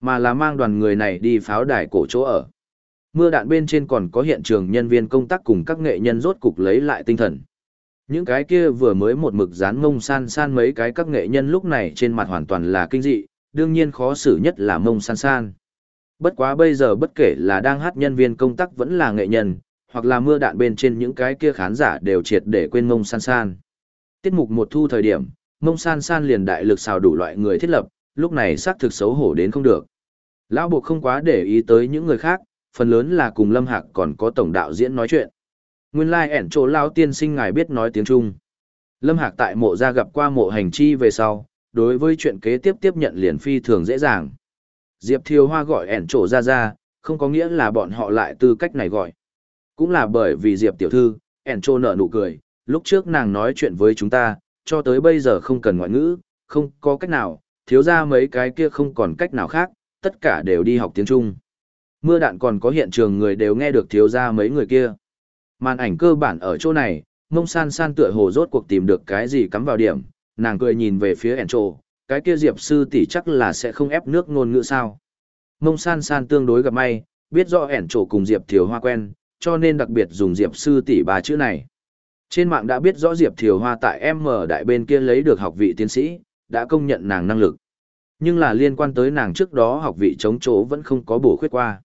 A: Mà là mang đoàn người này đi pháo đài cổ chỗ ở. Mưa đạn bên trên còn có hiện trường nhân viên công tác cùng các nghệ nhân rốt cục lấy lại tinh thần. Những cái kia vừa mới một mực dán mông san san mấy cái các nghệ nhân lúc này trên mặt hoàn toàn là kinh dị, đương nhiên khó xử nhất là mông san san. Bất quá bây giờ bất kể là đang hát nhân viên công tác vẫn là nghệ nhân, hoặc là mưa đạn bên trên những cái kia khán giả đều triệt để quên mông san san. Tiết mục một thu thời điểm, mông san san liền đại lực xào đủ loại người thiết lập, lúc này xác thực xấu hổ đến không được. Lão buộc không quá để ý tới những người khác, phần lớn là cùng Lâm Hạc còn có tổng đạo diễn nói chuyện. Nguyên lai like ẻn chỗ lao tiên sinh ngài biết nói tiếng Trung. Lâm Hạc tại mộ ra gặp qua mộ hành chi về sau, đối với chuyện kế tiếp tiếp nhận liền phi thường dễ dàng. Diệp Thiều Hoa gọi ẻn chỗ ra ra, không có nghĩa là bọn họ lại tư cách này gọi. Cũng là bởi vì Diệp tiểu thư, ẻn chỗ nở nụ cười, lúc trước nàng nói chuyện với chúng ta, cho tới bây giờ không cần ngoại ngữ, không có cách nào, thiếu ra mấy cái kia không còn cách nào khác, tất cả đều đi học tiếng Trung. Mưa đạn còn có hiện trường người đều nghe được thiếu ra mấy người kia. Màn ảnh cơ bản ở chỗ này, mông san san tựa hồ rốt cuộc tìm được cái gì cắm vào điểm, nàng cười nhìn về phía ẻn trộ, cái kia diệp sư tỷ chắc là sẽ không ép nước ngôn ngữ sao. Mông san san tương đối gặp may, biết rõ ẻn trộ cùng diệp thiếu hoa quen, cho nên đặc biệt dùng diệp sư tỷ ba chữ này. Trên mạng đã biết rõ diệp thiều hoa tại M đại bên kia lấy được học vị tiến sĩ, đã công nhận nàng năng lực. Nhưng là liên quan tới nàng trước đó học vị chống chỗ vẫn không có bổ khuyết qua.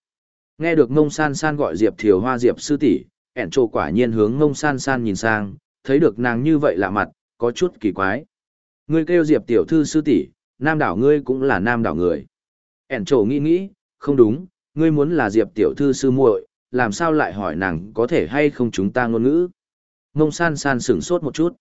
A: Nghe được Ngông san san gọi diệp thiều hoa diệp sư tỷ ẻn trộ quả nhiên hướng Ngông san san nhìn sang, thấy được nàng như vậy lạ mặt, có chút kỳ quái. Ngươi kêu diệp tiểu thư sư tỷ, nam đảo ngươi cũng là nam đảo người. ẻn trộ nghĩ nghĩ, không đúng, ngươi muốn là diệp tiểu thư sư muội, làm sao lại hỏi nàng có thể hay không chúng ta ngôn ngữ. Mông san san sửng sốt một chút.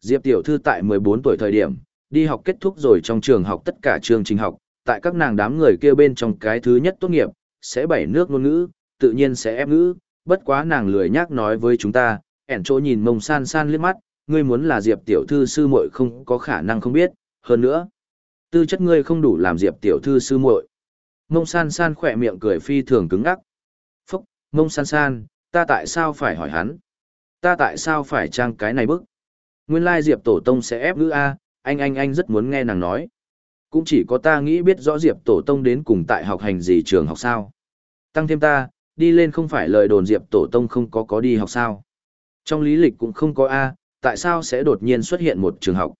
A: Diệp tiểu thư tại 14 tuổi thời điểm, đi học kết thúc rồi trong trường học tất cả chương trình học, tại các nàng đám người kia bên trong cái thứ nhất tốt nghiệp, sẽ bảy nước ngôn ngữ, tự nhiên sẽ ép ngữ, bất quá nàng lười nhác nói với chúng ta, ẻn chỗ nhìn mông san san liếc mắt, ngươi muốn là diệp tiểu thư sư muội không có khả năng không biết, hơn nữa. Tư chất ngươi không đủ làm diệp tiểu thư sư muội. Mông san san khỏe miệng cười phi thường cứng ngắc. Phúc, mông san san, ta tại sao phải hỏi hắn? Ta tại sao phải trang cái này bức? Nguyên lai diệp tổ tông sẽ ép ngữ A, anh anh anh rất muốn nghe nàng nói. Cũng chỉ có ta nghĩ biết rõ diệp tổ tông đến cùng tại học hành gì trường học sao. Tăng thêm ta, đi lên không phải lời đồn diệp tổ tông không có có đi học sao. Trong lý lịch cũng không có A, tại sao sẽ đột nhiên xuất hiện một trường học.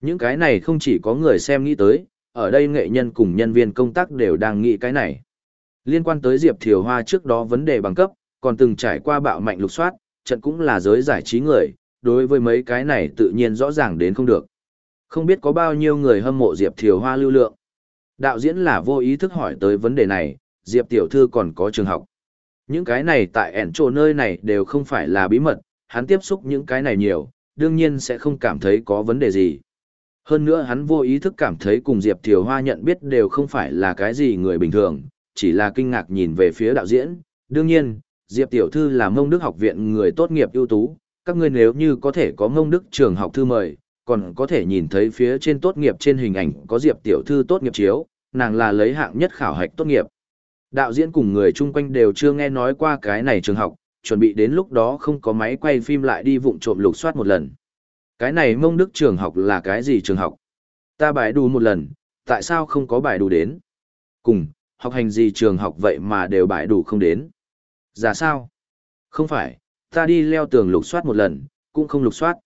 A: Những cái này không chỉ có người xem nghĩ tới, ở đây nghệ nhân cùng nhân viên công tác đều đang nghĩ cái này. Liên quan tới Diệp Thiều Hoa trước đó vấn đề bằng cấp, còn từng trải qua bạo mạnh lục soát, trận cũng là giới giải trí người, đối với mấy cái này tự nhiên rõ ràng đến không được. Không biết có bao nhiêu người hâm mộ Diệp Thiều Hoa lưu lượng. Đạo diễn là vô ý thức hỏi tới vấn đề này, Diệp Tiểu Thư còn có trường học. Những cái này tại ẻn trồ nơi này đều không phải là bí mật, hắn tiếp xúc những cái này nhiều, đương nhiên sẽ không cảm thấy có vấn đề gì. Hơn nữa hắn vô ý thức cảm thấy cùng Diệp Thiều Hoa nhận biết đều không phải là cái gì người bình thường, chỉ là kinh ngạc nhìn về phía đạo diễn. Đương nhiên, Diệp Tiểu Thư là mông đức học viện người tốt nghiệp ưu tú, các ngươi nếu như có thể có mông đức trường học thư mời, còn có thể nhìn thấy phía trên tốt nghiệp trên hình ảnh có Diệp Tiểu Thư tốt nghiệp chiếu, nàng là lấy hạng nhất khảo hạch tốt nghiệp. Đạo diễn cùng người chung quanh đều chưa nghe nói qua cái này trường học, chuẩn bị đến lúc đó không có máy quay phim lại đi vụng trộm lục soát một lần. Cái này mông đức trường học là cái gì trường học? Ta bài đủ một lần, tại sao không có bài đủ đến? Cùng, học hành gì trường học vậy mà đều bài đủ không đến? Giả sao? Không phải, ta đi leo tường lục soát một lần, cũng không lục soát.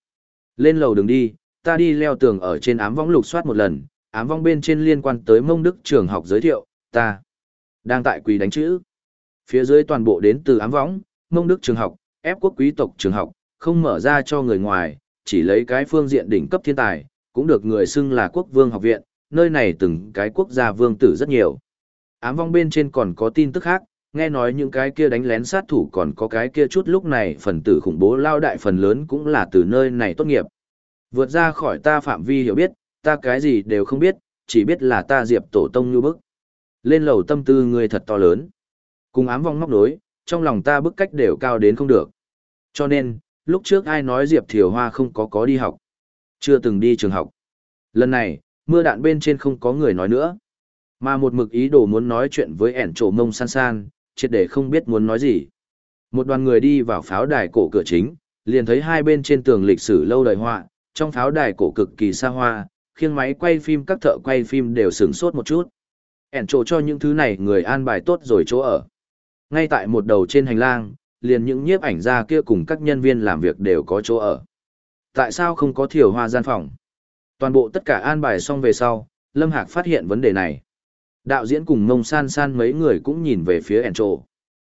A: Lên lầu đường đi, ta đi leo tường ở trên ám vong lục soát một lần, ám vong bên trên liên quan tới mông đức trường học giới thiệu, ta đang tại quỳ đánh chữ. Phía dưới toàn bộ đến từ ám võng, mông đức trường học, ép quốc quý tộc trường học, không mở ra cho người ngoài, chỉ lấy cái phương diện đỉnh cấp thiên tài, cũng được người xưng là quốc vương học viện, nơi này từng cái quốc gia vương tử rất nhiều. Ám vong bên trên còn có tin tức khác, nghe nói những cái kia đánh lén sát thủ còn có cái kia chút lúc này phần tử khủng bố lao đại phần lớn cũng là từ nơi này tốt nghiệp. Vượt ra khỏi ta phạm vi hiểu biết, ta cái gì đều không biết, chỉ biết là ta diệp tổ tông như bức. Lên lầu tâm tư người thật to lớn. Cùng ám vong móc đối, trong lòng ta bức cách đều cao đến không được. Cho nên, Lúc trước ai nói Diệp Thiều Hoa không có có đi học. Chưa từng đi trường học. Lần này, mưa đạn bên trên không có người nói nữa. Mà một mực ý đồ muốn nói chuyện với ẻn trổ mông san san, triệt để không biết muốn nói gì. Một đoàn người đi vào pháo đài cổ cửa chính, liền thấy hai bên trên tường lịch sử lâu đời họa, trong pháo đài cổ cực kỳ xa hoa, khiêng máy quay phim các thợ quay phim đều sửng sốt một chút. ẻn trộ cho những thứ này người an bài tốt rồi chỗ ở. Ngay tại một đầu trên hành lang, liền những nhiếp ảnh gia kia cùng các nhân viên làm việc đều có chỗ ở. Tại sao không có thiểu hoa gian phòng? Toàn bộ tất cả an bài xong về sau, Lâm Hạc phát hiện vấn đề này. Đạo diễn cùng mông san san mấy người cũng nhìn về phía Encho.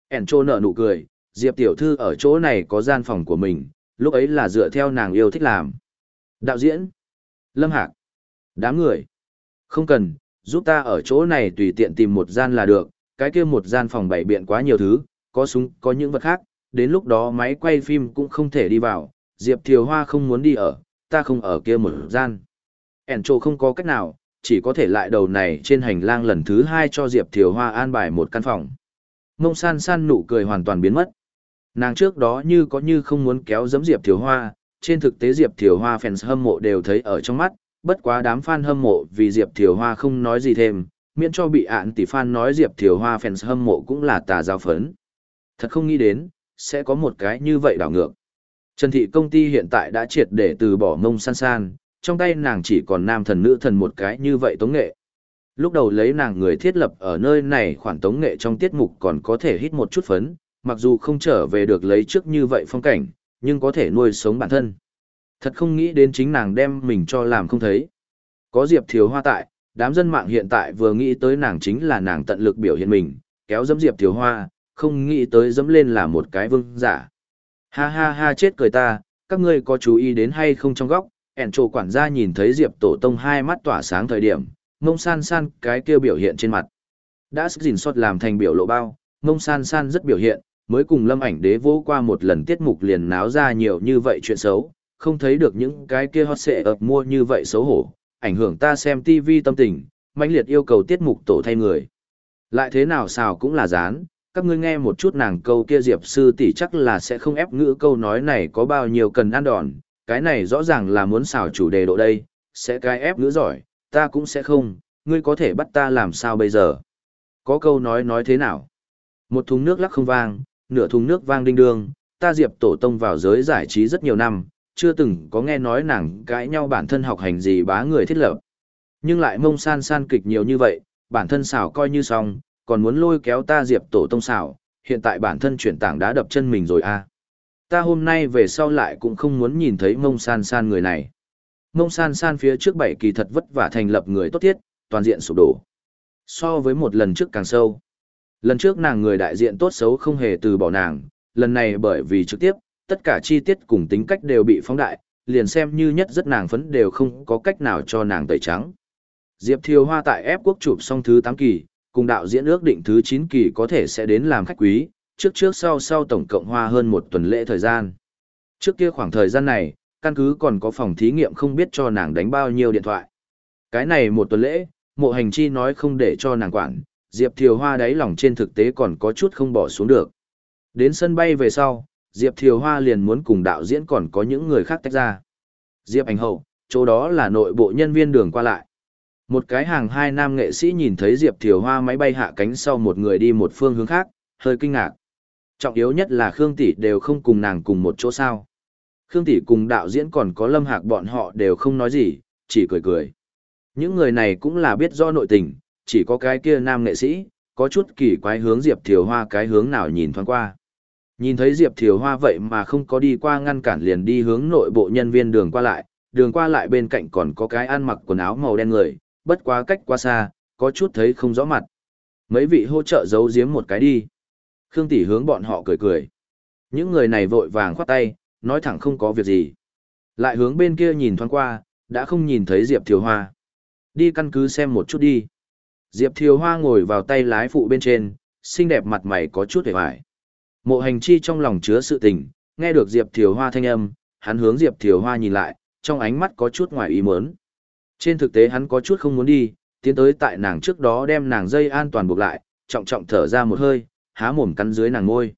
A: Encho nở nụ cười, Diệp tiểu thư ở chỗ này có gian phòng của mình, lúc ấy là dựa theo nàng yêu thích làm. Đạo diễn, Lâm Hạc, đám người, không cần, giúp ta ở chỗ này tùy tiện tìm một gian là được, cái kia một gian phòng bày biện quá nhiều thứ, có súng, có những vật khác, đến lúc đó máy quay phim cũng không thể đi vào, Diệp Thiều Hoa không muốn đi ở, ta không ở kia một gian. Encho không có cách nào, chỉ có thể lại đầu này trên hành lang lần thứ hai cho Diệp Thiều Hoa an bài một căn phòng. Mông san san nụ cười hoàn toàn biến mất. Nàng trước đó như có như không muốn kéo giấm Diệp Thiều Hoa, trên thực tế Diệp Thiều Hoa fans hâm mộ đều thấy ở trong mắt, bất quá đám fan hâm mộ vì Diệp Thiều Hoa không nói gì thêm, miễn cho bị ạn tỷ fan nói Diệp Thiều Hoa fans hâm mộ cũng là tà giáo phấn. Thật không nghĩ đến, sẽ có một cái như vậy đảo ngược. Trần Thị công ty hiện tại đã triệt để từ bỏ mông san san, trong tay nàng chỉ còn nam thần nữ thần một cái như vậy tống nghệ. Lúc đầu lấy nàng người thiết lập ở nơi này khoản tống nghệ trong tiết mục còn có thể hít một chút phấn, mặc dù không trở về được lấy trước như vậy phong cảnh, nhưng có thể nuôi sống bản thân. Thật không nghĩ đến chính nàng đem mình cho làm không thấy. Có Diệp Thiếu Hoa tại, đám dân mạng hiện tại vừa nghĩ tới nàng chính là nàng tận lực biểu hiện mình, kéo dẫm Diệp Thiếu Hoa, không nghĩ tới dẫm lên là một cái vương giả. Ha ha ha chết cười ta, các ngươi có chú ý đến hay không trong góc, ẻn trồ quản gia nhìn thấy diệp tổ tông hai mắt tỏa sáng thời điểm mông san san cái kia biểu hiện trên mặt. Đã sức dình xót làm thành biểu lộ bao mông san san rất biểu hiện, mới cùng lâm ảnh đế vỗ qua một lần tiết mục liền náo ra nhiều như vậy chuyện xấu, không thấy được những cái kia hot sệ ập mua như vậy xấu hổ, ảnh hưởng ta xem tv tâm tình, mãnh liệt yêu cầu tiết mục tổ thay người. Lại thế nào xào cũng là dán, các ngươi nghe một chút nàng câu kia diệp sư tỷ chắc là sẽ không ép ngữ câu nói này có bao nhiêu cần ăn đòn cái này rõ ràng là muốn xào chủ đề độ đây, sẽ cái ép ngữ giỏi, ta cũng sẽ không, ngươi có thể bắt ta làm sao bây giờ. Có câu nói nói thế nào? Một thùng nước lắc không vang, nửa thùng nước vang đinh đương, ta diệp tổ tông vào giới giải trí rất nhiều năm, chưa từng có nghe nói nàng cãi nhau bản thân học hành gì bá người thiết lập. Nhưng lại mông san san kịch nhiều như vậy, bản thân xảo coi như xong, còn muốn lôi kéo ta diệp tổ tông xảo, hiện tại bản thân chuyển tảng đá đập chân mình rồi à ta hôm nay về sau lại cũng không muốn nhìn thấy mông san san người này. Mông san san phía trước bảy kỳ thật vất vả thành lập người tốt thiết, toàn diện sụp đổ. So với một lần trước càng sâu. Lần trước nàng người đại diện tốt xấu không hề từ bỏ nàng, lần này bởi vì trực tiếp, tất cả chi tiết cùng tính cách đều bị phóng đại, liền xem như nhất rất nàng phấn đều không có cách nào cho nàng tẩy trắng. Diệp Thiều Hoa tại ép quốc chụp xong thứ 8 kỳ, cùng đạo diễn ước định thứ 9 kỳ có thể sẽ đến làm khách quý, trước trước sau sau tổng cộng hoa hơn một tuần lễ thời gian. Trước kia khoảng thời gian này, căn cứ còn có phòng thí nghiệm không biết cho nàng đánh bao nhiêu điện thoại. Cái này một tuần lễ, mộ hành chi nói không để cho nàng quản, Diệp Thiều Hoa đáy lòng trên thực tế còn có chút không bỏ xuống được. Đến sân bay về sau, Diệp Thiều Hoa liền muốn cùng đạo diễn còn có những người khác tách ra. Diệp Ảnh Hậu, chỗ đó là nội bộ nhân viên đường qua lại. Một cái hàng hai nam nghệ sĩ nhìn thấy Diệp Thiều Hoa máy bay hạ cánh sau một người đi một phương hướng khác, hơi kinh ngạc. Trọng yếu nhất là Khương Tỷ đều không cùng nàng cùng một chỗ sao. Khương Tỷ cùng đạo diễn còn có Lâm Hạc bọn họ đều không nói gì, chỉ cười cười. Những người này cũng là biết do nội tình, chỉ có cái kia nam nghệ sĩ, có chút kỳ quái hướng Diệp Thiều Hoa cái hướng nào nhìn thoáng qua. Nhìn thấy Diệp Thiều Hoa vậy mà không có đi qua ngăn cản liền đi hướng nội bộ nhân viên đường qua lại, đường qua lại bên cạnh còn có cái ăn mặc quần áo màu đen người, bất quá cách quá xa, có chút thấy không rõ mặt. Mấy vị hỗ trợ giấu giếm một cái đi. Khương Tỷ hướng bọn họ cười cười. Những người này vội vàng khoát tay, nói thẳng không có việc gì. Lại hướng bên kia nhìn thoáng qua, đã không nhìn thấy Diệp Thiều Hoa. Đi căn cứ xem một chút đi. Diệp Thiều Hoa ngồi vào tay lái phụ bên trên, xinh đẹp mặt mày có chút hề hoài. Mộ hành chi trong lòng chứa sự tình, nghe được Diệp Thiều Hoa thanh âm, hắn hướng Diệp Thiều Hoa nhìn lại, trong ánh mắt có chút ngoài ý muốn. Trên thực tế hắn có chút không muốn đi, tiến tới tại nàng trước đó đem nàng dây an toàn buộc lại, trọng trọng thở ra một hơi, há mồm cắn dưới nàng ngôi.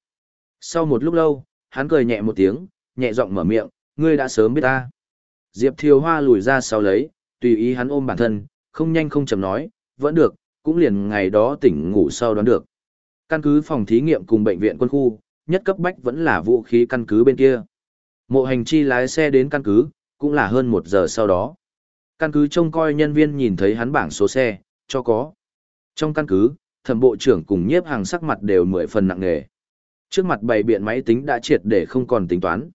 A: Sau một lúc lâu, hắn cười nhẹ một tiếng, nhẹ giọng mở miệng, ngươi đã sớm biết ta. Diệp Thiều Hoa lùi ra sau lấy, tùy ý hắn ôm bản thân, không nhanh không chậm nói, vẫn được, cũng liền ngày đó tỉnh ngủ sau đoán được. Căn cứ phòng thí nghiệm cùng bệnh viện quân khu, nhất cấp bách vẫn là vũ khí căn cứ bên kia. Mộ hành chi lái xe đến căn cứ, cũng là hơn một giờ sau đó. Căn cứ trông coi nhân viên nhìn thấy hắn bảng số xe, cho có. Trong căn cứ, thẩm bộ trưởng cùng nhiếp hàng sắc mặt đều mười phần nặng nề. Trước mặt bày biện máy tính đã triệt để không còn tính toán.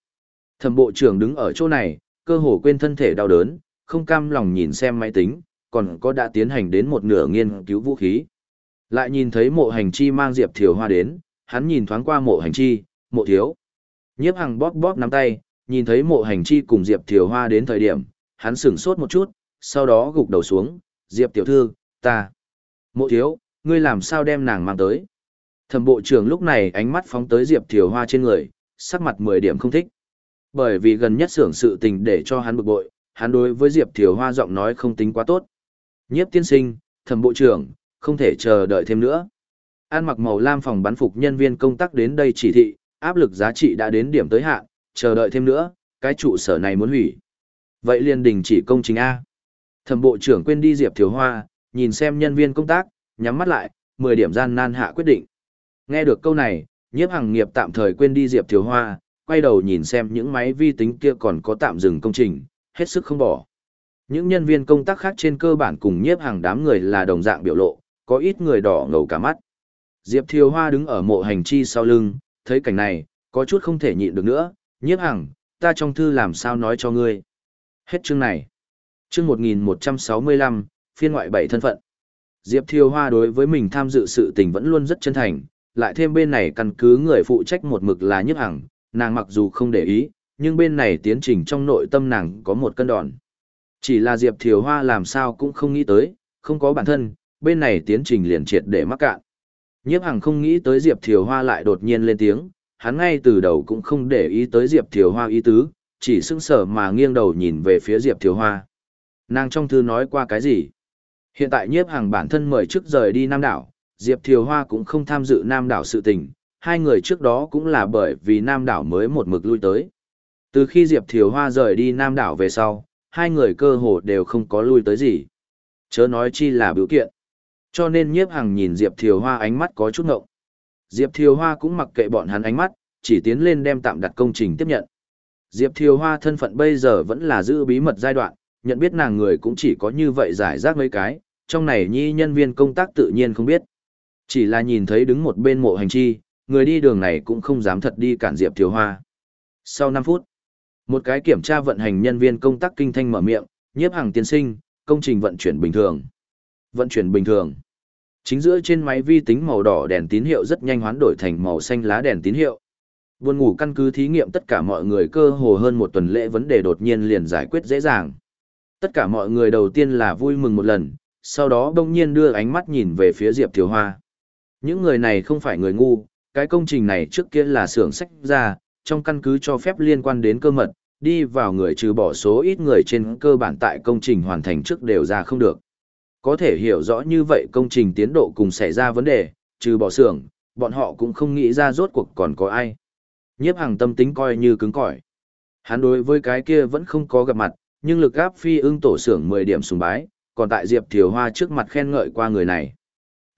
A: Thẩm bộ trưởng đứng ở chỗ này, cơ hồ quên thân thể đau đớn, không cam lòng nhìn xem máy tính, còn có đã tiến hành đến một nửa nghiên cứu vũ khí. Lại nhìn thấy mộ hành chi mang Diệp Thiều Hoa đến, hắn nhìn thoáng qua mộ hành chi, mộ thiếu. Nhiếp hàng bóp bóp nắm tay, nhìn thấy mộ hành chi cùng Diệp Thiều Hoa đến thời điểm, hắn sửng sốt một chút, sau đó gục đầu xuống, Diệp tiểu thư, ta. Mộ thiếu, ngươi làm sao đem nàng mang tới? Thẩm bộ trưởng lúc này ánh mắt phóng tới Diệp Thiều Hoa trên người, sắc mặt 10 điểm không thích. Bởi vì gần nhất xưởng sự tình để cho hắn bực bội, hắn đối với Diệp Thiều Hoa giọng nói không tính quá tốt. Nhiếp tiên sinh, thẩm bộ trưởng, không thể chờ đợi thêm nữa. An mặc màu lam phòng bắn phục nhân viên công tác đến đây chỉ thị, áp lực giá trị đã đến điểm tới hạn, chờ đợi thêm nữa, cái trụ sở này muốn hủy. Vậy liền đình chỉ công trình A. Thẩm bộ trưởng quên đi Diệp Thiều Hoa, nhìn xem nhân viên công tác, nhắm mắt lại, 10 điểm gian nan hạ quyết định. Nghe được câu này, nhiếp hằng nghiệp tạm thời quên đi Diệp Thiếu Hoa, quay đầu nhìn xem những máy vi tính kia còn có tạm dừng công trình, hết sức không bỏ. Những nhân viên công tác khác trên cơ bản cùng nhiếp hàng đám người là đồng dạng biểu lộ, có ít người đỏ ngầu cả mắt. Diệp Thiều Hoa đứng ở mộ hành chi sau lưng, thấy cảnh này, có chút không thể nhịn được nữa, nhiếp hàng, ta trong thư làm sao nói cho ngươi. Hết chương này. Chương 1165, phiên ngoại bảy thân phận. Diệp Thiều Hoa đối với mình tham dự sự tình vẫn luôn rất chân thành, lại thêm bên này căn cứ người phụ trách một mực là nhức hằng, nàng mặc dù không để ý, nhưng bên này tiến trình trong nội tâm nàng có một cân đòn. Chỉ là Diệp Thiều Hoa làm sao cũng không nghĩ tới, không có bản thân, bên này tiến trình liền triệt để mắc cạn. Nhiếp Hằng không nghĩ tới Diệp Thiều Hoa lại đột nhiên lên tiếng, hắn ngay từ đầu cũng không để ý tới Diệp Thiều Hoa ý tứ, chỉ sững sờ mà nghiêng đầu nhìn về phía Diệp Thiều Hoa. Nàng trong thư nói qua cái gì? Hiện tại Nhiếp hàng bản thân mời trước rời đi Nam đảo, Diệp Thiều Hoa cũng không tham dự Nam đảo sự tình, hai người trước đó cũng là bởi vì Nam đảo mới một mực lui tới. Từ khi Diệp Thiều Hoa rời đi Nam đảo về sau, hai người cơ hồ đều không có lui tới gì. Chớ nói chi là biểu kiện. Cho nên nhiếp hàng nhìn Diệp Thiều Hoa ánh mắt có chút ngộng. Diệp Thiều Hoa cũng mặc kệ bọn hắn ánh mắt, chỉ tiến lên đem tạm đặt công trình tiếp nhận. Diệp Thiều Hoa thân phận bây giờ vẫn là giữ bí mật giai đoạn, nhận biết nàng người cũng chỉ có như vậy giải rác mấy cái, trong này nhi nhân viên công tác tự nhiên không biết. Chỉ là nhìn thấy đứng một bên mộ hành chi, người đi đường này cũng không dám thật đi cản Diệp Thiều Hoa. Sau 5 phút, một cái kiểm tra vận hành nhân viên công tác kinh thanh mở miệng, nhiếp hàng tiên sinh, công trình vận chuyển bình thường. Vận chuyển bình thường. Chính giữa trên máy vi tính màu đỏ đèn tín hiệu rất nhanh hoán đổi thành màu xanh lá đèn tín hiệu. Buồn ngủ căn cứ thí nghiệm tất cả mọi người cơ hồ hơn một tuần lễ vấn đề đột nhiên liền giải quyết dễ dàng. Tất cả mọi người đầu tiên là vui mừng một lần, sau đó bỗng nhiên đưa ánh mắt nhìn về phía Diệp Thiều Hoa. Những người này không phải người ngu, cái công trình này trước kia là xưởng sách ra, trong căn cứ cho phép liên quan đến cơ mật, đi vào người trừ bỏ số ít người trên cơ bản tại công trình hoàn thành trước đều ra không được. Có thể hiểu rõ như vậy công trình tiến độ cùng xảy ra vấn đề, trừ bỏ xưởng, bọn họ cũng không nghĩ ra rốt cuộc còn có ai. Nhiếp hàng tâm tính coi như cứng cỏi. Hắn đối với cái kia vẫn không có gặp mặt, nhưng lực gáp phi ưng tổ xưởng 10 điểm sùng bái, còn tại Diệp Thiều Hoa trước mặt khen ngợi qua người này.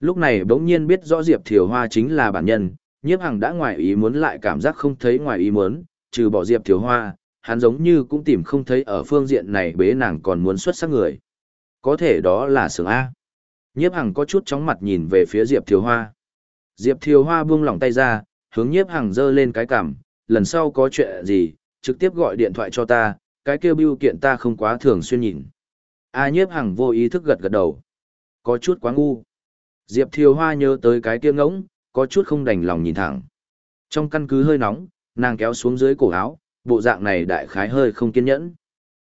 A: Lúc này bỗng nhiên biết rõ Diệp Thiều Hoa chính là bản nhân, nhiếp hằng đã ngoài ý muốn lại cảm giác không thấy ngoài ý muốn, trừ bỏ Diệp Thiều Hoa, hắn giống như cũng tìm không thấy ở phương diện này bế nàng còn muốn xuất sắc người. Có thể đó là sướng A. Nhiếp hằng có chút chóng mặt nhìn về phía Diệp Thiều Hoa. Diệp Thiều Hoa buông lỏng tay ra, hướng nhiếp hằng giơ lên cái cằm, lần sau có chuyện gì, trực tiếp gọi điện thoại cho ta, cái kêu bưu kiện ta không quá thường xuyên nhìn. A nhiếp hằng vô ý thức gật gật đầu. Có chút quá ngu. Diệp Thiều Hoa nhớ tới cái kia ngỗng, có chút không đành lòng nhìn thẳng. Trong căn cứ hơi nóng, nàng kéo xuống dưới cổ áo, bộ dạng này đại khái hơi không kiên nhẫn.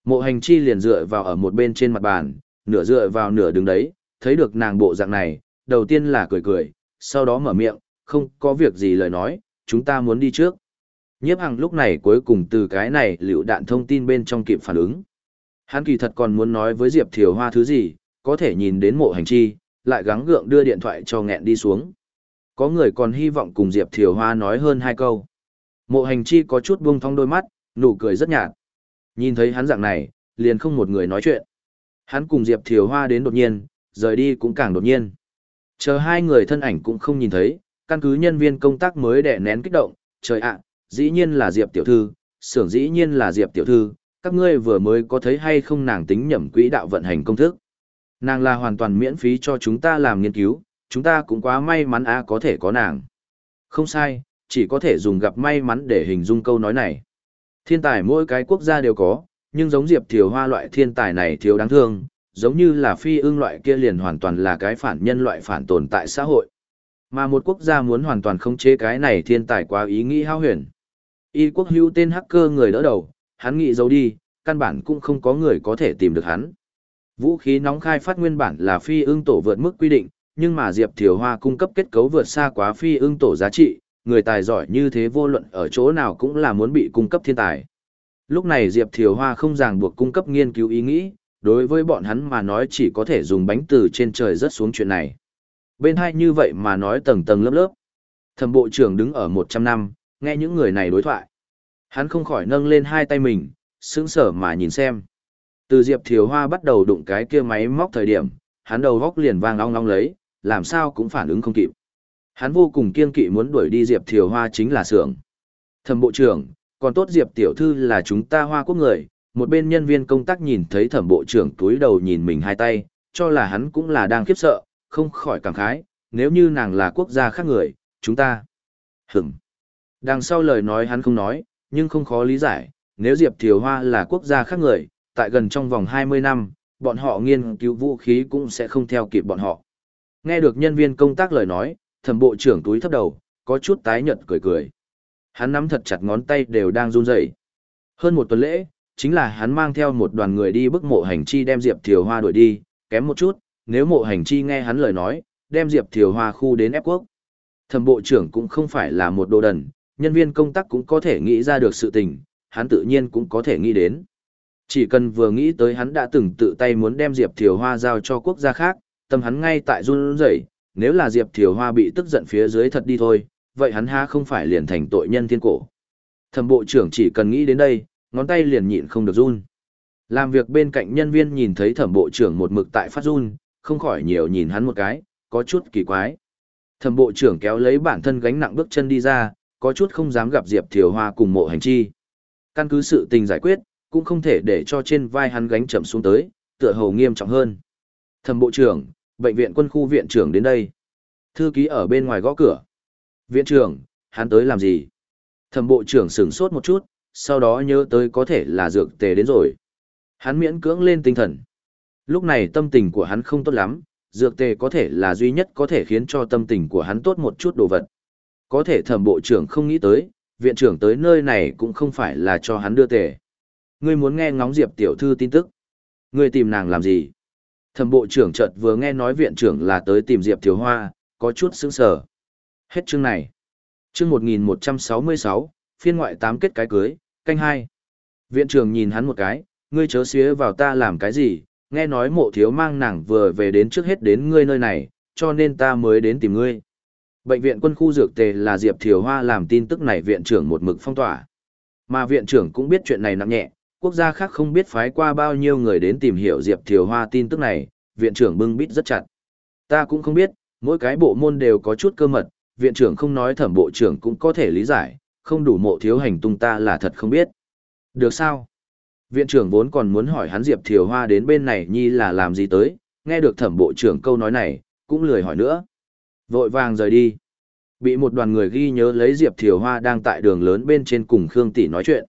A: Mộ hành chi liền dựa vào ở một bên trên mặt bàn, nửa dựa vào nửa đứng đấy, thấy được nàng bộ dạng này, đầu tiên là cười cười, sau đó mở miệng, không có việc gì lời nói, chúng ta muốn đi trước. Nhiếp hằng lúc này cuối cùng từ cái này liệu đạn thông tin bên trong kịp phản ứng. Hắn kỳ thật còn muốn nói với Diệp Thiều Hoa thứ gì, có thể nhìn đến mộ hành chi, lại gắng gượng đưa điện thoại cho nghẹn đi xuống. Có người còn hy vọng cùng Diệp Thiều Hoa nói hơn hai câu. Mộ hành chi có chút buông thong đôi mắt, Nụ cười rất nhạt. Nhìn thấy hắn dạng này, liền không một người nói chuyện. Hắn cùng Diệp Thiều Hoa đến đột nhiên, rời đi cũng càng đột nhiên. Chờ hai người thân ảnh cũng không nhìn thấy, căn cứ nhân viên công tác mới đẻ nén kích động, trời ạ, dĩ nhiên là Diệp tiểu thư, xưởng dĩ nhiên là Diệp tiểu thư, các ngươi vừa mới có thấy hay không nàng tính nhẩm quỹ đạo vận hành công thức. Nàng là hoàn toàn miễn phí cho chúng ta làm nghiên cứu, chúng ta cũng quá may mắn a có thể có nàng. Không sai, chỉ có thể dùng gặp may mắn để hình dung câu nói này. Thiên tài mỗi cái quốc gia đều có, nhưng giống Diệp Thiều Hoa loại thiên tài này thiếu đáng thương, giống như là phi ương loại kia liền hoàn toàn là cái phản nhân loại phản tồn tại xã hội. Mà một quốc gia muốn hoàn toàn không chế cái này thiên tài quá ý nghĩ hao huyền. Y quốc hữu tên hacker người đỡ đầu, hắn nghĩ giấu đi, căn bản cũng không có người có thể tìm được hắn. Vũ khí nóng khai phát nguyên bản là phi ương tổ vượt mức quy định, nhưng mà Diệp Thiều Hoa cung cấp kết cấu vượt xa quá phi ương tổ giá trị, người tài giỏi như thế vô luận ở chỗ nào cũng là muốn bị cung cấp thiên tài. Lúc này Diệp Thiều Hoa không ràng buộc cung cấp nghiên cứu ý nghĩ, đối với bọn hắn mà nói chỉ có thể dùng bánh từ trên trời rớt xuống chuyện này. Bên hai như vậy mà nói tầng tầng lớp lớp. Thẩm bộ trưởng đứng ở 100 năm, nghe những người này đối thoại. Hắn không khỏi nâng lên hai tay mình, sững sờ mà nhìn xem. Từ Diệp Thiều Hoa bắt đầu đụng cái kia máy móc thời điểm, hắn đầu góc liền vang long long lấy, làm sao cũng phản ứng không kịp. Hắn vô cùng kiên kỵ muốn đuổi đi Diệp Thiều Hoa chính là xưởng. Thẩm bộ trưởng, còn tốt Diệp tiểu thư là chúng ta hoa quốc người, một bên nhân viên công tác nhìn thấy thẩm bộ trưởng túi đầu nhìn mình hai tay, cho là hắn cũng là đang khiếp sợ, không khỏi cảm khái, nếu như nàng là quốc gia khác người, chúng ta. Hửm. Đằng sau lời nói hắn không nói, nhưng không khó lý giải, nếu Diệp Thiều Hoa là quốc gia khác người, tại gần trong vòng 20 năm, bọn họ nghiên cứu vũ khí cũng sẽ không theo kịp bọn họ. Nghe được nhân viên công tác lời nói, thẩm bộ trưởng túi thấp đầu, có chút tái nhợt cười cười. Hắn nắm thật chặt ngón tay đều đang run rẩy. Hơn một tuần lễ, chính là hắn mang theo một đoàn người đi bức mộ hành chi đem Diệp Thiều Hoa đuổi đi, kém một chút, nếu mộ hành chi nghe hắn lời nói, đem Diệp Thiều Hoa khu đến ép quốc. Thẩm bộ trưởng cũng không phải là một đồ đần, nhân viên công tác cũng có thể nghĩ ra được sự tình, hắn tự nhiên cũng có thể nghĩ đến. Chỉ cần vừa nghĩ tới hắn đã từng tự tay muốn đem Diệp Thiều Hoa giao cho quốc gia khác, tâm hắn ngay tại run rẩy, nếu là Diệp Thiều Hoa bị tức giận phía dưới thật đi thôi, vậy hắn ha không phải liền thành tội nhân thiên cổ. Thẩm bộ trưởng chỉ cần nghĩ đến đây, ngón tay liền nhịn không được run. Làm việc bên cạnh nhân viên nhìn thấy thẩm bộ trưởng một mực tại phát run, không khỏi nhiều nhìn hắn một cái, có chút kỳ quái. Thẩm bộ trưởng kéo lấy bản thân gánh nặng bước chân đi ra, có chút không dám gặp Diệp Thiều Hoa cùng mộ hành chi. Căn cứ sự tình giải quyết, cũng không thể để cho trên vai hắn gánh chậm xuống tới, tựa hồ nghiêm trọng hơn. Thẩm bộ trưởng, bệnh viện quân khu viện trưởng đến đây. Thư ký ở bên ngoài gõ cửa. Viện trưởng, hắn tới làm gì? Thẩm bộ trưởng sửng sốt một chút, sau đó nhớ tới có thể là dược tề đến rồi. Hắn miễn cưỡng lên tinh thần. Lúc này tâm tình của hắn không tốt lắm, dược tề có thể là duy nhất có thể khiến cho tâm tình của hắn tốt một chút đồ vật. Có thể thẩm bộ trưởng không nghĩ tới, viện trưởng tới nơi này cũng không phải là cho hắn đưa tể. Ngươi muốn nghe ngóng Diệp tiểu thư tin tức. Ngươi tìm nàng làm gì? Thẩm bộ trưởng chợt vừa nghe nói viện trưởng là tới tìm Diệp Thiếu Hoa, có chút sững sờ. Hết chương này. Chương 1166, phiên ngoại tám kết cái cưới, canh hai. Viện trưởng nhìn hắn một cái, ngươi chớ xía vào ta làm cái gì, nghe nói mộ thiếu mang nàng vừa về đến trước hết đến ngươi nơi này, cho nên ta mới đến tìm ngươi. Bệnh viện quân khu dược tề là Diệp Thiều Hoa làm tin tức này viện trưởng một mực phong tỏa. Mà viện trưởng cũng biết chuyện này nặng nhẹ, quốc gia khác không biết phái qua bao nhiêu người đến tìm hiểu Diệp Thiều Hoa tin tức này, viện trưởng bưng bít rất chặt. Ta cũng không biết, mỗi cái bộ môn đều có chút cơ mật, viện trưởng không nói thẩm bộ trưởng cũng có thể lý giải, không đủ mộ thiếu hành tung ta là thật không biết. Được sao? Viện trưởng vốn còn muốn hỏi hắn Diệp Thiều Hoa đến bên này nhi là làm gì tới, nghe được thẩm bộ trưởng câu nói này, cũng lười hỏi nữa. Vội vàng rời đi. Bị một đoàn người ghi nhớ lấy Diệp Thiều Hoa đang tại đường lớn bên trên cùng Khương Tỷ nói chuyện.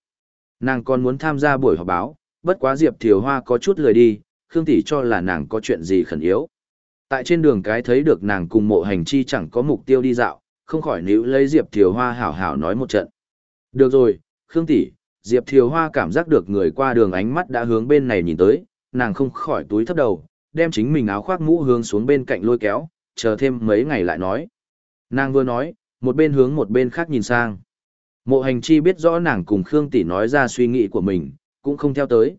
A: Nàng còn muốn tham gia buổi họp báo, bất quá Diệp Thiều Hoa có chút lười đi, Khương Tỷ cho là nàng có chuyện gì khẩn yếu. Tại trên đường cái thấy được nàng cùng mộ hành chi chẳng có mục tiêu đi dạo, không khỏi níu lấy Diệp Thiều Hoa hảo hảo nói một trận. Được rồi, Khương Tỷ, Diệp Thiều Hoa cảm giác được người qua đường ánh mắt đã hướng bên này nhìn tới, nàng không khỏi túi thấp đầu, đem chính mình áo khoác mũ hướng xuống bên cạnh lôi kéo, chờ thêm mấy ngày lại nói. Nàng vừa nói, một bên hướng một bên khác nhìn sang. Mộ hành chi biết rõ nàng cùng Khương Tỷ nói ra suy nghĩ của mình, cũng không theo tới.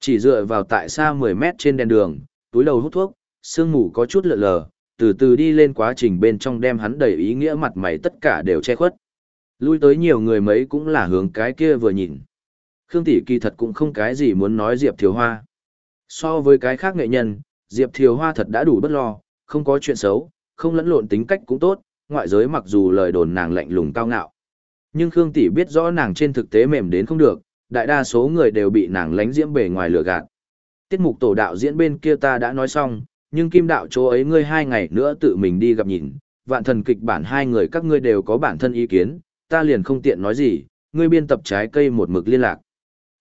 A: Chỉ dựa vào tại xa 10 mét trên đèn đường, túi đầu hút thuốc, sương mù có chút lợ lờ, từ từ đi lên quá trình bên trong đem hắn đầy ý nghĩa mặt mày tất cả đều che khuất. Lui tới nhiều người mấy cũng là hướng cái kia vừa nhìn. Khương Tỷ kỳ thật cũng không cái gì muốn nói Diệp Thiều Hoa. So với cái khác nghệ nhân, Diệp Thiều Hoa thật đã đủ bất lo, không có chuyện xấu, không lẫn lộn tính cách cũng tốt, ngoại giới mặc dù lời đồn nàng lạnh lùng cao ngạo. Nhưng Khương Tỷ biết rõ nàng trên thực tế mềm đến không được, đại đa số người đều bị nàng lánh diễm bề ngoài lừa gạt. Tiết mục tổ đạo diễn bên kia ta đã nói xong, nhưng kim đạo chỗ ấy ngươi hai ngày nữa tự mình đi gặp nhìn, vạn thần kịch bản hai người các ngươi đều có bản thân ý kiến, ta liền không tiện nói gì, ngươi biên tập trái cây một mực liên lạc.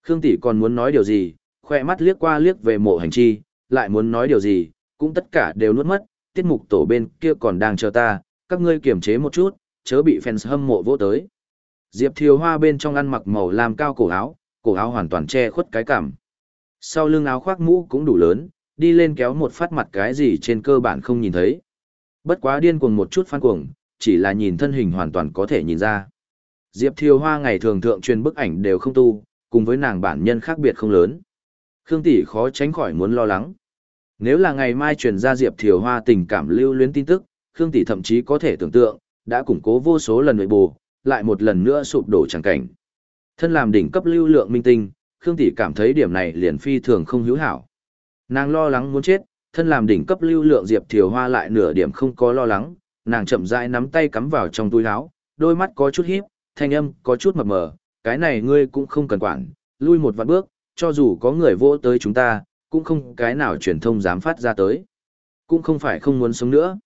A: Khương Tỷ còn muốn nói điều gì, khoe mắt liếc qua liếc về mộ hành chi, lại muốn nói điều gì, cũng tất cả đều nuốt mất, tiết mục tổ bên kia còn đang chờ ta, các ngươi kiềm chế một chút, chớ bị fans hâm mộ vô tới. Diệp Thiều Hoa bên trong ăn mặc màu lam cao cổ áo, cổ áo hoàn toàn che khuất cái cằm. Sau lưng áo khoác mũ cũng đủ lớn, đi lên kéo một phát mặt cái gì trên cơ bản không nhìn thấy. Bất quá điên cuồng một chút phan cuồng, chỉ là nhìn thân hình hoàn toàn có thể nhìn ra. Diệp Thiều Hoa ngày thường thượng truyền bức ảnh đều không tu, cùng với nàng bản nhân khác biệt không lớn. Khương Tỷ khó tránh khỏi muốn lo lắng. Nếu là ngày mai truyền ra Diệp Thiều Hoa tình cảm lưu luyến tin tức, Khương Tỷ thậm chí có thể tưởng tượng, đã củng cố vô số lần nội bù, lại một lần nữa sụp đổ chẳng cảnh. Thân làm đỉnh cấp lưu lượng minh tinh, Khương Tỷ cảm thấy điểm này liền phi thường không hữu hảo. Nàng lo lắng muốn chết, thân làm đỉnh cấp lưu lượng Diệp Thiều Hoa lại nửa điểm không có lo lắng, nàng chậm rãi nắm tay cắm vào trong túi áo, đôi mắt có chút híp, thanh âm có chút mập mờ, cái này ngươi cũng không cần quản, lui một vạn bước, cho dù có người vỗ tới chúng ta, cũng không cái nào truyền thông dám phát ra tới. Cũng không phải không muốn sống nữa.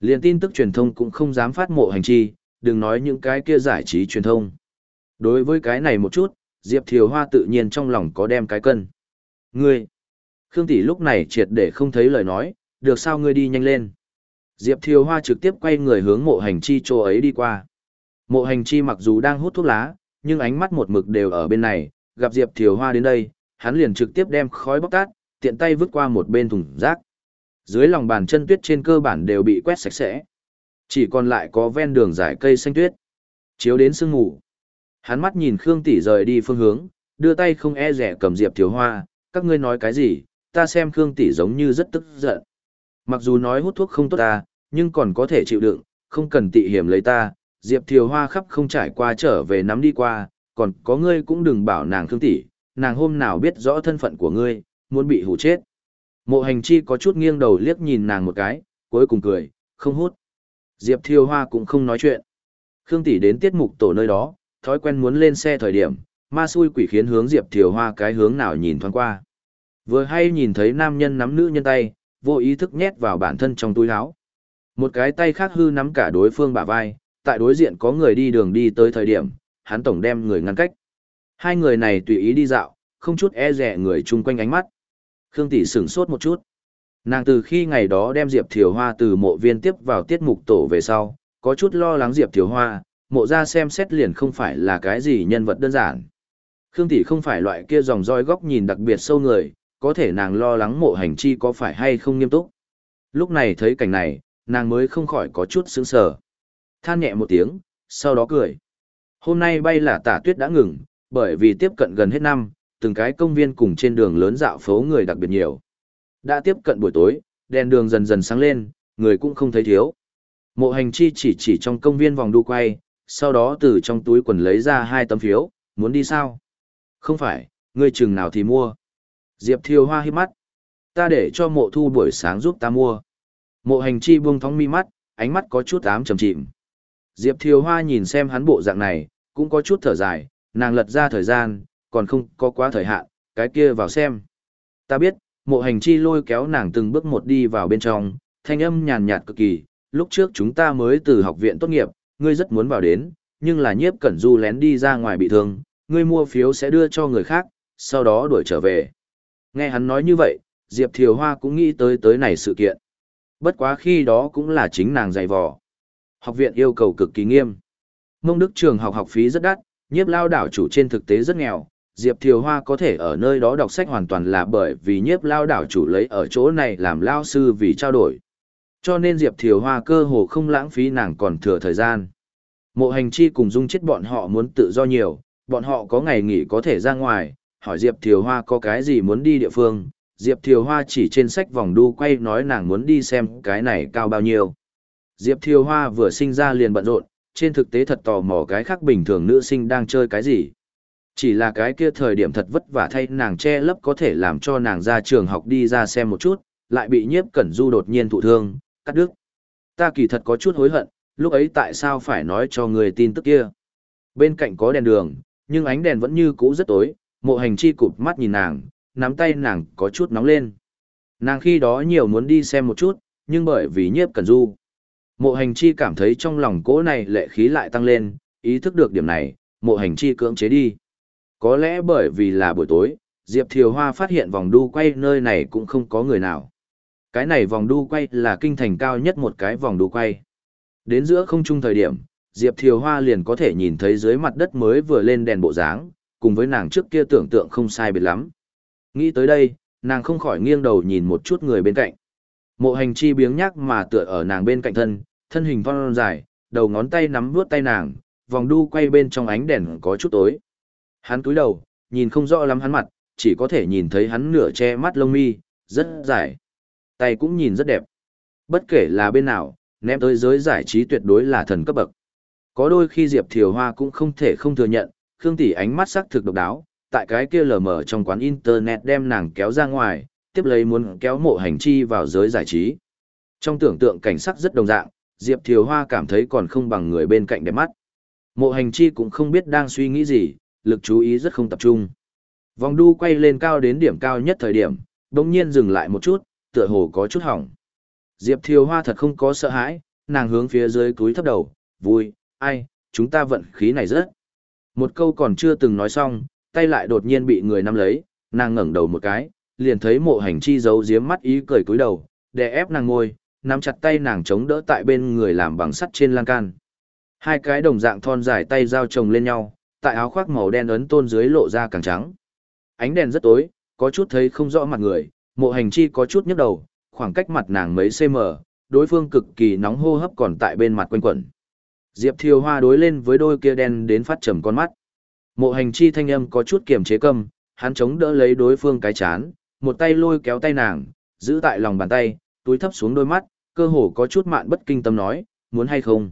A: Liên tin tức truyền thông cũng không dám phát mộ hành chi, đừng nói những cái kia giải trí truyền thông. Đối với cái này một chút, Diệp Thiều Hoa tự nhiên trong lòng có đem cái cân. Ngươi! Khương Tỷ lúc này triệt để không thấy lời nói, được sao ngươi đi nhanh lên. Diệp Thiều Hoa trực tiếp quay người hướng mộ hành chi chỗ ấy đi qua. Mộ hành chi mặc dù đang hút thuốc lá, nhưng ánh mắt một mực đều ở bên này, gặp Diệp Thiều Hoa đến đây, hắn liền trực tiếp đem khói bóc tát, tiện tay vứt qua một bên thùng rác. Dưới lòng bàn chân tuyết trên cơ bản đều bị quét sạch sẽ. Chỉ còn lại có ven đường dải cây xanh tuyết. Chiếu đến sương ngủ. Hắn mắt nhìn Khương Tỷ rời đi phương hướng, đưa tay không e rẻ cầm Diệp Thiếu Hoa, các ngươi nói cái gì, ta xem Khương Tỷ giống như rất tức giận. Mặc dù nói hút thuốc không tốt ta, nhưng còn có thể chịu đựng, không cần tị hiểm lấy ta, Diệp Thiều Hoa khắp không trải qua trở về nắm đi qua, còn có ngươi cũng đừng bảo nàng Khương Tỷ, nàng hôm nào biết rõ thân phận của ngươi, muốn bị hủ chết. Mộ hành chi có chút nghiêng đầu liếc nhìn nàng một cái, cuối cùng cười, không hút. Diệp Thiều Hoa cũng không nói chuyện. Khương Tỷ đến tiết mục tổ nơi đó, thói quen muốn lên xe thời điểm, ma xui quỷ khiến hướng Diệp Thiều Hoa cái hướng nào nhìn thoáng qua. Vừa hay nhìn thấy nam nhân nắm nữ nhân tay, vô ý thức nhét vào bản thân trong túi áo. Một cái tay khác hư nắm cả đối phương bả vai, tại đối diện có người đi đường đi tới thời điểm, hắn tổng đem người ngăn cách. Hai người này tùy ý đi dạo, không chút e rẻ người chung quanh ánh mắt. Khương Tỷ sửng sốt một chút. Nàng từ khi ngày đó đem Diệp Thiều Hoa từ mộ viên tiếp vào tiết mục tổ về sau, có chút lo lắng Diệp Thiều Hoa, mộ ra xem xét liền không phải là cái gì nhân vật đơn giản. Khương Tỷ không phải loại kia dòng roi góc nhìn đặc biệt sâu người, có thể nàng lo lắng mộ hành chi có phải hay không nghiêm túc. Lúc này thấy cảnh này, nàng mới không khỏi có chút sững sờ. Than nhẹ một tiếng, sau đó cười. Hôm nay bay là tả tuyết đã ngừng, bởi vì tiếp cận gần hết năm, từng cái công viên cùng trên đường lớn dạo phố người đặc biệt nhiều. Đã tiếp cận buổi tối, đèn đường dần dần sáng lên, người cũng không thấy thiếu. Mộ hành chi chỉ chỉ trong công viên vòng đu quay, sau đó từ trong túi quần lấy ra hai tấm phiếu, muốn đi sao? Không phải, ngươi chừng nào thì mua. Diệp Thiều Hoa hiếp mắt. Ta để cho mộ thu buổi sáng giúp ta mua. Mộ hành chi buông thóng mi mắt, ánh mắt có chút ám trầm chìm. Diệp Thiều Hoa nhìn xem hắn bộ dạng này, cũng có chút thở dài, nàng lật ra thời gian, còn không có quá thời hạn, cái kia vào xem. Ta biết, mộ hành chi lôi kéo nàng từng bước một đi vào bên trong, thanh âm nhàn nhạt cực kỳ, lúc trước chúng ta mới từ học viện tốt nghiệp, ngươi rất muốn vào đến, nhưng là nhiếp cẩn du lén đi ra ngoài bị thương, ngươi mua phiếu sẽ đưa cho người khác, sau đó đuổi trở về. Nghe hắn nói như vậy, Diệp Thiều Hoa cũng nghĩ tới tới này sự kiện. Bất quá khi đó cũng là chính nàng dạy vò. Học viện yêu cầu cực kỳ nghiêm. Mông Đức trường học học phí rất đắt, nhiếp lao đảo chủ trên thực tế rất nghèo. Diệp Thiều Hoa có thể ở nơi đó đọc sách hoàn toàn là bởi vì nhiếp lao đảo chủ lấy ở chỗ này làm lao sư vì trao đổi. Cho nên Diệp Thiều Hoa cơ hồ không lãng phí nàng còn thừa thời gian. Mộ hành chi cùng dung chết bọn họ muốn tự do nhiều, bọn họ có ngày nghỉ có thể ra ngoài, hỏi Diệp Thiều Hoa có cái gì muốn đi địa phương. Diệp Thiều Hoa chỉ trên sách vòng đu quay nói nàng muốn đi xem cái này cao bao nhiêu. Diệp Thiều Hoa vừa sinh ra liền bận rộn, trên thực tế thật tò mò cái khác bình thường nữ sinh đang chơi cái gì. Chỉ là cái kia thời điểm thật vất vả thay nàng che lấp có thể làm cho nàng ra trường học đi ra xem một chút, lại bị nhiếp cẩn du đột nhiên thụ thương, cắt đứt. Ta kỳ thật có chút hối hận, lúc ấy tại sao phải nói cho người tin tức kia. Bên cạnh có đèn đường, nhưng ánh đèn vẫn như cũ rất tối, mộ hành chi cụp mắt nhìn nàng, nắm tay nàng có chút nóng lên. Nàng khi đó nhiều muốn đi xem một chút, nhưng bởi vì nhiếp cẩn du. Mộ hành chi cảm thấy trong lòng cỗ này lệ khí lại tăng lên, ý thức được điểm này, mộ hành chi cưỡng chế đi. Có lẽ bởi vì là buổi tối, Diệp Thiều Hoa phát hiện vòng đu quay nơi này cũng không có người nào. Cái này vòng đu quay là kinh thành cao nhất một cái vòng đu quay. Đến giữa không trung thời điểm, Diệp Thiều Hoa liền có thể nhìn thấy dưới mặt đất mới vừa lên đèn bộ dáng, cùng với nàng trước kia tưởng tượng không sai biệt lắm. Nghĩ tới đây, nàng không khỏi nghiêng đầu nhìn một chút người bên cạnh. Mộ hành chi biếng nhắc mà tựa ở nàng bên cạnh thân, thân hình phong dài, đầu ngón tay nắm vuốt tay nàng, vòng đu quay bên trong ánh đèn có chút tối. Hắn cúi đầu, nhìn không rõ lắm hắn mặt, chỉ có thể nhìn thấy hắn nửa che mắt lông mi, rất dài. Tay cũng nhìn rất đẹp. Bất kể là bên nào, ném tới giới giải trí tuyệt đối là thần cấp bậc. Có đôi khi Diệp Thiều Hoa cũng không thể không thừa nhận, Khương Tỷ ánh mắt sắc thực độc đáo, tại cái kia lờ mờ trong quán internet đem nàng kéo ra ngoài, tiếp lấy muốn kéo mộ hành chi vào giới giải trí. Trong tưởng tượng cảnh sắc rất đồng dạng, Diệp Thiều Hoa cảm thấy còn không bằng người bên cạnh đẹp mắt. Mộ hành chi cũng không biết đang suy nghĩ gì, lực chú ý rất không tập trung. Vòng đu quay lên cao đến điểm cao nhất thời điểm, đồng nhiên dừng lại một chút, tựa hồ có chút hỏng. Diệp Thiều Hoa thật không có sợ hãi, nàng hướng phía dưới túi thấp đầu, vui, ai, chúng ta vận khí này rất. Một câu còn chưa từng nói xong, tay lại đột nhiên bị người nắm lấy, nàng ngẩng đầu một cái, liền thấy mộ hành chi giấu giếm mắt ý cười cúi đầu, để ép nàng ngồi, nắm chặt tay nàng chống đỡ tại bên người làm bằng sắt trên lan can. Hai cái đồng dạng thon dài tay giao chồng lên nhau, tại áo khoác màu đen ấn tôn dưới lộ ra càng trắng. Ánh đèn rất tối, có chút thấy không rõ mặt người, mộ hành chi có chút nhức đầu, khoảng cách mặt nàng mấy cm, đối phương cực kỳ nóng hô hấp còn tại bên mặt quanh quẩn. Diệp Thiều Hoa đối lên với đôi kia đen đến phát trầm con mắt. Mộ hành chi thanh âm có chút kiềm chế câm, hắn chống đỡ lấy đối phương cái chán, một tay lôi kéo tay nàng, giữ tại lòng bàn tay, túi thấp xuống đôi mắt, cơ hồ có chút mạn bất kinh tâm nói, muốn hay không?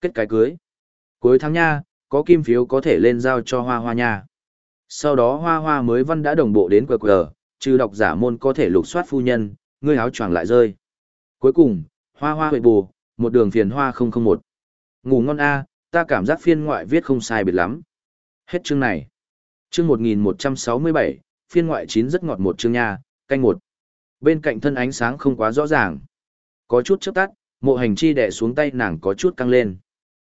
A: Kết cái cưới. Cuối tháng nha, có kim phiếu có thể lên giao cho hoa hoa nha. Sau đó hoa hoa mới văn đã đồng bộ đến QR, trừ đọc giả môn có thể lục soát phu nhân, ngươi áo choàng lại rơi. Cuối cùng, hoa hoa huệ bù, một đường phiền hoa 001. Ngủ ngon a, ta cảm giác phiên ngoại viết không sai biệt lắm. Hết chương này. Chương 1167, phiên ngoại chín rất ngọt một chương nha, canh một. Bên cạnh thân ánh sáng không quá rõ ràng. Có chút chớp tắt, mộ hành chi đè xuống tay nàng có chút căng lên.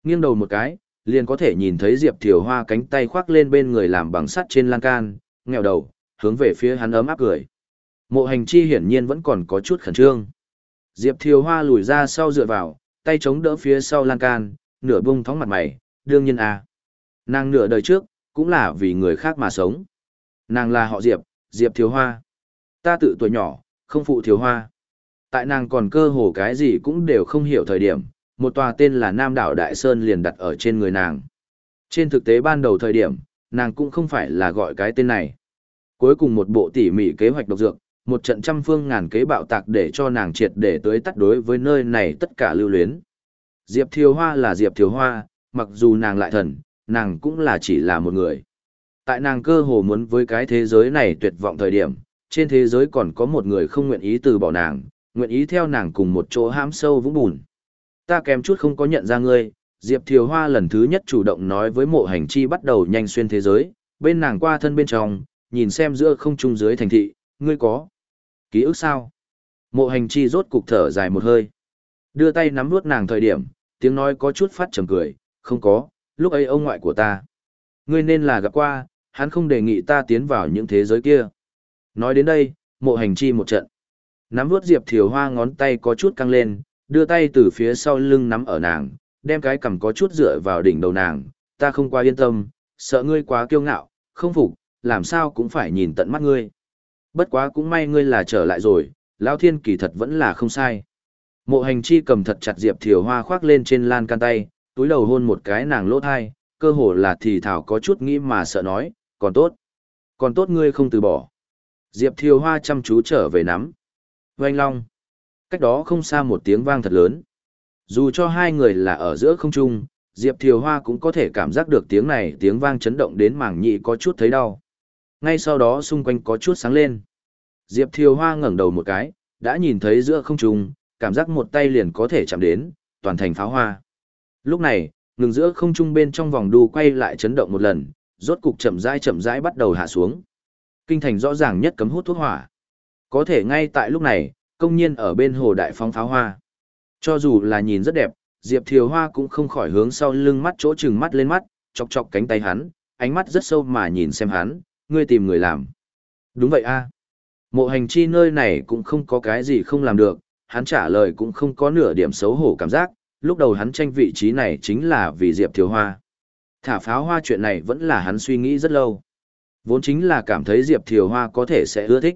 A: Nghiêng đầu một cái, liền có thể nhìn thấy Diệp Thiều Hoa cánh tay khoác lên bên người làm bằng sắt trên lan can, nghèo đầu, hướng về phía hắn ấm áp cười. Mộ hành chi hiển nhiên vẫn còn có chút khẩn trương. Diệp Thiều Hoa lùi ra sau dựa vào, tay chống đỡ phía sau lan can, nửa bung thóng mặt mày, đương nhiên à. Nàng nửa đời trước, cũng là vì người khác mà sống. Nàng là họ Diệp, Diệp Thiếu Hoa. Ta tự tuổi nhỏ, không phụ Thiếu Hoa. Tại nàng còn cơ hồ cái gì cũng đều không hiểu thời điểm, một tòa tên là Nam đảo Đại Sơn liền đặt ở trên người nàng. Trên thực tế ban đầu thời điểm, nàng cũng không phải là gọi cái tên này. Cuối cùng một bộ tỉ mỉ kế hoạch độc dược, một trận trăm phương ngàn kế bạo tạc để cho nàng triệt để tới tắt đối với nơi này tất cả lưu luyến. Diệp Thiều Hoa là Diệp Thiều Hoa, mặc dù nàng lại thần, nàng cũng là chỉ là một người. Tại nàng cơ hồ muốn với cái thế giới này tuyệt vọng thời điểm, trên thế giới còn có một người không nguyện ý từ bỏ nàng, nguyện ý theo nàng cùng một chỗ hãm sâu vũng bùn. Ta kém chút không có nhận ra ngươi, Diệp Thiều Hoa lần thứ nhất chủ động nói với mộ hành chi bắt đầu nhanh xuyên thế giới, bên nàng qua thân bên trong, nhìn xem giữa không trung dưới thành thị, ngươi có ký ức sao? Mộ hành chi rốt cục thở dài một hơi. Đưa tay nắm nuốt nàng thời điểm, tiếng nói có chút phát trầm cười, không có, lúc ấy ông ngoại của ta. Ngươi nên là gặp qua, hắn không đề nghị ta tiến vào những thế giới kia. Nói đến đây, mộ hành chi một trận. Nắm vuốt Diệp Thiều Hoa ngón tay có chút căng lên, đưa tay từ phía sau lưng nắm ở nàng, đem cái cằm có chút dựa vào đỉnh đầu nàng, ta không quá yên tâm, sợ ngươi quá kiêu ngạo, không phục, làm sao cũng phải nhìn tận mắt ngươi. Bất quá cũng may ngươi là trở lại rồi, Lão Thiên kỳ thật vẫn là không sai. Mộ hành chi cầm thật chặt Diệp Thiều Hoa khoác lên trên lan can tay, túi đầu hôn một cái nàng lỗ thai, cơ hồ là thì thảo có chút nghĩ mà sợ nói, còn tốt. Còn tốt ngươi không từ bỏ. Diệp Thiều Hoa chăm chú trở về nắm. Oanh long. Cách đó không xa một tiếng vang thật lớn. Dù cho hai người là ở giữa không trung, Diệp Thiều Hoa cũng có thể cảm giác được tiếng này tiếng vang chấn động đến mảng nhị có chút thấy đau. Ngay sau đó xung quanh có chút sáng lên. Diệp Thiều Hoa ngẩng đầu một cái, đã nhìn thấy giữa không trung, cảm giác một tay liền có thể chạm đến, toàn thành pháo hoa. Lúc này, ngừng giữa không trung bên trong vòng đu quay lại chấn động một lần, rốt cục chậm rãi chậm rãi bắt đầu hạ xuống. Kinh thành rõ ràng nhất cấm hút thuốc hỏa. Có thể ngay tại lúc này, công nhiên ở bên hồ đại phóng pháo hoa. Cho dù là nhìn rất đẹp, Diệp Thiều Hoa cũng không khỏi hướng sau lưng mắt chỗ chừng mắt lên mắt, chọc chọc cánh tay hắn, ánh mắt rất sâu mà nhìn xem hắn, ngươi tìm người làm. Đúng vậy a. Mộ hành chi nơi này cũng không có cái gì không làm được, hắn trả lời cũng không có nửa điểm xấu hổ cảm giác, lúc đầu hắn tranh vị trí này chính là vì Diệp Thiều Hoa. Thả pháo hoa chuyện này vẫn là hắn suy nghĩ rất lâu. Vốn chính là cảm thấy Diệp Thiều Hoa có thể sẽ ưa thích.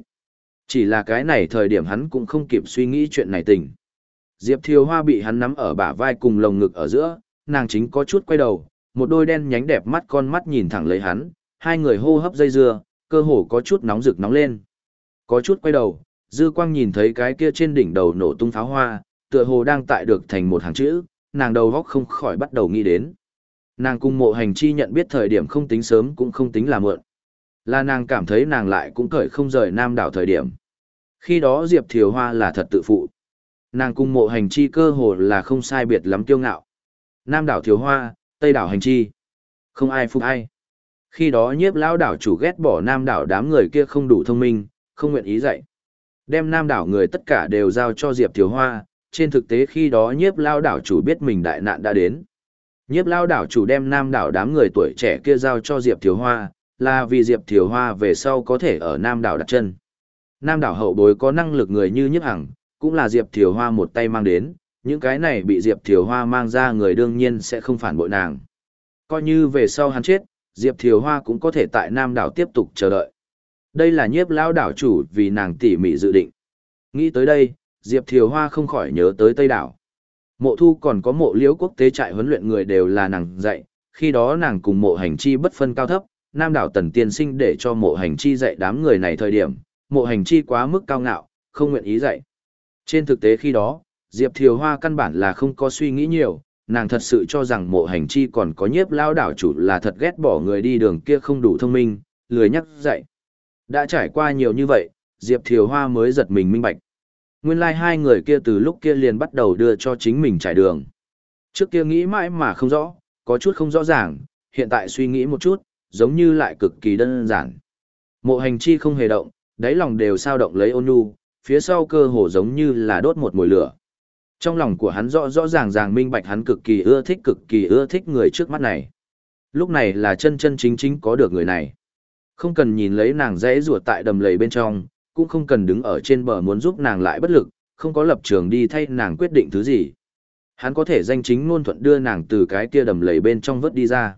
A: Chỉ là cái này thời điểm hắn cũng không kịp suy nghĩ chuyện này tình. Diệp Thiều Hoa bị hắn nắm ở bả vai cùng lồng ngực ở giữa, nàng chính có chút quay đầu, một đôi đen nhánh đẹp mắt con mắt nhìn thẳng lấy hắn, hai người hô hấp dây dưa, cơ hồ có chút nóng rực nóng lên. Có chút quay đầu, dư quang nhìn thấy cái kia trên đỉnh đầu nổ tung pháo hoa, tựa hồ đang tại được thành một hàng chữ, nàng đầu góc không khỏi bắt đầu nghĩ đến. Nàng cùng mộ hành chi nhận biết thời điểm không tính sớm cũng không tính là muộn. Là nàng cảm thấy nàng lại cũng cởi không rời nam đảo thời điểm. Khi đó Diệp Thiều Hoa là thật tự phụ. Nàng cùng mộ hành chi cơ hồ là không sai biệt lắm kiêu ngạo. Nam đảo Thiều Hoa, Tây đảo hành chi. Không ai phục ai. Khi đó nhiếp lão đảo chủ ghét bỏ nam đảo đám người kia không đủ thông minh, không nguyện ý dạy. Đem nam đảo người tất cả đều giao cho Diệp Thiều Hoa, trên thực tế khi đó nhiếp lao đảo chủ biết mình đại nạn đã đến. Nhiếp lao đảo chủ đem nam đảo đám người tuổi trẻ kia giao cho Diệp Thiều Hoa, là vì Diệp Thiều Hoa về sau có thể ở nam đảo đặt chân. Nam đảo hậu bối có năng lực người như nhiếp hằng, cũng là Diệp Thiều Hoa một tay mang đến, những cái này bị Diệp Thiều Hoa mang ra người đương nhiên sẽ không phản bội nàng. Coi như về sau hắn chết, Diệp Thiều Hoa cũng có thể tại Nam đảo tiếp tục chờ đợi. Đây là nhiếp lao đảo chủ vì nàng tỉ mỉ dự định. Nghĩ tới đây, Diệp Thiều Hoa không khỏi nhớ tới Tây đảo. Mộ thu còn có mộ liễu quốc tế trại huấn luyện người đều là nàng dạy, khi đó nàng cùng mộ hành chi bất phân cao thấp, Nam đảo tần tiên sinh để cho mộ hành chi dạy đám người này thời điểm, mộ hành chi quá mức cao ngạo, không nguyện ý dạy. Trên thực tế khi đó, Diệp Thiều Hoa căn bản là không có suy nghĩ nhiều, nàng thật sự cho rằng mộ hành chi còn có nhiếp lao đảo chủ là thật ghét bỏ người đi đường kia không đủ thông minh, lười nhắc dạy. Đã trải qua nhiều như vậy, Diệp Thiều Hoa mới giật mình minh bạch. Nguyên lai like hai người kia từ lúc kia liền bắt đầu đưa cho chính mình trải đường. Trước kia nghĩ mãi mà không rõ, có chút không rõ ràng, hiện tại suy nghĩ một chút, giống như lại cực kỳ đơn giản. Mộ hành chi không hề động, đáy lòng đều sao động lấy ôn nhu, phía sau cơ hồ giống như là đốt một mùi lửa. Trong lòng của hắn rõ rõ ràng ràng minh bạch hắn cực kỳ ưa thích cực kỳ ưa thích người trước mắt này. Lúc này là chân chân chính chính có được người này. Không cần nhìn lấy nàng dễ ruột tại đầm lầy bên trong, cũng không cần đứng ở trên bờ muốn giúp nàng lại bất lực, không có lập trường đi thay nàng quyết định thứ gì. Hắn có thể danh chính ngôn thuận đưa nàng từ cái kia đầm lầy bên trong vớt đi ra.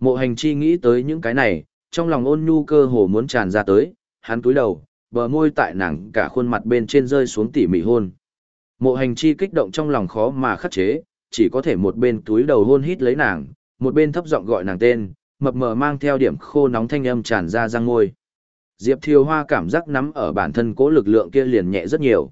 A: Mộ hành chi nghĩ tới những cái này, trong lòng ôn nhu cơ hồ muốn tràn ra tới, hắn cúi đầu, bờ môi tại nàng cả khuôn mặt bên trên rơi xuống tỉ mỉ hôn. Mộ hành chi kích động trong lòng khó mà khắc chế, chỉ có thể một bên túi đầu hôn hít lấy nàng, một bên thấp giọng gọi nàng tên, mập mờ mang theo điểm khô nóng thanh âm tràn ra răng ngôi. Diệp Thiều Hoa cảm giác nắm ở bản thân cố lực lượng kia liền nhẹ rất nhiều.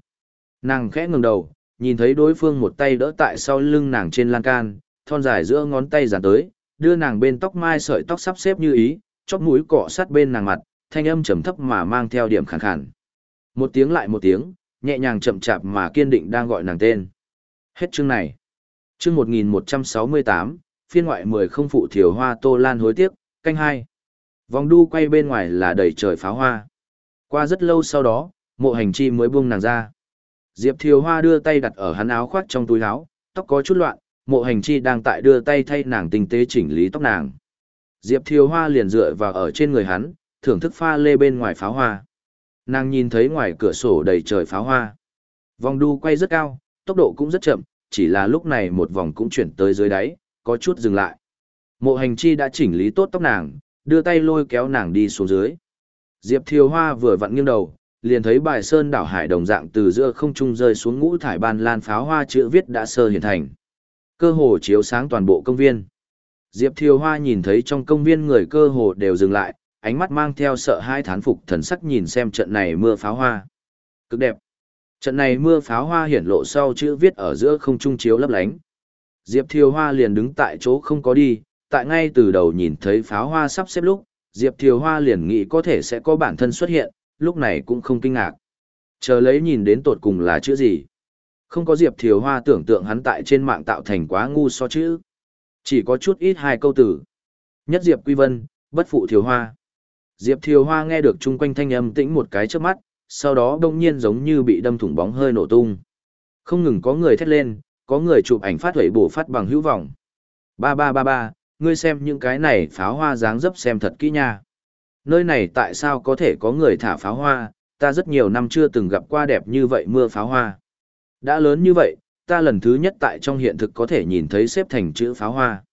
A: Nàng khẽ ngừng đầu, nhìn thấy đối phương một tay đỡ tại sau lưng nàng trên lan can, thon dài giữa ngón tay dàn tới, đưa nàng bên tóc mai sợi tóc sắp xếp như ý, chóp mũi cọ sát bên nàng mặt, thanh âm trầm thấp mà mang theo điểm khàn khàn. Một tiếng lại một tiếng, nhẹ nhàng chậm chạp mà kiên định đang gọi nàng tên. Hết chương này. Chương 1168, phiên ngoại 10 không phụ Thiều hoa tô lan hối tiếc, canh hai. Vòng đu quay bên ngoài là đầy trời pháo hoa. Qua rất lâu sau đó, mộ hành chi mới buông nàng ra. Diệp Thiều Hoa đưa tay đặt ở hắn áo khoác trong túi áo, tóc có chút loạn, mộ hành chi đang tại đưa tay thay nàng tinh tế chỉnh lý tóc nàng. Diệp Thiều Hoa liền dựa vào ở trên người hắn, thưởng thức pha lê bên ngoài pháo hoa. Nàng nhìn thấy ngoài cửa sổ đầy trời pháo hoa. Vòng đu quay rất cao, tốc độ cũng rất chậm, chỉ là lúc này một vòng cũng chuyển tới dưới đáy, có chút dừng lại. Mộ hành chi đã chỉnh lý tốt tóc nàng, đưa tay lôi kéo nàng đi xuống dưới. Diệp Thiều Hoa vừa vặn nghiêng đầu, liền thấy bài sơn đảo hải đồng dạng từ giữa không trung rơi xuống ngũ thải ban lan pháo hoa chữ viết đã sơ hiện thành. Cơ hồ chiếu sáng toàn bộ công viên. Diệp Thiều Hoa nhìn thấy trong công viên người cơ hồ đều dừng lại, ánh mắt mang theo sợ hai thán phục thần sắc nhìn xem trận này mưa pháo hoa. Cực đẹp. Trận này mưa pháo hoa hiển lộ sau chữ viết ở giữa không trung chiếu lấp lánh. Diệp Thiều Hoa liền đứng tại chỗ không có đi, tại ngay từ đầu nhìn thấy pháo hoa sắp xếp lúc, Diệp Thiều Hoa liền nghĩ có thể sẽ có bản thân xuất hiện, lúc này cũng không kinh ngạc. Chờ lấy nhìn đến tột cùng là chữ gì. Không có Diệp Thiều Hoa tưởng tượng hắn tại trên mạng tạo thành quá ngu so chữ. Chỉ có chút ít hai câu từ Nhất Diệp Quy Vân, bất phụ Thiều Hoa. Diệp Thiều Hoa nghe được chung quanh thanh âm tĩnh một cái trước mắt, sau đó đông nhiên giống như bị đâm thủng bóng hơi nổ tung. Không ngừng có người thét lên, có người chụp ảnh phát huẩy bổ phát bằng hữu vọng. Ba ba ba ba, ngươi xem những cái này pháo hoa dáng dấp xem thật kỹ nha. Nơi này tại sao có thể có người thả pháo hoa, ta rất nhiều năm chưa từng gặp qua đẹp như vậy mưa pháo hoa. Đã lớn như vậy, ta lần thứ nhất tại trong hiện thực có thể nhìn thấy xếp thành chữ pháo hoa.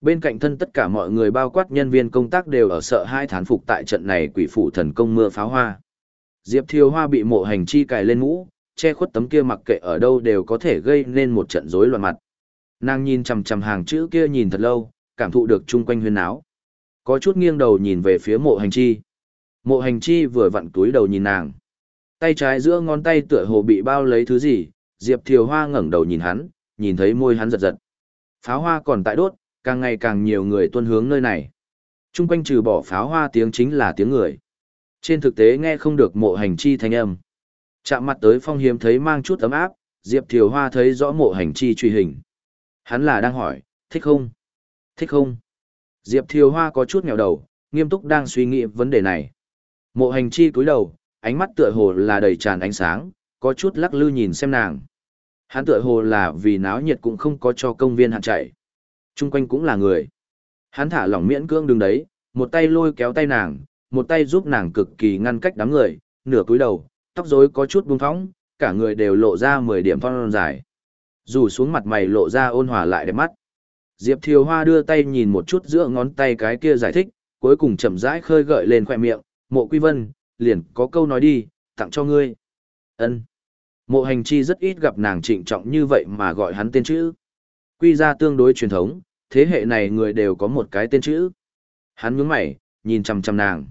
A: Bên cạnh thân tất cả mọi người bao quát nhân viên công tác đều ở sợ hai thán phục tại trận này quỷ phủ thần công mưa pháo hoa. Diệp Thiều Hoa bị mộ hành chi cài lên mũ, che khuất tấm kia mặc kệ ở đâu đều có thể gây nên một trận rối loạn mặt. Nàng nhìn chằm chằm hàng chữ kia nhìn thật lâu, cảm thụ được chung quanh huyên áo. Có chút nghiêng đầu nhìn về phía mộ hành chi. Mộ hành chi vừa vặn túi đầu nhìn nàng. Tay trái giữa ngón tay tựa hồ bị bao lấy thứ gì, Diệp Thiều Hoa ngẩng đầu nhìn hắn, nhìn thấy môi hắn giật giật. Pháo hoa còn tại đốt, càng ngày càng nhiều người tuân hướng nơi này. Trung quanh trừ bỏ pháo hoa tiếng chính là tiếng người. Trên thực tế nghe không được mộ hành chi thanh âm. Chạm mặt tới phong hiếm thấy mang chút ấm áp, Diệp Thiều Hoa thấy rõ mộ hành chi truy hình. Hắn là đang hỏi, thích không? Thích không? Diệp Thiều Hoa có chút nghèo đầu, nghiêm túc đang suy nghĩ vấn đề này. Mộ hành chi cúi đầu, ánh mắt tựa hồ là đầy tràn ánh sáng, có chút lắc lư nhìn xem nàng. Hắn tựa hồ là vì náo nhiệt cũng không có cho công viên hạn chạy. Trung quanh cũng là người. Hắn thả lỏng miễn cưỡng đứng đấy, một tay lôi kéo tay nàng, một tay giúp nàng cực kỳ ngăn cách đám người, nửa cúi đầu, tóc rối có chút buông thõng, cả người đều lộ ra 10 điểm phong dài. Dù xuống mặt mày lộ ra ôn hòa lại đẹp mắt. Diệp Thiều Hoa đưa tay nhìn một chút giữa ngón tay cái kia giải thích, cuối cùng chậm rãi khơi gợi lên khỏe miệng, mộ quy vân, liền có câu nói đi, tặng cho ngươi. ân Mộ hành chi rất ít gặp nàng trịnh trọng như vậy mà gọi hắn tên chữ. Quy ra tương đối truyền thống, thế hệ này người đều có một cái tên chữ. Hắn nhướng mày, nhìn chằm chằm nàng.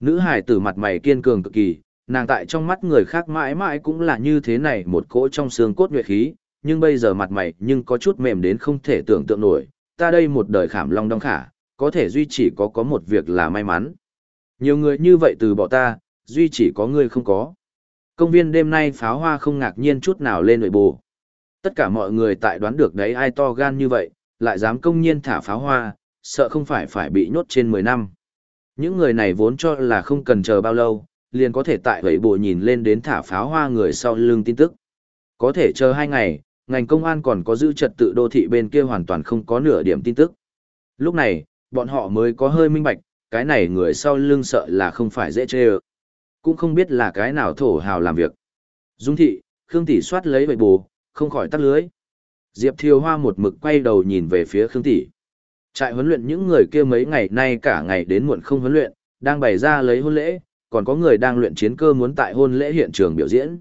A: Nữ hải tử mặt mày kiên cường cực kỳ, nàng tại trong mắt người khác mãi mãi cũng là như thế này một cỗ trong xương cốt nhuệ khí, nhưng bây giờ mặt mày nhưng có chút mềm đến không thể tưởng tượng nổi, ta đây một đời khảm long đong khả, có thể duy chỉ có có một việc là may mắn. Nhiều người như vậy từ bỏ ta, duy chỉ có người không có. Công viên đêm nay pháo hoa không ngạc nhiên chút nào lên nội bù. Tất cả mọi người tại đoán được đấy ai to gan như vậy, lại dám công nhiên thả pháo hoa, sợ không phải phải bị nhốt trên 10 năm. Những người này vốn cho là không cần chờ bao lâu, liền có thể tại vậy bộ nhìn lên đến thả pháo hoa người sau lưng tin tức. Có thể chờ hai ngày, ngành công an còn có giữ trật tự đô thị bên kia hoàn toàn không có nửa điểm tin tức. Lúc này, bọn họ mới có hơi minh bạch, cái này người sau lưng sợ là không phải dễ chê ơ. Cũng không biết là cái nào thổ hào làm việc. Dung thị, Khương Tỷ soát lấy vậy bù, không khỏi tắt lưới. Diệp Thiều Hoa một mực quay đầu nhìn về phía Khương Tỷ. Trại huấn luyện những người kia mấy ngày nay cả ngày đến muộn không huấn luyện, đang bày ra lấy hôn lễ, còn có người đang luyện chiến cơ muốn tại hôn lễ hiện trường biểu diễn.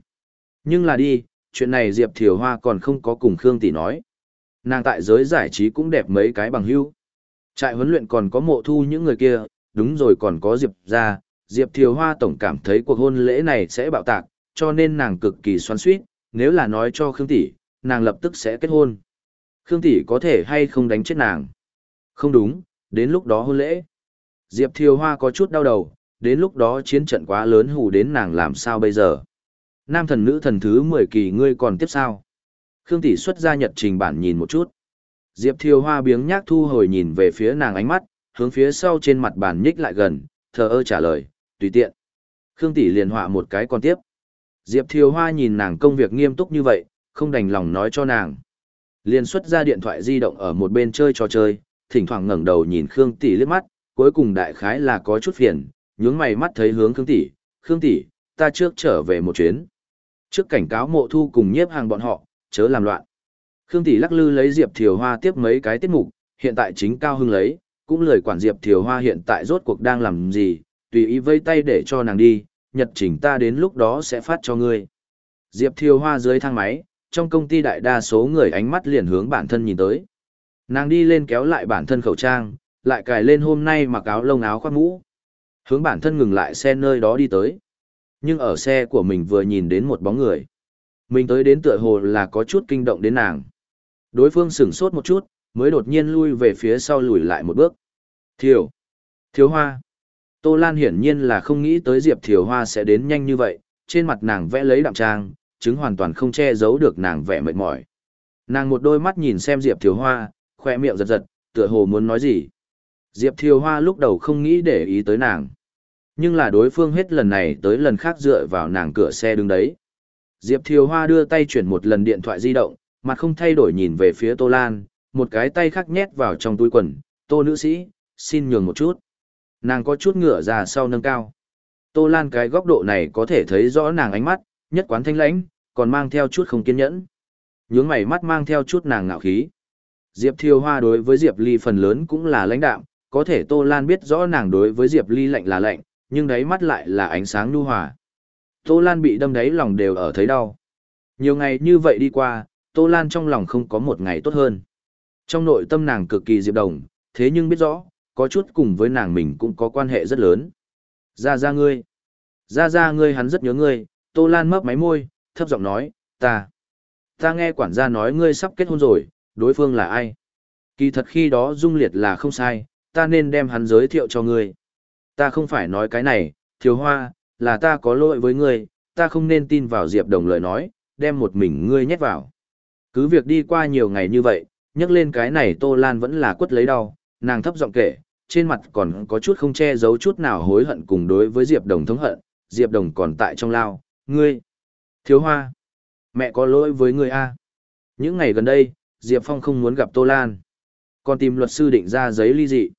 A: Nhưng là đi, chuyện này Diệp Thiều Hoa còn không có cùng Khương Tỷ nói. Nàng tại giới giải trí cũng đẹp mấy cái bằng hữu. Trại huấn luyện còn có mộ thu những người kia, đúng rồi còn có Diệp ra, Diệp Thiều Hoa tổng cảm thấy cuộc hôn lễ này sẽ bạo tạc, cho nên nàng cực kỳ xoắn xuýt, nếu là nói cho Khương Tỷ, nàng lập tức sẽ kết hôn. Khương Tỷ có thể hay không đánh chết nàng? Không đúng, đến lúc đó hôn lễ. Diệp Thiều Hoa có chút đau đầu, đến lúc đó chiến trận quá lớn hù đến nàng làm sao bây giờ. Nam thần nữ thần thứ 10 kỳ ngươi còn tiếp sao? Khương Tỷ xuất ra nhật trình bản nhìn một chút. Diệp Thiều Hoa biếng nhác thu hồi nhìn về phía nàng ánh mắt, hướng phía sau trên mặt bản nhích lại gần, thờ ơ trả lời, tùy tiện. Khương Tỷ liền họa một cái còn tiếp. Diệp Thiều Hoa nhìn nàng công việc nghiêm túc như vậy, không đành lòng nói cho nàng. Liền xuất ra điện thoại di động ở một bên chơi trò chơi, thỉnh thoảng ngẩng đầu nhìn Khương Tỷ liếc mắt, cuối cùng đại khái là có chút phiền, nhướng mày mắt thấy hướng Khương Tỷ, "Khương Tỷ, ta trước trở về một chuyến." Trước cảnh cáo Mộ Thu cùng nhiếp hàng bọn họ, chớ làm loạn. Khương Tỷ lắc lư lấy Diệp Thiều Hoa tiếp mấy cái tiết mục, hiện tại chính cao hưng lấy, cũng lời quản Diệp Thiều Hoa hiện tại rốt cuộc đang làm gì, tùy ý vây tay để cho nàng đi, nhật trình ta đến lúc đó sẽ phát cho ngươi. Diệp Thiều Hoa dưới thang máy, trong công ty đại đa số người ánh mắt liền hướng bản thân nhìn tới. Nàng đi lên kéo lại bản thân khẩu trang, lại cài lên hôm nay mặc áo lông áo khoác mũ. Hướng bản thân ngừng lại xe nơi đó đi tới. Nhưng ở xe của mình vừa nhìn đến một bóng người. Mình tới đến tựa hồ là có chút kinh động đến nàng. Đối phương sửng sốt một chút, mới đột nhiên lui về phía sau lùi lại một bước. Thiều. Thiếu hoa. Tô Lan hiển nhiên là không nghĩ tới Diệp Thiều Hoa sẽ đến nhanh như vậy, trên mặt nàng vẽ lấy đạm trang, chứng hoàn toàn không che giấu được nàng vẻ mệt mỏi. Nàng một đôi mắt nhìn xem Diệp Thiều Hoa, khoe miệng giật giật, tựa hồ muốn nói gì. Diệp Thiều Hoa lúc đầu không nghĩ để ý tới nàng. Nhưng là đối phương hết lần này tới lần khác dựa vào nàng cửa xe đứng đấy. Diệp Thiều Hoa đưa tay chuyển một lần điện thoại di động, mặt không thay đổi nhìn về phía Tô Lan, một cái tay khác nhét vào trong túi quần, Tô nữ sĩ, xin nhường một chút. Nàng có chút ngửa ra sau nâng cao. Tô Lan cái góc độ này có thể thấy rõ nàng ánh mắt, nhất quán thanh lãnh, còn mang theo chút không kiên nhẫn. Nhướng mày mắt mang theo chút nàng ngạo khí. Diệp Thiều Hoa đối với Diệp Ly phần lớn cũng là lãnh đạm, có thể Tô Lan biết rõ nàng đối với Diệp Ly lạnh là lạnh, nhưng đáy mắt lại là ánh sáng nhu hòa. Tô Lan bị đâm đáy lòng đều ở thấy đau. Nhiều ngày như vậy đi qua, Tô Lan trong lòng không có một ngày tốt hơn. Trong nội tâm nàng cực kỳ diệp đồng, thế nhưng biết rõ, có chút cùng với nàng mình cũng có quan hệ rất lớn. Ra ra ngươi. Ra ra ngươi hắn rất nhớ ngươi, Tô Lan mấp máy môi, thấp giọng nói, ta. Ta nghe quản gia nói ngươi sắp kết hôn rồi, đối phương là ai? Kỳ thật khi đó Dung Liệt là không sai, ta nên đem hắn giới thiệu cho ngươi. Ta không phải nói cái này, thiếu hoa, là ta có lỗi với ngươi, ta không nên tin vào Diệp Đồng lời nói, đem một mình ngươi nhét vào. Cứ việc đi qua nhiều ngày như vậy, nhắc lên cái này Tô Lan vẫn là quất lấy đau, nàng thấp giọng kể, trên mặt còn có chút không che giấu chút nào hối hận cùng đối với Diệp Đồng thống hận, Diệp Đồng còn tại trong lao, ngươi, thiếu hoa, mẹ có lỗi với ngươi a. Những ngày gần đây, Diệp Phong không muốn gặp Tô Lan, còn tìm luật sư định ra giấy ly dị.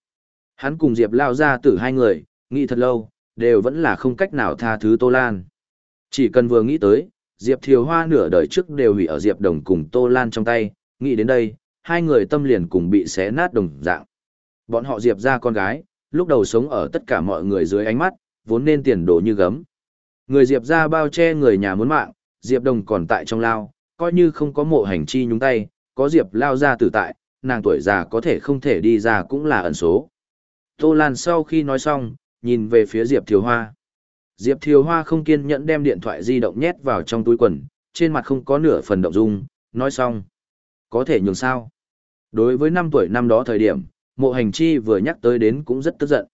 A: Hắn cùng Diệp lao ra tử hai người, nghĩ thật lâu, đều vẫn là không cách nào tha thứ Tô Lan. Chỉ cần vừa nghĩ tới, Diệp Thiều Hoa nửa đời trước đều hủy ở Diệp Đồng cùng Tô Lan trong tay, nghĩ đến đây, hai người tâm liền cùng bị xé nát đồng dạng. Bọn họ Diệp ra con gái, lúc đầu sống ở tất cả mọi người dưới ánh mắt, vốn nên tiền đồ như gấm. Người Diệp ra bao che người nhà muốn mạng, Diệp Đồng còn tại trong lao, coi như không có mộ hành chi nhúng tay, có Diệp lao ra tử tại, nàng tuổi già có thể không thể đi ra cũng là ẩn số. Tô Lan sau khi nói xong, nhìn về phía Diệp Thiều Hoa. Diệp Thiều Hoa không kiên nhẫn đem điện thoại di động nhét vào trong túi quần, trên mặt không có nửa phần động dung, nói xong. Có thể nhường sao? Đối với năm tuổi năm đó thời điểm, mộ hành chi vừa nhắc tới đến cũng rất tức giận.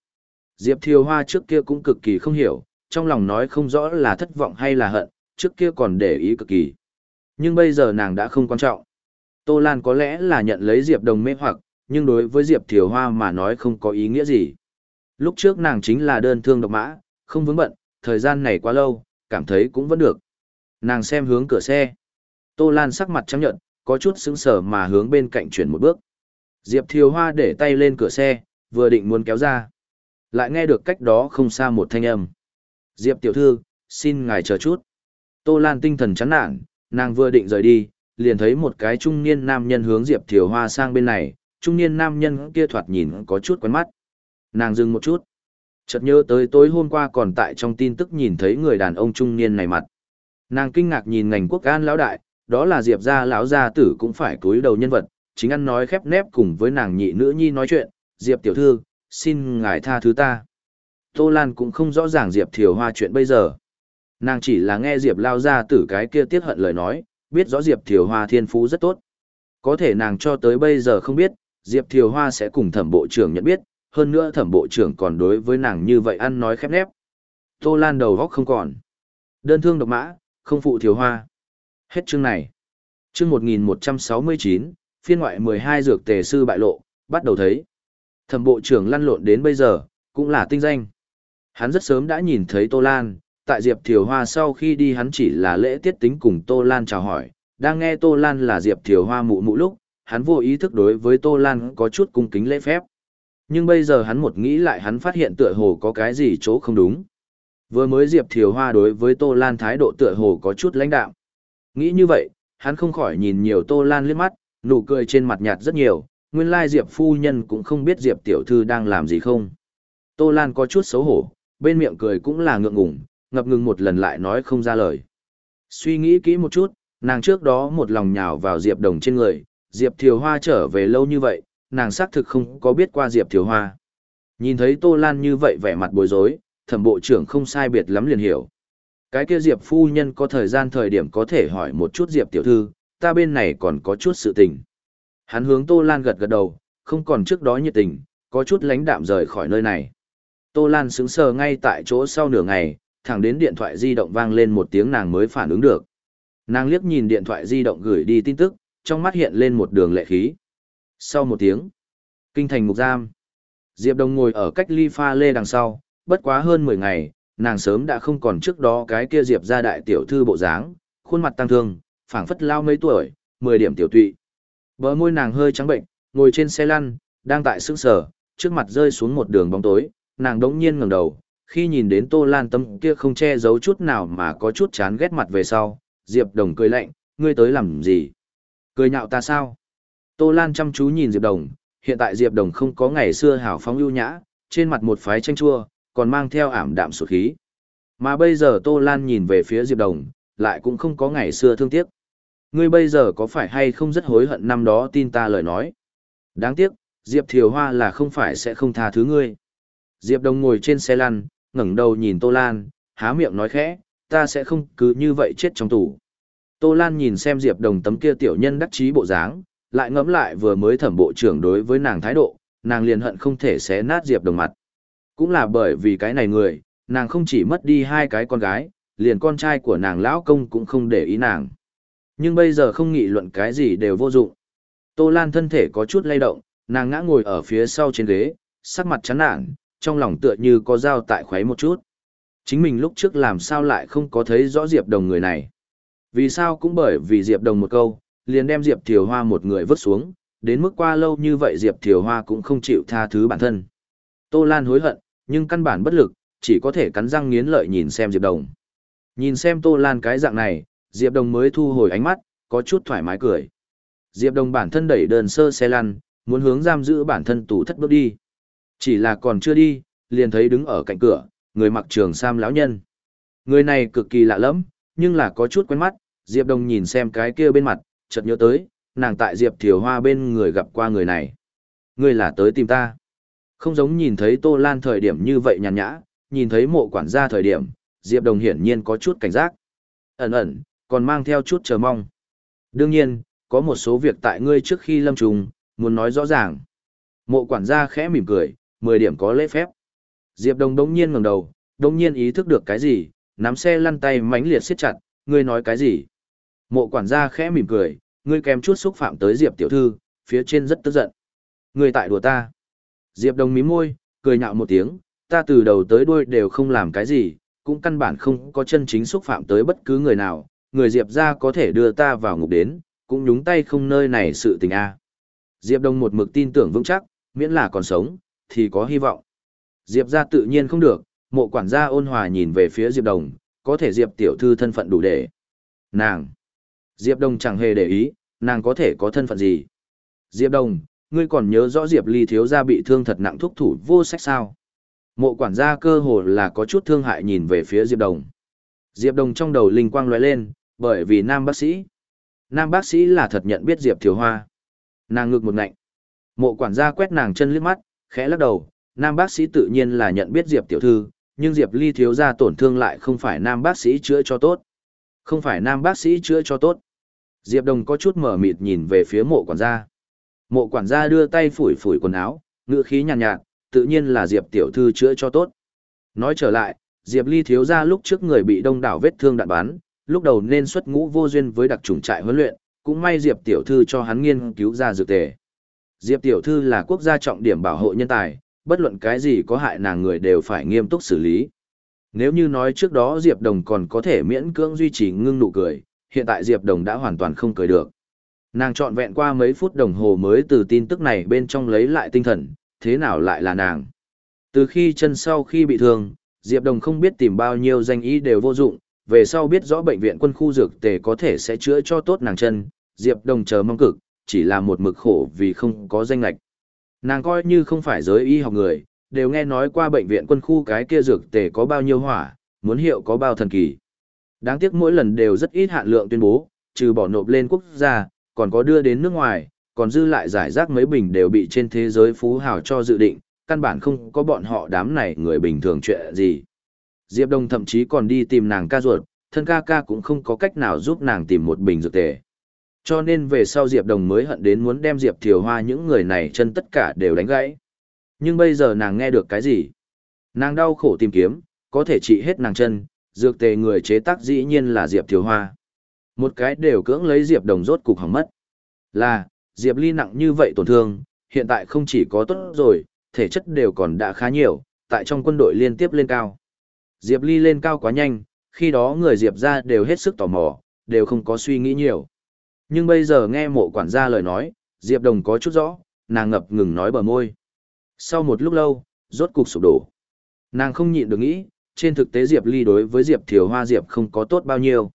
A: Diệp Thiều Hoa trước kia cũng cực kỳ không hiểu, trong lòng nói không rõ là thất vọng hay là hận, trước kia còn để ý cực kỳ. Nhưng bây giờ nàng đã không quan trọng. Tô Lan có lẽ là nhận lấy Diệp Đồng mê hoặc, nhưng đối với Diệp Thiều Hoa mà nói không có ý nghĩa gì. Lúc trước nàng chính là đơn thương độc mã, không vướng bận, thời gian này quá lâu, cảm thấy cũng vẫn được. Nàng xem hướng cửa xe. Tô Lan sắc mặt trắng nhợt, có chút sững sờ mà hướng bên cạnh chuyển một bước. Diệp Thiều Hoa để tay lên cửa xe, vừa định muốn kéo ra. Lại nghe được cách đó không xa một thanh âm. Diệp tiểu thư, xin ngài chờ chút. Tô Lan tinh thần chán nản, nàng vừa định rời đi, liền thấy một cái trung niên nam nhân hướng Diệp Thiều Hoa sang bên này, trung niên nam nhân kia thoạt nhìn có chút quen mắt. Nàng dừng một chút. Chợt nhớ tới tối hôm qua còn tại trong tin tức nhìn thấy người đàn ông trung niên này mặt. Nàng kinh ngạc nhìn ngành quốc an lão đại, đó là Diệp gia lão gia tử cũng phải cúi đầu nhân vật, chính ăn nói khép nép cùng với nàng nhị nữ nhi nói chuyện, Diệp tiểu thư, xin ngài tha thứ ta. Tô Lan cũng không rõ ràng Diệp Thiều Hoa chuyện bây giờ. Nàng chỉ là nghe Diệp lao gia tử cái kia tiết hận lời nói, biết rõ Diệp Thiều Hoa thiên phú rất tốt. Có thể nàng cho tới bây giờ không biết, Diệp Thiều Hoa sẽ cùng thẩm bộ trưởng nhận biết, hơn nữa thẩm bộ trưởng còn đối với nàng như vậy ăn nói khép nép. Tô Lan đầu góc không còn. Đơn thương độc mã, không phụ thiếu Hoa. Hết chương này. Chương 1169, phiên ngoại 12 dược tề sư bại lộ, bắt đầu thấy. Thẩm bộ trưởng lăn lộn đến bây giờ, cũng là tinh danh. Hắn rất sớm đã nhìn thấy Tô Lan, tại Diệp Thiều Hoa sau khi đi hắn chỉ là lễ tiết tính cùng Tô Lan chào hỏi, đang nghe Tô Lan là Diệp Thiều Hoa mụ mụ lúc, hắn vô ý thức đối với Tô Lan có chút cung kính lễ phép. Nhưng bây giờ hắn một nghĩ lại hắn phát hiện tựa hồ có cái gì chỗ không đúng. Vừa mới Diệp Thiều Hoa đối với Tô Lan thái độ tựa hồ có chút lãnh đạm. Nghĩ như vậy, hắn không khỏi nhìn nhiều Tô Lan liếc mắt, nụ cười trên mặt nhạt rất nhiều, nguyên lai Diệp phu nhân cũng không biết Diệp tiểu thư đang làm gì không. Tô Lan có chút xấu hổ, bên miệng cười cũng là ngượng ngùng, ngập ngừng một lần lại nói không ra lời. Suy nghĩ kỹ một chút, nàng trước đó một lòng nhào vào Diệp Đồng trên người, Diệp Thiều Hoa trở về lâu như vậy, nàng xác thực không có biết qua Diệp Thiều Hoa. Nhìn thấy Tô Lan như vậy vẻ mặt bối rối, thẩm bộ trưởng không sai biệt lắm liền hiểu. Cái kia Diệp phu nhân có thời gian thời điểm có thể hỏi một chút Diệp tiểu thư, ta bên này còn có chút sự tình. Hắn hướng Tô Lan gật gật đầu, không còn trước đó nhiệt tình, có chút lánh đạm rời khỏi nơi này. Tô Lan sững sờ ngay tại chỗ sau nửa ngày, thẳng đến điện thoại di động vang lên một tiếng nàng mới phản ứng được. Nàng liếc nhìn điện thoại di động gửi đi tin tức, trong mắt hiện lên một đường lệ khí. Sau một tiếng, kinh thành ngục giam. Diệp Đồng ngồi ở cách ly pha lê đằng sau, bất quá hơn 10 ngày, nàng sớm đã không còn trước đó cái kia Diệp ra đại tiểu thư bộ dáng, khuôn mặt tăng thương, phảng phất lao mấy tuổi, 10 điểm tiểu tụy. Bờ môi nàng hơi trắng bệnh, ngồi trên xe lăn, đang tại sững sở, trước mặt rơi xuống một đường bóng tối, nàng đống nhiên ngẩng đầu, khi nhìn đến Tô Lan tâm kia không che giấu chút nào mà có chút chán ghét mặt về sau, Diệp Đồng cười lạnh, ngươi tới làm gì? Cười nhạo ta sao? Tô Lan chăm chú nhìn Diệp Đồng, hiện tại Diệp Đồng không có ngày xưa hào phóng ưu nhã, trên mặt một phái tranh chua, còn mang theo ảm đạm sụt khí. Mà bây giờ Tô Lan nhìn về phía Diệp Đồng, lại cũng không có ngày xưa thương tiếc. Ngươi bây giờ có phải hay không rất hối hận năm đó tin ta lời nói? Đáng tiếc, Diệp Thiều Hoa là không phải sẽ không tha thứ ngươi. Diệp Đồng ngồi trên xe lăn, ngẩng đầu nhìn Tô Lan, há miệng nói khẽ, ta sẽ không cứ như vậy chết trong tủ. Tô Lan nhìn xem Diệp Đồng tấm kia tiểu nhân đắc chí bộ dáng, lại ngẫm lại vừa mới thẩm bộ trưởng đối với nàng thái độ, nàng liền hận không thể xé nát Diệp Đồng mặt. Cũng là bởi vì cái này người, nàng không chỉ mất đi hai cái con gái, liền con trai của nàng lão công cũng không để ý nàng. Nhưng bây giờ không nghị luận cái gì đều vô dụng. Tô Lan thân thể có chút lay động, nàng ngã ngồi ở phía sau trên ghế, sắc mặt chán nản, trong lòng tựa như có dao tại khuấy một chút. Chính mình lúc trước làm sao lại không có thấy rõ Diệp Đồng người này. Vì sao cũng bởi vì Diệp Đồng một câu, liền đem Diệp Thiều Hoa một người vứt xuống, đến mức qua lâu như vậy Diệp Thiều Hoa cũng không chịu tha thứ bản thân. Tô Lan hối hận, nhưng căn bản bất lực, chỉ có thể cắn răng nghiến lợi nhìn xem Diệp Đồng. Nhìn xem Tô Lan cái dạng này, Diệp Đồng mới thu hồi ánh mắt, có chút thoải mái cười. Diệp Đồng bản thân đẩy đơn sơ xe lăn, muốn hướng giam giữ bản thân tủ thất bước đi. Chỉ là còn chưa đi, liền thấy đứng ở cạnh cửa, người mặc trường sam lão nhân. Người này cực kỳ lạ lẫm, nhưng là có chút quen mắt, Diệp Đồng nhìn xem cái kia bên mặt, chợt nhớ tới, nàng tại Diệp Thiều Hoa bên người gặp qua người này. Người là tới tìm ta. Không giống nhìn thấy Tô Lan thời điểm như vậy nhàn nhã, nhìn thấy mộ quản gia thời điểm, Diệp Đồng hiển nhiên có chút cảnh giác. Ẩn ẩn, còn mang theo chút chờ mong. Đương nhiên, có một số việc tại ngươi trước khi lâm trùng, muốn nói rõ ràng. Mộ quản gia khẽ mỉm cười, 10 điểm có lễ phép. Diệp Đồng đống nhiên ngẩng đầu, đống nhiên ý thức được cái gì, nắm xe lăn tay mãnh liệt siết chặt, ngươi nói cái gì? Mộ quản gia khẽ mỉm cười, ngươi kèm chút xúc phạm tới Diệp tiểu thư, phía trên rất tức giận. Ngươi tại đùa ta. Diệp Đồng mím môi, cười nhạo một tiếng, ta từ đầu tới đuôi đều không làm cái gì, cũng căn bản không có chân chính xúc phạm tới bất cứ người nào, người Diệp ra có thể đưa ta vào ngục đến, cũng nhúng tay không nơi này sự tình a. Diệp Đông một mực tin tưởng vững chắc, miễn là còn sống, thì có hy vọng. Diệp ra tự nhiên không được, mộ quản gia ôn hòa nhìn về phía Diệp Đồng, có thể Diệp tiểu thư thân phận đủ để. Nàng! Diệp Đồng chẳng hề để ý, nàng có thể có thân phận gì. Diệp Đồng, ngươi còn nhớ rõ Diệp Ly thiếu gia bị thương thật nặng thúc thủ vô sách sao? Mộ quản gia cơ hồ là có chút thương hại nhìn về phía Diệp Đồng. Diệp Đồng trong đầu linh quang lóe lên, bởi vì nam bác sĩ. Nam bác sĩ là thật nhận biết Diệp Thiếu Hoa. Nàng ngực một ngạnh. Mộ quản gia quét nàng chân liếc mắt, khẽ lắc đầu, nam bác sĩ tự nhiên là nhận biết Diệp tiểu thư, nhưng Diệp Ly thiếu gia tổn thương lại không phải nam bác sĩ chữa cho tốt. Không phải nam bác sĩ chữa cho tốt. Diệp Đồng có chút mở mịt nhìn về phía mộ quản gia. Mộ quản gia đưa tay phủi phủi quần áo, ngựa khí nhàn nhạt, nhạt, tự nhiên là Diệp tiểu thư chữa cho tốt. Nói trở lại, Diệp Ly thiếu gia lúc trước người bị đông đảo vết thương đạn bắn, lúc đầu nên xuất ngũ vô duyên với đặc trùng trại huấn luyện, cũng may Diệp tiểu thư cho hắn nghiên cứu ra dược tề. Diệp tiểu thư là quốc gia trọng điểm bảo hộ nhân tài, bất luận cái gì có hại nàng người đều phải nghiêm túc xử lý. Nếu như nói trước đó Diệp Đồng còn có thể miễn cưỡng duy trì ngưng nụ cười, hiện tại Diệp Đồng đã hoàn toàn không cười được. Nàng trọn vẹn qua mấy phút đồng hồ mới từ tin tức này bên trong lấy lại tinh thần, thế nào lại là nàng. Từ khi chân sau khi bị thương, Diệp Đồng không biết tìm bao nhiêu danh y đều vô dụng, về sau biết rõ bệnh viện quân khu dược tề có thể sẽ chữa cho tốt nàng chân, Diệp Đồng chờ mong cực, chỉ là một mực khổ vì không có danh lệch. Nàng coi như không phải giới y học người, đều nghe nói qua bệnh viện quân khu cái kia dược tề có bao nhiêu hỏa, muốn hiệu có bao thần kỳ. Đáng tiếc mỗi lần đều rất ít hạn lượng tuyên bố, trừ bỏ nộp lên quốc gia, còn có đưa đến nước ngoài, còn dư lại giải rác mấy bình đều bị trên thế giới phú hào cho dự định, căn bản không có bọn họ đám này người bình thường chuyện gì. Diệp Đông thậm chí còn đi tìm nàng ca ruột, thân ca ca cũng không có cách nào giúp nàng tìm một bình dược tề. Cho nên về sau Diệp Đồng mới hận đến muốn đem Diệp Thiều Hoa những người này chân tất cả đều đánh gãy. Nhưng bây giờ nàng nghe được cái gì? Nàng đau khổ tìm kiếm, có thể trị hết nàng chân, dược tề người chế tác dĩ nhiên là Diệp Thiều Hoa. Một cái đều cưỡng lấy Diệp Đồng rốt cục hỏng mất. Là, Diệp Ly nặng như vậy tổn thương, hiện tại không chỉ có tốt rồi, thể chất đều còn đã khá nhiều, tại trong quân đội liên tiếp lên cao. Diệp Ly lên cao quá nhanh, khi đó người Diệp ra đều hết sức tò mò, đều không có suy nghĩ nhiều. Nhưng bây giờ nghe mộ quản gia lời nói, Diệp Đồng có chút rõ, nàng ngập ngừng nói bờ môi. Sau một lúc lâu, rốt cục sụp đổ. Nàng không nhịn được nghĩ, trên thực tế Diệp Ly đối với Diệp Thiều Hoa Diệp không có tốt bao nhiêu.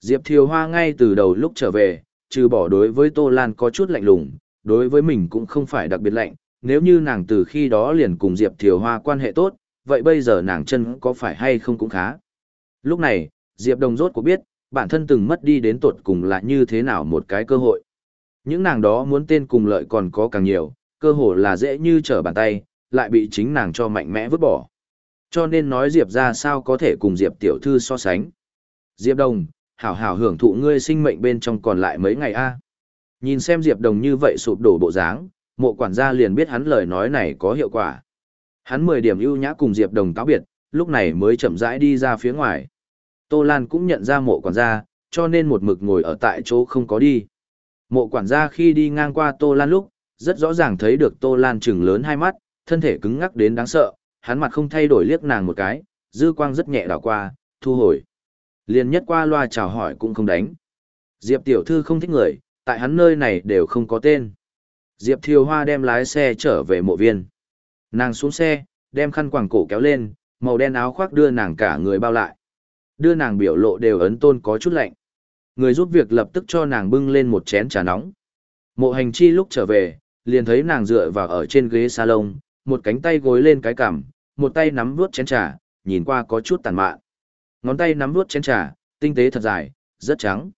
A: Diệp Thiều Hoa ngay từ đầu lúc trở về, trừ bỏ đối với Tô Lan có chút lạnh lùng, đối với mình cũng không phải đặc biệt lạnh, nếu như nàng từ khi đó liền cùng Diệp Thiều Hoa quan hệ tốt, vậy bây giờ nàng chân có phải hay không cũng khá. Lúc này, Diệp Đồng rốt cũng biết, bản thân từng mất đi đến tột cùng là như thế nào một cái cơ hội. Những nàng đó muốn tên cùng lợi còn có càng nhiều, cơ hồ là dễ như trở bàn tay, lại bị chính nàng cho mạnh mẽ vứt bỏ. Cho nên nói Diệp ra sao có thể cùng Diệp tiểu thư so sánh. Diệp Đồng, hảo hảo hưởng thụ ngươi sinh mệnh bên trong còn lại mấy ngày a. Nhìn xem Diệp Đồng như vậy sụp đổ bộ dáng, mộ quản gia liền biết hắn lời nói này có hiệu quả. Hắn mười điểm ưu nhã cùng Diệp Đồng cáo biệt, lúc này mới chậm rãi đi ra phía ngoài. Tô Lan cũng nhận ra mộ quản gia, cho nên một mực ngồi ở tại chỗ không có đi. Mộ quản gia khi đi ngang qua Tô Lan lúc, rất rõ ràng thấy được Tô Lan trừng lớn hai mắt, thân thể cứng ngắc đến đáng sợ, hắn mặt không thay đổi liếc nàng một cái, dư quang rất nhẹ đảo qua, thu hồi. Liền nhất qua loa chào hỏi cũng không đánh. Diệp tiểu thư không thích người, tại hắn nơi này đều không có tên. Diệp Thiều Hoa đem lái xe trở về mộ viên. Nàng xuống xe, đem khăn quàng cổ kéo lên, màu đen áo khoác đưa nàng cả người bao lại. Đưa nàng biểu lộ đều ấn tôn có chút lạnh. Người giúp việc lập tức cho nàng bưng lên một chén trà nóng. Mộ hành chi lúc trở về, liền thấy nàng dựa vào ở trên ghế salon, một cánh tay gối lên cái cằm, một tay nắm vuốt chén trà, nhìn qua có chút tàn mạn. Ngón tay nắm vuốt chén trà, tinh tế thật dài, rất trắng.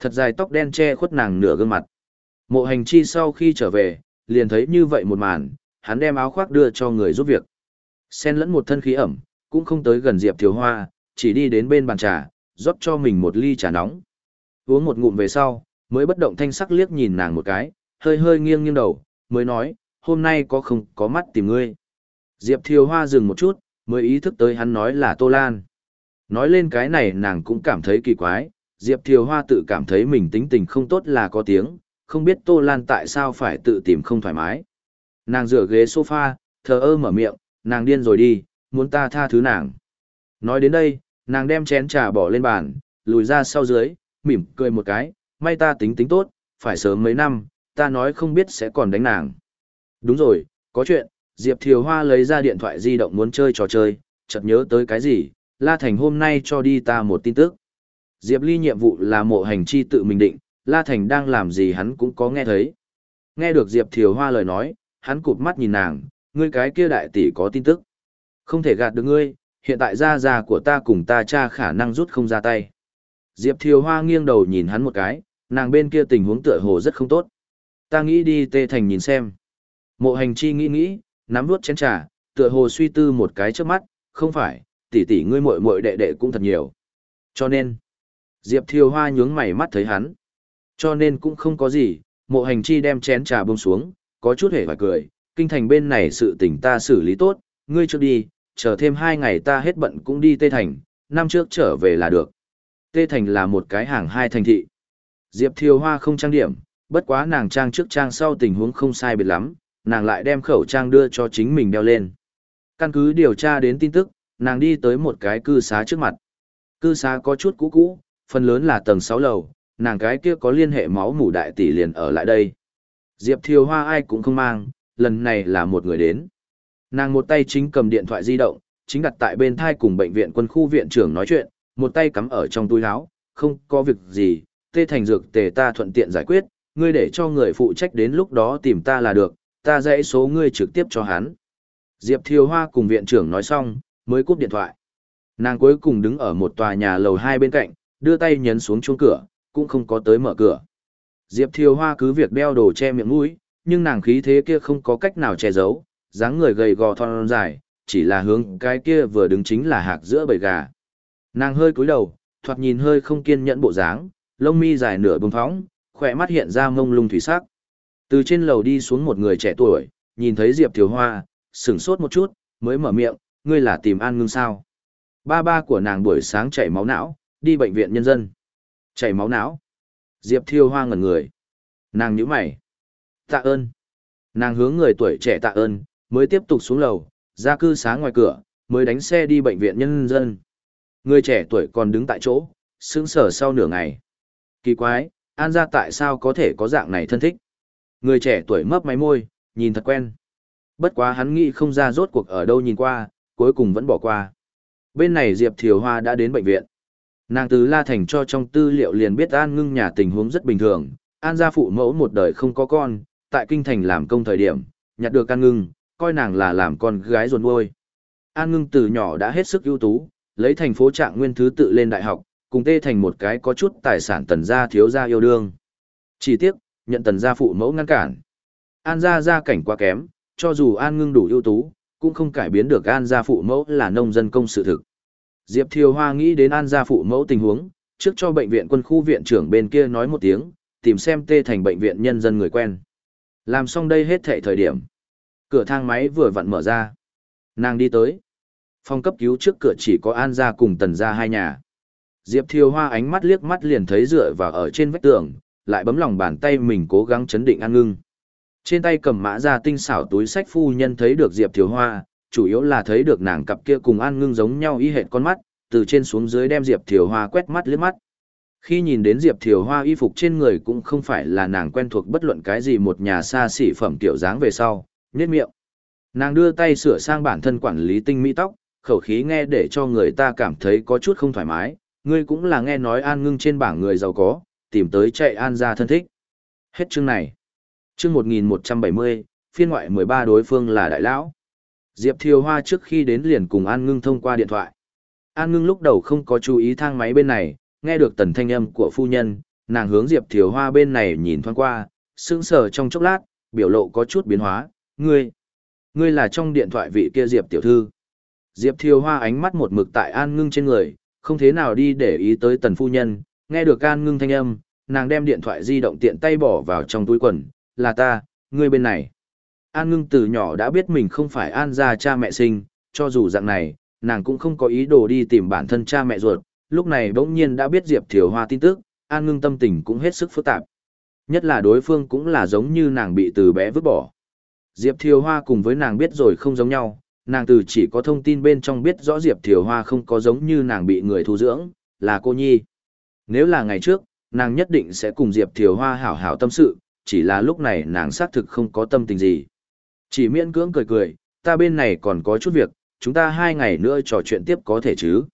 A: Thật dài tóc đen che khuất nàng nửa gương mặt. Mộ hành chi sau khi trở về, liền thấy như vậy một màn, hắn đem áo khoác đưa cho người giúp việc. Xen lẫn một thân khí ẩm, cũng không tới gần Diệp Thiếu Hoa, chỉ đi đến bên bàn trà, rót cho mình một ly trà nóng. Uống một ngụm về sau, mới bất động thanh sắc liếc nhìn nàng một cái, hơi hơi nghiêng nghiêng đầu, mới nói, hôm nay có không có mắt tìm ngươi. Diệp Thiều Hoa dừng một chút, mới ý thức tới hắn nói là Tô Lan. Nói lên cái này nàng cũng cảm thấy kỳ quái, Diệp Thiều Hoa tự cảm thấy mình tính tình không tốt là có tiếng, không biết Tô Lan tại sao phải tự tìm không thoải mái. Nàng rửa ghế sofa, thờ ơ mở miệng, nàng điên rồi đi, muốn ta tha thứ nàng. Nói đến đây, nàng đem chén trà bỏ lên bàn, lùi ra sau dưới, mỉm cười một cái, may ta tính tính tốt, phải sớm mấy năm, ta nói không biết sẽ còn đánh nàng. Đúng rồi, có chuyện, Diệp Thiều Hoa lấy ra điện thoại di động muốn chơi trò chơi, chợt nhớ tới cái gì, La Thành hôm nay cho đi ta một tin tức. Diệp Ly nhiệm vụ là mộ hành chi tự mình định, La Thành đang làm gì hắn cũng có nghe thấy. Nghe được Diệp Thiều Hoa lời nói, hắn cụp mắt nhìn nàng, ngươi cái kia đại tỷ có tin tức. Không thể gạt được ngươi, hiện tại gia già của ta cùng ta cha khả năng rút không ra tay. Diệp Thiều Hoa nghiêng đầu nhìn hắn một cái, nàng bên kia tình huống tựa hồ rất không tốt. Ta nghĩ đi tê thành nhìn xem. Mộ hành chi nghĩ nghĩ, nắm vuốt chén trà, tựa hồ suy tư một cái trước mắt, không phải, tỷ tỷ ngươi muội muội đệ đệ cũng thật nhiều. Cho nên, Diệp Thiều Hoa nhướng mày mắt thấy hắn. Cho nên cũng không có gì, mộ hành chi đem chén trà buông xuống, có chút hề phải cười, kinh thành bên này sự tình ta xử lý tốt, ngươi trước đi, chờ thêm hai ngày ta hết bận cũng đi Tê Thành, năm trước trở về là được. Tê Thành là một cái hàng hai thành thị. Diệp Thiều Hoa không trang điểm, bất quá nàng trang trước trang sau tình huống không sai biệt lắm, nàng lại đem khẩu trang đưa cho chính mình đeo lên. Căn cứ điều tra đến tin tức, nàng đi tới một cái cư xá trước mặt. Cư xá có chút cũ cũ, phần lớn là tầng 6 lầu, nàng cái kia có liên hệ máu mủ đại tỷ liền ở lại đây. Diệp Thiều Hoa ai cũng không mang, lần này là một người đến. Nàng một tay chính cầm điện thoại di động, chính đặt tại bên thai cùng bệnh viện quân khu viện trưởng nói chuyện, một tay cắm ở trong túi áo, không có việc gì, tê thành dược tề ta thuận tiện giải quyết, ngươi để cho người phụ trách đến lúc đó tìm ta là được, ta dãy số ngươi trực tiếp cho hắn. Diệp Thiều Hoa cùng viện trưởng nói xong, mới cúp điện thoại. Nàng cuối cùng đứng ở một tòa nhà lầu hai bên cạnh, đưa tay nhấn xuống chuông cửa, cũng không có tới mở cửa. Diệp Thiều Hoa cứ việc đeo đồ che miệng mũi, nhưng nàng khí thế kia không có cách nào che giấu, dáng người gầy gò thon dài, chỉ là hướng cái kia vừa đứng chính là hạc giữa bầy gà. Nàng hơi cúi đầu, thoạt nhìn hơi không kiên nhẫn bộ dáng, lông mi dài nửa bừng phóng, khỏe mắt hiện ra mông lung thủy sắc. Từ trên lầu đi xuống một người trẻ tuổi, nhìn thấy Diệp Thiều Hoa, sửng sốt một chút, mới mở miệng, ngươi là tìm An Ngưng sao? Ba ba của nàng buổi sáng chảy máu não, đi bệnh viện nhân dân. Chảy máu não. Diệp Thiều Hoa ngẩn người. Nàng nhíu mày. Tạ ơn. Nàng hướng người tuổi trẻ tạ ơn, mới tiếp tục xuống lầu, ra cư xá ngoài cửa, mới đánh xe đi bệnh viện nhân dân. Người trẻ tuổi còn đứng tại chỗ, sững sờ sau nửa ngày. Kỳ quái, An gia tại sao có thể có dạng này thân thích? Người trẻ tuổi mấp máy môi, nhìn thật quen. Bất quá hắn nghĩ không ra rốt cuộc ở đâu nhìn qua, cuối cùng vẫn bỏ qua. Bên này Diệp Thiều Hoa đã đến bệnh viện. Nàng từ La Thành cho trong tư liệu liền biết An ngưng nhà tình huống rất bình thường. An gia phụ mẫu một đời không có con, tại kinh thành làm công thời điểm, nhặt được An ngưng, coi nàng là làm con gái ruột nuôi. An ngưng từ nhỏ đã hết sức ưu tú, lấy thành phố trạng nguyên thứ tự lên đại học, cùng tê thành một cái có chút tài sản tần gia thiếu gia yêu đương. Chỉ tiếc, nhận tần gia phụ mẫu ngăn cản. An gia gia cảnh quá kém, cho dù An ngưng đủ ưu tú, cũng không cải biến được An gia phụ mẫu là nông dân công sự thực. Diệp Thiều Hoa nghĩ đến An gia phụ mẫu tình huống, trước cho bệnh viện quân khu viện trưởng bên kia nói một tiếng, tìm xem tê thành bệnh viện nhân dân người quen. Làm xong đây hết thệ thời điểm. Cửa thang máy vừa vặn mở ra. Nàng đi tới. Phòng cấp cứu trước cửa chỉ có An gia cùng tần gia hai nhà. Diệp Thiều Hoa ánh mắt liếc mắt liền thấy dựa vào ở trên vách tường, lại bấm lòng bàn tay mình cố gắng chấn định An Ngưng. Trên tay cầm mã ra tinh xảo túi sách phu nhân thấy được Diệp Thiều Hoa, chủ yếu là thấy được nàng cặp kia cùng An Ngưng giống nhau y hệt con mắt, từ trên xuống dưới đem Diệp Thiều Hoa quét mắt liếc mắt. Khi nhìn đến Diệp Thiều Hoa y phục trên người cũng không phải là nàng quen thuộc bất luận cái gì một nhà xa xỉ phẩm tiểu dáng về sau, nhếch miệng. Nàng đưa tay sửa sang bản thân quản lý tinh mỹ tóc, khẩu khí nghe để cho người ta cảm thấy có chút không thoải mái, ngươi cũng là nghe nói An Ngưng trên bảng người giàu có, tìm tới chạy An ra thân thích. Hết chương này. Chương 1170, phiên ngoại 13 đối phương là đại lão. Diệp Thiều Hoa trước khi đến liền cùng An Ngưng thông qua điện thoại. An Ngưng lúc đầu không có chú ý thang máy bên này, nghe được tần thanh âm của phu nhân, nàng hướng Diệp Thiều Hoa bên này nhìn thoáng qua, sững sờ trong chốc lát, biểu lộ có chút biến hóa, ngươi, ngươi là trong điện thoại vị kia Diệp tiểu thư. Diệp Thiều Hoa ánh mắt một mực tại An Ngưng trên người, không thế nào đi để ý tới tần phu nhân, nghe được An Ngưng thanh âm, nàng đem điện thoại di động tiện tay bỏ vào trong túi quần, là ta, ngươi bên này. An Ngưng từ nhỏ đã biết mình không phải An gia cha mẹ sinh, cho dù dạng này, nàng cũng không có ý đồ đi tìm bản thân cha mẹ ruột, lúc này bỗng nhiên đã biết Diệp Thiều Hoa tin tức, An Ngưng tâm tình cũng hết sức phức tạp. Nhất là đối phương cũng là giống như nàng bị từ bé vứt bỏ. Diệp Thiều Hoa cùng với nàng biết rồi không giống nhau, nàng từ chỉ có thông tin bên trong biết rõ Diệp Thiều Hoa không có giống như nàng bị người thu dưỡng, là cô nhi. Nếu là ngày trước, nàng nhất định sẽ cùng Diệp Thiều Hoa hảo hảo tâm sự, chỉ là lúc này nàng xác thực không có tâm tình gì. Chỉ miễn cưỡng cười cười, ta bên này còn có chút việc, chúng ta hai ngày nữa trò chuyện tiếp có thể chứ.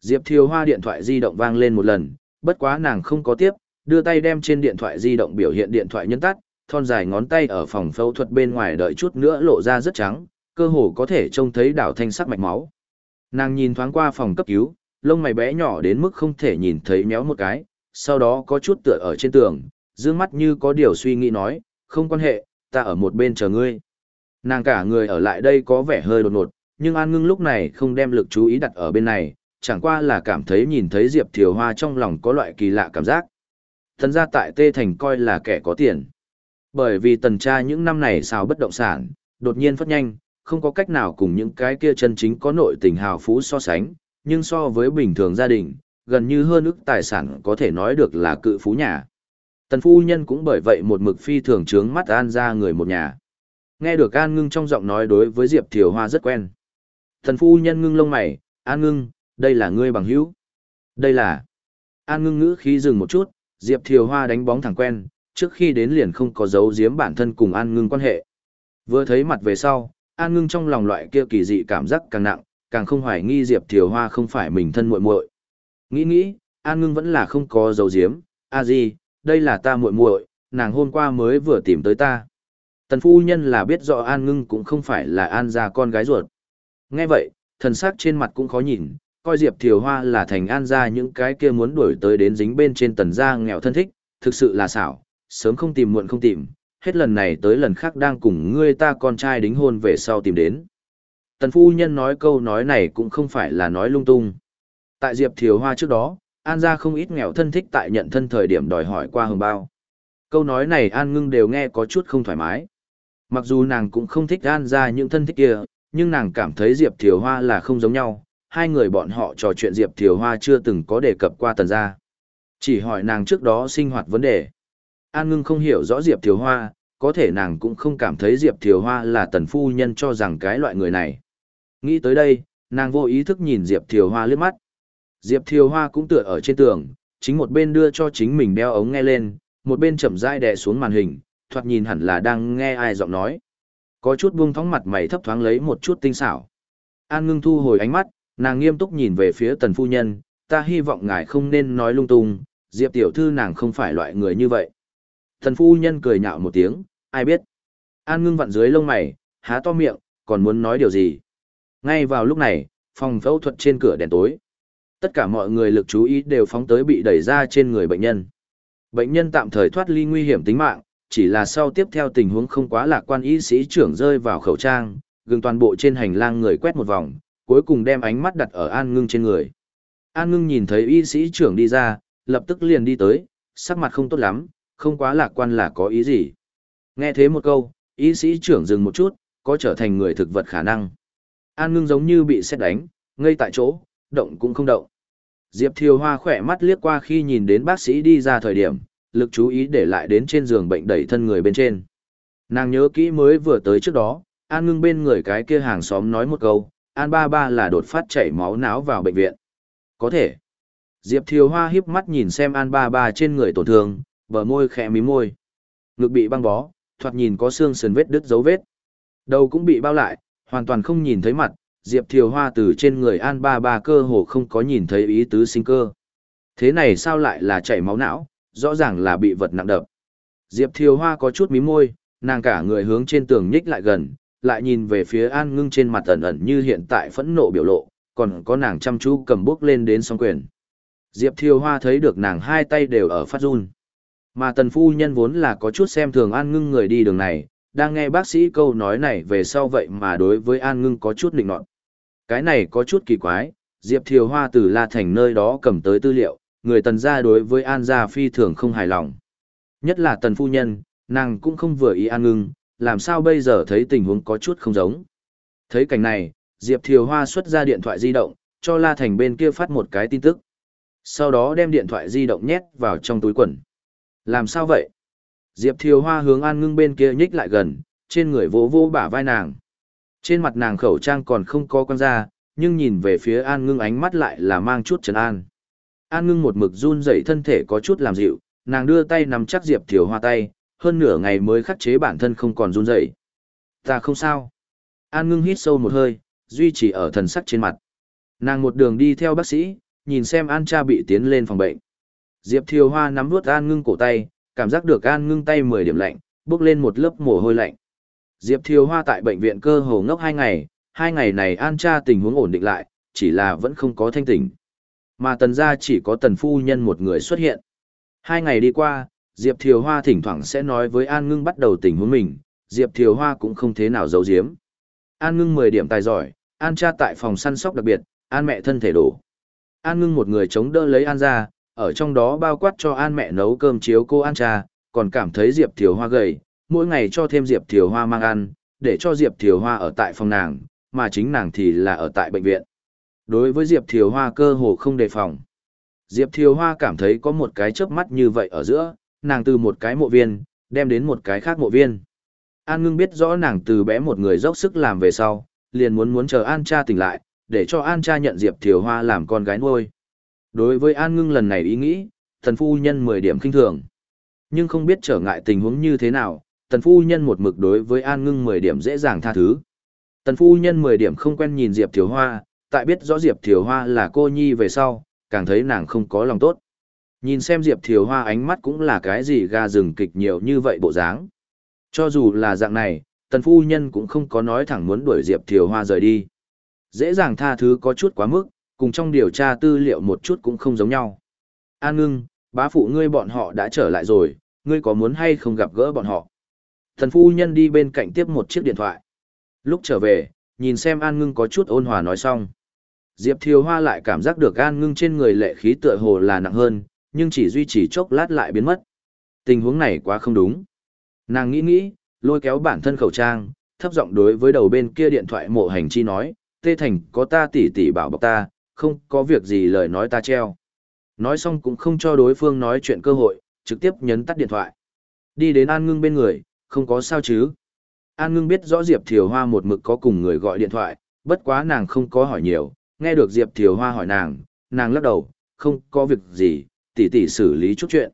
A: Diệp Thiều Hoa điện thoại di động vang lên một lần, bất quá nàng không có tiếp, đưa tay đem trên điện thoại di động biểu hiện điện thoại nhân tắt, thon dài ngón tay ở phòng phẫu thuật bên ngoài đợi chút nữa lộ ra rất trắng, cơ hồ có thể trông thấy đảo thanh sắc mạch máu. Nàng nhìn thoáng qua phòng cấp cứu, lông mày bé nhỏ đến mức không thể nhìn thấy méo một cái, sau đó có chút tựa ở trên tường, dương mắt như có điều suy nghĩ nói, không quan hệ, ta ở một bên chờ ngươi. Nàng cả người ở lại đây có vẻ hơi đột ngột, nhưng An Ngưng lúc này không đem lực chú ý đặt ở bên này, chẳng qua là cảm thấy nhìn thấy Diệp Thiều Hoa trong lòng có loại kỳ lạ cảm giác. Thần ra tại Tê Thành coi là kẻ có tiền. Bởi vì tần tra những năm này xào bất động sản, đột nhiên phát nhanh, không có cách nào cùng những cái kia chân chính có nội tình hào phú so sánh, nhưng so với bình thường gia đình, gần như hơn ức tài sản có thể nói được là cự phú nhà. Tần phu nhân cũng bởi vậy một mực phi thường trướng mắt An ra người một nhà. Nghe được An ngưng trong giọng nói đối với Diệp Thiều Hoa rất quen. Tần phu nhân ngưng lông mày, An ngưng, đây là ngươi bằng hữu. Đây là... An ngưng ngữ khí dừng một chút, Diệp Thiều Hoa đánh bóng thẳng quen, trước khi đến liền không có dấu giếm bản thân cùng An ngưng quan hệ. Vừa thấy mặt về sau, An ngưng trong lòng loại kia kỳ dị cảm giác càng nặng, càng không hoài nghi Diệp Thiều Hoa không phải mình thân muội muội. Nghĩ nghĩ, An ngưng vẫn là không có dấu diếm, a gì, đây là ta muội muội, nàng hôm qua mới vừa tìm tới ta. Tần phu nhân là biết rõ An ngưng cũng không phải là An gia con gái ruột. Nghe vậy, thần sắc trên mặt cũng khó nhìn, coi Diệp Thiều Hoa là thành An gia những cái kia muốn đuổi tới đến dính bên trên tần gia nghèo thân thích, thực sự là xảo, sớm không tìm muộn không tìm, hết lần này tới lần khác đang cùng ngươi ta con trai đính hôn về sau tìm đến. Tần phu nhân nói câu nói này cũng không phải là nói lung tung. Tại Diệp Thiều Hoa trước đó, An gia không ít nghèo thân thích tại nhận thân thời điểm đòi hỏi qua hồng bao. Câu nói này An Ngưng đều nghe có chút không thoải mái. Mặc dù nàng cũng không thích An gia những thân thích kia, nhưng nàng cảm thấy Diệp Thiều Hoa là không giống nhau. Hai người bọn họ trò chuyện Diệp Thiều Hoa chưa từng có đề cập qua tần gia. Chỉ hỏi nàng trước đó sinh hoạt vấn đề. An ngưng không hiểu rõ Diệp Thiều Hoa, có thể nàng cũng không cảm thấy Diệp Thiều Hoa là tần phu nhân cho rằng cái loại người này. Nghĩ tới đây, nàng vô ý thức nhìn Diệp Thiều Hoa liếc mắt. Diệp Thiều Hoa cũng tựa ở trên tường, chính một bên đưa cho chính mình đeo ống nghe lên, một bên chậm rãi đè xuống màn hình, thoạt nhìn hẳn là đang nghe ai giọng nói. Có chút buông thóng mặt mày thấp thoáng lấy một chút tinh xảo. An ngưng thu hồi ánh mắt, nàng nghiêm túc nhìn về phía tần phu nhân, ta hy vọng ngài không nên nói lung tung, Diệp tiểu thư nàng không phải loại người như vậy thần phu nhân cười nhạo một tiếng, ai biết. An ngưng vặn dưới lông mày, há to miệng, còn muốn nói điều gì. Ngay vào lúc này, phòng phẫu thuật trên cửa đèn tối. Tất cả mọi người lực chú ý đều phóng tới bị đẩy ra trên người bệnh nhân. Bệnh nhân tạm thời thoát ly nguy hiểm tính mạng, chỉ là sau tiếp theo tình huống không quá lạc quan y sĩ trưởng rơi vào khẩu trang, gừng toàn bộ trên hành lang người quét một vòng, cuối cùng đem ánh mắt đặt ở An Ngưng trên người. An Ngưng nhìn thấy y sĩ trưởng đi ra, lập tức liền đi tới, sắc mặt không tốt lắm, không quá lạc quan là có ý gì. Nghe thế một câu, y sĩ trưởng dừng một chút, có trở thành người thực vật khả năng. An Ngưng giống như bị xét đánh, ngây tại chỗ, động cũng không động. Diệp Thiều Hoa khỏe mắt liếc qua khi nhìn đến bác sĩ đi ra thời điểm, lực chú ý để lại đến trên giường bệnh đẩy thân người bên trên. Nàng nhớ kỹ mới vừa tới trước đó, An ngưng bên người cái kia hàng xóm nói một câu, An ba ba là đột phát chảy máu não vào bệnh viện. Có thể. Diệp Thiều Hoa hiếp mắt nhìn xem An ba ba trên người tổn thương, bờ môi khẽ mí môi. Ngực bị băng bó, thoạt nhìn có xương sườn vết đứt dấu vết. Đầu cũng bị bao lại, hoàn toàn không nhìn thấy mặt, Diệp Thiều Hoa từ trên người An Ba Ba cơ hồ không có nhìn thấy ý tứ sinh cơ. Thế này sao lại là chảy máu não, rõ ràng là bị vật nặng đập. Diệp Thiều Hoa có chút mí môi, nàng cả người hướng trên tường nhích lại gần, lại nhìn về phía An Ngưng trên mặt ẩn ẩn như hiện tại phẫn nộ biểu lộ, còn có nàng chăm chú cầm bước lên đến song quyền. Diệp Thiều Hoa thấy được nàng hai tay đều ở phát run. Mà tần phu nhân vốn là có chút xem thường An Ngưng người đi đường này, đang nghe bác sĩ câu nói này về sau vậy mà đối với An Ngưng có chút định nọt. Cái này có chút kỳ quái, Diệp Thiều Hoa từ La Thành nơi đó cầm tới tư liệu, người tần gia đối với An gia phi thường không hài lòng. Nhất là tần phu nhân, nàng cũng không vừa ý An ngưng, làm sao bây giờ thấy tình huống có chút không giống. Thấy cảnh này, Diệp Thiều Hoa xuất ra điện thoại di động, cho La Thành bên kia phát một cái tin tức. Sau đó đem điện thoại di động nhét vào trong túi quần. Làm sao vậy? Diệp Thiều Hoa hướng An ngưng bên kia nhích lại gần, trên người vỗ vỗ bả vai nàng. Trên mặt nàng khẩu trang còn không có quan ra, nhưng nhìn về phía An Ngưng ánh mắt lại là mang chút trấn an. An Ngưng một mực run rẩy thân thể có chút làm dịu, nàng đưa tay nắm chắc Diệp Thiều Hoa tay, hơn nửa ngày mới khắc chế bản thân không còn run rẩy. Ta không sao. An Ngưng hít sâu một hơi, duy trì ở thần sắc trên mặt. Nàng một đường đi theo bác sĩ, nhìn xem An cha bị tiến lên phòng bệnh. Diệp Thiều Hoa nắm nuốt An Ngưng cổ tay, cảm giác được An Ngưng tay 10 điểm lạnh, bước lên một lớp mồ hôi lạnh. Diệp Thiều Hoa tại bệnh viện cơ hồ ngốc hai ngày, hai ngày này An Cha tình huống ổn định lại, chỉ là vẫn không có thanh tỉnh. Mà tần gia chỉ có tần phu nhân một người xuất hiện. Hai ngày đi qua, Diệp Thiều Hoa thỉnh thoảng sẽ nói với An Ngưng bắt đầu tình huống mình, Diệp Thiều Hoa cũng không thế nào giấu giếm. An Ngưng 10 điểm tài giỏi, An Cha tại phòng săn sóc đặc biệt, An mẹ thân thể đổ. An Ngưng một người chống đỡ lấy An ra, ở trong đó bao quát cho An mẹ nấu cơm chiếu cô An Cha, còn cảm thấy Diệp Thiều Hoa gầy, mỗi ngày cho thêm Diệp Thiều Hoa mang ăn, để cho Diệp Thiều Hoa ở tại phòng nàng, mà chính nàng thì là ở tại bệnh viện. Đối với Diệp Thiều Hoa cơ hồ không đề phòng. Diệp Thiều Hoa cảm thấy có một cái chớp mắt như vậy ở giữa, nàng từ một cái mộ viên, đem đến một cái khác mộ viên. An ngưng biết rõ nàng từ bé một người dốc sức làm về sau, liền muốn muốn chờ An cha tỉnh lại, để cho An cha nhận Diệp Thiều Hoa làm con gái nuôi. Đối với An ngưng lần này ý nghĩ, thần phu nhân 10 điểm kinh thường. Nhưng không biết trở ngại tình huống như thế nào, tần phu nhân một mực đối với An Ngưng 10 điểm dễ dàng tha thứ. Tần phu nhân 10 điểm không quen nhìn Diệp Thiều Hoa, tại biết rõ Diệp Thiều Hoa là cô nhi về sau, càng thấy nàng không có lòng tốt. Nhìn xem Diệp Thiều Hoa ánh mắt cũng là cái gì ga rừng kịch nhiều như vậy bộ dáng. Cho dù là dạng này, tần phu nhân cũng không có nói thẳng muốn đuổi Diệp Thiều Hoa rời đi. Dễ dàng tha thứ có chút quá mức, cùng trong điều tra tư liệu một chút cũng không giống nhau. An ngưng, bá phụ ngươi bọn họ đã trở lại rồi, ngươi có muốn hay không gặp gỡ bọn họ? Thần phu nhân đi bên cạnh tiếp một chiếc điện thoại. Lúc trở về, nhìn xem An Ngưng có chút ôn hòa nói xong. Diệp Thiều Hoa lại cảm giác được An Ngưng trên người lệ khí tựa hồ là nặng hơn, nhưng chỉ duy trì chốc lát lại biến mất. Tình huống này quá không đúng. Nàng nghĩ nghĩ, lôi kéo bản thân khẩu trang, thấp giọng đối với đầu bên kia điện thoại mộ hành chi nói, Tê Thành có ta tỉ tỉ bảo bọc ta, không có việc gì lời nói ta treo. Nói xong cũng không cho đối phương nói chuyện cơ hội, trực tiếp nhấn tắt điện thoại. Đi đến An Ngưng bên người, không có sao chứ. An Ngưng biết rõ Diệp Thiều Hoa một mực có cùng người gọi điện thoại, bất quá nàng không có hỏi nhiều, nghe được Diệp Thiều Hoa hỏi nàng, nàng lắc đầu, không có việc gì, tỉ tỉ xử lý chút chuyện.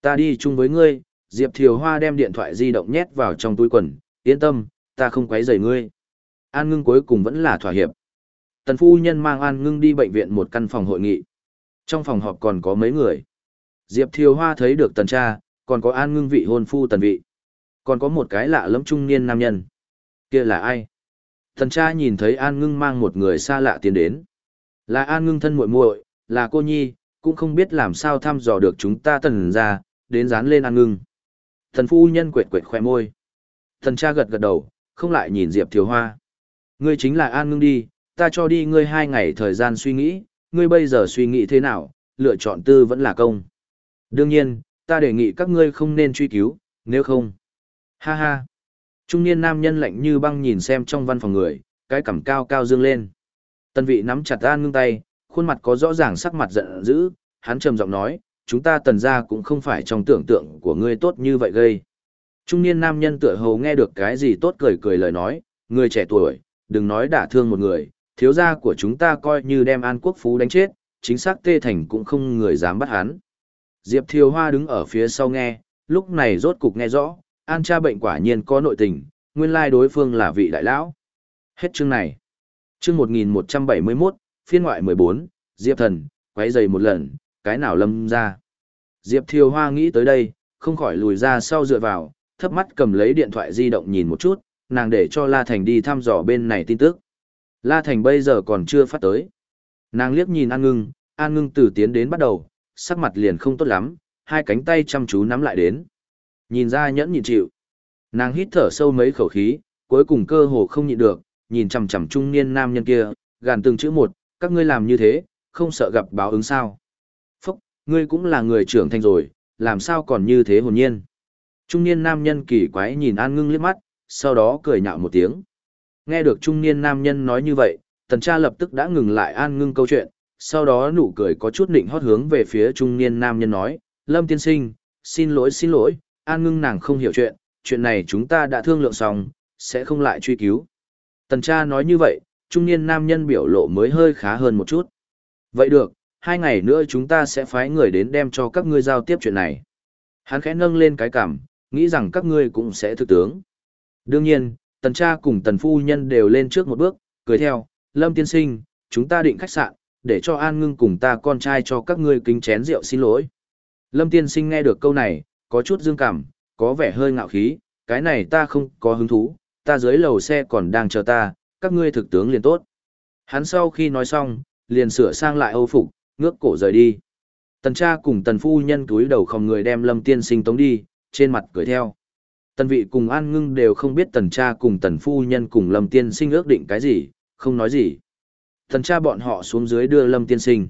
A: Ta đi chung với ngươi, Diệp Thiều Hoa đem điện thoại di động nhét vào trong túi quần, yên tâm, ta không quấy rầy ngươi. An ngưng cuối cùng vẫn là thỏa hiệp. Tần phu nhân mang An ngưng đi bệnh viện một căn phòng hội nghị. Trong phòng họp còn có mấy người. Diệp Thiều Hoa thấy được tần cha, còn có An ngưng vị hôn phu tần vị. Còn có một cái lạ lẫm trung niên nam nhân. kia là ai? Tần cha nhìn thấy An ngưng mang một người xa lạ tiến đến. Là An ngưng thân muội muội, là cô nhi, cũng không biết làm sao thăm dò được chúng ta tần ra, đến dán lên An ngưng. Thần phu nhân quệt quệt khoe môi. Thần cha gật gật đầu, không lại nhìn Diệp Thiều Hoa. Ngươi chính là An ngưng đi, ta cho đi ngươi hai ngày thời gian suy nghĩ, ngươi bây giờ suy nghĩ thế nào, lựa chọn tư vẫn là công. Đương nhiên, ta đề nghị các ngươi không nên truy cứu, nếu không. Ha ha. Trung niên nam nhân lạnh như băng nhìn xem trong văn phòng người, cái cằm cao cao dương lên. Tân vị nắm chặt An ngưng tay, khuôn mặt có rõ ràng sắc mặt giận dữ, hắn trầm giọng nói, chúng ta tần ra cũng không phải trong tưởng tượng của ngươi tốt như vậy gây. Trung niên nam nhân tựa hồ nghe được cái gì tốt cười cười lời nói, người trẻ tuổi, đừng nói đả thương một người, thiếu gia của chúng ta coi như đem An Quốc Phú đánh chết, chính xác Tê Thành cũng không người dám bắt hắn. Diệp Thiều Hoa đứng ở phía sau nghe, lúc này rốt cục nghe rõ, An cha bệnh quả nhiên có nội tình, nguyên lai đối phương là vị đại lão. Hết chương này. Chương 1171, phiên ngoại 14, Diệp Thần, quấy giày một lần, cái nào lâm ra. Diệp Thiều Hoa nghĩ tới đây, không khỏi lùi ra sau dựa vào, thấp mắt cầm lấy điện thoại di động nhìn một chút, nàng để cho La Thành đi thăm dò bên này tin tức. La Thành bây giờ còn chưa phát tới. Nàng liếc nhìn An Ngưng, An Ngưng từ tiến đến bắt đầu, sắc mặt liền không tốt lắm, hai cánh tay chăm chú nắm lại đến. Nhìn ra nhẫn nhịn chịu. Nàng hít thở sâu mấy khẩu khí, cuối cùng cơ hồ không nhịn được, nhìn chằm chằm trung niên nam nhân kia, gàn từng chữ một, các ngươi làm như thế, không sợ gặp báo ứng sao. Phúc, ngươi cũng là người trưởng thành rồi, làm sao còn như thế hồn nhiên. Trung niên nam nhân kỳ quái nhìn An Ngưng liếc mắt, sau đó cười nhạo một tiếng. Nghe được trung niên nam nhân nói như vậy, tần cha lập tức đã ngừng lại An Ngưng câu chuyện, sau đó nụ cười có chút định hót hướng về phía trung niên nam nhân nói, Lâm tiên sinh, xin lỗi xin lỗi, An Ngưng nàng không hiểu chuyện, chuyện này chúng ta đã thương lượng xong, sẽ không lại truy cứu. Tần cha nói như vậy, trung niên nam nhân biểu lộ mới hơi khá hơn một chút. Vậy được, hai ngày nữa chúng ta sẽ phái người đến đem cho các ngươi giao tiếp chuyện này. Hắn khẽ nâng lên cái cảm, nghĩ rằng các ngươi cũng sẽ thực tướng. Đương nhiên, tần cha cùng tần phu nhân đều lên trước một bước, cười theo, lâm tiên sinh, chúng ta định khách sạn, để cho an ngưng cùng ta con trai cho các ngươi kính chén rượu xin lỗi. Lâm tiên sinh nghe được câu này, có chút dương cảm, có vẻ hơi ngạo khí, cái này ta không có hứng thú, ta dưới lầu xe còn đang chờ ta, các ngươi thực tướng liền tốt. Hắn sau khi nói xong, liền sửa sang lại âu phục, ngước cổ rời đi. Tần cha cùng tần phu nhân cúi đầu không người đem lâm tiên sinh tống đi, trên mặt cười theo. Tần vị cùng an ngưng đều không biết tần cha cùng tần phu nhân cùng lâm tiên sinh ước định cái gì, không nói gì. Tần cha bọn họ xuống dưới đưa lâm tiên sinh.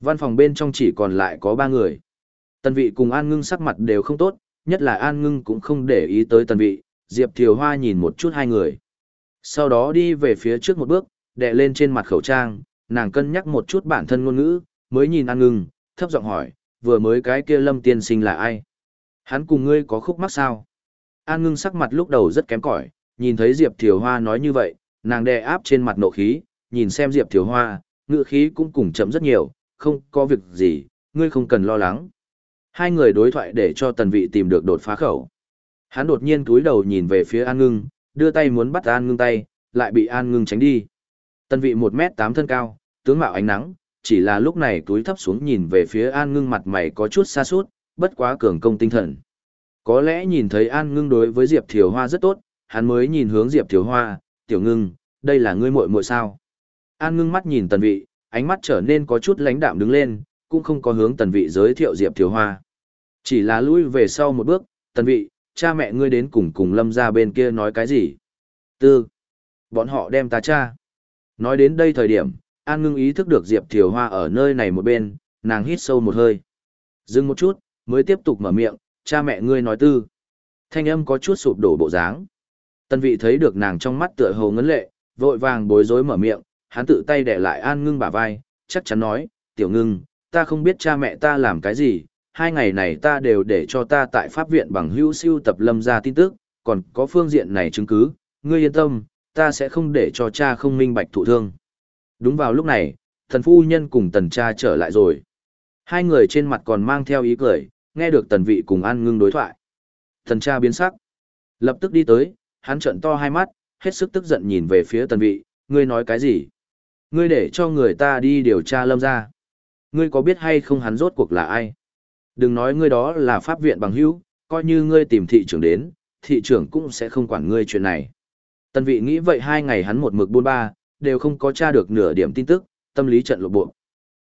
A: Văn phòng bên trong chỉ còn lại có ba người. Tần vị cùng an ngưng sắc mặt đều không tốt, nhất là an ngưng cũng không để ý tới tần vị, Diệp Thiều Hoa nhìn một chút hai người. Sau đó đi về phía trước một bước, đè lên trên mặt khẩu trang, nàng cân nhắc một chút bản thân ngôn ngữ, mới nhìn an ngưng, thấp giọng hỏi, vừa mới cái kia lâm tiên sinh là ai? Hắn cùng ngươi có khúc mắc sao? An ngưng sắc mặt lúc đầu rất kém cỏi, nhìn thấy Diệp Thiều Hoa nói như vậy, nàng đè áp trên mặt nộ khí, nhìn xem Diệp Thiều Hoa, ngựa khí cũng cùng chậm rất nhiều, không có việc gì, ngươi không cần lo lắng. Hai người đối thoại để cho tần vị tìm được đột phá khẩu. Hắn đột nhiên túi đầu nhìn về phía An ngưng, đưa tay muốn bắt An ngưng tay, lại bị An ngưng tránh đi. Tần vị 1 mét 8 thân cao, tướng mạo ánh nắng, chỉ là lúc này túi thấp xuống nhìn về phía An ngưng mặt mày có chút xa suốt, bất quá cường công tinh thần. Có lẽ nhìn thấy An Ngưng đối với Diệp Thiều Hoa rất tốt, hắn mới nhìn hướng Diệp Thiều Hoa, "Tiểu Ngưng, đây là ngươi muội muội sao?" An Ngưng mắt nhìn Tần Vị, ánh mắt trở nên có chút lãnh đạm đứng lên, cũng không có hướng Tần Vị giới thiệu Diệp Thiều Hoa. Chỉ là lui về sau một bước, "Tần Vị, cha mẹ ngươi đến cùng cùng Lâm gia bên kia nói cái gì?" "Tư, bọn họ đem ta cha." Nói đến đây thời điểm, An Ngưng ý thức được Diệp Thiều Hoa ở nơi này một bên, nàng hít sâu một hơi. Dừng một chút, mới tiếp tục mở miệng, cha mẹ ngươi nói tư. Thanh âm có chút sụp đổ bộ dáng. Tân vị thấy được nàng trong mắt tựa hồ ngấn lệ, vội vàng bối rối mở miệng, hắn tự tay để lại an ngưng bả vai, chắc chắn nói, tiểu ngưng, ta không biết cha mẹ ta làm cái gì, hai ngày này ta đều để cho ta tại pháp viện bằng hữu siêu tập lâm ra tin tức, còn có phương diện này chứng cứ, ngươi yên tâm, ta sẽ không để cho cha không minh bạch thụ thương. Đúng vào lúc này, thần phu nhân cùng tần cha trở lại rồi. Hai người trên mặt còn mang theo ý cười, nghe được tần vị cùng an ngưng đối thoại. thần cha biến sắc. Lập tức đi tới, hắn trợn to hai mắt, hết sức tức giận nhìn về phía tần vị, ngươi nói cái gì? Ngươi để cho người ta đi điều tra lâm ra. Ngươi có biết hay không hắn rốt cuộc là ai? Đừng nói ngươi đó là pháp viện bằng hữu, coi như ngươi tìm thị trưởng đến, thị trưởng cũng sẽ không quản ngươi chuyện này. Tần vị nghĩ vậy hai ngày hắn một mực buôn ba, đều không có tra được nửa điểm tin tức, tâm lý trận lộ bộ.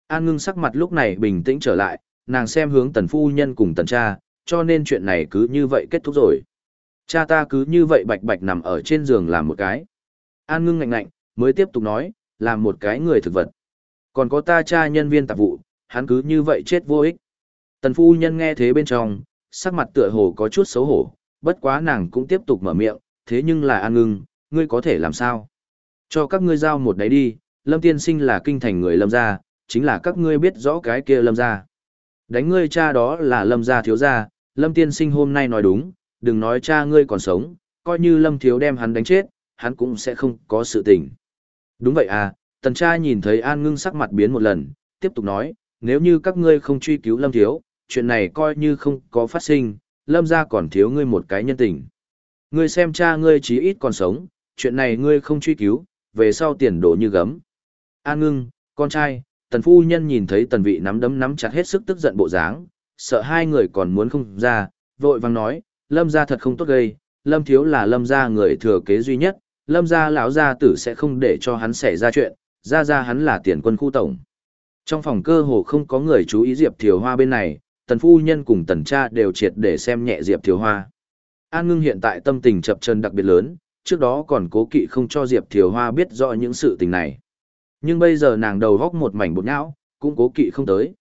A: An ngưng sắc mặt lúc này bình tĩnh trở lại, nàng xem hướng tần phu nhân cùng tần cha, cho nên chuyện này cứ như vậy kết thúc rồi. Cha ta cứ như vậy bạch bạch nằm ở trên giường làm một cái. An ngưng ngạnh ngạnh, mới tiếp tục nói, làm một cái người thực vật. Còn có ta cha nhân viên tạp vụ, hắn cứ như vậy chết vô ích. Tần phu nhân nghe thế bên trong, sắc mặt tựa hồ có chút xấu hổ, bất quá nàng cũng tiếp tục mở miệng, thế nhưng là an ngưng, ngươi có thể làm sao? Cho các ngươi giao một đấy đi, lâm tiên sinh là kinh thành người lâm gia, chính là các ngươi biết rõ cái kia lâm gia. Đánh ngươi cha đó là lâm gia thiếu gia, lâm tiên sinh hôm nay nói đúng, đừng nói cha ngươi còn sống, coi như lâm thiếu đem hắn đánh chết, hắn cũng sẽ không có sự tình. Đúng vậy à, tần cha nhìn thấy an ngưng sắc mặt biến một lần, tiếp tục nói, nếu như các ngươi không truy cứu lâm thiếu, chuyện này coi như không có phát sinh, lâm gia còn thiếu ngươi một cái nhân tình. Ngươi xem cha ngươi chí ít còn sống, chuyện này ngươi không truy cứu, về sau tiền đổ như gấm. An ngưng, con trai, tần phu nhân nhìn thấy tần vị nắm đấm nắm chặt hết sức tức giận bộ dáng, sợ hai người còn muốn không ra, vội vàng nói, lâm gia thật không tốt gây, lâm thiếu là lâm gia người thừa kế duy nhất, lâm gia lão gia tử sẽ không để cho hắn xảy ra chuyện, ra ra hắn là tiền quân khu tổng. Trong phòng cơ hồ không có người chú ý Diệp Thiều Hoa bên này, tần phu nhân cùng tần cha đều triệt để xem nhẹ Diệp Thiều Hoa. An ngưng hiện tại tâm tình chập chân đặc biệt lớn, trước đó còn cố kỵ không cho Diệp Thiều Hoa biết rõ những sự tình này. Nhưng bây giờ nàng đầu góc một mảnh bột nhão, cũng cố kỵ không tới.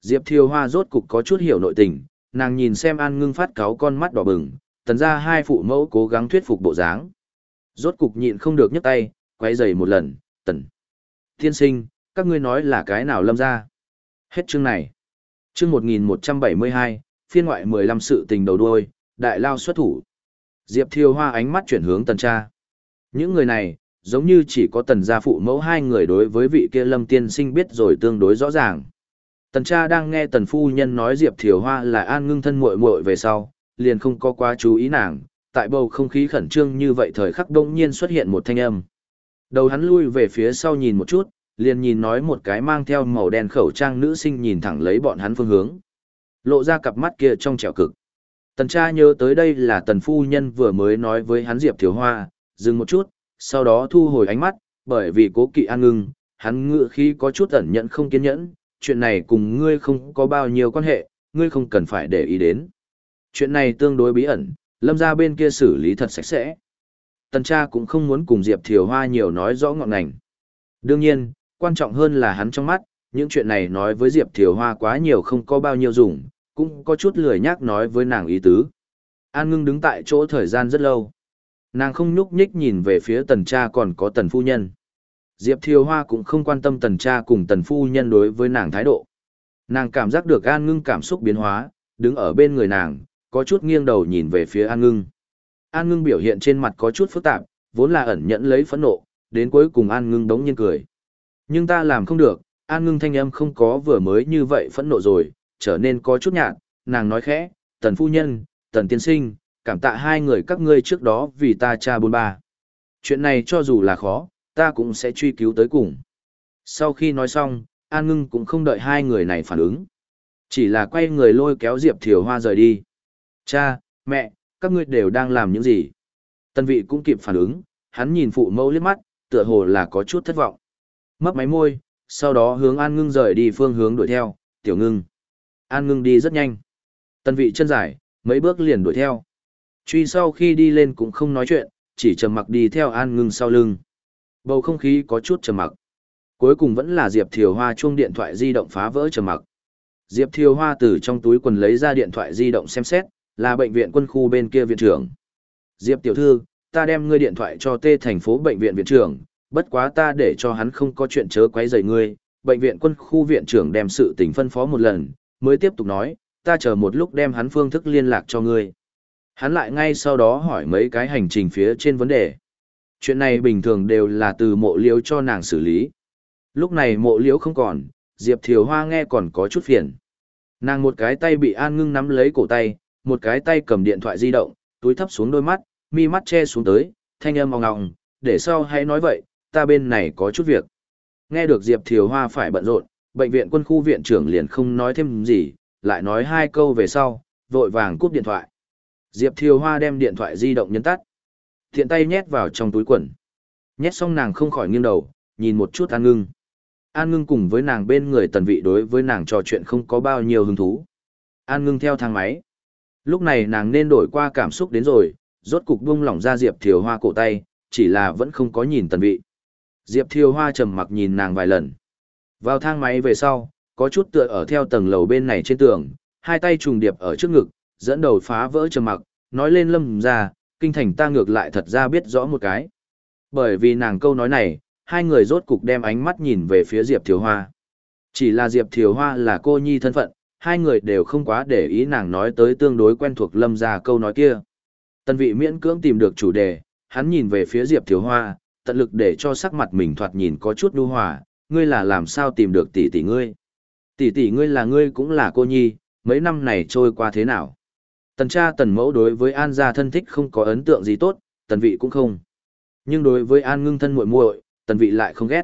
A: Diệp Thiều Hoa rốt cục có chút hiểu nội tình, nàng nhìn xem An ngưng phát cáo con mắt đỏ bừng, tần ra hai phụ mẫu cố gắng thuyết phục bộ dáng. Rốt cục nhịn không được nhấc tay, quay giày một lần, tần. Thiên sinh, các ngươi nói là cái nào lâm ra. Hết chương này. Chương 1172, phiên ngoại 15 sự tình đầu đuôi, đại lao xuất thủ. Diệp Thiều Hoa ánh mắt chuyển hướng tần cha. Những người này, giống như chỉ có tần gia phụ mẫu hai người đối với vị kia lâm tiên sinh biết rồi tương đối rõ ràng. Tần cha đang nghe tần phu nhân nói Diệp Thiều Hoa là an ngưng thân muội muội về sau, liền không có quá chú ý nàng, tại bầu không khí khẩn trương như vậy thời khắc đông nhiên xuất hiện một thanh âm. Đầu hắn lui về phía sau nhìn một chút, liền nhìn nói một cái mang theo màu đen khẩu trang nữ sinh nhìn thẳng lấy bọn hắn phương hướng. Lộ ra cặp mắt kia trong trẻo cực. Tần cha nhớ tới đây là tần phu nhân vừa mới nói với hắn Diệp Thiếu Hoa, dừng một chút, sau đó thu hồi ánh mắt, bởi vì cố kỵ an ngưng, hắn ngựa khi có chút ẩn nhận không kiên nhẫn, chuyện này cùng ngươi không có bao nhiêu quan hệ, ngươi không cần phải để ý đến. Chuyện này tương đối bí ẩn, lâm ra bên kia xử lý thật sạch sẽ. Tần cha cũng không muốn cùng Diệp Thiều Hoa nhiều nói rõ ngọn ngành. Đương nhiên, quan trọng hơn là hắn trong mắt, những chuyện này nói với Diệp Thiều Hoa quá nhiều không có bao nhiêu dùng, cũng có chút lười nhác nói với nàng ý tứ. An ngưng đứng tại chỗ thời gian rất lâu. Nàng không nhúc nhích nhìn về phía tần cha còn có tần phu nhân. Diệp Thiều Hoa cũng không quan tâm tần cha cùng tần phu nhân đối với nàng thái độ. Nàng cảm giác được An ngưng cảm xúc biến hóa, đứng ở bên người nàng, có chút nghiêng đầu nhìn về phía An ngưng. An ngưng biểu hiện trên mặt có chút phức tạp, vốn là ẩn nhẫn lấy phẫn nộ, đến cuối cùng An ngưng đống nhiên cười. Nhưng ta làm không được, An ngưng thanh âm không có vừa mới như vậy phẫn nộ rồi, trở nên có chút nhạt, nàng nói khẽ, tần phu nhân, tần tiên sinh, cảm tạ hai người các ngươi trước đó vì ta cha bôn ba. Chuyện này cho dù là khó, ta cũng sẽ truy cứu tới cùng. Sau khi nói xong, An ngưng cũng không đợi hai người này phản ứng. Chỉ là quay người lôi kéo Diệp Thiều Hoa rời đi. Cha, mẹ, các ngươi đều đang làm những gì? Tân vị cũng kịp phản ứng, hắn nhìn phụ mẫu liếc mắt, tựa hồ là có chút thất vọng. Mấp máy môi, sau đó hướng An ngưng rời đi phương hướng đuổi theo, tiểu ngưng. An ngưng đi rất nhanh. Tân vị chân dài, mấy bước liền đuổi theo. Truy sau khi đi lên cũng không nói chuyện, chỉ trầm mặc đi theo An ngưng sau lưng. Bầu không khí có chút trầm mặc. Cuối cùng vẫn là Diệp Thiều Hoa chuông điện thoại di động phá vỡ trầm mặc. Diệp Thiều Hoa từ trong túi quần lấy ra điện thoại di động xem xét, là bệnh viện quân khu bên kia viện trưởng. Diệp tiểu thư, ta đem ngươi điện thoại cho tê thành phố bệnh viện viện trưởng, bất quá ta để cho hắn không có chuyện chớ quấy rầy ngươi, bệnh viện quân khu viện trưởng đem sự tình phân phó một lần, mới tiếp tục nói, ta chờ một lúc đem hắn phương thức liên lạc cho ngươi. Hắn lại ngay sau đó hỏi mấy cái hành trình phía trên vấn đề. Chuyện này bình thường đều là từ mộ liễu cho nàng xử lý. Lúc này mộ liễu không còn, Diệp Thiều Hoa nghe còn có chút phiền. Nàng một cái tay bị An Ngưng nắm lấy cổ tay, một cái tay cầm điện thoại di động, túi thấp xuống đôi mắt, mi mắt che xuống tới, thanh âm ong ong, để sau hãy nói vậy, ta bên này có chút việc. Nghe được Diệp Thiều Hoa phải bận rộn, bệnh viện quân khu viện trưởng liền không nói thêm gì, lại nói hai câu về sau, vội vàng cúp điện thoại. Diệp Thiều Hoa đem điện thoại di động nhấn tắt. Thiện tay nhét vào trong túi quần. Nhét xong nàng không khỏi nghiêng đầu, nhìn một chút An Ngưng. An Ngưng cùng với nàng bên người tần vị đối với nàng trò chuyện không có bao nhiêu hứng thú. An Ngưng theo thang máy. Lúc này nàng nên đổi qua cảm xúc đến rồi, rốt cục buông lỏng ra Diệp Thiều Hoa cổ tay, chỉ là vẫn không có nhìn tần vị. Diệp Thiều Hoa trầm mặc nhìn nàng vài lần. Vào thang máy về sau, có chút tựa ở theo tầng lầu bên này trên tường, hai tay trùng điệp ở trước ngực, dẫn đầu phá vỡ trầm mặc, nói lên lâm ra, kinh thành ta ngược lại thật ra biết rõ một cái. Bởi vì nàng câu nói này, hai người rốt cục đem ánh mắt nhìn về phía Diệp Thiều Hoa. Chỉ là Diệp Thiều Hoa là cô nhi thân phận, hai người đều không quá để ý nàng nói tới tương đối quen thuộc lâm ra câu nói kia. tân vị miễn cưỡng tìm được chủ đề, hắn nhìn về phía Diệp Thiều Hoa, tận lực để cho sắc mặt mình thoạt nhìn có chút đu hòa, ngươi là làm sao tìm được tỷ tỷ ngươi. Tỷ tỷ ngươi là ngươi cũng là cô nhi, mấy năm này trôi qua thế nào. Tần cha tần mẫu đối với An gia thân thích không có ấn tượng gì tốt, tần vị cũng không. Nhưng đối với An ngưng thân muội muội, tần vị lại không ghét.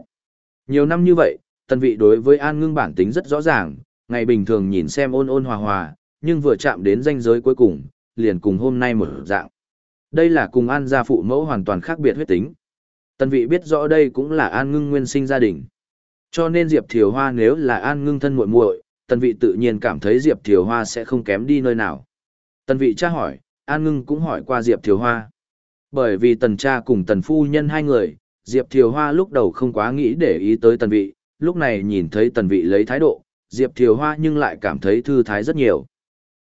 A: Nhiều năm như vậy, tần vị đối với An ngưng bản tính rất rõ ràng, ngày bình thường nhìn xem ôn ôn hòa hòa, nhưng vừa chạm đến danh giới cuối cùng, liền cùng hôm nay một dạng. Đây là cùng An gia phụ mẫu hoàn toàn khác biệt huyết tính. Tần vị biết rõ đây cũng là An ngưng nguyên sinh gia đình. Cho nên Diệp Thiều Hoa nếu là An ngưng thân muội muội, tần vị tự nhiên cảm thấy Diệp Thiều Hoa sẽ không kém đi nơi nào. Tần vị tra hỏi, An ngưng cũng hỏi qua Diệp Thiều Hoa. Bởi vì tần cha cùng tần phu nhân hai người, Diệp Thiều Hoa lúc đầu không quá nghĩ để ý tới tần vị, lúc này nhìn thấy tần vị lấy thái độ, Diệp Thiều Hoa nhưng lại cảm thấy thư thái rất nhiều.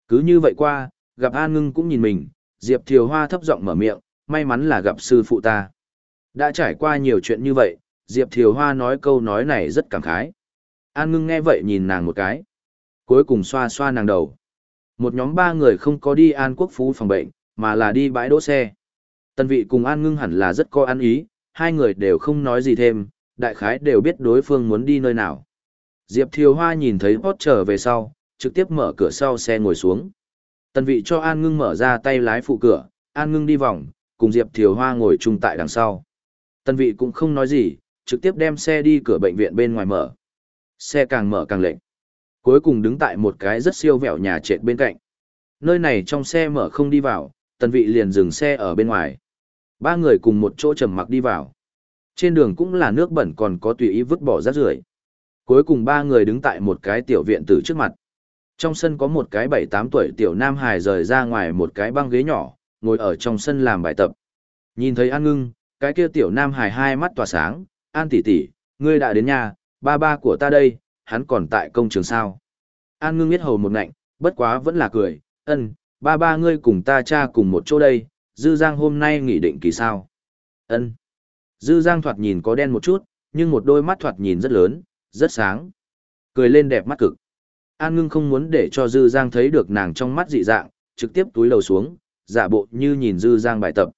A: Cứ như vậy qua, gặp An ngưng cũng nhìn mình, Diệp Thiều Hoa thấp giọng mở miệng, may mắn là gặp sư phụ ta. Đã trải qua nhiều chuyện như vậy, Diệp Thiều Hoa nói câu nói này rất cảm khái. An ngưng nghe vậy nhìn nàng một cái. Cuối cùng xoa xoa nàng đầu. Một nhóm ba người không có đi An Quốc Phú phòng bệnh, mà là đi bãi đỗ xe. Tân vị cùng An ngưng hẳn là rất có ăn ý, hai người đều không nói gì thêm, đại khái đều biết đối phương muốn đi nơi nào. Diệp Thiều Hoa nhìn thấy Hốt trở về sau, trực tiếp mở cửa sau xe ngồi xuống. Tần vị cho An Ngưng mở ra tay lái phụ cửa, An Ngưng đi vòng, cùng Diệp Thiều Hoa ngồi chung tại đằng sau. Tần vị cũng không nói gì, trực tiếp đem xe đi cửa bệnh viện bên ngoài mở. Xe càng mở càng lệnh. Cuối cùng đứng tại một cái rất siêu vẹo nhà trệt bên cạnh. Nơi này trong xe mở không đi vào, tần vị liền dừng xe ở bên ngoài. Ba người cùng một chỗ trầm mặc đi vào. Trên đường cũng là nước bẩn còn có tùy ý vứt bỏ rác rưởi. Cuối cùng ba người đứng tại một cái tiểu viện tử trước mặt. Trong sân có một cái bảy tám tuổi tiểu nam hài rời ra ngoài một cái băng ghế nhỏ, ngồi ở trong sân làm bài tập. Nhìn thấy An Ngưng, cái kia tiểu nam hài hai mắt tỏa sáng, An tỷ tỷ, ngươi đã đến nhà, ba ba của ta đây, hắn còn tại công trường sao. An Ngưng biết hầu một ngạnh, bất quá vẫn là cười, ân, ba ba ngươi cùng ta cha cùng một chỗ đây, Dư Giang hôm nay nghỉ định kỳ sao. ân. Dư Giang thoạt nhìn có đen một chút, nhưng một đôi mắt thoạt nhìn rất lớn, rất sáng. Cười lên đẹp mắt cực. An ngưng không muốn để cho Dư Giang thấy được nàng trong mắt dị dạng, trực tiếp túi lầu xuống, giả bộ như nhìn Dư Giang bài tập.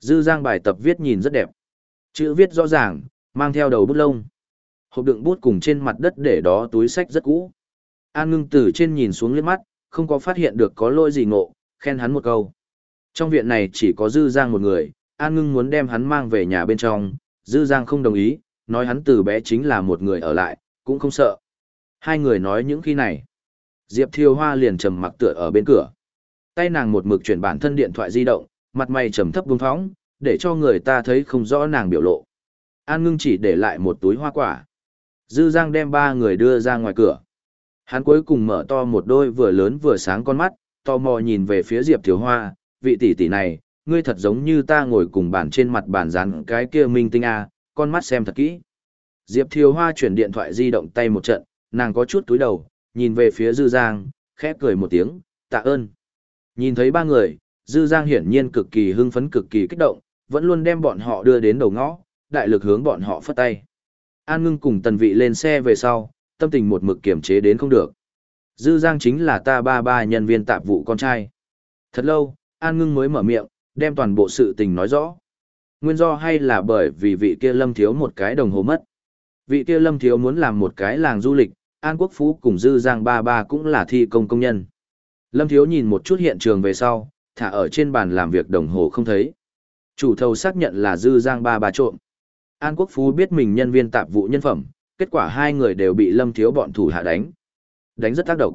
A: Dư Giang bài tập viết nhìn rất đẹp. Chữ viết rõ ràng, mang theo đầu bút lông. Hộp đựng bút cùng trên mặt đất để đó túi sách rất cũ. An ngưng từ trên nhìn xuống liếc mắt, không có phát hiện được có lỗi gì ngộ, khen hắn một câu. Trong viện này chỉ có Dư Giang một người, An ngưng muốn đem hắn mang về nhà bên trong, Dư Giang không đồng ý, nói hắn từ bé chính là một người ở lại, cũng không sợ. Hai người nói những khi này. Diệp Thiều Hoa liền trầm mặc tựa ở bên cửa. Tay nàng một mực chuyển bản thân điện thoại di động, mặt mày trầm thấp buông phóng, để cho người ta thấy không rõ nàng biểu lộ. An ngưng chỉ để lại một túi hoa quả. Dư Giang đem ba người đưa ra ngoài cửa. Hắn cuối cùng mở to một đôi vừa lớn vừa sáng con mắt, tò mò nhìn về phía Diệp Thiếu Hoa, vị tỷ tỷ này, ngươi thật giống như ta ngồi cùng bàn trên mặt bàn rán cái kia minh tinh a, con mắt xem thật kỹ. Diệp Thiếu Hoa chuyển điện thoại di động tay một trận, nàng có chút túi đầu, nhìn về phía Dư Giang, khẽ cười một tiếng, tạ ơn. Nhìn thấy ba người, Dư Giang hiển nhiên cực kỳ hưng phấn cực kỳ kích động, vẫn luôn đem bọn họ đưa đến đầu ngõ, đại lực hướng bọn họ phất tay. An ngưng cùng tần vị lên xe về sau, tâm tình một mực kiểm chế đến không được. Dư Giang chính là ta ba ba nhân viên tạp vụ con trai. Thật lâu, An ngưng mới mở miệng, đem toàn bộ sự tình nói rõ. Nguyên do hay là bởi vì vị kia lâm thiếu một cái đồng hồ mất. Vị kia lâm thiếu muốn làm một cái làng du lịch, An Quốc Phú cùng Dư Giang ba ba cũng là thi công công nhân. Lâm thiếu nhìn một chút hiện trường về sau, thả ở trên bàn làm việc đồng hồ không thấy. Chủ thầu xác nhận là Dư Giang ba ba trộm. An Quốc Phú biết mình nhân viên tạp vụ nhân phẩm, kết quả hai người đều bị Lâm Thiếu bọn thủ hạ đánh. Đánh rất tác động.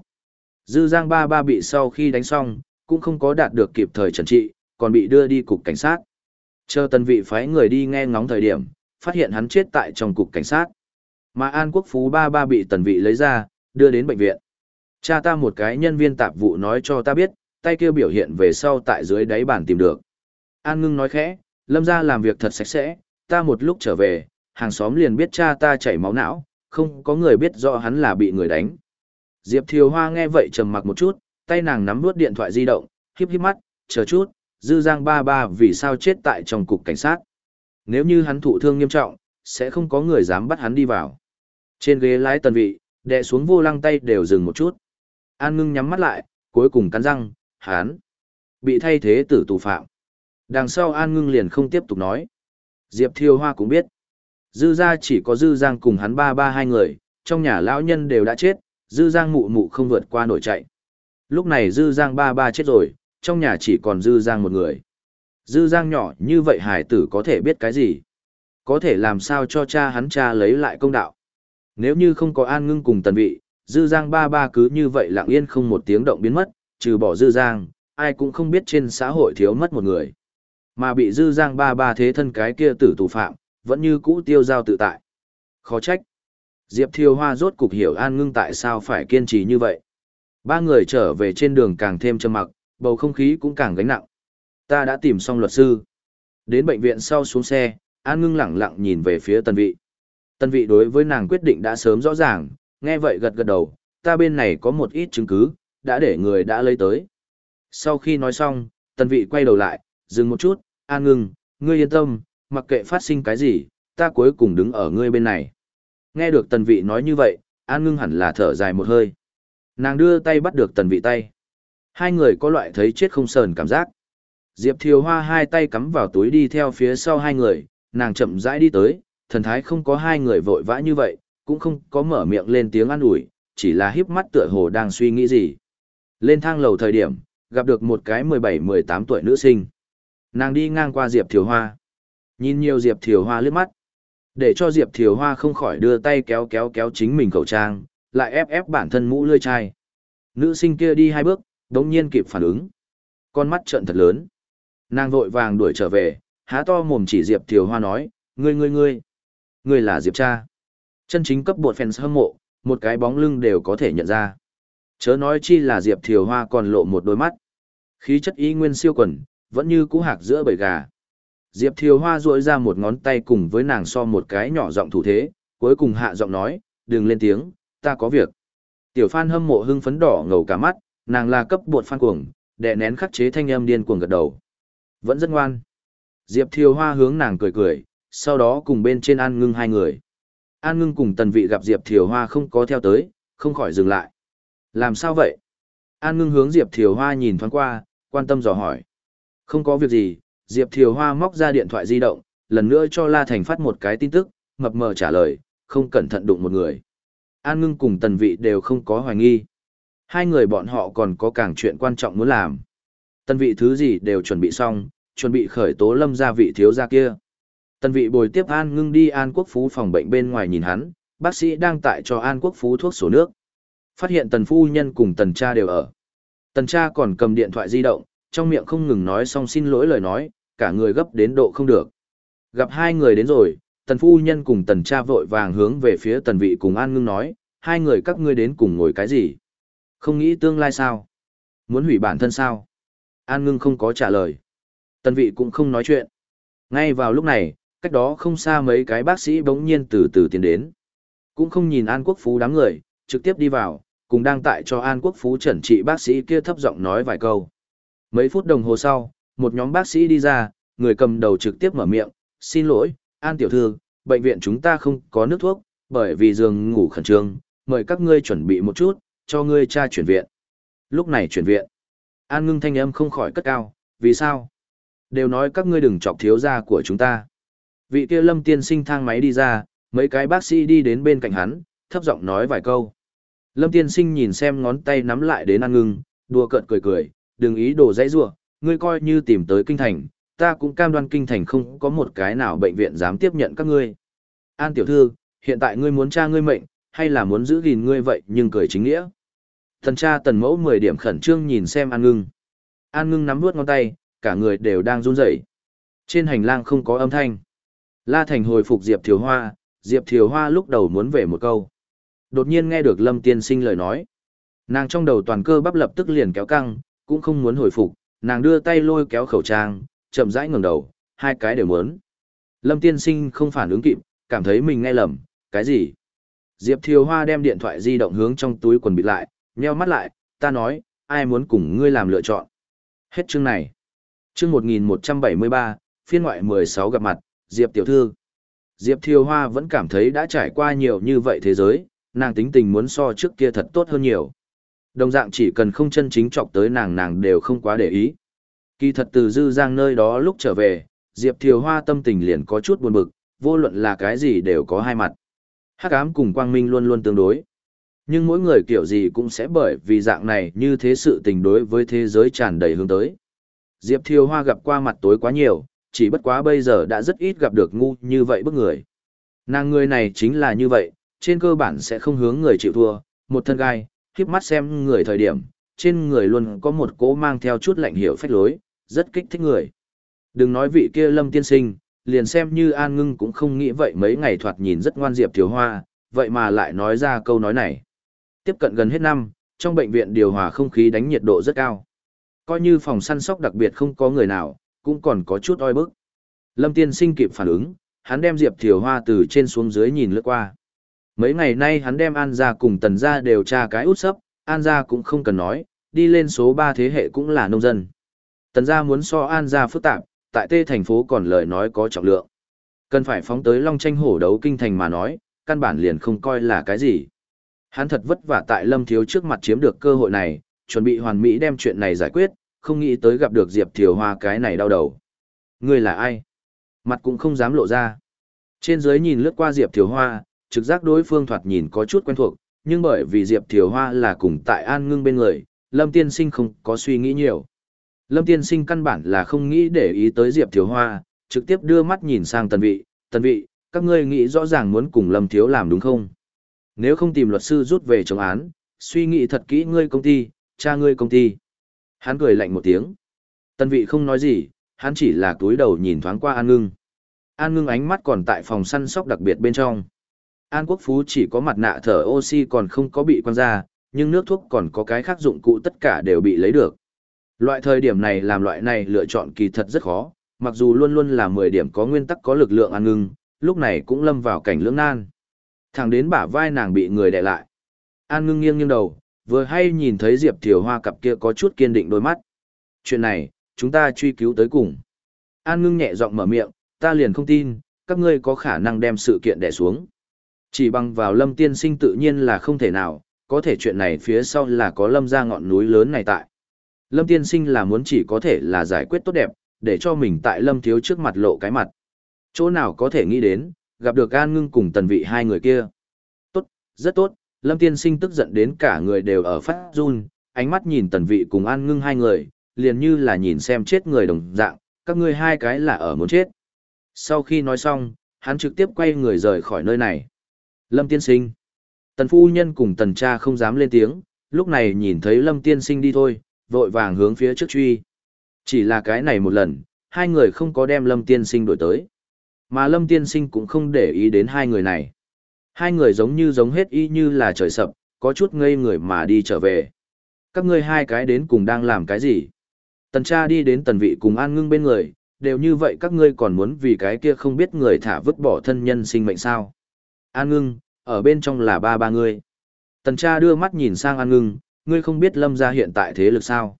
A: Dư Giang ba ba bị sau khi đánh xong, cũng không có đạt được kịp thời trần trị, còn bị đưa đi cục cảnh sát. Chờ tần vị phái người đi nghe ngóng thời điểm, phát hiện hắn chết tại trong cục cảnh sát. Mà An Quốc Phú ba ba bị tần vị lấy ra, đưa đến bệnh viện. Cha ta một cái nhân viên tạp vụ nói cho ta biết, tay kia biểu hiện về sau tại dưới đáy bàn tìm được. An ngưng nói khẽ, lâm ra làm việc thật sạch sẽ, ta một lúc trở về, hàng xóm liền biết cha ta chảy máu não, không có người biết rõ hắn là bị người đánh. Diệp Thiều Hoa nghe vậy trầm mặc một chút, tay nàng nắm nuốt điện thoại di động, híp híp mắt, chờ chút, dư giang ba ba vì sao chết tại trong cục cảnh sát. Nếu như hắn thụ thương nghiêm trọng, sẽ không có người dám bắt hắn đi vào. Trên ghế lái tần vị, đè xuống vô lăng tay đều dừng một chút. An ngưng nhắm mắt lại, cuối cùng cắn răng, hắn bị thay thế tử tù phạm. Đằng sau An ngưng liền không tiếp tục nói. Diệp Thiêu Hoa cũng biết. Dư ra chỉ có Dư Giang cùng hắn ba ba hai người, trong nhà lão nhân đều đã chết, Dư Giang mụ mụ không vượt qua nổi chạy. Lúc này Dư Giang ba ba chết rồi, trong nhà chỉ còn Dư Giang một người. Dư Giang nhỏ như vậy hải tử có thể biết cái gì? Có thể làm sao cho cha hắn cha lấy lại công đạo? Nếu như không có an ngưng cùng tần vị, Dư Giang ba ba cứ như vậy lặng yên không một tiếng động biến mất, trừ bỏ Dư Giang, ai cũng không biết trên xã hội thiếu mất một người. Mà bị Dư Giang ba ba thế thân cái kia tử tù phạm, vẫn như cũ tiêu giao tự tại. Khó trách. Diệp Thiều Hoa rốt cục hiểu an ngưng tại sao phải kiên trì như vậy. Ba người trở về trên đường càng thêm trầm mặc, bầu không khí cũng càng gánh nặng. Ta đã tìm xong luật sư. Đến bệnh viện sau xuống xe, An ngưng lặng lặng nhìn về phía tân vị. Tân vị đối với nàng quyết định đã sớm rõ ràng, nghe vậy gật gật đầu, ta bên này có một ít chứng cứ, đã để người đã lấy tới. Sau khi nói xong, tân vị quay đầu lại, dừng một chút, An ngưng, ngươi yên tâm, mặc kệ phát sinh cái gì, ta cuối cùng đứng ở ngươi bên này. Nghe được tần vị nói như vậy, An ngưng hẳn là thở dài một hơi. Nàng đưa tay bắt được tần vị tay. Hai người có loại thấy chết không sờn cảm giác. Diệp Thiều Hoa hai tay cắm vào túi đi theo phía sau hai người, nàng chậm rãi đi tới, thần thái không có hai người vội vã như vậy, cũng không có mở miệng lên tiếng an ủi, chỉ là híp mắt tựa hồ đang suy nghĩ gì. Lên thang lầu thời điểm, gặp được một cái 17-18 tuổi nữ sinh. Nàng đi ngang qua Diệp Thiều Hoa. Nhìn nhiều Diệp Thiều Hoa lướt mắt. Để cho Diệp Thiều Hoa không khỏi đưa tay kéo kéo kéo chính mình khẩu trang, lại ép ép bản thân mũ lươi chai. Nữ sinh kia đi hai bước, đống nhiên kịp phản ứng. Con mắt trợn thật lớn. Nàng vội vàng đuổi trở về, há to mồm chỉ Diệp Thiều Hoa nói, ngươi ngươi ngươi, ngươi là Diệp cha. Chân chính cấp bột fans hâm mộ, một cái bóng lưng đều có thể nhận ra. Chớ nói chi là Diệp Thiều Hoa còn lộ một đôi mắt. Khí chất y nguyên siêu quần, vẫn như cũ hạc giữa bầy gà. Diệp Thiều Hoa duỗi ra một ngón tay cùng với nàng so một cái nhỏ giọng thủ thế, cuối cùng hạ giọng nói, đừng lên tiếng, ta có việc. Tiểu Phan hâm mộ hưng phấn đỏ ngầu cả mắt, nàng là cấp bột phan cuồng, đè nén khắc chế thanh âm điên cuồng gật đầu. Vẫn rất ngoan. Diệp Thiều Hoa hướng nàng cười cười, sau đó cùng bên trên An Ngưng hai người. An Ngưng cùng tần vị gặp Diệp Thiều Hoa không có theo tới, không khỏi dừng lại. Làm sao vậy? An Ngưng hướng Diệp Thiều Hoa nhìn thoáng qua, quan tâm dò hỏi. Không có việc gì, Diệp Thiều Hoa móc ra điện thoại di động, lần nữa cho La Thành phát một cái tin tức, mập mờ trả lời, không cẩn thận đụng một người. An Ngưng cùng tần vị đều không có hoài nghi. Hai người bọn họ còn có càng chuyện quan trọng muốn làm. Tần vị thứ gì đều chuẩn bị xong, chuẩn bị khởi tố lâm gia vị thiếu gia kia. Tần vị bồi tiếp An ngưng đi An Quốc Phú phòng bệnh bên ngoài nhìn hắn, bác sĩ đang tại cho An Quốc Phú thuốc sổ nước. Phát hiện tần phu nhân cùng tần cha đều ở. Tần cha còn cầm điện thoại di động, trong miệng không ngừng nói xong xin lỗi lời nói, cả người gấp đến độ không được. Gặp hai người đến rồi, tần phu nhân cùng tần cha vội vàng hướng về phía tần vị cùng An ngưng nói, hai người các ngươi đến cùng ngồi cái gì? Không nghĩ tương lai sao? Muốn hủy bản thân sao? An ngưng không có trả lời. Tần vị cũng không nói chuyện. Ngay vào lúc này, cách đó không xa mấy cái bác sĩ bỗng nhiên từ từ tiến đến. Cũng không nhìn An Quốc Phú đám người, trực tiếp đi vào, cùng đang tại cho An Quốc Phú trần trị bác sĩ kia thấp giọng nói vài câu. Mấy phút đồng hồ sau, một nhóm bác sĩ đi ra, người cầm đầu trực tiếp mở miệng, xin lỗi, An tiểu thư, bệnh viện chúng ta không có nước thuốc, bởi vì giường ngủ khẩn trương, mời các ngươi chuẩn bị một chút, cho ngươi cha chuyển viện. Lúc này chuyển viện, An ngưng thanh âm không khỏi cất cao, vì sao? Đều nói các ngươi đừng chọc thiếu gia của chúng ta. Vị kia lâm tiên sinh thang máy đi ra, mấy cái bác sĩ đi đến bên cạnh hắn, thấp giọng nói vài câu. Lâm tiên sinh nhìn xem ngón tay nắm lại đến An ngưng, đùa cợt cười cười, đừng ý đồ dãy rủa, ngươi coi như tìm tới kinh thành, ta cũng cam đoan kinh thành không có một cái nào bệnh viện dám tiếp nhận các ngươi. An tiểu thư, hiện tại ngươi muốn tra ngươi mệnh, hay là muốn giữ gìn ngươi vậy nhưng cười chính nghĩa. Thần cha tần mẫu 10 điểm khẩn trương nhìn xem An ngưng. An ngưng nắm vuốt ngón tay, cả người đều đang run rẩy. Trên hành lang không có âm thanh. La Thành hồi phục Diệp Thiều Hoa, Diệp Thiều Hoa lúc đầu muốn về một câu. Đột nhiên nghe được Lâm Tiên Sinh lời nói. Nàng trong đầu toàn cơ bắp lập tức liền kéo căng, cũng không muốn hồi phục, nàng đưa tay lôi kéo khẩu trang, chậm rãi ngẩng đầu, hai cái đều muốn. Lâm Tiên Sinh không phản ứng kịp, cảm thấy mình nghe lầm, cái gì? Diệp Thiều Hoa đem điện thoại di động hướng trong túi quần bịt lại, nheo mắt lại, ta nói, ai muốn cùng ngươi làm lựa chọn. Hết chương này. Chương 1173, phiên ngoại 16 gặp mặt, Diệp Tiểu Thư. Diệp Thiều Hoa vẫn cảm thấy đã trải qua nhiều như vậy thế giới, nàng tính tình muốn so trước kia thật tốt hơn nhiều. Đồng dạng chỉ cần không chân chính chọc tới nàng nàng đều không quá để ý. Kỳ thật từ dư giang nơi đó lúc trở về, Diệp Thiều Hoa tâm tình liền có chút buồn bực, vô luận là cái gì đều có hai mặt. Hắc ám cùng quang minh luôn luôn tương đối. Nhưng mỗi người kiểu gì cũng sẽ bởi vì dạng này như thế sự tình đối với thế giới tràn đầy hướng tới. Diệp Thiều Hoa gặp qua mặt tối quá nhiều, chỉ bất quá bây giờ đã rất ít gặp được ngu như vậy bức người. Nàng người này chính là như vậy, trên cơ bản sẽ không hướng người chịu thua, một thân gai, híp mắt xem người thời điểm, trên người luôn có một cỗ mang theo chút lạnh hiểu phách lối, rất kích thích người. Đừng nói vị kia lâm tiên sinh, liền xem như An Ngưng cũng không nghĩ vậy mấy ngày thoạt nhìn rất ngoan diệp thiếu hoa, vậy mà lại nói ra câu nói này. Tiếp cận gần hết năm, trong bệnh viện điều hòa không khí đánh nhiệt độ rất cao. Coi như phòng săn sóc đặc biệt không có người nào, cũng còn có chút oi bức. Lâm tiên sinh kịp phản ứng, hắn đem diệp thiều hoa từ trên xuống dưới nhìn lướt qua. Mấy ngày nay hắn đem An gia cùng Tần gia đều tra cái út sấp, An gia cũng không cần nói, đi lên số 3 thế hệ cũng là nông dân. Tần gia muốn so An gia phức tạp, tại tê thành phố còn lời nói có trọng lượng. Cần phải phóng tới long tranh hổ đấu kinh thành mà nói, căn bản liền không coi là cái gì. Hắn thật vất vả tại Lâm Thiếu trước mặt chiếm được cơ hội này, chuẩn bị hoàn mỹ đem chuyện này giải quyết, không nghĩ tới gặp được Diệp Thiều Hoa cái này đau đầu. Người là ai? Mặt cũng không dám lộ ra. Trên dưới nhìn lướt qua Diệp Thiều Hoa, trực giác đối phương thoạt nhìn có chút quen thuộc, nhưng bởi vì Diệp Thiều Hoa là cùng tại An Ngưng bên người, Lâm Tiên Sinh không có suy nghĩ nhiều. Lâm Tiên Sinh căn bản là không nghĩ để ý tới Diệp Thiều Hoa, trực tiếp đưa mắt nhìn sang Tần Vị, Tần Vị, các ngươi nghĩ rõ ràng muốn cùng Lâm Thiếu làm đúng không? Nếu không tìm luật sư rút về chống án, suy nghĩ thật kỹ ngươi công ty, cha ngươi công ty. Hắn cười lạnh một tiếng. Tần Vị không nói gì, hắn chỉ là túi đầu nhìn thoáng qua An Ngưng. An Ngưng ánh mắt còn tại phòng săn sóc đặc biệt bên trong. An Quốc Phú chỉ có mặt nạ thở oxy còn không có bị quăng ra, nhưng nước thuốc còn có cái khác dụng cụ tất cả đều bị lấy được. Loại thời điểm này làm loại này lựa chọn kỳ thật rất khó, mặc dù luôn luôn là 10 điểm có nguyên tắc có lực lượng an ngưng, lúc này cũng lâm vào cảnh lưỡng nan. Thẳng đến bả vai nàng bị người đè lại. An ngưng nghiêng nghiêng đầu, vừa hay nhìn thấy Diệp Thiều Hoa cặp kia có chút kiên định đôi mắt. Chuyện này, chúng ta truy cứu tới cùng. An ngưng nhẹ giọng mở miệng, ta liền không tin, các ngươi có khả năng đem sự kiện đè xuống. Chỉ bằng vào lâm tiên sinh tự nhiên là không thể nào, có thể chuyện này phía sau là có lâm ra ngọn núi lớn này tại. Lâm tiên sinh là muốn chỉ có thể là giải quyết tốt đẹp, để cho mình tại lâm thiếu trước mặt lộ cái mặt. Chỗ nào có thể nghĩ đến, gặp được An Ngưng cùng tần vị hai người kia. Tốt, rất tốt, lâm tiên sinh tức giận đến cả người đều ở phát run, ánh mắt nhìn tần vị cùng An Ngưng hai người, liền như là nhìn xem chết người đồng dạng, các ngươi hai cái là ở muốn chết. Sau khi nói xong, hắn trực tiếp quay người rời khỏi nơi này. Lâm tiên sinh. Tần phu nhân cùng tần cha không dám lên tiếng, lúc này nhìn thấy lâm tiên sinh đi thôi, vội vàng hướng phía trước truy. Chỉ là cái này một lần, hai người không có đem lâm tiên sinh đổi tới. Mà lâm tiên sinh cũng không để ý đến hai người này. Hai người giống như giống hết y như là trời sập, có chút ngây người mà đi trở về. Các ngươi hai cái đến cùng đang làm cái gì? Tần cha đi đến tần vị cùng an ngưng bên người, đều như vậy các ngươi còn muốn vì cái kia không biết người thả vứt bỏ thân nhân sinh mệnh sao? An ngưng, ở bên trong là ba ba ngươi. Tần cha đưa mắt nhìn sang An ngưng, ngươi không biết lâm gia hiện tại thế lực sao.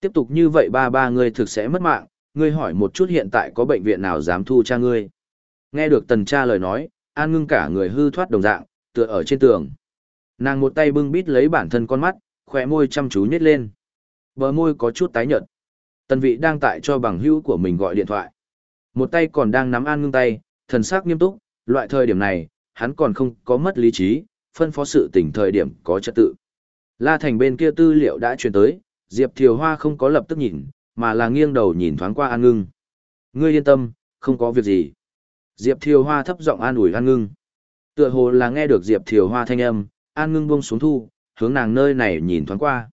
A: Tiếp tục như vậy ba ba ngươi thực sẽ mất mạng, ngươi hỏi một chút hiện tại có bệnh viện nào dám thu cha ngươi. Nghe được tần cha lời nói, an ngưng cả người hư thoát đồng dạng, tựa ở trên tường. Nàng một tay bưng bít lấy bản thân con mắt, khỏe môi chăm chú nhét lên. Bờ môi có chút tái nhợt. Tần vị đang tại cho bằng hữu của mình gọi điện thoại. Một tay còn đang nắm an ngưng tay, thần sắc nghiêm túc, loại thời điểm này, hắn còn không có mất lý trí, phân phó sự tình thời điểm có trật tự. La Thành bên kia tư liệu đã truyền tới, Diệp Thiều Hoa không có lập tức nhìn, mà là nghiêng đầu nhìn thoáng qua An Ngưng. Ngươi yên tâm, không có việc gì. Diệp Thiều Hoa thấp giọng an ủi An Ngưng. Tựa hồ là nghe được Diệp Thiều Hoa thanh âm, An Ngưng buông xuống thu, hướng nàng nơi này nhìn thoáng qua.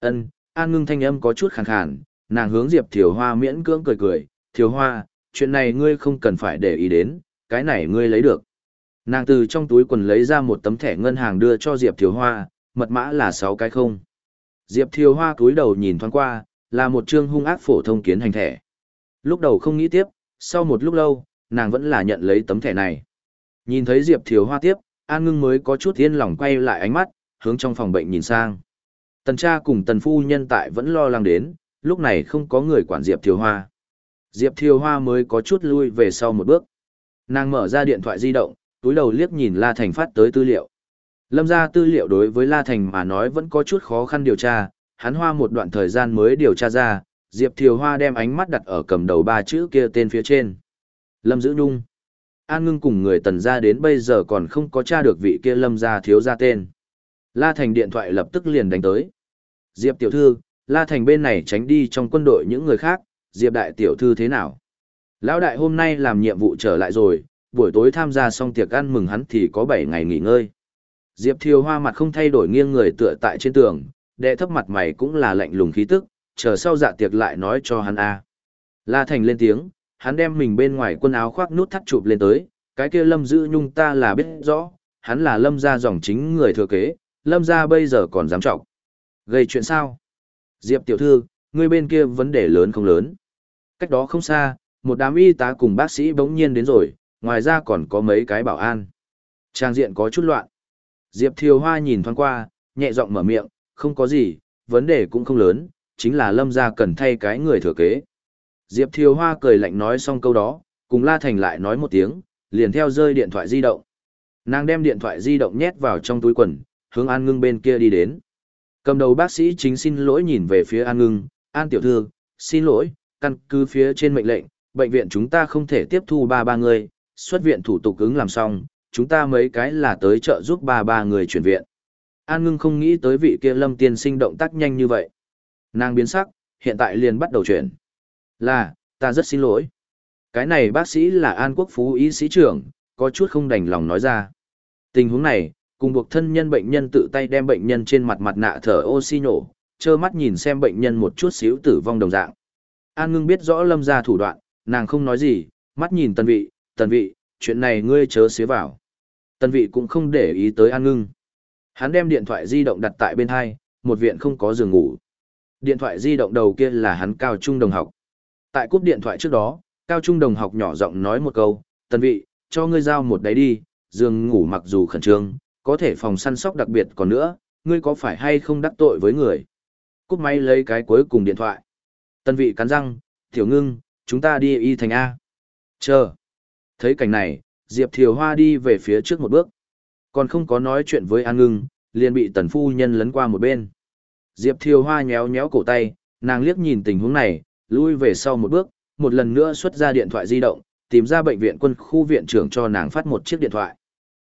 A: Ân, An Ngưng thanh âm có chút khàn khàn, nàng hướng Diệp Thiều Hoa miễn cưỡng cười cười, "Thiều Hoa, chuyện này ngươi không cần phải để ý đến, cái này ngươi lấy được." Nàng từ trong túi quần lấy ra một tấm thẻ ngân hàng đưa cho Diệp Thiều Hoa, mật mã là sáu cái không. Diệp Thiều Hoa cúi đầu nhìn thoáng qua, là một chương hung ác phổ thông kiến hành thẻ. Lúc đầu không nghĩ tiếp, sau một lúc lâu, nàng vẫn là nhận lấy tấm thẻ này. Nhìn thấy Diệp Thiều Hoa tiếp, An Ngưng mới có chút yên lòng quay lại ánh mắt, hướng trong phòng bệnh nhìn sang. Tần cha cùng tần phu nhân tại vẫn lo lắng đến, lúc này không có người quản Diệp Thiều Hoa. Diệp Thiều Hoa mới có chút lui về sau một bước. Nàng mở ra điện thoại di động, túi đầu liếc nhìn La Thành phát tới tư liệu. Lâm ra tư liệu đối với La Thành mà nói vẫn có chút khó khăn điều tra, hắn hoa một đoạn thời gian mới điều tra ra, Diệp Thiều Hoa đem ánh mắt đặt ở cầm đầu ba chữ kia tên phía trên. Lâm Dữ Nhung. An ngưng cùng người tần ra đến bây giờ còn không có tra được vị kia lâm ra thiếu ra tên. La Thành điện thoại lập tức liền đánh tới. Diệp tiểu thư, La Thành bên này tránh đi trong quân đội những người khác, Diệp đại tiểu thư thế nào? Lão đại hôm nay làm nhiệm vụ trở lại rồi, buổi tối tham gia xong tiệc ăn mừng hắn thì có 7 ngày nghỉ ngơi. Diệp Thiều Hoa mặt không thay đổi nghiêng người tựa tại trên tường, đệ thấp mặt mày cũng là lạnh lùng khí tức, chờ sau dạ tiệc lại nói cho hắn a. La Thành lên tiếng, hắn đem mình bên ngoài quần áo khoác nút thắt chụp lên tới, cái kia Lâm Dữ Nhung ta là biết rõ, hắn là Lâm gia dòng chính người thừa kế, Lâm gia bây giờ còn dám trọng. Gây chuyện sao? Diệp tiểu thư, người bên kia vấn đề lớn không lớn. Cách đó không xa, một đám y tá cùng bác sĩ bỗng nhiên đến rồi, ngoài ra còn có mấy cái bảo an. Trang diện có chút loạn. Diệp Thiều Hoa nhìn thoáng qua, nhẹ giọng mở miệng, không có gì, vấn đề cũng không lớn, chính là lâm gia cần thay cái người thừa kế. Diệp Thiều Hoa cười lạnh nói xong câu đó, cùng La Thành lại nói một tiếng, liền theo rơi điện thoại di động. Nàng đem điện thoại di động nhét vào trong túi quần, hướng An Ngưng bên kia đi đến. Cầm đầu bác sĩ chính xin lỗi nhìn về phía An Ngưng, An tiểu thư, xin lỗi, căn cứ phía trên mệnh lệnh, bệnh viện chúng ta không thể tiếp thu ba ba người, xuất viện thủ tục ứng làm xong, chúng ta mấy cái là tới trợ giúp ba ba người chuyển viện. An ngưng không nghĩ tới vị kia lâm tiên sinh động tác nhanh như vậy. Nàng biến sắc, hiện tại liền bắt đầu chuyển. Là, ta rất xin lỗi. Cái này bác sĩ là An Quốc Phú y sĩ trưởng, có chút không đành lòng nói ra. Tình huống này, cùng buộc thân nhân bệnh nhân tự tay đem bệnh nhân trên mặt mặt nạ thở oxy nổ, trơ mắt nhìn xem bệnh nhân một chút xíu tử vong đồng dạng. An ngưng biết rõ lâm ra thủ đoạn, nàng không nói gì, mắt nhìn tân vị, tần vị, chuyện này ngươi chớ xế vào. Tần vị cũng không để ý tới an ngưng. Hắn đem điện thoại di động đặt tại bên hai, một viện không có giường ngủ. Điện thoại di động đầu kia là hắn cao trung đồng học. Tại cúp điện thoại trước đó, cao trung đồng học nhỏ giọng nói một câu, tần vị, cho ngươi giao một đáy đi, giường ngủ mặc dù khẩn trương, có thể phòng săn sóc đặc biệt còn nữa, ngươi có phải hay không đắc tội với người. Cúp máy lấy cái cuối cùng điện thoại. Tần vị cắn răng, tiểu ngưng, chúng ta đi y thành A. Chờ. Thấy cảnh này, Diệp Thiều Hoa đi về phía trước một bước. Còn không có nói chuyện với An Ngưng, liền bị tần phu nhân lấn qua một bên. Diệp Thiều Hoa nhéo nhéo cổ tay, nàng liếc nhìn tình huống này, lui về sau một bước, một lần nữa xuất ra điện thoại di động, tìm ra bệnh viện quân khu viện trưởng cho nàng phát một chiếc điện thoại.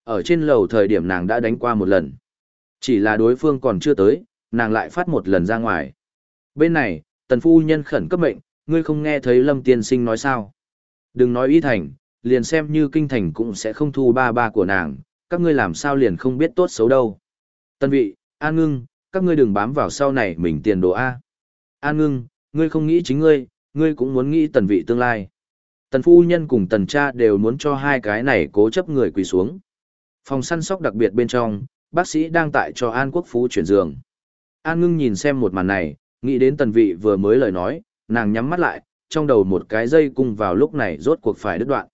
A: Ở trên lầu thời điểm nàng đã đánh qua một lần. Chỉ là đối phương còn chưa tới, nàng lại phát một lần ra ngoài. Bên này, tần phu nhân khẩn cấp mệnh, ngươi không nghe thấy Lâm Tiên Sinh nói sao. Đừng nói ý thành, liền xem như kinh thành cũng sẽ không thu ba ba của nàng, các ngươi làm sao liền không biết tốt xấu đâu. Tân vị, An ngưng, các ngươi đừng bám vào sau này mình tiền đồ A. An ngưng, ngươi không nghĩ chính ngươi, ngươi cũng muốn nghĩ tần vị tương lai. Tần phu nhân cùng tần cha đều muốn cho hai cái này cố chấp người quỳ xuống. Phòng săn sóc đặc biệt bên trong, bác sĩ đang tại cho An Quốc Phú chuyển giường. An ngưng nhìn xem một màn này, nghĩ đến tần vị vừa mới lời nói, nàng nhắm mắt lại, trong đầu một cái dây cung vào lúc này rốt cuộc phải đứt đoạn.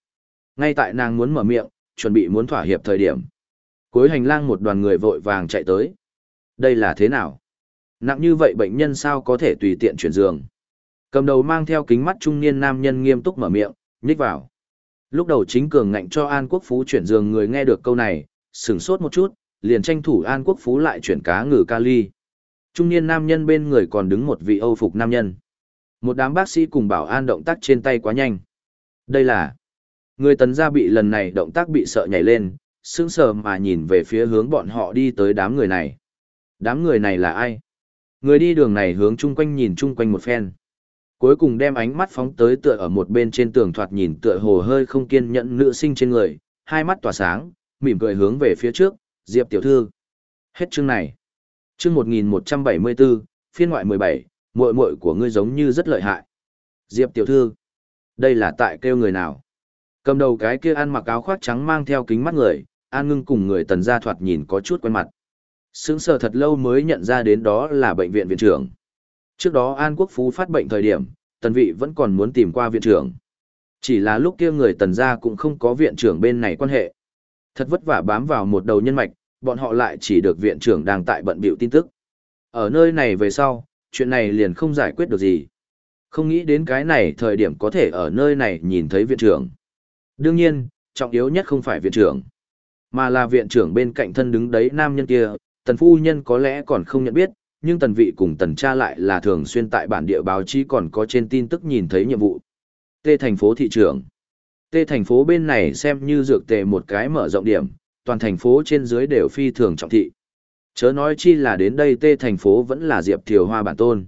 A: Ngay tại nàng muốn mở miệng, chuẩn bị muốn thỏa hiệp thời điểm. Cuối hành lang một đoàn người vội vàng chạy tới. Đây là thế nào? Nặng như vậy bệnh nhân sao có thể tùy tiện chuyển giường. Cầm đầu mang theo kính mắt trung niên nam nhân nghiêm túc mở miệng, nhích vào. Lúc đầu chính cường ngạnh cho An Quốc Phú chuyển giường người nghe được câu này, sửng sốt một chút, liền tranh thủ An Quốc Phú lại chuyển cá ngừ kali. Trung niên nam nhân bên người còn đứng một vị Âu phục nam nhân. Một đám bác sĩ cùng bảo an động tác trên tay quá nhanh. Đây là người tần gia bị lần này động tác bị sợ nhảy lên, sững sờ mà nhìn về phía hướng bọn họ đi tới đám người này. Đám người này là ai? Người đi đường này hướng chung quanh nhìn chung quanh một phen. Cuối cùng đem ánh mắt phóng tới tựa ở một bên trên tường thoạt nhìn tựa hồ hơi không kiên nhẫn nữ sinh trên người, hai mắt tỏa sáng, mỉm cười hướng về phía trước, Diệp tiểu thư. Hết chương này. Chương 1174, phiên ngoại 17, muội muội của ngươi giống như rất lợi hại. Diệp tiểu thư. Đây là tại kêu người nào? Cầm đầu cái kia ăn mặc áo khoác trắng mang theo kính mắt người, An Ngưng cùng người tần gia thoạt nhìn có chút quen mặt. sững sờ thật lâu mới nhận ra đến đó là bệnh viện viện trưởng. Trước đó An Quốc Phú phát bệnh thời điểm, tần vị vẫn còn muốn tìm qua viện trưởng. Chỉ là lúc kia người tần gia cũng không có viện trưởng bên này quan hệ. Thật vất vả bám vào một đầu nhân mạch, bọn họ lại chỉ được viện trưởng đang tại bận bịu tin tức. Ở nơi này về sau, chuyện này liền không giải quyết được gì. Không nghĩ đến cái này thời điểm có thể ở nơi này nhìn thấy viện trưởng. Đương nhiên, trọng yếu nhất không phải viện trưởng, mà là viện trưởng bên cạnh thân đứng đấy nam nhân kia, tần phu nhân có lẽ còn không nhận biết, nhưng tần vị cùng tần cha lại là thường xuyên tại bản địa báo chí còn có trên tin tức nhìn thấy nhiệm vụ. Tê thành phố thị trưởng. Tê thành phố bên này xem như dược tề một cái mở rộng điểm, toàn thành phố trên dưới đều phi thường trọng thị. Chớ nói chi là đến đây tê thành phố vẫn là Diệp Thiều Hoa bản tôn.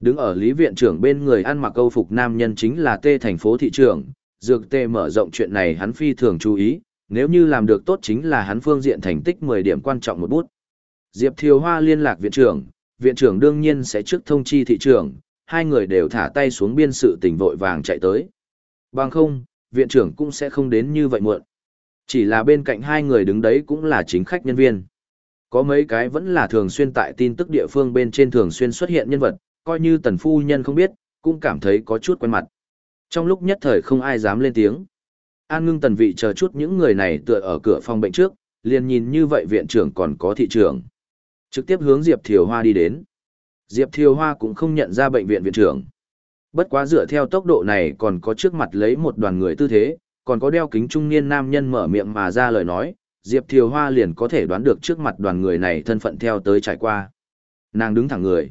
A: Đứng ở lý viện trưởng bên người ăn mặc câu phục nam nhân chính là tê thành phố thị trưởng, dược tê mở rộng chuyện này hắn phi thường chú ý, nếu như làm được tốt chính là hắn phương diện thành tích 10 điểm quan trọng một bút. Diệp Thiều Hoa liên lạc viện trưởng, viện trưởng đương nhiên sẽ trước thông chi thị trưởng, hai người đều thả tay xuống biên sự tình vội vàng chạy tới. Bằng không, viện trưởng cũng sẽ không đến như vậy muộn. Chỉ là bên cạnh hai người đứng đấy cũng là chính khách nhân viên. Có mấy cái vẫn là thường xuyên tại tin tức địa phương bên trên thường xuyên xuất hiện nhân vật, coi như tần phu nhân không biết, cũng cảm thấy có chút quen mặt. Trong lúc nhất thời không ai dám lên tiếng. An ngưng tần vị chờ chút những người này tựa ở cửa phòng bệnh trước, liền nhìn như vậy viện trưởng còn có thị trưởng. Trực tiếp hướng Diệp Thiều Hoa đi đến. Diệp Thiều Hoa cũng không nhận ra bệnh viện viện trưởng. Bất quá dựa theo tốc độ này còn có trước mặt lấy một đoàn người tư thế, còn có đeo kính trung niên nam nhân mở miệng mà ra lời nói, Diệp Thiều Hoa liền có thể đoán được trước mặt đoàn người này thân phận theo tới trải qua. Nàng đứng thẳng người.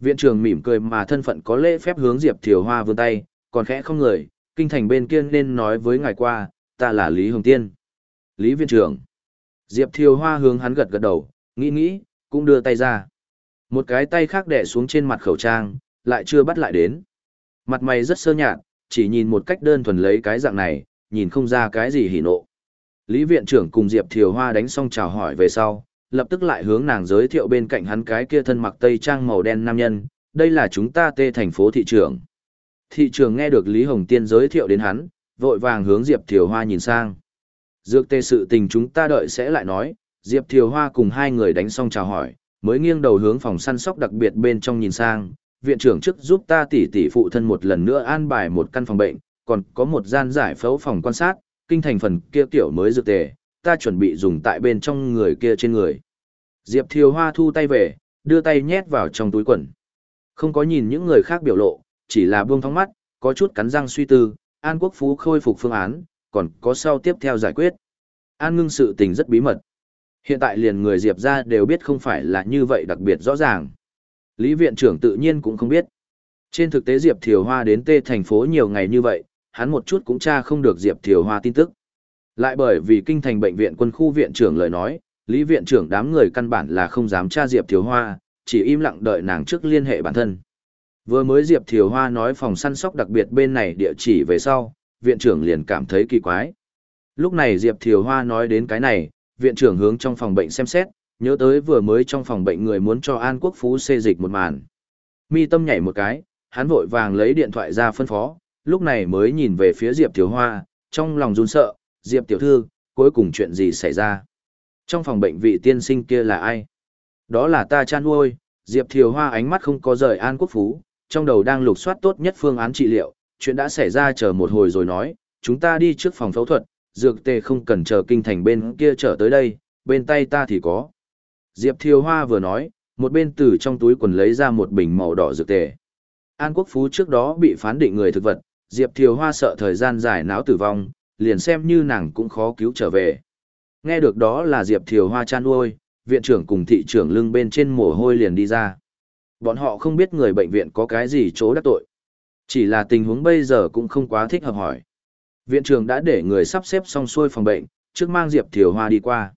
A: Viện trưởng mỉm cười mà thân phận có lễ phép hướng Diệp Thiều Hoa vươn tay, còn khẽ không người, kinh thành bên kia nên nói với ngài qua, ta là Lý Hồng Tiên. Lý Viên trưởng. Diệp Thiều Hoa hướng hắn gật gật đầu, nghĩ nghĩ, cũng đưa tay ra. Một cái tay khác đè xuống trên mặt khẩu trang, lại chưa bắt lại đến. Mặt mày rất sơ nhạt, chỉ nhìn một cách đơn thuần lấy cái dạng này, nhìn không ra cái gì hỉ nộ. Lý viện trưởng cùng Diệp Thiều Hoa đánh xong chào hỏi về sau, lập tức lại hướng nàng giới thiệu bên cạnh hắn cái kia thân mặc tây trang màu đen nam nhân, đây là chúng ta tê thành phố thị trưởng. Thị trường nghe được Lý Hồng Tiên giới thiệu đến hắn, vội vàng hướng Diệp Thiều Hoa nhìn sang. Dược tê sự tình chúng ta đợi sẽ lại nói, Diệp Thiều Hoa cùng hai người đánh xong chào hỏi, mới nghiêng đầu hướng phòng săn sóc đặc biệt bên trong nhìn sang, viện trưởng trước giúp ta tỉ tỉ phụ thân một lần nữa an bài một căn phòng bệnh, còn có một gian giải phẫu phòng quan sát, kinh thành phần kia tiểu mới dược tề, ta chuẩn bị dùng tại bên trong người kia trên người. Diệp Thiều Hoa thu tay về, đưa tay nhét vào trong túi quần. Không có nhìn những người khác biểu lộ, chỉ là buông thóng mắt, có chút cắn răng suy tư, An Quốc Phú khôi phục phương án, còn có sau tiếp theo giải quyết. An ngưng sự tình rất bí mật. Hiện tại liền người Diệp ra đều biết không phải là như vậy đặc biệt rõ ràng. Lý viện trưởng tự nhiên cũng không biết. Trên thực tế Diệp Thiều Hoa đến Tê thành phố nhiều ngày như vậy, hắn một chút cũng tra không được Diệp Thiều Hoa tin tức. Lại bởi vì kinh thành bệnh viện quân khu viện trưởng lời nói, Lý viện trưởng đám người căn bản là không dám tra Diệp Thiều Hoa, chỉ im lặng đợi nàng trước liên hệ bản thân. Vừa mới Diệp Thiều Hoa nói phòng săn sóc đặc biệt bên này địa chỉ về sau, viện trưởng liền cảm thấy kỳ quái. Lúc này Diệp Thiều Hoa nói đến cái này, viện trưởng hướng trong phòng bệnh xem xét, nhớ tới vừa mới trong phòng bệnh người muốn cho An Quốc Phú xê dịch một màn. Mi tâm nhảy một cái, hắn vội vàng lấy điện thoại ra phân phó, lúc này mới nhìn về phía Diệp thiều Hoa, trong lòng run sợ, Diệp Tiểu Thư, cuối cùng chuyện gì xảy ra? Trong phòng bệnh vị tiên sinh kia là ai? Đó là ta chan nuôi, Diệp Thiều Hoa ánh mắt không có rời An Quốc Phú, trong đầu đang lục soát tốt nhất phương án trị liệu, chuyện đã xảy ra chờ một hồi rồi nói, chúng ta đi trước phòng phẫu thuật, dược tề không cần chờ kinh thành bên kia trở tới đây, bên tay ta thì có. Diệp Thiều Hoa vừa nói, Một bên từ trong túi quần lấy ra một bình màu đỏ dược tề. An Quốc Phú trước đó bị phán định người thực vật, Diệp Thiều Hoa sợ thời gian dài não tử vong, liền xem như nàng cũng khó cứu trở về. Nghe được đó là Diệp Thiều Hoa chan uôi, viện trưởng cùng thị trưởng lưng bên trên mồ hôi liền đi ra. Bọn họ không biết người bệnh viện có cái gì chỗ đắc tội. Chỉ là tình huống bây giờ cũng không quá thích hợp hỏi. Viện trưởng đã để người sắp xếp xong xuôi phòng bệnh, trước mang Diệp Thiều Hoa đi qua.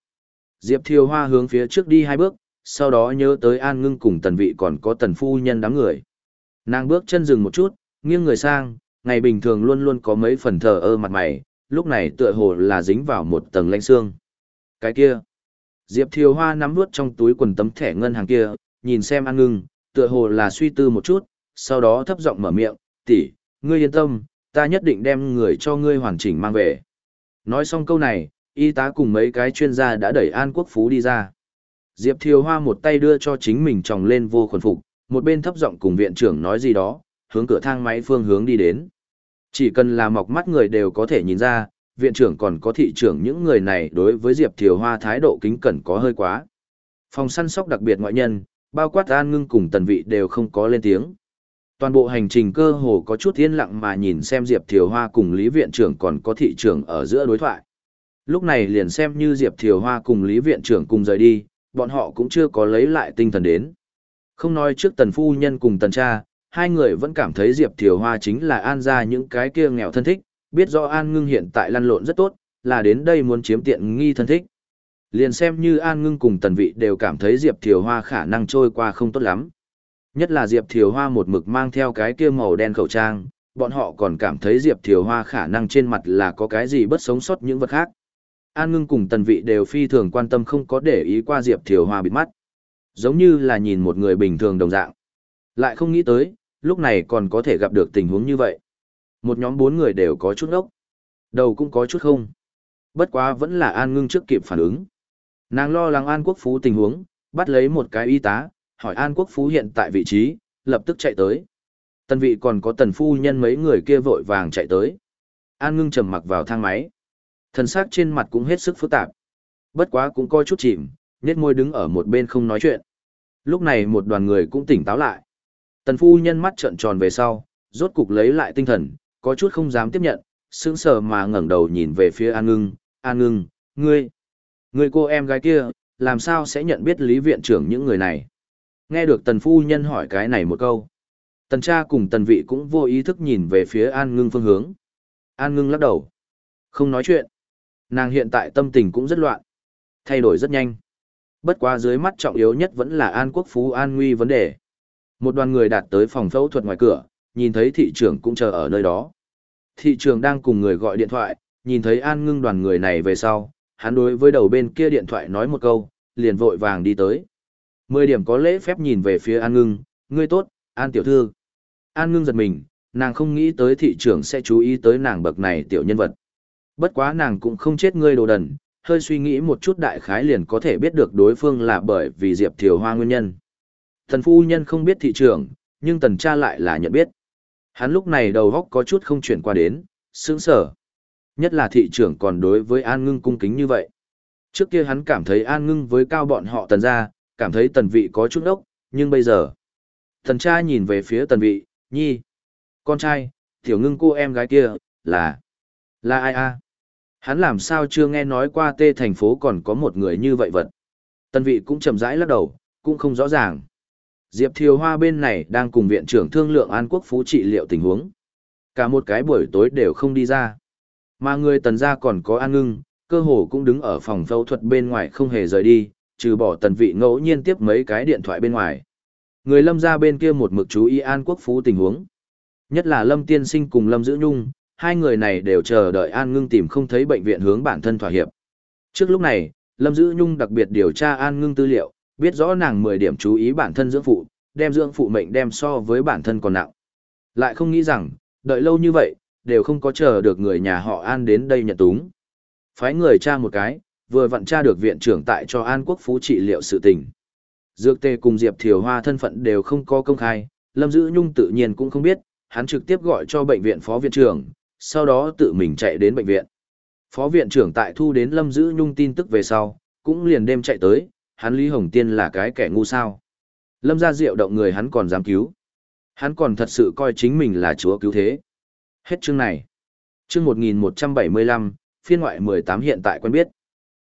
A: Diệp Thiều Hoa hướng phía trước đi hai bước, sau đó nhớ tới An Ngưng cùng tần vị còn có tần phu nhân đám người. Nàng bước chân dừng một chút, nghiêng người sang, ngày bình thường luôn luôn có mấy phần thờ ơ mặt mày, lúc này tựa hồ là dính vào một tầng lanh xương. Cái kia, Diệp Thiều Hoa nắm nuốt trong túi quần tấm thẻ ngân hàng kia, nhìn xem An Ngưng, tựa hồ là suy tư một chút, sau đó thấp giọng mở miệng, tỷ, ngươi yên tâm, ta nhất định đem người cho ngươi hoàn chỉnh mang về. Nói xong câu này, y tá cùng mấy cái chuyên gia đã đẩy An Quốc Phú đi ra. Diệp Thiều Hoa một tay đưa cho chính mình tròng lên vô khuẩn phục, một bên thấp giọng cùng viện trưởng nói gì đó, hướng cửa thang máy phương hướng đi đến. Chỉ cần là mọc mắt người đều có thể nhìn ra, viện trưởng còn có thị trưởng những người này đối với Diệp Thiều Hoa thái độ kính cẩn có hơi quá. Phòng săn sóc đặc biệt ngoại nhân, bao quát an ngưng cùng tần vị đều không có lên tiếng. Toàn bộ hành trình cơ hồ có chút yên lặng mà nhìn xem Diệp Thiều Hoa cùng Lý Viện trưởng còn có thị trưởng ở giữa đối thoại. Lúc này liền xem như Diệp Thiều Hoa cùng Lý Viện trưởng cùng rời đi, bọn họ cũng chưa có lấy lại tinh thần đến. Không nói trước tần phu nhân cùng tần cha, hai người vẫn cảm thấy Diệp Thiều Hoa chính là an ra những cái kia nghèo thân thích, biết do an ngưng hiện tại lăn lộn rất tốt, là đến đây muốn chiếm tiện nghi thân thích. Liền xem như an ngưng cùng tần vị đều cảm thấy Diệp Thiều Hoa khả năng trôi qua không tốt lắm. Nhất là Diệp Thiều Hoa một mực mang theo cái kia màu đen khẩu trang, bọn họ còn cảm thấy Diệp Thiều Hoa khả năng trên mặt là có cái gì bất sống sót những vật khác. An ngưng cùng tần vị đều phi thường quan tâm không có để ý qua Diệp Thiều Hoa bịt mắt. Giống như là nhìn một người bình thường đồng dạng. Lại không nghĩ tới, lúc này còn có thể gặp được tình huống như vậy. Một nhóm bốn người đều có chút ốc. Đầu cũng có chút không. Bất quá vẫn là An ngưng trước kịp phản ứng. Nàng lo lắng An Quốc Phú tình huống, bắt lấy một cái y tá, hỏi An Quốc Phú hiện tại vị trí, lập tức chạy tới. Tần vị còn có tần phu nhân mấy người kia vội vàng chạy tới. An ngưng trầm mặc vào thang máy. Thần sắc trên mặt cũng hết sức phức tạp. Bất quá cũng coi chút chìm, nét môi đứng ở một bên không nói chuyện. Lúc này một đoàn người cũng tỉnh táo lại. Tần phu nhân mắt trợn tròn về sau, rốt cục lấy lại tinh thần, có chút không dám tiếp nhận, sững sờ mà ngẩng đầu nhìn về phía An Ngưng, "An Ngưng, ngươi, người cô em gái kia, làm sao sẽ nhận biết Lý viện trưởng những người này?" Nghe được Tần phu nhân hỏi cái này một câu, Tần cha cùng Tần vị cũng vô ý thức nhìn về phía An Ngưng phương hướng. An Ngưng lắc đầu, không nói chuyện. Nàng hiện tại tâm tình cũng rất loạn, thay đổi rất nhanh. Bất quá dưới mắt trọng yếu nhất vẫn là An Quốc Phú an nguy vấn đề. Một đoàn người đạt tới phòng phẫu thuật ngoài cửa, nhìn thấy thị trưởng cũng chờ ở nơi đó. Thị trưởng đang cùng người gọi điện thoại, nhìn thấy An ngưng đoàn người này về sau, hắn đối với đầu bên kia điện thoại nói một câu, liền vội vàng đi tới. Mười điểm có lễ phép nhìn về phía An ngưng, ngươi tốt, An tiểu thư. An ngưng giật mình, nàng không nghĩ tới thị trưởng sẽ chú ý tới nàng bậc này tiểu nhân vật. Bất quá nàng cũng không chết ngươi đồ đần, hơi suy nghĩ một chút đại khái liền có thể biết được đối phương là bởi vì Diệp Thiều Hoa nguyên nhân. Thần phu nhân không biết thị trưởng, nhưng tần cha lại là nhận biết. Hắn lúc này đầu góc có chút không chuyển qua đến, sững sở. Nhất là thị trưởng còn đối với An Ngưng cung kính như vậy. Trước kia hắn cảm thấy An Ngưng với cao bọn họ tần ra, cảm thấy tần vị có chút ốc, nhưng bây giờ. Tần cha nhìn về phía tần vị, nhi. Con trai, tiểu ngưng cô em gái kia, là... Là ai a? Hắn làm sao chưa nghe nói qua tê thành phố còn có một người như vậy vật. Tần vị cũng chậm rãi lắc đầu, cũng không rõ ràng. Diệp Thiều Hoa bên này đang cùng viện trưởng thương lượng An Quốc Phú trị liệu tình huống. Cả một cái buổi tối đều không đi ra. Mà người tần gia còn có An Ngưng, cơ hồ cũng đứng ở phòng phẫu thuật bên ngoài không hề rời đi, trừ bỏ tần vị ngẫu nhiên tiếp mấy cái điện thoại bên ngoài. Người lâm gia bên kia một mực chú ý An Quốc Phú tình huống. Nhất là Lâm Tiên Sinh cùng Lâm Dữ Nhung, hai người này đều chờ đợi An Ngưng tìm không thấy bệnh viện hướng bản thân thỏa hiệp. Trước lúc này, Lâm Dữ Nhung đặc biệt điều tra An Ngưng tư liệu, biết rõ nàng 10 điểm chú ý bản thân dưỡng phụ, đem dưỡng phụ mệnh đem so với bản thân còn nặng. Lại không nghĩ rằng, đợi lâu như vậy, đều không có chờ được người nhà họ An đến đây nhận túng. Phái người tra một cái, vừa vặn tra được viện trưởng tại cho An Quốc Phú trị liệu sự tình. Dược tề cùng Diệp Thiều Hoa thân phận đều không có công khai, Lâm Dữ Nhung tự nhiên cũng không biết, hắn trực tiếp gọi cho bệnh viện phó viện trưởng, sau đó tự mình chạy đến bệnh viện. Phó viện trưởng tại thu đến Lâm Dữ Nhung tin tức về sau, cũng liền đêm chạy tới, hắn Lý Hồng Tiên là cái kẻ ngu sao. Lâm gia diệu động người hắn còn dám cứu. Hắn còn thật sự coi chính mình là chúa cứu thế. Hết chương này. Chương 1175, phiên ngoại 18 hiện tại quen biết.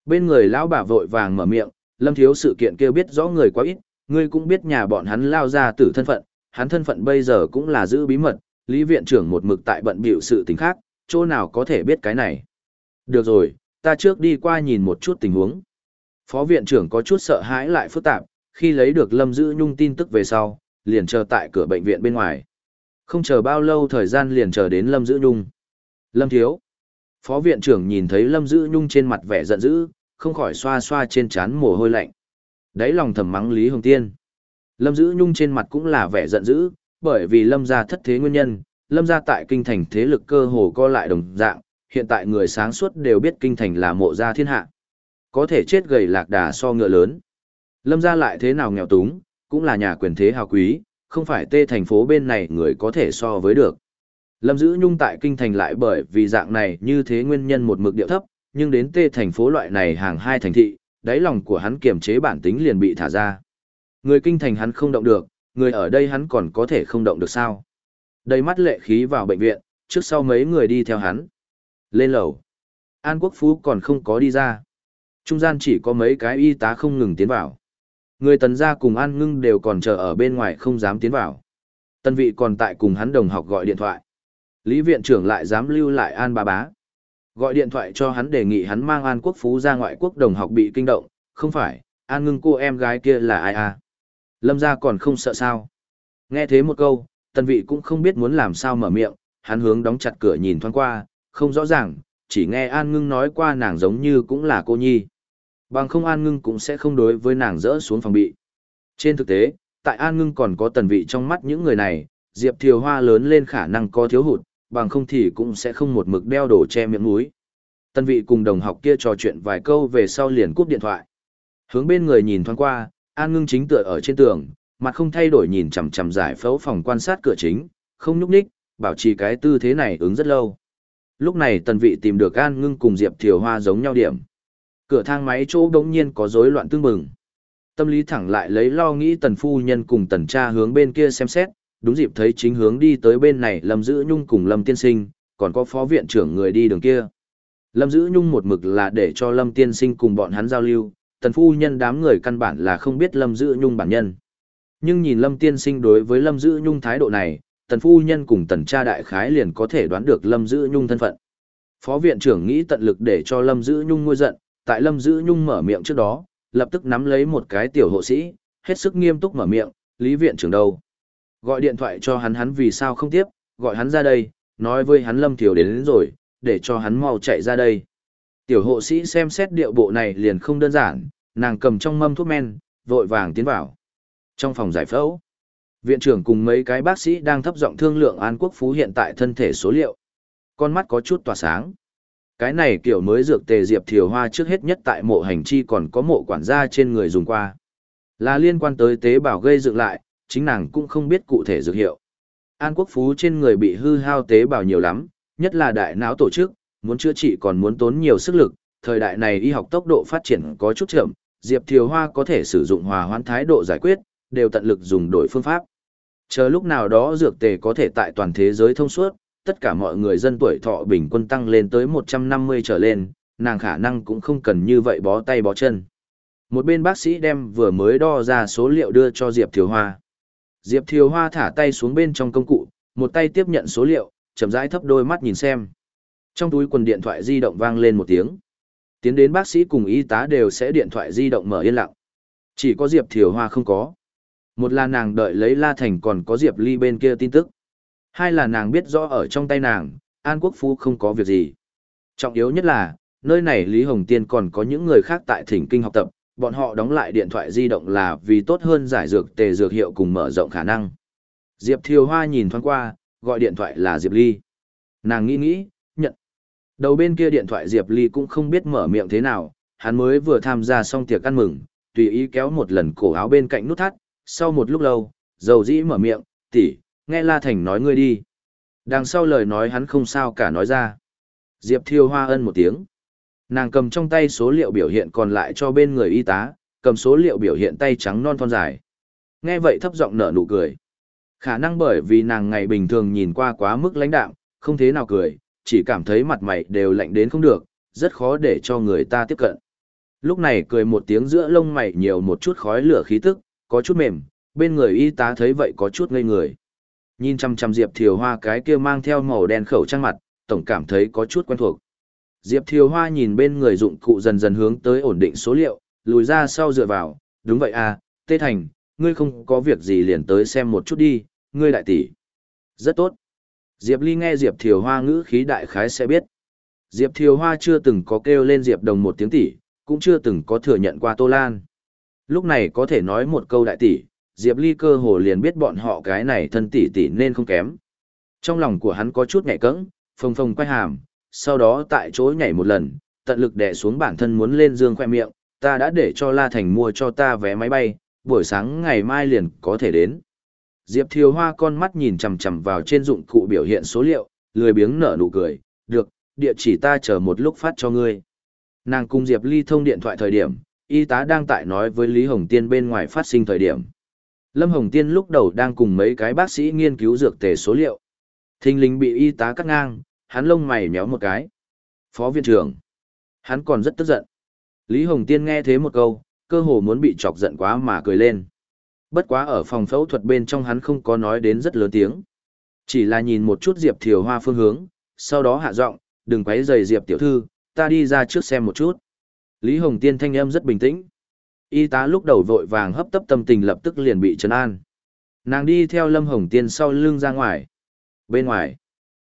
A: Bên người lão bà vội vàng mở miệng, Lâm thiếu sự kiện kêu biết rõ người quá ít, ngươi cũng biết nhà bọn hắn lao ra tử thân phận, hắn thân phận bây giờ cũng là giữ bí mật, Lý viện trưởng một mực tại bận bịu sự tình khác, chỗ nào có thể biết cái này. Được rồi, ta trước đi qua nhìn một chút tình huống. Phó viện trưởng có chút sợ hãi lại phức tạp, khi lấy được Lâm Dữ Nhung tin tức về sau, liền chờ tại cửa bệnh viện bên ngoài. Không chờ bao lâu thời gian liền chờ đến Lâm Dữ Nhung. Lâm Thiếu. Phó viện trưởng nhìn thấy Lâm Dữ Nhung trên mặt vẻ giận dữ, không khỏi xoa xoa trên trán mồ hôi lạnh. Đấy lòng thầm mắng Lý Hồng Tiên. Lâm Dữ Nhung trên mặt cũng là vẻ giận dữ, bởi vì Lâm gia thất thế nguyên nhân, Lâm gia tại kinh thành thế lực cơ hồ co lại đồng dạng, hiện tại người sáng suốt đều biết kinh thành là mộ gia thiên hạ. Có thể chết gầy lạc đà so ngựa lớn. Lâm gia lại thế nào nghèo túng, cũng là nhà quyền thế hào quý, không phải tê thành phố bên này người có thể so với được. Lâm Dữ Nhung tại kinh thành lại bởi vì dạng này như thế nguyên nhân một mực điệu thấp, nhưng đến tê thành phố loại này hàng hai thành thị, đáy lòng của hắn kiềm chế bản tính liền bị thả ra. Người kinh thành hắn không động được, người ở đây hắn còn có thể không động được sao. Đầy mắt lệ khí vào bệnh viện, trước sau mấy người đi theo hắn. Lên lầu. An Quốc Phú còn không có đi ra. Trung gian chỉ có mấy cái y tá không ngừng tiến vào. Người tần gia cùng An Ngưng đều còn chờ ở bên ngoài không dám tiến vào. Tân vị còn tại cùng hắn đồng học gọi điện thoại. Lý viện trưởng lại dám lưu lại An bà bá. Gọi điện thoại cho hắn đề nghị hắn mang An Quốc Phú ra ngoại quốc đồng học bị kinh động, không phải, An Ngưng cô em gái kia là ai à? Lâm gia còn không sợ sao? Nghe thế một câu, tần vị cũng không biết muốn làm sao mở miệng, hắn hướng đóng chặt cửa nhìn thoáng qua, không rõ ràng, chỉ nghe An Ngưng nói qua nàng giống như cũng là cô nhi. Bằng không An Ngưng cũng sẽ không đối với nàng dỡ xuống phòng bị. Trên thực tế, tại An Ngưng còn có tần vị trong mắt những người này, Diệp Thiều Hoa lớn lên khả năng có thiếu hụt, bằng không thì cũng sẽ không một mực đeo đổ che miệng mũi. Tần vị cùng đồng học kia trò chuyện vài câu về sau liền cúp điện thoại. Hướng bên người nhìn thoáng qua, An Ngưng chính tựa ở trên tường, mặt không thay đổi nhìn chằm chằm giải phẫu phòng quan sát cửa chính, không nhúc nhích, bảo trì cái tư thế này ứng rất lâu. Lúc này tần vị tìm được An Ngưng cùng Diệp Thiều Hoa giống nhau điểm. Cửa thang máy chỗ đống nhiên có rối loạn tương mừng. Tâm lý thẳng lại lấy lo nghĩ tần phu nhân cùng tần cha hướng bên kia xem xét, đúng dịp thấy chính hướng đi tới bên này Lâm Dữ Nhung cùng Lâm Tiên Sinh, còn có phó viện trưởng người đi đường kia. Lâm Dữ Nhung một mực là để cho Lâm Tiên Sinh cùng bọn hắn giao lưu, tần phu nhân đám người căn bản là không biết Lâm Dữ Nhung bản nhân. Nhưng nhìn Lâm Tiên Sinh đối với Lâm Dữ Nhung thái độ này, tần phu nhân cùng tần cha đại khái liền có thể đoán được Lâm Dữ Nhung thân phận. Phó viện trưởng nghĩ tận lực để cho Lâm Dữ Nhung ngôi giận, tại Lâm Dữ Nhung mở miệng trước đó, lập tức nắm lấy một cái tiểu hộ sĩ, hết sức nghiêm túc mở miệng, Lý viện trưởng đâu? Gọi điện thoại cho hắn hắn vì sao không tiếp, gọi hắn ra đây, nói với hắn Lâm Thiểu đến, đến rồi, để cho hắn mau chạy ra đây. Tiểu hộ sĩ xem xét điệu bộ này liền không đơn giản, nàng cầm trong mâm thuốc men, vội vàng tiến vào. Trong phòng giải phẫu, viện trưởng cùng mấy cái bác sĩ đang thấp giọng thương lượng An Quốc Phú hiện tại thân thể số liệu. Con mắt có chút tỏa sáng. Cái này kiểu mới dược tề diệp thiều hoa trước hết nhất tại mộ hành chi còn có mộ quản gia trên người dùng qua. Là liên quan tới tế bào gây dựng lại, chính nàng cũng không biết cụ thể dược hiệu. An quốc phú trên người bị hư hao tế bào nhiều lắm, nhất là đại não tổ chức, muốn chữa trị còn muốn tốn nhiều sức lực, thời đại này y học tốc độ phát triển có chút chậm, Diệp Thiều Hoa có thể sử dụng hòa hoãn thái độ giải quyết, đều tận lực dùng đổi phương pháp. Chờ lúc nào đó dược tề có thể tại toàn thế giới thông suốt, tất cả mọi người dân tuổi thọ bình quân tăng lên tới 150 trở lên, nàng khả năng cũng không cần như vậy bó tay bó chân. Một bên bác sĩ đem vừa mới đo ra số liệu đưa cho Diệp Thiều Hoa. Diệp Thiều Hoa thả tay xuống bên trong công cụ, một tay tiếp nhận số liệu, chậm rãi thấp đôi mắt nhìn xem. Trong túi quần điện thoại di động vang lên một tiếng. Tiến đến bác sĩ cùng y tá đều sẽ điện thoại di động mở yên lặng. Chỉ có Diệp Thiều Hoa không có. Một là nàng đợi lấy La Thành còn có Diệp Ly bên kia tin tức. Hai là nàng biết rõ ở trong tay nàng, An Quốc Phú không có việc gì. Trọng yếu nhất là, nơi này Lý Hồng Tiên còn có những người khác tại thỉnh kinh học tập, bọn họ đóng lại điện thoại di động là vì tốt hơn giải dược tề dược hiệu cùng mở rộng khả năng. Diệp Thiều Hoa nhìn thoáng qua, gọi điện thoại là Diệp Ly. Nàng nghĩ nghĩ, nhận. Đầu bên kia điện thoại Diệp Ly cũng không biết mở miệng thế nào, hắn mới vừa tham gia xong tiệc ăn mừng, tùy ý kéo một lần cổ áo bên cạnh nút thắt, sau một lúc lâu, dầu dĩ mở miệng, tỷ, nghe La Thành nói ngươi đi. Đằng sau lời nói hắn không sao cả nói ra. Diệp Thiêu Hoa ân một tiếng. Nàng cầm trong tay số liệu biểu hiện còn lại cho bên người y tá, cầm số liệu biểu hiện tay trắng non thon dài. Nghe vậy thấp giọng nở nụ cười. Khả năng bởi vì nàng ngày bình thường nhìn qua quá mức lãnh đạm, không thế nào cười, chỉ cảm thấy mặt mày đều lạnh đến không được, rất khó để cho người ta tiếp cận. Lúc này cười một tiếng giữa lông mày nhiều một chút khói lửa khí tức, có chút mềm, bên người y tá thấy vậy có chút ngây người. Nhìn chằm chằm Diệp Thiều Hoa cái kia mang theo màu đen khẩu trang mặt, tổng cảm thấy có chút quen thuộc. Diệp Thiều Hoa nhìn bên người dụng cụ dần dần hướng tới ổn định số liệu, lùi ra sau dựa vào, đúng vậy à, Tê Thành, ngươi không có việc gì liền tới xem một chút đi, ngươi đại tỷ. Rất tốt. Diệp Ly nghe Diệp Thiều Hoa ngữ khí đại khái sẽ biết. Diệp Thiều Hoa chưa từng có kêu lên Diệp Đồng một tiếng tỷ, cũng chưa từng có thừa nhận qua Tô Lan. Lúc này có thể nói một câu đại tỷ, Diệp Ly cơ hồ liền biết bọn họ cái này thân tỷ tỷ nên không kém. Trong lòng của hắn có chút nhẹ cẫng, phồng phồng quay hàm, sau đó tại chỗ nhảy một lần, tận lực đè xuống bản thân muốn lên dương khoe miệng, ta đã để cho La Thành mua cho ta vé máy bay, buổi sáng ngày mai liền có thể đến. Diệp Thiều Hoa con mắt nhìn chằm chằm vào trên dụng cụ biểu hiện số liệu, lười biếng nở nụ cười, được, địa chỉ ta chờ một lúc phát cho ngươi. Nàng cùng Diệp Ly thông điện thoại thời điểm, y tá đang tại nói với Lý Hồng Tiên bên ngoài phát sinh thời điểm. Lâm Hồng Tiên lúc đầu đang cùng mấy cái bác sĩ nghiên cứu dược tề số liệu. Thinh linh bị y tá cắt ngang, hắn lông mày méo một cái. Phó viện trưởng. Hắn còn rất tức giận. Lý Hồng Tiên nghe thế một câu, cơ hồ muốn bị chọc giận quá mà cười lên. Bất quá ở phòng phẫu thuật bên trong hắn không có nói đến rất lớn tiếng. Chỉ là nhìn một chút Diệp Thiều Hoa phương hướng, sau đó hạ giọng, đừng quấy rầy Diệp tiểu thư, ta đi ra trước xem một chút. Lý Hồng Tiên thanh âm rất bình tĩnh. Y tá lúc đầu vội vàng hấp tấp tâm tình lập tức liền bị trấn an. Nàng đi theo Lâm Hồng Tiên sau lưng ra ngoài. Bên ngoài,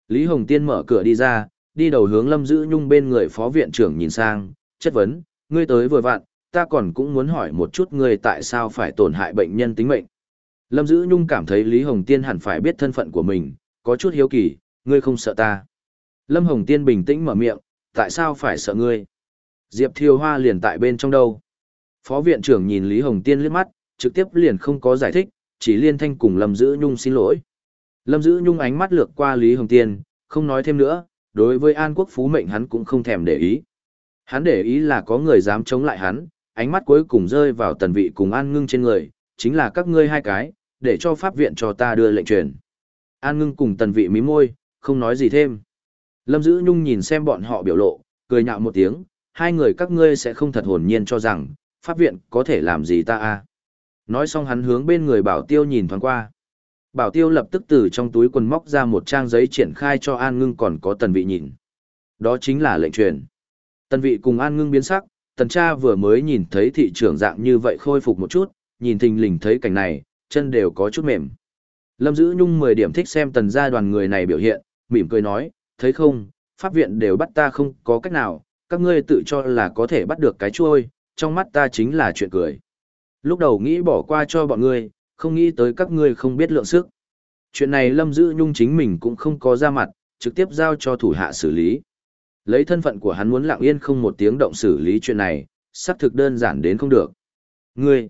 A: Lý Hồng Tiên mở cửa đi ra, đi đầu hướng Lâm Dữ Nhung bên người phó viện trưởng nhìn sang, chất vấn, ngươi tới vừa vặn, ta còn cũng muốn hỏi một chút ngươi tại sao phải tổn hại bệnh nhân tính mệnh. Lâm Dữ Nhung cảm thấy Lý Hồng Tiên hẳn phải biết thân phận của mình, có chút hiếu kỳ, ngươi không sợ ta. Lâm Hồng Tiên bình tĩnh mở miệng, tại sao phải sợ ngươi? Diệp Thiều Hoa liền tại bên trong đâu? Phó viện trưởng nhìn Lý Hồng Tiên liếc mắt, trực tiếp liền không có giải thích, chỉ liên thanh cùng Lâm Dữ Nhung xin lỗi. Lâm Dữ Nhung ánh mắt lược qua Lý Hồng Tiên, không nói thêm nữa, đối với An Quốc Phú mệnh hắn cũng không thèm để ý. Hắn để ý là có người dám chống lại hắn, ánh mắt cuối cùng rơi vào tần vị cùng An Ngưng trên người, chính là các ngươi hai cái, để cho pháp viện cho ta đưa lệnh truyền. An Ngưng cùng tần vị mí môi, không nói gì thêm. Lâm Dữ Nhung nhìn xem bọn họ biểu lộ, cười nhạo một tiếng, hai người các ngươi sẽ không thật hồn nhiên cho rằng, pháp viện có thể làm gì ta à. Nói xong hắn hướng bên người bảo tiêu nhìn thoáng qua. Bảo tiêu lập tức từ trong túi quần móc ra một trang giấy triển khai cho An Ngưng còn có tần vị nhìn. Đó chính là lệnh truyền. Tần vị cùng An Ngưng biến sắc, tần cha vừa mới nhìn thấy thị trưởng dạng như vậy khôi phục một chút, nhìn thình lình thấy cảnh này, chân đều có chút mềm. Lâm Dữ Nhung 10 điểm thích xem tần gia đoàn người này biểu hiện, mỉm cười nói, thấy không, pháp viện đều bắt ta không có cách nào, các ngươi tự cho là có thể bắt được cái chuôi, trong mắt ta chính là chuyện cười. Lúc đầu nghĩ bỏ qua cho bọn ngươi, không nghĩ tới các ngươi không biết lượng sức. Chuyện này Lâm Dữ Nhung chính mình cũng không có ra mặt, trực tiếp giao cho thủ hạ xử lý. Lấy thân phận của hắn muốn lặng yên không một tiếng động xử lý chuyện này, sắp thực đơn giản đến không được. Ngươi!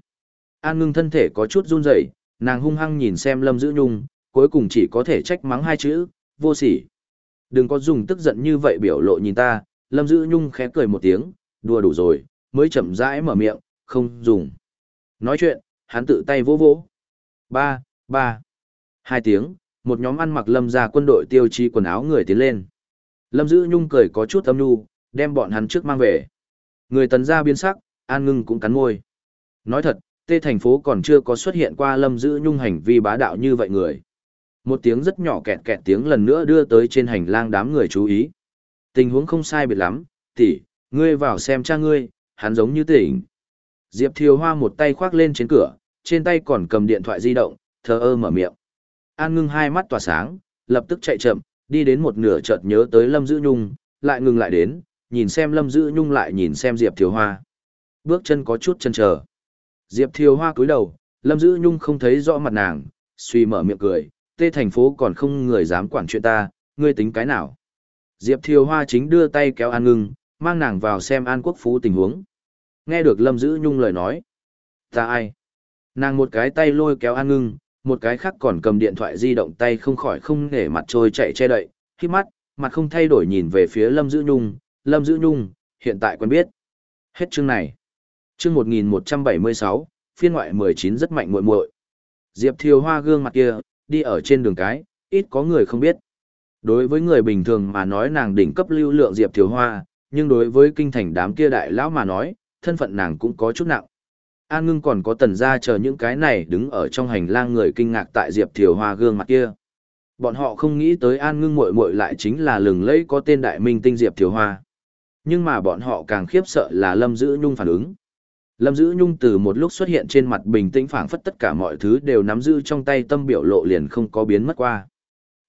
A: An ngưng thân thể có chút run rẩy, nàng hung hăng nhìn xem Lâm Dữ Nhung, cuối cùng chỉ có thể trách mắng hai chữ, vô sỉ. Đừng có dùng tức giận như vậy biểu lộ nhìn ta, Lâm Dữ Nhung khẽ cười một tiếng, đùa đủ rồi, mới chậm rãi mở miệng, không dùng. Nói chuyện, hắn tự tay vỗ vỗ. Ba, ba. Hai tiếng, một nhóm ăn mặc lâm ra quân đội tiêu chí quần áo người tiến lên. Lâm Dữ Nhung cười có chút âm nhu, đem bọn hắn trước mang về. Người tần ra biến sắc, an ngưng cũng cắn môi. Nói thật, tê thành phố còn chưa có xuất hiện qua Lâm Dữ Nhung hành vi bá đạo như vậy người. Một tiếng rất nhỏ kẹt kẹt tiếng lần nữa đưa tới trên hành lang đám người chú ý. Tình huống không sai biệt lắm, tỷ, ngươi vào xem cha ngươi, hắn giống như tỉnh. Diệp Thiều Hoa một tay khoác lên trên cửa, trên tay còn cầm điện thoại di động, thờ ơ mở miệng. An ngưng hai mắt tỏa sáng, lập tức chạy chậm, đi đến một nửa chợt nhớ tới Lâm Dữ Nhung, lại ngừng lại đến, nhìn xem Lâm Dữ Nhung lại nhìn xem Diệp Thiều Hoa. Bước chân có chút chân chờ. Diệp Thiều Hoa cúi đầu, Lâm Dữ Nhung không thấy rõ mặt nàng, suy mở miệng cười, tê thành phố còn không người dám quản chuyện ta, ngươi tính cái nào. Diệp Thiều Hoa chính đưa tay kéo An Ngưng, mang nàng vào xem An Quốc Phú tình huống. Nghe được Lâm Dữ Nhung lời nói. Ta ai? Nàng một cái tay lôi kéo An Ngưng, một cái khác còn cầm điện thoại di động tay không khỏi không để mặt trôi chạy che đậy, khi mắt, mặt không thay đổi nhìn về phía Lâm Dữ Nhung. Lâm Dữ Nhung, hiện tại quen biết. Hết chương này. Chương 1176, phiên ngoại 19 rất mạnh muội muội. Diệp Thiều Hoa gương mặt kia, đi ở trên đường cái, ít có người không biết. Đối với người bình thường mà nói nàng đỉnh cấp lưu lượng Diệp Thiều Hoa, nhưng đối với kinh thành đám kia đại lão mà nói, thân phận nàng cũng có chút nặng. An ngưng còn có tần gia chờ những cái này đứng ở trong hành lang người kinh ngạc tại Diệp Thiều Hoa gương mặt kia. Bọn họ không nghĩ tới An ngưng muội muội lại chính là lừng lẫy có tên đại minh tinh Diệp Thiều Hoa. Nhưng mà bọn họ càng khiếp sợ là Lâm Dữ Nhung phản ứng. Lâm Dữ Nhung từ một lúc xuất hiện trên mặt bình tĩnh phảng phất tất cả mọi thứ đều nắm giữ trong tay tâm biểu lộ liền không có biến mất qua.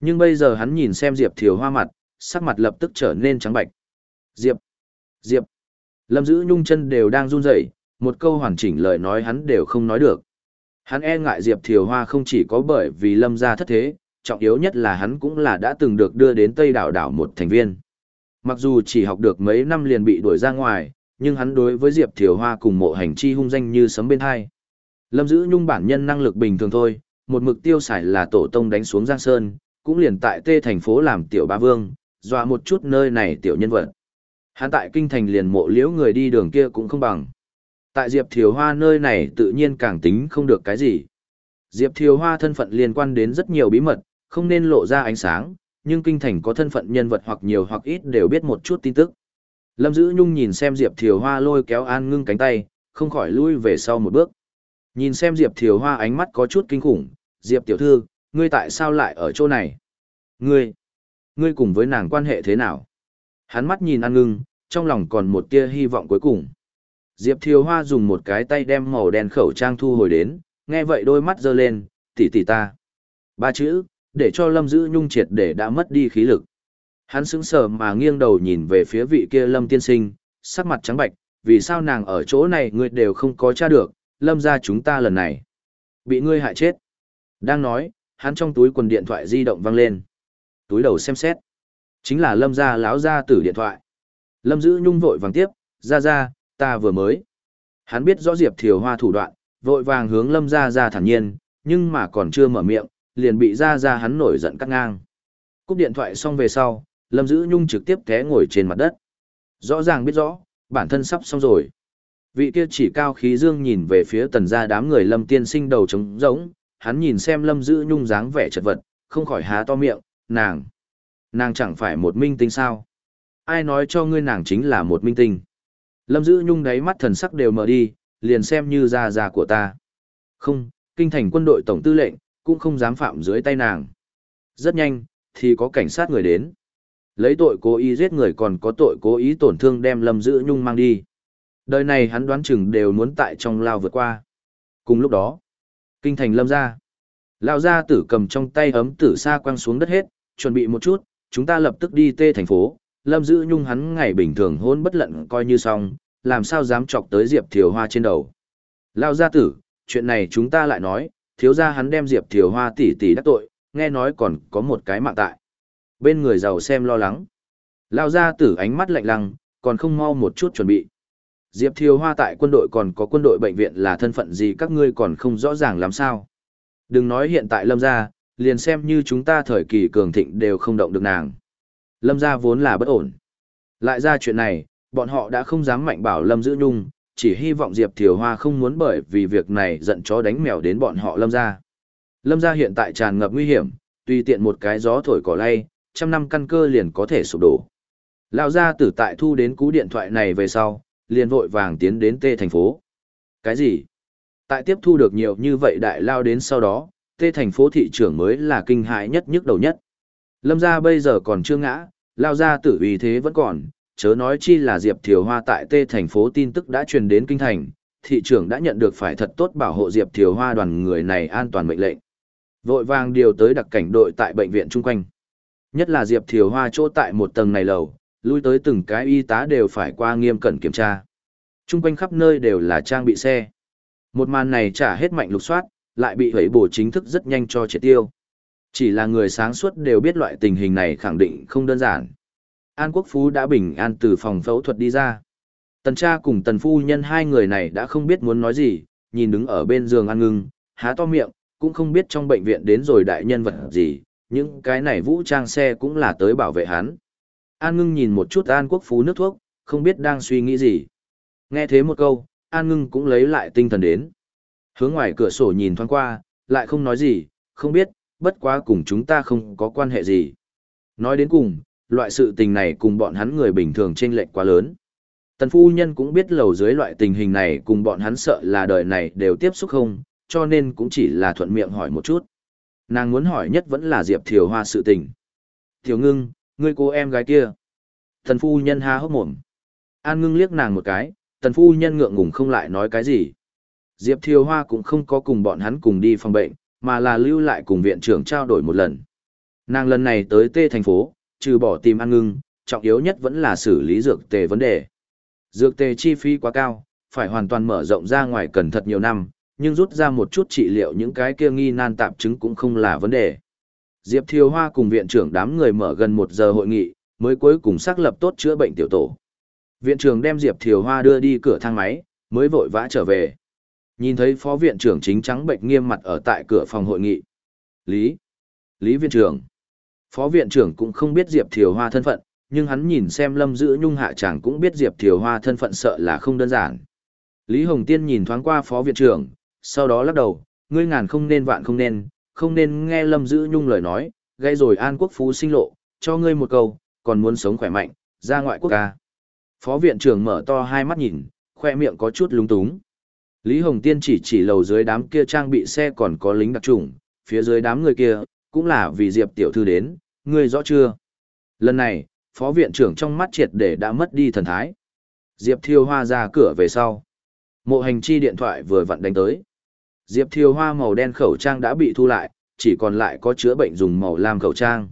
A: Nhưng bây giờ hắn nhìn xem Diệp Thiều Hoa mặt, sắc mặt lập tức trở nên trắng bạch. Diệp! Diệp! Lâm Dữ Nhung chân đều đang run rẩy, một câu hoàn chỉnh lời nói hắn đều không nói được. Hắn e ngại Diệp Thiều Hoa không chỉ có bởi vì Lâm gia thất thế, trọng yếu nhất là hắn cũng là đã từng được đưa đến Tây đảo đảo một thành viên. Mặc dù chỉ học được mấy năm liền bị đuổi ra ngoài, nhưng hắn đối với Diệp Thiều Hoa cùng mộ hành chi hung danh như sấm bên hai. Lâm Dữ Nhung bản nhân năng lực bình thường thôi, một mực tiêu xài là tổ tông đánh xuống Giang Sơn, cũng liền tại tê thành phố làm tiểu ba vương, dọa một chút nơi này tiểu nhân vật. Hắn tại kinh thành liền mộ liễu người đi đường kia cũng không bằng. Tại Diệp Thiều Hoa nơi này tự nhiên càng tính không được cái gì. Diệp Thiều Hoa thân phận liên quan đến rất nhiều bí mật, không nên lộ ra ánh sáng, nhưng kinh thành có thân phận nhân vật hoặc nhiều hoặc ít đều biết một chút tin tức. Lâm Dữ Nhung nhìn xem Diệp Thiều Hoa lôi kéo An Ngưng cánh tay, không khỏi lui về sau một bước. Nhìn xem Diệp Thiều Hoa ánh mắt có chút kinh khủng, Diệp tiểu thư, ngươi tại sao lại ở chỗ này? Ngươi, ngươi cùng với nàng quan hệ thế nào? Hắn mắt nhìn An Ngưng, trong lòng còn một tia hy vọng cuối cùng. Diệp Thiều Hoa dùng một cái tay đem màu đen khẩu trang thu hồi đến, nghe vậy đôi mắt giơ lên, tỷ tỷ ta. Ba chữ, để cho Lâm Dữ Nhung triệt để đã mất đi khí lực. Hắn sững sờ mà nghiêng đầu nhìn về phía vị kia Lâm tiên sinh, sắc mặt trắng bạch, vì sao nàng ở chỗ này ngươi đều không có tra được, Lâm ra chúng ta lần này. Bị ngươi hại chết. Đang nói, hắn trong túi quần điện thoại di động vang lên. Túi đầu xem xét. Chính là Lâm gia láo gia tử điện thoại. Lâm giữ nhung vội vàng tiếp, ra ra, ta vừa mới. Hắn biết rõ Diệp Thiều Hoa thủ đoạn, vội vàng hướng Lâm gia ra thản nhiên, nhưng mà còn chưa mở miệng, liền bị ra ra hắn nổi giận cắt ngang. Cúp điện thoại xong về sau, Lâm Dữ Nhung trực tiếp té ngồi trên mặt đất. Rõ ràng biết rõ, bản thân sắp xong rồi. Vị kia chỉ cao khí dương nhìn về phía tần gia đám người Lâm tiên sinh đầu trống rỗng, hắn nhìn xem Lâm Dữ Nhung dáng vẻ chật vật, không khỏi há to miệng, nàng. Nàng chẳng phải một minh tinh sao? Ai nói cho ngươi nàng chính là một minh tinh? Lâm Dữ Nhung đáy mắt thần sắc đều mở đi, liền xem như ra ra của ta. Không, kinh thành quân đội tổng tư lệnh, cũng không dám phạm dưới tay nàng. Rất nhanh, thì có cảnh sát người đến. Lấy tội cố ý giết người còn có tội cố ý tổn thương đem Lâm Dữ Nhung mang đi. Đời này hắn đoán chừng đều muốn tại trong lao vượt qua. Cùng lúc đó, kinh thành lâm ra. Lao gia tử cầm trong tay ấm tử sa quăng xuống đất hết, chuẩn bị một chút, chúng ta lập tức đi tê thành phố. Lâm Dữ Nhung hắn ngày bình thường hôn bất lận coi như xong, làm sao dám chọc tới Diệp Thiều Hoa trên đầu. Lao gia tử, chuyện này chúng ta lại nói, thiếu gia hắn đem Diệp Thiều Hoa tỷ tỷ đắc tội, nghe nói còn có một cái mạng tại. Bên người giàu xem lo lắng. Lao gia tử ánh mắt lạnh lăng, còn không mau một chút chuẩn bị. Diệp Thiều Hoa tại quân đội còn có quân đội bệnh viện là thân phận gì các ngươi còn không rõ ràng làm sao. Đừng nói hiện tại Lâm gia, liền xem như chúng ta thời kỳ cường thịnh đều không động được nàng. Lâm gia vốn là bất ổn. Lại ra chuyện này, bọn họ đã không dám mạnh bảo Lâm giữ nhung, chỉ hy vọng Diệp Thiều Hoa không muốn bởi vì việc này giận chó đánh mèo đến bọn họ Lâm gia. Lâm gia hiện tại tràn ngập nguy hiểm, tùy tiện một cái gió thổi cỏ lay, trăm năm căn cơ liền có thể sụp đổ. Lão gia tử tại thu đến cú điện thoại này về sau, liền vội vàng tiến đến Tê thành phố. Cái gì? Tại tiếp thu được nhiều như vậy đại lao đến sau đó, Tê thành phố thị trưởng mới là kinh hại nhất nhức đầu nhất. Lâm gia bây giờ còn chưa ngã, lao gia tử uy thế vẫn còn, chớ nói chi là Diệp Thiều Hoa tại Tê thành phố tin tức đã truyền đến kinh thành, thị trưởng đã nhận được phải thật tốt bảo hộ Diệp Thiều Hoa đoàn người này an toàn mệnh lệnh. Vội vàng điều tới đặc cảnh đội tại bệnh viện chung quanh. Nhất là Diệp Thiều Hoa chỗ tại một tầng này lầu, lui tới từng cái y tá đều phải qua nghiêm cẩn kiểm tra. Trung quanh khắp nơi đều là trang bị xe. Một màn này trả hết mạnh lục soát, lại bị hủy bổ chính thức rất nhanh cho triệt tiêu. Chỉ là người sáng suốt đều biết loại tình hình này khẳng định không đơn giản. An Quốc Phú đã bình an từ phòng phẫu thuật đi ra. Tần cha cùng tần phu nhân hai người này đã không biết muốn nói gì, nhìn đứng ở bên giường ăn ngưng, há to miệng, cũng không biết trong bệnh viện đến rồi đại nhân vật gì, những cái này vũ trang xe cũng là tới bảo vệ hắn. An ngưng nhìn một chút An Quốc Phú nước thuốc, không biết đang suy nghĩ gì. Nghe thế một câu, An ngưng cũng lấy lại tinh thần đến. Hướng ngoài cửa sổ nhìn thoáng qua, Lại không nói gì, không biết, bất quá cùng chúng ta không có quan hệ gì. Nói đến cùng, loại sự tình này cùng bọn hắn người bình thường chênh lệch quá lớn. Tần phu nhân cũng biết lầu dưới loại tình hình này cùng bọn hắn sợ là đời này đều tiếp xúc không, cho nên cũng chỉ là thuận miệng hỏi một chút. Nàng muốn hỏi nhất vẫn là Diệp Thiều Hoa sự tình. Thiều ngưng, ngươi cô em gái kia. Tần phu nhân ha hốc mồm. An ngưng liếc nàng một cái, tần phu nhân ngượng ngùng không lại nói cái gì. Diệp Thiều Hoa cũng không có cùng bọn hắn cùng đi phòng bệnh, mà là lưu lại cùng viện trưởng trao đổi một lần. Nàng lần này tới Tê thành phố, trừ bỏ tìm An ngưng, trọng yếu nhất vẫn là xử lý dược tề vấn đề. Dược tề chi phí quá cao, phải hoàn toàn mở rộng ra ngoài cần thật nhiều năm, nhưng rút ra một chút trị liệu những cái kia nghi nan tạp chứng cũng không là vấn đề. Diệp Thiều Hoa cùng viện trưởng đám người mở gần một giờ hội nghị, mới cuối cùng xác lập tốt chữa bệnh tiểu tổ. Viện trưởng đem Diệp Thiều Hoa đưa đi cửa thang máy, mới vội vã trở về. Nhìn thấy phó viện trưởng chính trắng bệnh nghiêm mặt ở tại cửa phòng hội nghị. Lý. Lý viện trưởng. Phó viện trưởng cũng không biết Diệp Thiều Hoa thân phận, nhưng hắn nhìn xem Lâm Dữ Nhung hạ chàng cũng biết Diệp Thiều Hoa thân phận sợ là không đơn giản. Lý Hồng Tiên nhìn thoáng qua phó viện trưởng, sau đó lắc đầu, ngươi ngàn không nên vạn không nên, không nên nghe Lâm Dữ Nhung lời nói, gây rồi an quốc phú sinh lộ, cho ngươi một câu, còn muốn sống khỏe mạnh, ra ngoại quốc ca. Phó viện trưởng mở to hai mắt nhìn, khoe miệng có chút lúng túng. Lý Hồng Tiên chỉ chỉ lầu dưới đám kia trang bị xe còn có lính đặc trùng, phía dưới đám người kia, cũng là vì Diệp tiểu thư đến, ngươi rõ chưa? Lần này, phó viện trưởng trong mắt triệt để đã mất đi thần thái. Diệp Thiêu Hoa ra cửa về sau. Mộ hành chi điện thoại vừa vặn đánh tới. Diệp Thiêu Hoa màu đen khẩu trang đã bị thu lại, chỉ còn lại có chữa bệnh dùng màu lam khẩu trang.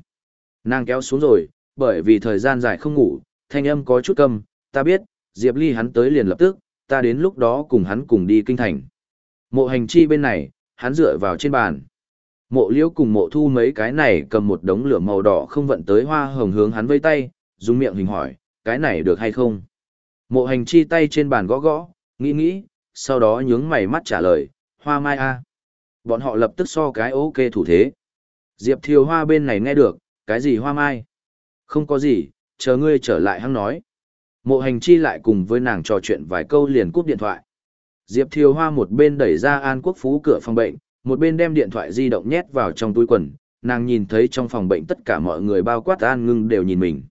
A: Nàng kéo xuống rồi, bởi vì thời gian dài không ngủ, thanh âm có chút câm, ta biết, Diệp Ly hắn tới liền lập tức, ta đến lúc đó cùng hắn cùng đi kinh thành. Mộ hành chi bên này, hắn dựa vào trên bàn. Mộ liễu cùng mộ thu mấy cái này cầm một đống lửa màu đỏ không vận tới hoa hồng hướng hắn vây tay, dùng miệng hình hỏi, cái này được hay không? Mộ hành chi tay trên bàn gõ gõ, nghĩ nghĩ, sau đó nhướng mày mắt trả lời, hoa mai a. Bọn họ lập tức so cái ok thủ thế. Diệp thiều hoa bên này nghe được, cái gì hoa mai? Không có gì, chờ ngươi trở lại hắn nói. Mộ hành chi lại cùng với nàng trò chuyện vài câu liền cúp điện thoại. Diệp thiều hoa một bên đẩy ra an quốc phú cửa phòng bệnh, một bên đem điện thoại di động nhét vào trong túi quần, nàng nhìn thấy trong phòng bệnh tất cả mọi người bao quát an ngưng đều nhìn mình.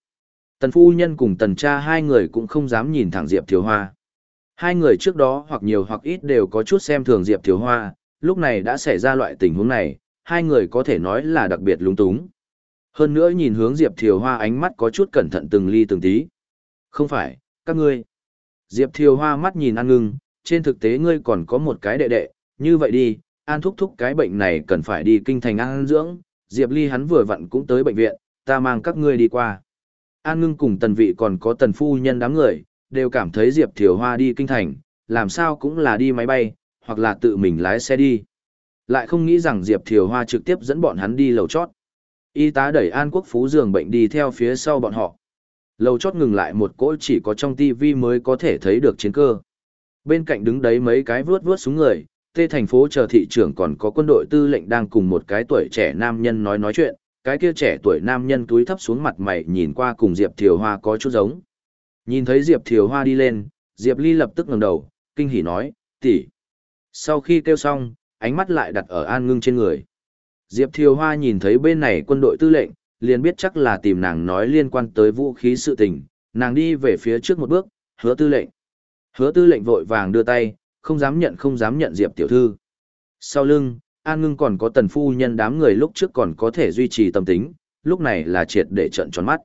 A: Tần phu nhân cùng tần cha hai người cũng không dám nhìn thẳng Diệp Thiều Hoa. Hai người trước đó hoặc nhiều hoặc ít đều có chút xem thường Diệp Thiều Hoa, lúc này đã xảy ra loại tình huống này, hai người có thể nói là đặc biệt lung túng. Hơn nữa nhìn hướng Diệp Thiều Hoa ánh mắt có chút cẩn thận từng ly từng tí. Không phải, các ngươi. Diệp Thiều Hoa mắt nhìn An Ngưng, trên thực tế ngươi còn có một cái đệ đệ, như vậy đi, An thúc thúc cái bệnh này cần phải đi kinh thành An dưỡng, Diệp Ly hắn vừa vặn cũng tới bệnh viện, ta mang các ngươi đi qua. An ngưng cùng tần vị còn có tần phu nhân đám người, đều cảm thấy Diệp Thiều Hoa đi kinh thành, làm sao cũng là đi máy bay, hoặc là tự mình lái xe đi. Lại không nghĩ rằng Diệp Thiều Hoa trực tiếp dẫn bọn hắn đi lầu chót. Y tá đẩy An Quốc Phú giường bệnh đi theo phía sau bọn họ. Lầu chót ngừng lại một cỗ chỉ có trong tivi mới có thể thấy được chiến cơ. Bên cạnh đứng đấy mấy cái vướt vướt xuống người, tê thành phố chờ thị trưởng còn có quân đội tư lệnh đang cùng một cái tuổi trẻ nam nhân nói nói chuyện, cái kia trẻ tuổi nam nhân túi thấp xuống mặt mày nhìn qua cùng Diệp Thiều Hoa có chút giống. Nhìn thấy Diệp Thiều Hoa đi lên, Diệp Ly lập tức ngẩng đầu, kinh hỉ nói, tỷ. Sau khi kêu xong, ánh mắt lại đặt ở An Ngưng trên người. Diệp Thiều Hoa nhìn thấy bên này quân đội tư lệnh, liền biết chắc là tìm nàng nói liên quan tới vũ khí sự tình, nàng đi về phía trước một bước, hứa tư lệnh. Hứa tư lệnh vội vàng đưa tay, không dám nhận không dám nhận Diệp tiểu thư. Sau lưng, An ngưng còn có tần phu nhân đám người lúc trước còn có thể duy trì tâm tính, lúc này là triệt để trận tròn mắt.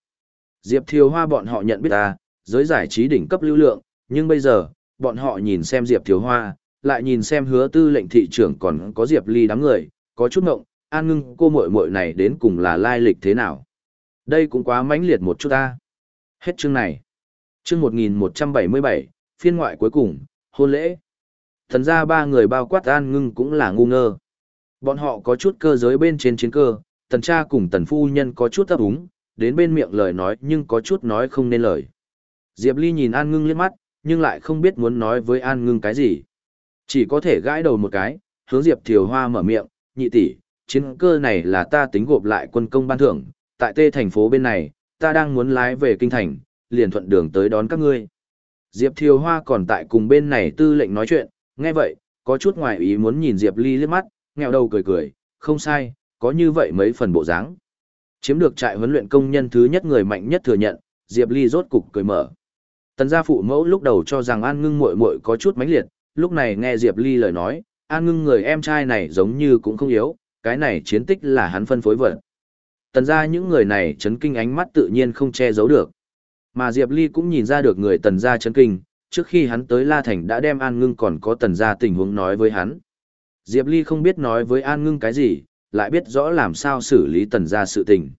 A: Diệp Thiều Hoa bọn họ nhận biết ta, giới giải trí đỉnh cấp lưu lượng, nhưng bây giờ, bọn họ nhìn xem Diệp Thiều Hoa, lại nhìn xem hứa tư lệnh thị trưởng còn có Diệp Ly đám người, có chút ngộng, An ngưng cô muội muội này đến cùng là lai lịch thế nào. Đây cũng quá mãnh liệt một chút ta. Hết chương này. Chương 1177, phiên ngoại cuối cùng, hôn lễ. Thần ra ba người bao quát An ngưng cũng là ngu ngơ. Bọn họ có chút cơ giới bên trên chiến cơ, tần cha cùng tần phu nhân có chút ấp úng, đến bên miệng lời nói nhưng có chút nói không nên lời. Diệp Ly nhìn An Ngưng liếc mắt, nhưng lại không biết muốn nói với An Ngưng cái gì. Chỉ có thể gãi đầu một cái, hướng Diệp Thiều Hoa mở miệng, nhị tỷ, chiến cơ này là ta tính gộp lại quân công ban thưởng, tại tê thành phố bên này, ta đang muốn lái về kinh thành, liền thuận đường tới đón các ngươi. Diệp Thiều Hoa còn tại cùng bên này tư lệnh nói chuyện, nghe vậy, có chút ngoài ý muốn nhìn Diệp Ly liếc mắt, nghèo đầu cười cười, không sai, có như vậy mấy phần bộ dáng. Chiếm được trại huấn luyện công nhân thứ nhất người mạnh nhất thừa nhận, Diệp Ly rốt cục cười mở. Tần gia phụ mẫu lúc đầu cho rằng An Ngưng muội muội có chút mãnh liệt, lúc này nghe Diệp Ly lời nói, An Ngưng người em trai này giống như cũng không yếu, cái này chiến tích là hắn phân phối vật. Tần gia những người này chấn kinh ánh mắt tự nhiên không che giấu được. Mà Diệp Ly cũng nhìn ra được người tần gia chấn kinh, trước khi hắn tới La Thành đã đem An Ngưng còn có tần gia tình huống nói với hắn. Diệp Ly không biết nói với An Ngưng cái gì, lại biết rõ làm sao xử lý tần gia sự tình.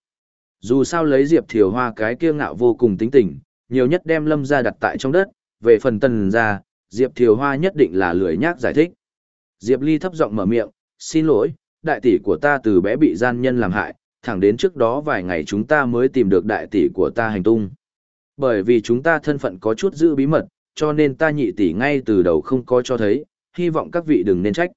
A: Dù sao lấy Diệp Thiều Hoa cái kia ngạo vô cùng tính tình, nhiều nhất đem lâm gia đặt tại trong đất, về phần tần gia, Diệp Thiều Hoa nhất định là lười nhác giải thích. Diệp Ly thấp giọng mở miệng, xin lỗi, đại tỷ của ta từ bé bị gian nhân làm hại, thẳng đến trước đó vài ngày chúng ta mới tìm được đại tỷ của ta hành tung. Bởi vì chúng ta thân phận có chút giữ bí mật, cho nên ta nhị tỷ ngay từ đầu không có cho thấy, hy vọng các vị đừng nên trách.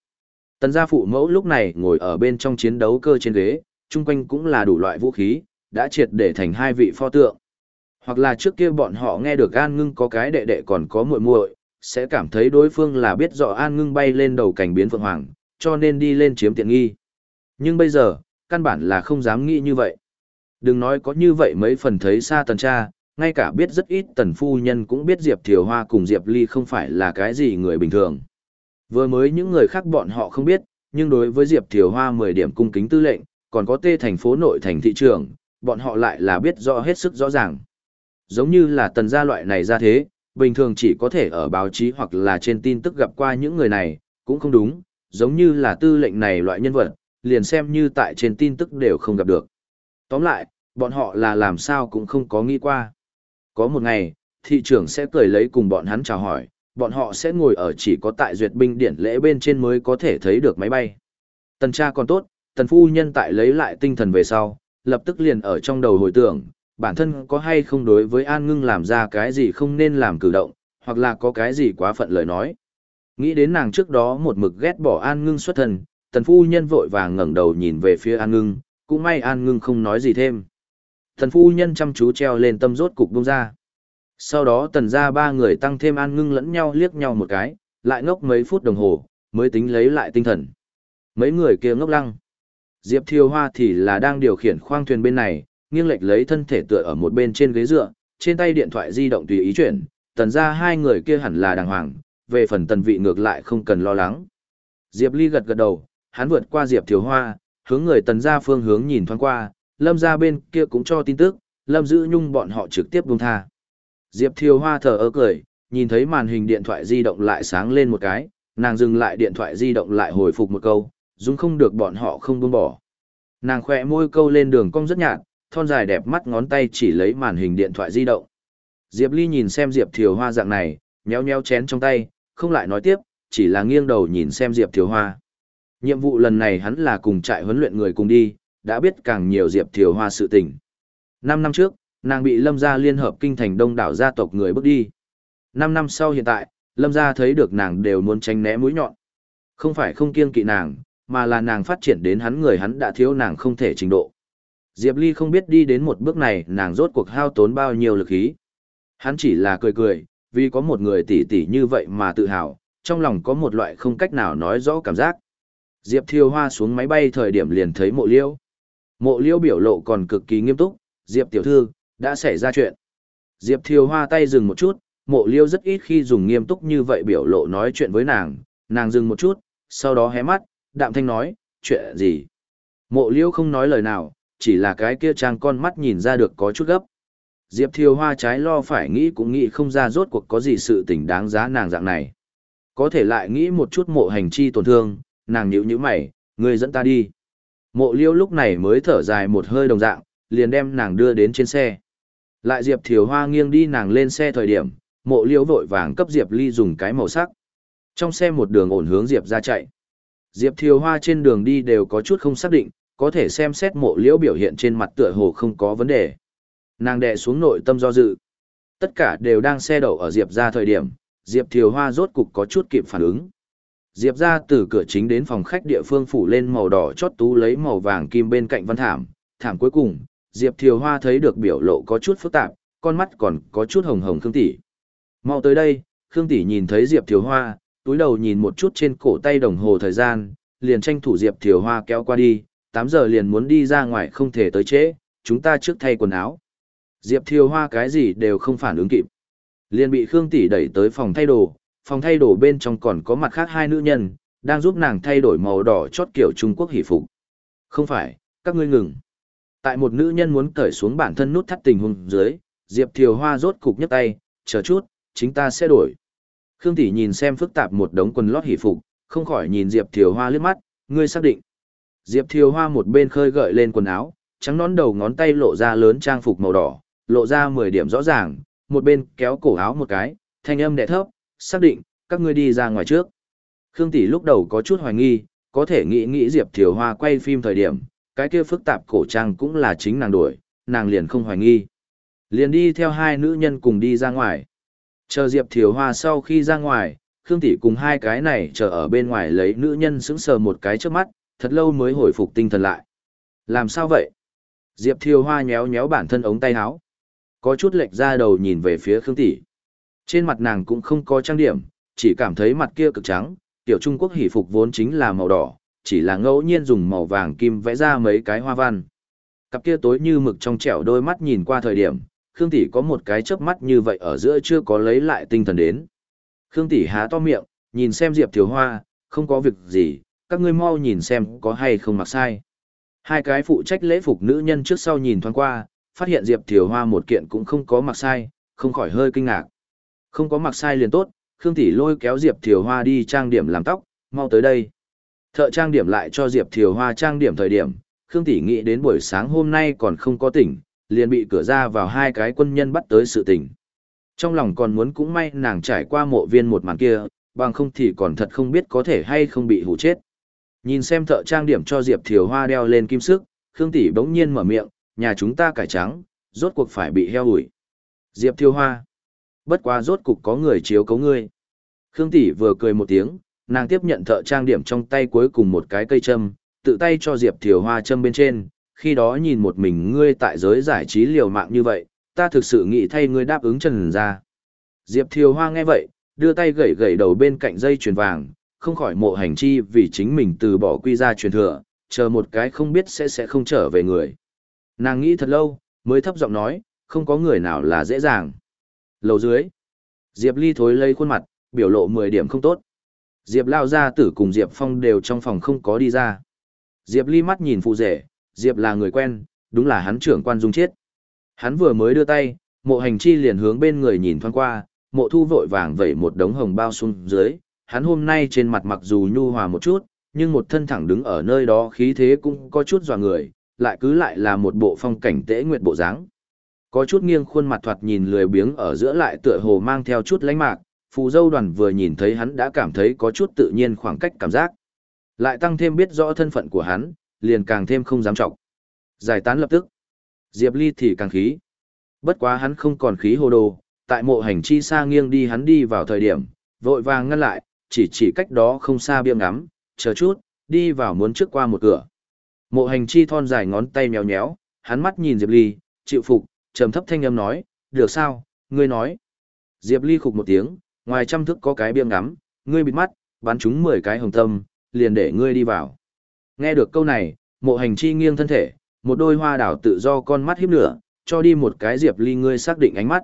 A: Tần gia phụ mẫu lúc này ngồi ở bên trong chiến đấu cơ trên ghế, chung quanh cũng là đủ loại vũ khí, đã triệt để thành hai vị pho tượng. Hoặc là trước kia bọn họ nghe được An Ngưng có cái đệ đệ còn có muội muội, sẽ cảm thấy đối phương là biết rõ An Ngưng bay lên đầu cảnh biến Phượng Hoàng, cho nên đi lên chiếm tiện nghi. Nhưng bây giờ, căn bản là không dám nghĩ như vậy. Đừng nói có như vậy mấy phần thấy xa tần cha, ngay cả biết rất ít tần phu nhân cũng biết Diệp Thiều Hoa cùng Diệp Ly không phải là cái gì người bình thường. Vừa mới những người khác bọn họ không biết, nhưng đối với Diệp Thiều Hoa 10 điểm cung kính tư lệnh, còn có tê thành phố nội thành thị trường, bọn họ lại là biết rõ hết sức rõ ràng. Giống như là tần gia loại này ra thế, bình thường chỉ có thể ở báo chí hoặc là trên tin tức gặp qua những người này, cũng không đúng, giống như là tư lệnh này loại nhân vật, liền xem như tại trên tin tức đều không gặp được. Tóm lại, bọn họ là làm sao cũng không có nghĩ qua. Có một ngày, thị trưởng sẽ cười lấy cùng bọn hắn chào hỏi, bọn họ sẽ ngồi ở chỉ có tại duyệt binh điển lễ bên trên mới có thể thấy được máy bay. Tần cha còn tốt, tần phu nhân tại lấy lại tinh thần về sau, lập tức liền ở trong đầu hồi tưởng, bản thân có hay không đối với An Ngưng làm ra cái gì không nên làm cử động, hoặc là có cái gì quá phận lời nói. Nghĩ đến nàng trước đó một mực ghét bỏ An Ngưng xuất thần, tần phu nhân vội vàng ngẩng đầu nhìn về phía An Ngưng, cũng may An Ngưng không nói gì thêm. Tần phu nhân chăm chú treo lên tâm rốt cục bông ra. Sau đó tần ra ba người tăng thêm An Ngưng lẫn nhau liếc nhau một cái, lại ngốc mấy phút đồng hồ, mới tính lấy lại tinh thần. Mấy người kia ngốc lăng. Diệp Thiều Hoa thì là đang điều khiển khoang thuyền bên này, nghiêng lệch lấy thân thể tựa ở một bên trên ghế dựa, trên tay điện thoại di động tùy ý chuyển, tần ra hai người kia hẳn là đàng hoàng, về phần tần vị ngược lại không cần lo lắng. Diệp Ly gật gật đầu, hắn vượt qua Diệp Thiều Hoa, hướng người tần ra phương hướng nhìn thoáng qua, lâm ra bên kia cũng cho tin tức, lâm giữ nhung bọn họ trực tiếp buông tha. Diệp Thiều Hoa thở ớ cười, nhìn thấy màn hình điện thoại di động lại sáng lên một cái, nàng dừng lại điện thoại di động lại hồi phục một câu, dung không được bọn họ không buông bỏ. Nàng khỏe môi câu lên đường cong rất nhạt, thon dài đẹp mắt ngón tay chỉ lấy màn hình điện thoại di động. Diệp Ly nhìn xem Diệp Thiều Hoa dạng này, nhéo nhéo chén trong tay, không lại nói tiếp, chỉ là nghiêng đầu nhìn xem Diệp Thiều Hoa. Nhiệm vụ lần này hắn là cùng trại huấn luyện người cùng đi, đã biết càng nhiều Diệp Thiều Hoa sự tình. Năm năm trước, nàng bị Lâm gia liên hợp kinh thành đông đảo gia tộc người bước đi. Năm năm sau hiện tại, Lâm gia thấy được nàng đều muốn tránh né mũi nhọn. Không phải không kiêng kỵ nàng, mà là nàng phát triển đến hắn người hắn đã thiếu nàng không thể trình độ. Diệp Ly không biết đi đến một bước này nàng rốt cuộc hao tốn bao nhiêu lực ý. Hắn chỉ là cười cười, vì có một người tỷ tỷ như vậy mà tự hào, trong lòng có một loại không cách nào nói rõ cảm giác. Diệp Thiêu Hoa xuống máy bay thời điểm liền thấy mộ liêu. Mộ liêu biểu lộ còn cực kỳ nghiêm túc, Diệp tiểu thư, đã xảy ra chuyện. Diệp Thiêu Hoa tay dừng một chút, mộ liêu rất ít khi dùng nghiêm túc như vậy biểu lộ nói chuyện với nàng, nàng dừng một chút, sau đó hé mắt, đạm thanh nói, chuyện gì? Mộ liêu không nói lời nào, chỉ là cái kia trang con mắt nhìn ra được có chút gấp. Diệp Thiều Hoa trái lo phải nghĩ cũng nghĩ không ra rốt cuộc có gì sự tình đáng giá nàng dạng này. Có thể lại nghĩ một chút mộ hành chi tổn thương, nàng nhíu nhíu mày, người dẫn ta đi. Mộ liêu lúc này mới thở dài một hơi đồng dạng, liền đem nàng đưa đến trên xe. Lại Diệp Thiều Hoa nghiêng đi nàng lên xe thời điểm, mộ liêu vội vàng cấp Diệp Ly dùng cái màu sắc. Trong xe một đường ổn hướng Diệp ra chạy. Diệp Thiều Hoa trên đường đi đều có chút không xác định, có thể xem xét mộ liễu biểu hiện trên mặt tựa hồ không có vấn đề. Nàng đệ xuống nội tâm do dự. Tất cả đều đang xe đậu ở Diệp ra thời điểm, Diệp Thiều Hoa rốt cục có chút kịp phản ứng. Diệp ra từ cửa chính đến phòng khách địa phương phủ lên màu đỏ chót tú lấy màu vàng kim bên cạnh văn thảm. Thảm cuối cùng, Diệp Thiều Hoa thấy được biểu lộ có chút phức tạp, con mắt còn có chút hồng hồng Khương Tỷ. Mau tới đây, Khương Tỷ nhìn thấy Diệp Thiều Hoa, túi đầu nhìn một chút trên cổ tay đồng hồ thời gian, liền tranh thủ Diệp Thiều Hoa kéo qua đi, 8 giờ liền muốn đi ra ngoài không thể tới trễ, chúng ta trước thay quần áo. Diệp Thiều Hoa cái gì đều không phản ứng kịp. Liền bị Khương Tỷ đẩy tới phòng thay đồ, phòng thay đồ bên trong còn có mặt khác hai nữ nhân, đang giúp nàng thay đổi màu đỏ chót kiểu Trung Quốc hỷ phục. Không phải, các ngươi ngừng. Tại một nữ nhân muốn cởi xuống bản thân nút thắt tình huống dưới, Diệp Thiều Hoa rốt cục nhấc tay, chờ chút, chính ta sẽ đổi. Khương Tỷ nhìn xem phức tạp một đống quần lót hỷ phục, không khỏi nhìn Diệp Thiều Hoa liếc mắt, ngươi xác định. Diệp Thiều Hoa một bên khơi gợi lên quần áo, trắng nón đầu ngón tay lộ ra lớn trang phục màu đỏ, lộ ra 10 điểm rõ ràng, một bên kéo cổ áo một cái, thanh âm đẻ thấp, xác định, các ngươi đi ra ngoài trước. Khương Tỷ lúc đầu có chút hoài nghi, có thể nghĩ nghĩ Diệp Thiều Hoa quay phim thời điểm, cái kia phức tạp cổ trang cũng là chính nàng đuổi, nàng liền không hoài nghi. Liền đi theo hai nữ nhân cùng đi ra ngoài. Chờ Diệp Thiều Hoa sau khi ra ngoài, Khương Tỷ cùng hai cái này chờ ở bên ngoài lấy nữ nhân sững sờ một cái trước mắt, thật lâu mới hồi phục tinh thần lại. Làm sao vậy? Diệp Thiều Hoa nhéo nhéo bản thân ống tay áo. Có chút lệch ra đầu nhìn về phía Khương Tỷ. Trên mặt nàng cũng không có trang điểm, chỉ cảm thấy mặt kia cực trắng, tiểu Trung Quốc hỷ phục vốn chính là màu đỏ, chỉ là ngẫu nhiên dùng màu vàng kim vẽ ra mấy cái hoa văn. Cặp kia tối như mực trong trẻo đôi mắt nhìn qua thời điểm, Khương Tỷ có một cái chớp mắt như vậy ở giữa chưa có lấy lại tinh thần đến. Khương Tỷ há to miệng, nhìn xem Diệp Thiếu Hoa, không có việc gì, các ngươi mau nhìn xem có hay không mặc sai. Hai cái phụ trách lễ phục nữ nhân trước sau nhìn thoáng qua, phát hiện Diệp Thiều Hoa một kiện cũng không có mặc sai, không khỏi hơi kinh ngạc. Không có mặc sai liền tốt, Khương Tỷ lôi kéo Diệp Thiều Hoa đi trang điểm làm tóc, mau tới đây. Thợ trang điểm lại cho Diệp Thiều Hoa trang điểm thời điểm, Khương Tỷ nghĩ đến buổi sáng hôm nay còn không có tỉnh, liền bị cửa ra vào hai cái quân nhân bắt tới sự tỉnh. Trong lòng còn muốn cũng may nàng trải qua mộ viên một màn kia, bằng không thì còn thật không biết có thể hay không bị hủ chết. Nhìn xem thợ trang điểm cho Diệp Thiều Hoa đeo lên kim sức, Khương Tỷ bỗng nhiên mở miệng, nhà chúng ta cải trắng, rốt cuộc phải bị heo ủi. Diệp Thiêu Hoa. Bất quá rốt cục có người chiếu cấu ngươi. Khương Tỷ vừa cười một tiếng, nàng tiếp nhận thợ trang điểm trong tay cuối cùng một cái cây châm, tự tay cho Diệp Thiều Hoa châm bên trên, khi đó nhìn một mình ngươi tại giới giải trí liều mạng như vậy, ta thực sự nghĩ thay ngươi đáp ứng trần ra. Diệp Thiều Hoa nghe vậy, đưa tay gẩy gẩy đầu bên cạnh dây chuyền vàng, không khỏi mộ hành chi vì chính mình từ bỏ quy ra truyền thừa, chờ một cái không biết sẽ sẽ không trở về người. Nàng nghĩ thật lâu, mới thấp giọng nói, không có người nào là dễ dàng. Lầu dưới, Diệp Ly thối lây khuôn mặt, biểu lộ 10 điểm không tốt. Diệp lao ra tử cùng Diệp Phong đều trong phòng không có đi ra. Diệp Ly mắt nhìn phụ rể, Diệp là người quen, đúng là hắn trưởng quan dung chết. Hắn vừa mới đưa tay, mộ hành chi liền hướng bên người nhìn thoáng qua, mộ thu vội vàng vẩy một đống hồng bao xuống dưới, hắn hôm nay trên mặt mặc dù nhu hòa một chút, nhưng một thân thẳng đứng ở nơi đó khí thế cũng có chút dò người, lại cứ lại là một bộ phong cảnh tễ nguyệt bộ dáng. Có chút nghiêng khuôn mặt thoạt nhìn lười biếng ở giữa lại tựa hồ mang theo chút lánh mạc, phù dâu đoàn vừa nhìn thấy hắn đã cảm thấy có chút tự nhiên khoảng cách cảm giác. Lại tăng thêm biết rõ thân phận của hắn, liền càng thêm không dám trọng. Giải tán lập tức. Diệp Ly thì càng khí. Bất quá hắn không còn khí hồ đồ, tại mộ hành chi xa nghiêng đi hắn đi vào thời điểm, vội vàng ngăn lại, chỉ chỉ cách đó không xa biếng ngắm, chờ chút, đi vào muốn trước qua một cửa. Mộ hành chi thon dài ngón tay mèo nhéo, hắn mắt nhìn Diệp Ly, chịu phục, trầm thấp thanh âm nói, được sao, ngươi nói. Diệp Ly khục một tiếng, ngoài trăm thức có cái biếng ngắm, ngươi bịt mắt, bắn chúng 10 cái hồng tâm, liền để ngươi đi vào. Nghe được câu này, mộ hành chi nghiêng thân thể, một đôi hoa đảo tự do con mắt hiếp lửa, cho đi một cái Diệp Ly ngươi xác định ánh mắt.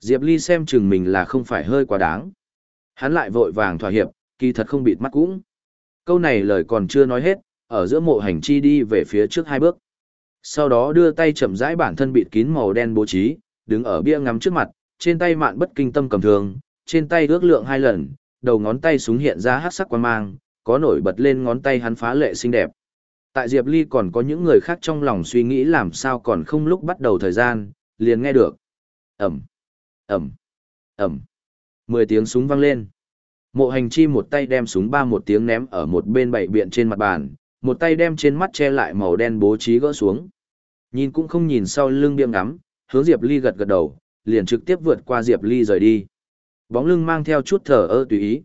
A: Diệp Ly xem chừng mình là không phải hơi quá đáng. Hắn lại vội vàng thỏa hiệp, kỳ thật không bịt mắt cũng. Câu này lời còn chưa nói hết, ở giữa mộ hành chi đi về phía trước hai bước. Sau đó đưa tay chậm rãi bản thân bịt kín màu đen bố trí, đứng ở bia ngắm trước mặt, trên tay mạn bất kinh tâm cầm thường, trên tay ước lượng hai lần, đầu ngón tay súng hiện ra hắc sắc quan mang, có nổi bật lên ngón tay hắn phá lệ xinh đẹp. Tại Diệp Ly còn có những người khác trong lòng suy nghĩ làm sao còn không lúc bắt đầu thời gian, liền nghe được. Ẩm, Ẩm, Ẩm. Mười tiếng súng vang lên. Mộ hành chi một tay đem súng ba một tiếng ném ở một bên bảy biện trên mặt bàn, một tay đem trên mắt che lại màu đen bố trí gỡ xuống. Nhìn cũng không nhìn sau lưng biêm ngắm, hướng Diệp Ly gật gật đầu, liền trực tiếp vượt qua Diệp Ly rời đi. Bóng lưng mang theo chút thở ơ tùy ý.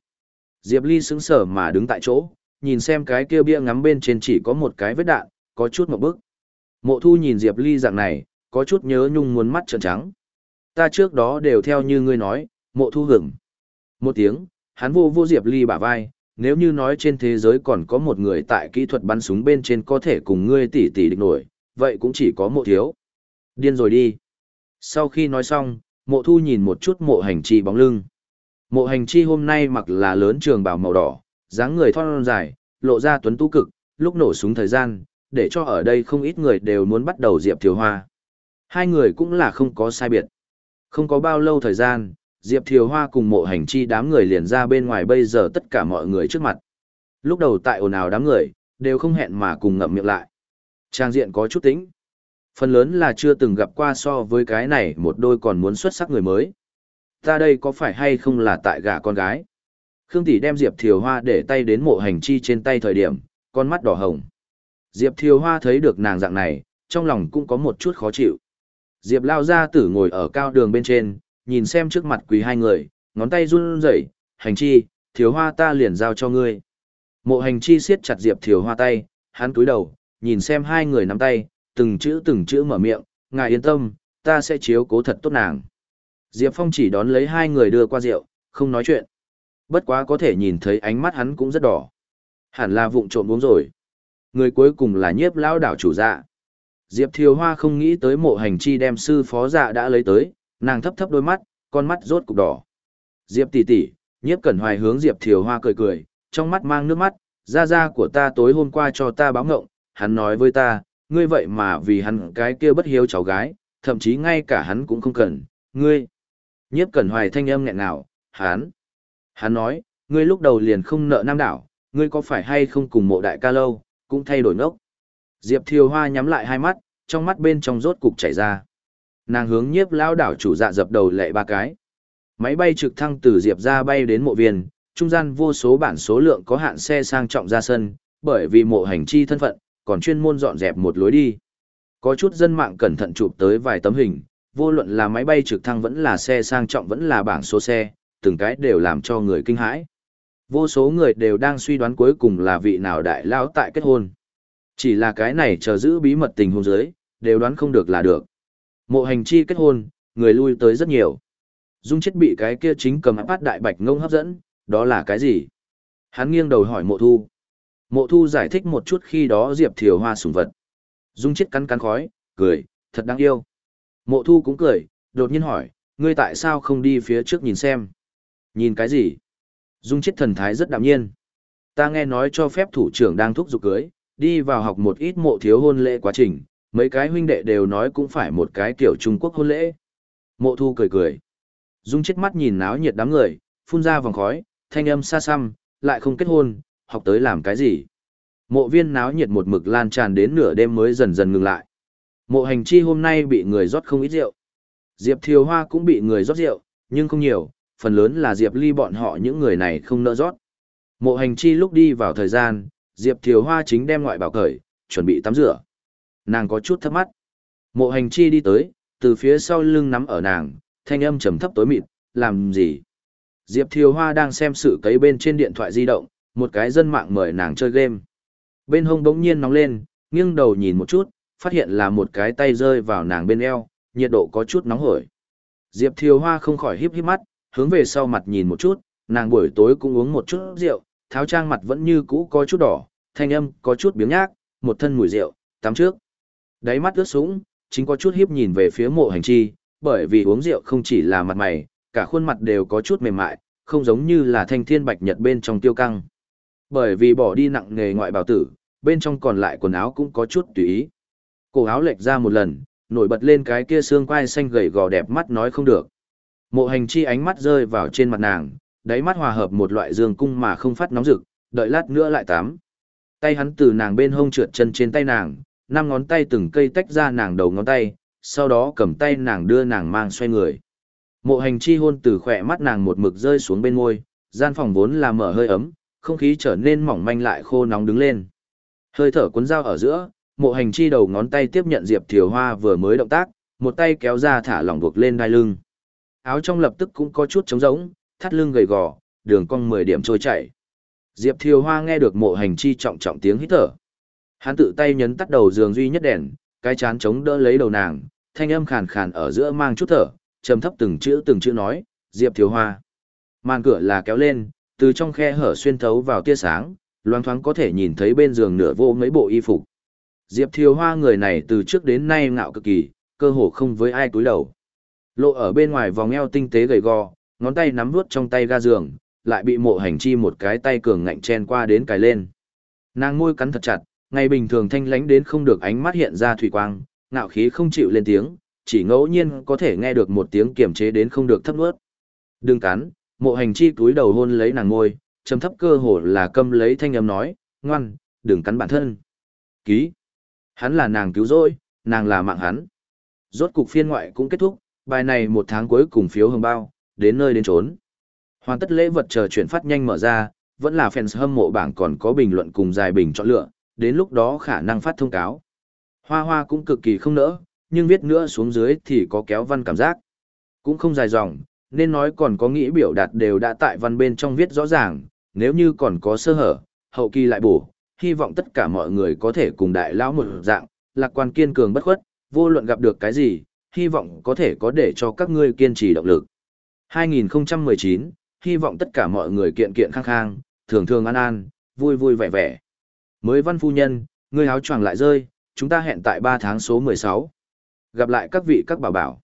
A: Diệp Ly sững sờ mà đứng tại chỗ, nhìn xem cái kia bia ngắm bên trên chỉ có một cái vết đạn, có chút một bức. Mộ thu nhìn Diệp Ly dạng này, có chút nhớ nhung muốn mắt trợn trắng. Ta trước đó đều theo như ngươi nói, mộ thu hưởng. Một tiếng, hắn vô vô Diệp Ly bả vai, nếu như nói trên thế giới còn có một người tại kỹ thuật bắn súng bên trên có thể cùng ngươi tỷ tỷ địch nổi, vậy cũng chỉ có mộ thiếu. Điên rồi đi. Sau khi nói xong, mộ thu nhìn một chút mộ hành chi bóng lưng. Mộ hành chi hôm nay mặc là lớn trường bào màu đỏ, dáng người thon dài, lộ ra tuấn tú cực, lúc nổ súng thời gian, để cho ở đây không ít người đều muốn bắt đầu Diệp Thiều Hoa. Hai người cũng là không có sai biệt. Không có bao lâu thời gian, Diệp Thiều Hoa cùng mộ hành chi đám người liền ra bên ngoài bây giờ tất cả mọi người trước mặt. Lúc đầu tại ồn ào đám người, đều không hẹn mà cùng ngậm miệng lại. Trang diện có chút tính. Phần lớn là chưa từng gặp qua so với cái này một đôi còn muốn xuất sắc người mới. Ta đây có phải hay không là tại gả con gái? Khương Tỷ đem Diệp Thiều Hoa để tay đến mộ hành chi trên tay thời điểm, con mắt đỏ hồng. Diệp Thiều Hoa thấy được nàng dạng này, trong lòng cũng có một chút khó chịu. Diệp lao ra tử ngồi ở cao đường bên trên, nhìn xem trước mặt quỳ hai người, ngón tay run rẩy, hành chi, thiếu Hoa ta liền giao cho ngươi. Mộ hành chi siết chặt Diệp thiếu Hoa tay, hắn cúi đầu, nhìn xem hai người nắm tay, từng chữ từng chữ mở miệng, ngài yên tâm, ta sẽ chiếu cố thật tốt nàng. Diệp Phong chỉ đón lấy hai người đưa qua rượu, không nói chuyện. Bất quá có thể nhìn thấy ánh mắt hắn cũng rất đỏ. Hẳn là vụng trộm uống rồi. Người cuối cùng là nhiếp lão đảo chủ dạ. Diệp Thiều Hoa không nghĩ tới mộ hành chi đem sư phó dạ đã lấy tới, nàng thấp thấp đôi mắt, con mắt rốt cục đỏ. Diệp tỷ tỷ, nhiếp cẩn hoài hướng Diệp Thiều Hoa cười cười, trong mắt mang nước mắt, gia gia của ta tối hôm qua cho ta báo ngộng, hắn nói với ta, ngươi vậy mà vì hắn cái kia bất hiếu cháu gái, thậm chí ngay cả hắn cũng không cần, ngươi. Nhiếp cẩn hoài thanh âm nghẹn nào, hắn. Hắn nói, ngươi lúc đầu liền không nợ nam đảo, ngươi có phải hay không cùng mộ đại ca lâu, cũng thay đổi ngốc. Diệp Thiều Hoa nhắm lại hai mắt, trong mắt bên trong rốt cục chảy ra. Nàng hướng nhiếp lao đảo chủ dạ dập đầu lệ ba cái. Máy bay trực thăng từ Diệp ra bay đến mộ viên, trung gian vô số bản số lượng có hạn xe sang trọng ra sân, bởi vì mộ hành chi thân phận, còn chuyên môn dọn dẹp một lối đi. Có chút dân mạng cẩn thận chụp tới vài tấm hình, vô luận là máy bay trực thăng vẫn là xe sang trọng vẫn là bảng số xe, từng cái đều làm cho người kinh hãi. Vô số người đều đang suy đoán cuối cùng là vị nào đại lao tại kết hôn. Chỉ là cái này chờ giữ bí mật tình hôn giới, đều đoán không được là được. Mộ hành chi kết hôn, người lui tới rất nhiều. Dung chết bị cái kia chính cầm áp đại bạch ngông hấp dẫn, đó là cái gì? Hắn nghiêng đầu hỏi mộ thu. Mộ thu giải thích một chút khi đó Diệp Thiều Hoa sùng vật. Dung chết cắn cắn khói, cười, thật đáng yêu. Mộ thu cũng cười, đột nhiên hỏi, ngươi tại sao không đi phía trước nhìn xem? Nhìn cái gì? Dung chết thần thái rất đạm nhiên. Ta nghe nói cho phép thủ trưởng đang thúc giục cưới, đi vào học một ít mộ thiếu hôn lễ quá trình, mấy cái huynh đệ đều nói cũng phải một cái kiểu Trung Quốc hôn lễ. Mộ thu cười cười. Dung chết mắt nhìn náo nhiệt đám người, phun ra vòng khói, thanh âm xa xăm, lại không kết hôn, học tới làm cái gì. Mộ viên náo nhiệt một mực lan tràn đến nửa đêm mới dần dần ngừng lại. Mộ hành chi hôm nay bị người rót không ít rượu. Diệp Thiều Hoa cũng bị người rót rượu, nhưng không nhiều, phần lớn là Diệp Ly bọn họ những người này không nỡ rót. Mộ hành chi lúc đi vào thời gian, Diệp Thiều Hoa chính đem ngoại bảo cởi, chuẩn bị tắm rửa. Nàng có chút thấp mắt. Mộ hành chi đi tới, từ phía sau lưng nắm ở nàng, thanh âm trầm thấp tối mịt, làm gì? Diệp Thiều Hoa đang xem sự cấy bên trên điện thoại di động, một cái dân mạng mời nàng chơi game. Bên hông bỗng nhiên nóng lên, nghiêng đầu nhìn một chút, phát hiện là một cái tay rơi vào nàng bên eo, nhiệt độ có chút nóng hổi. Diệp Thiều Hoa không khỏi híp híp mắt, hướng về sau mặt nhìn một chút, nàng buổi tối cũng uống một chút rượu, tháo trang mặt vẫn như cũ có chút đỏ, thanh âm có chút biếng nhác, một thân mùi rượu, tắm trước. Đáy mắt ướt sũng, chính có chút hiếp nhìn về phía mộ hành chi, bởi vì uống rượu không chỉ là mặt mày, cả khuôn mặt đều có chút mềm mại, không giống như là thanh thiên bạch nhật bên trong tiêu căng. Bởi vì bỏ đi nặng nghề ngoại bào tử, bên trong còn lại quần áo cũng có chút tùy ý. Cổ áo lệch ra một lần, nổi bật lên cái kia xương quai xanh gầy gò đẹp mắt nói không được. Mộ hành chi ánh mắt rơi vào trên mặt nàng, đáy mắt hòa hợp một loại dương cung mà không phát nóng rực, đợi lát nữa lại tắm. Tay hắn từ nàng bên hông trượt chân trên tay nàng, năm ngón tay từng cây tách ra nàng đầu ngón tay, sau đó cầm tay nàng đưa nàng mang xoay người. Mộ hành chi hôn từ khỏe mắt nàng một mực rơi xuống bên môi, gian phòng vốn là mở hơi ấm, không khí trở nên mỏng manh lại khô nóng đứng lên. Hơi thở cuốn dao ở giữa, mộ hành chi đầu ngón tay tiếp nhận Diệp Thiều Hoa vừa mới động tác, một tay kéo ra thả lỏng buộc lên đai lưng. Áo trong lập tức cũng có chút trống rỗng, thắt lưng gầy gò, đường cong 10 điểm trôi chảy. Diệp Thiều Hoa nghe được mộ hành chi trọng trọng tiếng hít thở. Hắn tự tay nhấn tắt đầu giường duy nhất đèn, cái chán chống đỡ lấy đầu nàng, thanh âm khàn khàn ở giữa mang chút thở, trầm thấp từng chữ từng chữ nói, Diệp Thiếu Hoa. Màn cửa là kéo lên, từ trong khe hở xuyên thấu vào tia sáng, loáng thoáng có thể nhìn thấy bên giường nửa vô mấy bộ y phục. Diệp Thiều Hoa người này từ trước đến nay ngạo cực kỳ, cơ hồ không với ai cúi đầu. Lộ ở bên ngoài vòng eo tinh tế gầy gò, ngón tay nắm vuốt trong tay ga giường, lại bị mộ hành chi một cái tay cường ngạnh chen qua đến cài lên. Nàng môi cắn thật chặt, ngày bình thường thanh lánh đến không được ánh mắt hiện ra thủy quang, ngạo khí không chịu lên tiếng, chỉ ngẫu nhiên có thể nghe được một tiếng kiềm chế đến không được thấp nuốt. Đừng cắn, mộ hành chi túi đầu hôn lấy nàng ngôi, trầm thấp cơ hồ là câm lấy thanh âm nói, ngoan, đừng cắn bản thân. Ký. Hắn là nàng cứu rỗi, nàng là mạng hắn. Rốt cục phiên ngoại cũng kết thúc, bài này một tháng cuối cùng phiếu hồng bao, đến nơi đến trốn. Hoàn tất lễ vật chờ chuyển phát nhanh mở ra, vẫn là fans hâm mộ bảng còn có bình luận cùng dài bình chọn lựa, đến lúc đó khả năng phát thông cáo. Hoa hoa cũng cực kỳ không nỡ, nhưng viết nữa xuống dưới thì có kéo văn cảm giác. Cũng không dài dòng, nên nói còn có nghĩ biểu đạt đều đã tại văn bên trong viết rõ ràng, nếu như còn có sơ hở, hậu kỳ lại bổ, hy vọng tất cả mọi người có thể cùng đại lão một dạng, lạc quan kiên cường bất khuất, vô luận gặp được cái gì, hy vọng có thể có để cho các ngươi kiên trì động lực. 2019, hy vọng tất cả mọi người kiện kiện khang khang, thường thường an an, vui vui vẻ vẻ. Mới văn phu nhân, ngươi áo choàng lại rơi, chúng ta hẹn tại 3 tháng số 16. Gặp lại các vị các bảo bảo.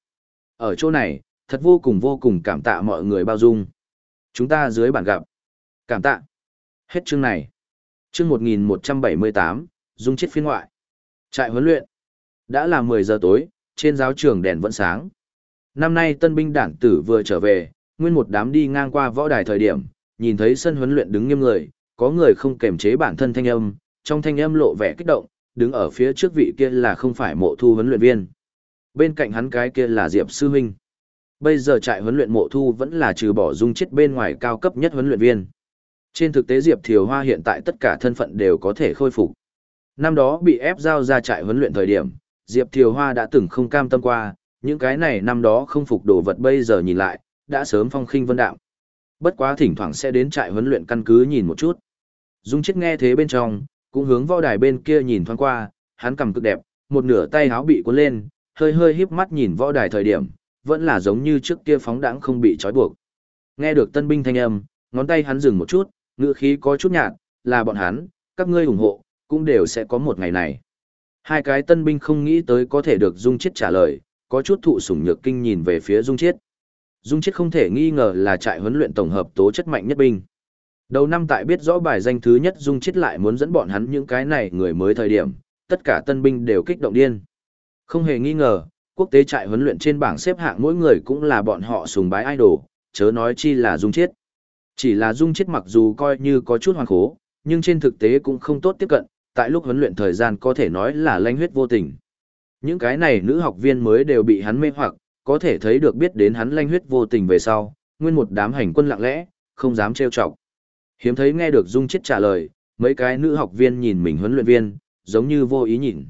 A: Ở chỗ này, thật vô cùng vô cùng cảm tạ mọi người bao dung. Chúng ta dưới bản gặp. Cảm tạ. Hết chương này. Chương 1178, dung chết phiên ngoại. Trại huấn luyện. Đã là 10 giờ tối, trên giáo trường đèn vẫn sáng. Năm nay tân binh đảng tử vừa trở về, nguyên một đám đi ngang qua võ đài thời điểm, nhìn thấy sân huấn luyện đứng nghiêm người, có người không kềm chế bản thân thanh âm, trong thanh âm lộ vẻ kích động, đứng ở phía trước vị kia là không phải mộ thu huấn luyện viên. Bên cạnh hắn cái kia là Diệp Sư Minh. Bây giờ trại huấn luyện mộ thu vẫn là trừ bỏ dung chết bên ngoài cao cấp nhất huấn luyện viên. Trên thực tế Diệp Thiều Hoa hiện tại tất cả thân phận đều có thể khôi phục. Năm đó bị ép giao ra trại huấn luyện thời điểm, Diệp Thiều Hoa đã từng không cam tâm qua, những cái này năm đó không phục đồ vật bây giờ nhìn lại, đã sớm phong khinh vân đạm. Bất quá thỉnh thoảng sẽ đến trại huấn luyện căn cứ nhìn một chút. Dung chết nghe thế bên trong, cũng hướng võ đài bên kia nhìn thoáng qua, hắn cầm cực đẹp, một nửa tay áo bị cuốn lên, hơi hơi híp mắt nhìn võ đài thời điểm, vẫn là giống như trước kia phóng đãng không bị trói buộc. Nghe được tân binh thanh âm, ngón tay hắn dừng một chút, ngữ khí có chút nhạt, là bọn hắn, các ngươi ủng hộ, cũng đều sẽ có một ngày này. Hai cái tân binh không nghĩ tới có thể được Dung Chiết trả lời, có chút thụ sủng nhược kinh nhìn về phía Dung Chiết. Dung Chiết không thể nghi ngờ là trại huấn luyện tổng hợp tố chất mạnh nhất binh. Đầu năm tại biết rõ bài danh thứ nhất Dung Chiết lại muốn dẫn bọn hắn những cái này người mới thời điểm, tất cả tân binh đều kích động điên. Không hề nghi ngờ, quốc tế trại huấn luyện trên bảng xếp hạng mỗi người cũng là bọn họ sùng bái idol, chớ nói chi là Dung Chiết. Chỉ là Dung Chiết mặc dù coi như có chút hoàn khố, nhưng trên thực tế cũng không tốt tiếp cận, tại lúc huấn luyện thời gian có thể nói là lanh huyết vô tình. Những cái này nữ học viên mới đều bị hắn mê hoặc, có thể thấy được biết đến hắn lanh huyết vô tình về sau, nguyên một đám hành quân lặng lẽ, không dám trêu chọc. Hiếm thấy nghe được Dung Chết trả lời, mấy cái nữ học viên nhìn mình huấn luyện viên, giống như vô ý nhìn.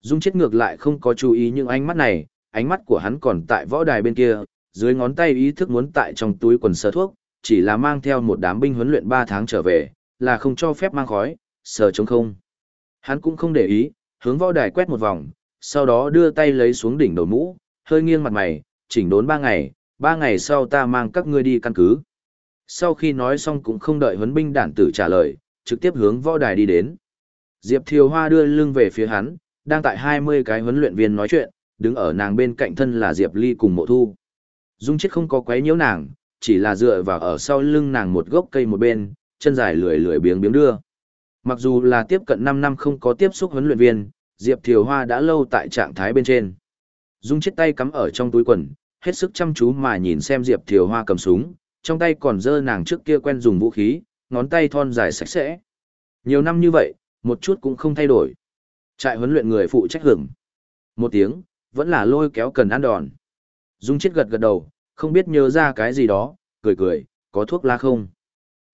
A: Dung Chết ngược lại không có chú ý những ánh mắt này, ánh mắt của hắn còn tại võ đài bên kia, dưới ngón tay ý thức muốn tại trong túi quần sơ thuốc, chỉ là mang theo một đám binh huấn luyện 3 tháng trở về, là không cho phép mang khói, sờ trống không. Hắn cũng không để ý, hướng võ đài quét một vòng, sau đó đưa tay lấy xuống đỉnh đầu mũ, hơi nghiêng mặt mày, chỉnh đốn ba ngày, ba ngày sau ta mang các ngươi đi căn cứ. Sau khi nói xong cũng không đợi huấn binh đản tử trả lời, trực tiếp hướng võ đài đi đến. Diệp Thiều Hoa đưa lưng về phía hắn, đang tại 20 cái huấn luyện viên nói chuyện, đứng ở nàng bên cạnh thân là Diệp Ly cùng mộ thu. Dung chết không có quấy nhiễu nàng, chỉ là dựa vào ở sau lưng nàng một gốc cây một bên, chân dài lười lười biếng biếng đưa. Mặc dù là tiếp cận 5 năm không có tiếp xúc huấn luyện viên, Diệp Thiều Hoa đã lâu tại trạng thái bên trên. Dung chết tay cắm ở trong túi quần, hết sức chăm chú mà nhìn xem Diệp Thiều Hoa cầm súng, trong tay còn dơ nàng trước kia quen dùng vũ khí, ngón tay thon dài sạch sẽ. Nhiều năm như vậy, một chút cũng không thay đổi. Trại huấn luyện người phụ trách hưởng. Một tiếng, vẫn là lôi kéo cần ăn đòn. Dung chết gật gật đầu, không biết nhớ ra cái gì đó, cười cười, có thuốc lá không?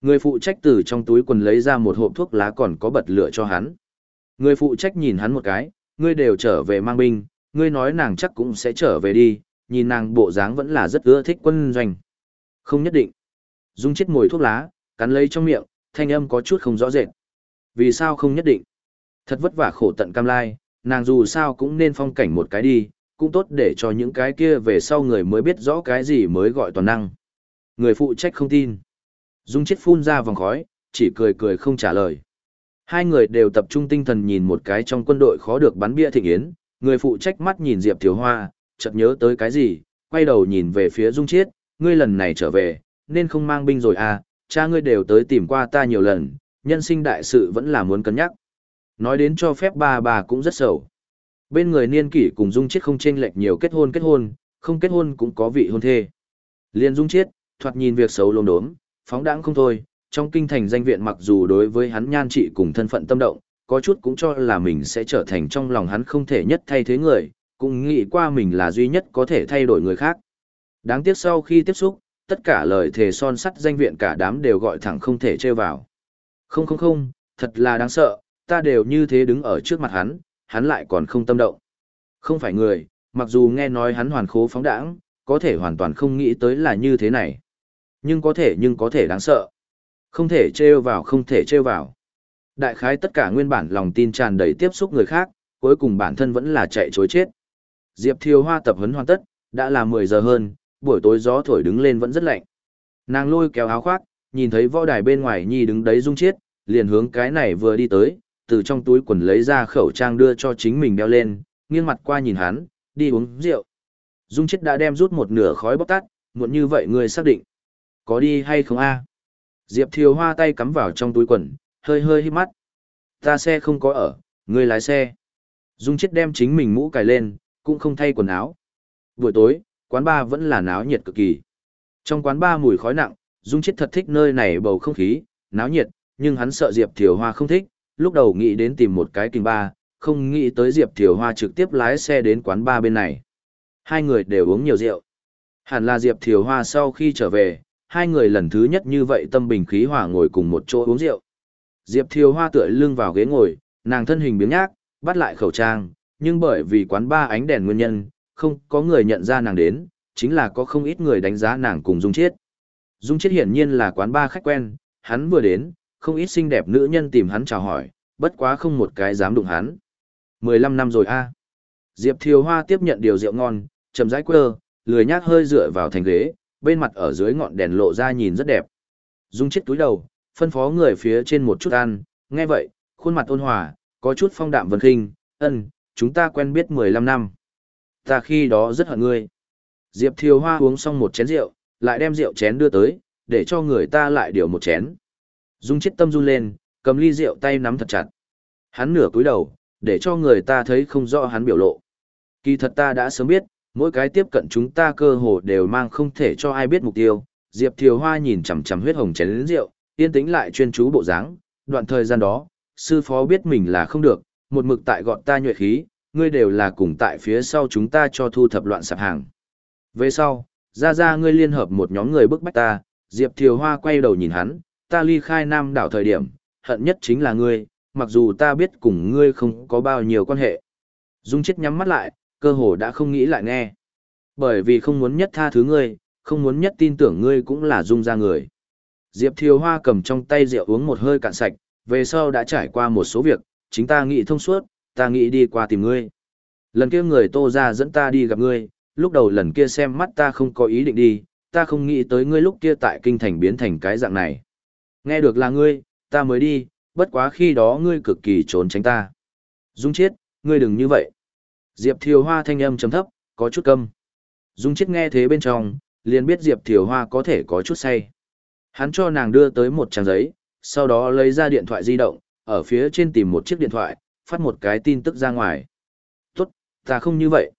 A: Người phụ trách từ trong túi quần lấy ra một hộp thuốc lá còn có bật lửa cho hắn. Người phụ trách nhìn hắn một cái, ngươi đều trở về mang binh, ngươi nói nàng chắc cũng sẽ trở về đi, nhìn nàng bộ dáng vẫn là rất ưa thích quân doanh. Không nhất định. Dung chết ngồi thuốc lá, cắn lấy trong miệng, thanh âm có chút không rõ rệt. Vì sao không nhất định? Thật vất vả khổ tận cam lai, nàng dù sao cũng nên phong cảnh một cái đi, cũng tốt để cho những cái kia về sau người mới biết rõ cái gì mới gọi toàn năng. Người phụ trách không tin. Dung chết phun ra vòng khói, chỉ cười cười không trả lời. Hai người đều tập trung tinh thần nhìn một cái trong quân đội khó được bắn bia thịnh yến, người phụ trách mắt nhìn Diệp Thiếu Hoa, chợt nhớ tới cái gì, quay đầu nhìn về phía Dung Chiết, ngươi lần này trở về, nên không mang binh rồi à, cha ngươi đều tới tìm qua ta nhiều lần, nhân sinh đại sự vẫn là muốn cân nhắc. Nói đến cho phép bà bà cũng rất sầu. Bên người niên kỷ cùng Dung chết không chênh lệch nhiều kết hôn kết hôn, không kết hôn cũng có vị hôn thê. Liên Dung chết, thoạt nhìn việc xấu lông đốm, phóng đãng không thôi, trong kinh thành danh viện mặc dù đối với hắn nhan trị cùng thân phận tâm động, có chút cũng cho là mình sẽ trở thành trong lòng hắn không thể nhất thay thế người, cũng nghĩ qua mình là duy nhất có thể thay đổi người khác. Đáng tiếc sau khi tiếp xúc, tất cả lời thề son sắt danh viện cả đám đều gọi thẳng không thể trêu vào. Không không không, thật là đáng sợ, ta đều như thế đứng ở trước mặt hắn, hắn lại còn không tâm động. Không phải người, mặc dù nghe nói hắn hoàn khố phóng đãng, có thể hoàn toàn không nghĩ tới là như thế này. Nhưng có thể nhưng có thể đáng sợ. Không thể trêu vào không thể trêu vào. Đại khái tất cả nguyên bản lòng tin tràn đầy tiếp xúc người khác, cuối cùng bản thân vẫn là chạy chối chết. Diệp Thiều Hoa tập huấn hoàn tất, đã là 10 giờ hơn, buổi tối gió thổi đứng lên vẫn rất lạnh. Nàng lôi kéo áo khoác, nhìn thấy võ đài bên ngoài nhi đứng đấy rung chiết, liền hướng cái này vừa đi tới, từ trong túi quần lấy ra khẩu trang đưa cho chính mình đeo lên, nghiêng mặt qua nhìn hắn, đi uống rượu. Dung chiết đã đem rút một nửa khói bóc tắt, muộn như vậy người xác định. Có đi hay không a? Diệp Thiều Hoa tay cắm vào trong túi quần, hơi hơi hít mắt. Ta xe không có ở, ngươi lái xe. Dung chết đem chính mình mũ cài lên, cũng không thay quần áo. Buổi tối, quán ba vẫn là náo nhiệt cực kỳ. Trong quán ba mùi khói nặng, Dung chết thật thích nơi này bầu không khí, náo nhiệt, nhưng hắn sợ Diệp Thiều Hoa không thích, lúc đầu nghĩ đến tìm một cái kinh ba, không nghĩ tới Diệp Thiều Hoa trực tiếp lái xe đến quán ba bên này. Hai người đều uống nhiều rượu. Hẳn là Diệp Thiều Hoa sau khi trở về, hai người lần thứ nhất như vậy tâm bình khí hòa ngồi cùng một chỗ uống rượu. Diệp Thiều Hoa tựa lưng vào ghế ngồi, nàng thân hình biếng nhác, bắt lại khẩu trang, nhưng bởi vì quán ba ánh đèn nguyên nhân, không có người nhận ra nàng đến, chính là có không ít người đánh giá nàng cùng Dung Chiết. Dung Chiết hiển nhiên là quán ba khách quen, hắn vừa đến, không ít xinh đẹp nữ nhân tìm hắn chào hỏi, bất quá không một cái dám đụng hắn. 15 năm rồi a. Diệp Thiều Hoa tiếp nhận điều rượu ngon, chậm rãi quơ, lười nhác hơi dựa vào thành ghế, bên mặt ở dưới ngọn đèn lộ ra nhìn rất đẹp. Dung Chiết túi đầu, phân phó người phía trên một chút ăn, nghe vậy, khuôn mặt ôn hòa, có chút phong đạm vân khinh, ân, chúng ta quen biết 15 năm. Ta khi đó rất hận ngươi. Diệp Thiều Hoa uống xong một chén rượu, lại đem rượu chén đưa tới, để cho người ta lại điều một chén. Dung chết tâm run lên, cầm ly rượu tay nắm thật chặt. Hắn nửa cúi đầu, để cho người ta thấy không rõ hắn biểu lộ. Kỳ thật ta đã sớm biết, mỗi cái tiếp cận chúng ta cơ hồ đều mang không thể cho ai biết mục tiêu. Diệp Thiều Hoa nhìn chằm chằm huyết hồng chén lớn rượu, yên tĩnh lại chuyên chú bộ dáng. Đoạn thời gian đó, sư phó biết mình là không được, một mực tại gọn ta nhuệ khí, ngươi đều là cùng tại phía sau chúng ta cho thu thập loạn sạp hàng. Về sau, ra ra ngươi liên hợp một nhóm người bức bách ta, Diệp Thiều Hoa quay đầu nhìn hắn, ta ly khai nam đảo thời điểm, hận nhất chính là ngươi, mặc dù ta biết cùng ngươi không có bao nhiêu quan hệ. Dung chết nhắm mắt lại, cơ hồ đã không nghĩ lại nghe. Bởi vì không muốn nhất tha thứ ngươi, không muốn nhất tin tưởng ngươi cũng là dung ra người. Diệp Thiều Hoa cầm trong tay rượu uống một hơi cạn sạch, về sau đã trải qua một số việc, chính ta nghĩ thông suốt, ta nghĩ đi qua tìm ngươi. Lần kia người tô ra dẫn ta đi gặp ngươi, lúc đầu lần kia xem mắt ta không có ý định đi, ta không nghĩ tới ngươi lúc kia tại kinh thành biến thành cái dạng này. Nghe được là ngươi, ta mới đi, bất quá khi đó ngươi cực kỳ trốn tránh ta. Dung chết, ngươi đừng như vậy. Diệp Thiều Hoa thanh âm trầm thấp, có chút câm. Dung chết nghe thế bên trong, liền biết Diệp Thiều Hoa có thể có chút say. Hắn cho nàng đưa tới một trang giấy, sau đó lấy ra điện thoại di động, ở phía trên tìm một chiếc điện thoại, phát một cái tin tức ra ngoài. Tốt, ta không như vậy.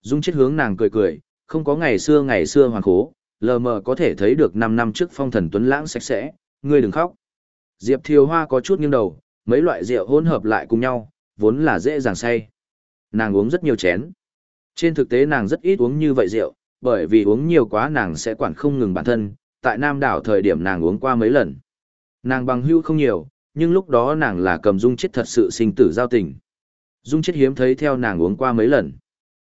A: Dung chết hướng nàng cười cười, không có ngày xưa ngày xưa hoàng khố, lờ mờ có thể thấy được 5 năm trước phong thần tuấn lãng sạch sẽ, ngươi đừng khóc. Diệp Thiều Hoa có chút nghiêng đầu, mấy loại rượu hỗn hợp lại cùng nhau, vốn là dễ dàng say. Nàng uống rất nhiều chén. Trên thực tế nàng rất ít uống như vậy rượu, bởi vì uống nhiều quá nàng sẽ quản không ngừng bản thân, tại Nam đảo thời điểm nàng uống qua mấy lần. Nàng bằng hưu không nhiều, nhưng lúc đó nàng là cầm dung chết thật sự sinh tử giao tình. Dung chết hiếm thấy theo nàng uống qua mấy lần.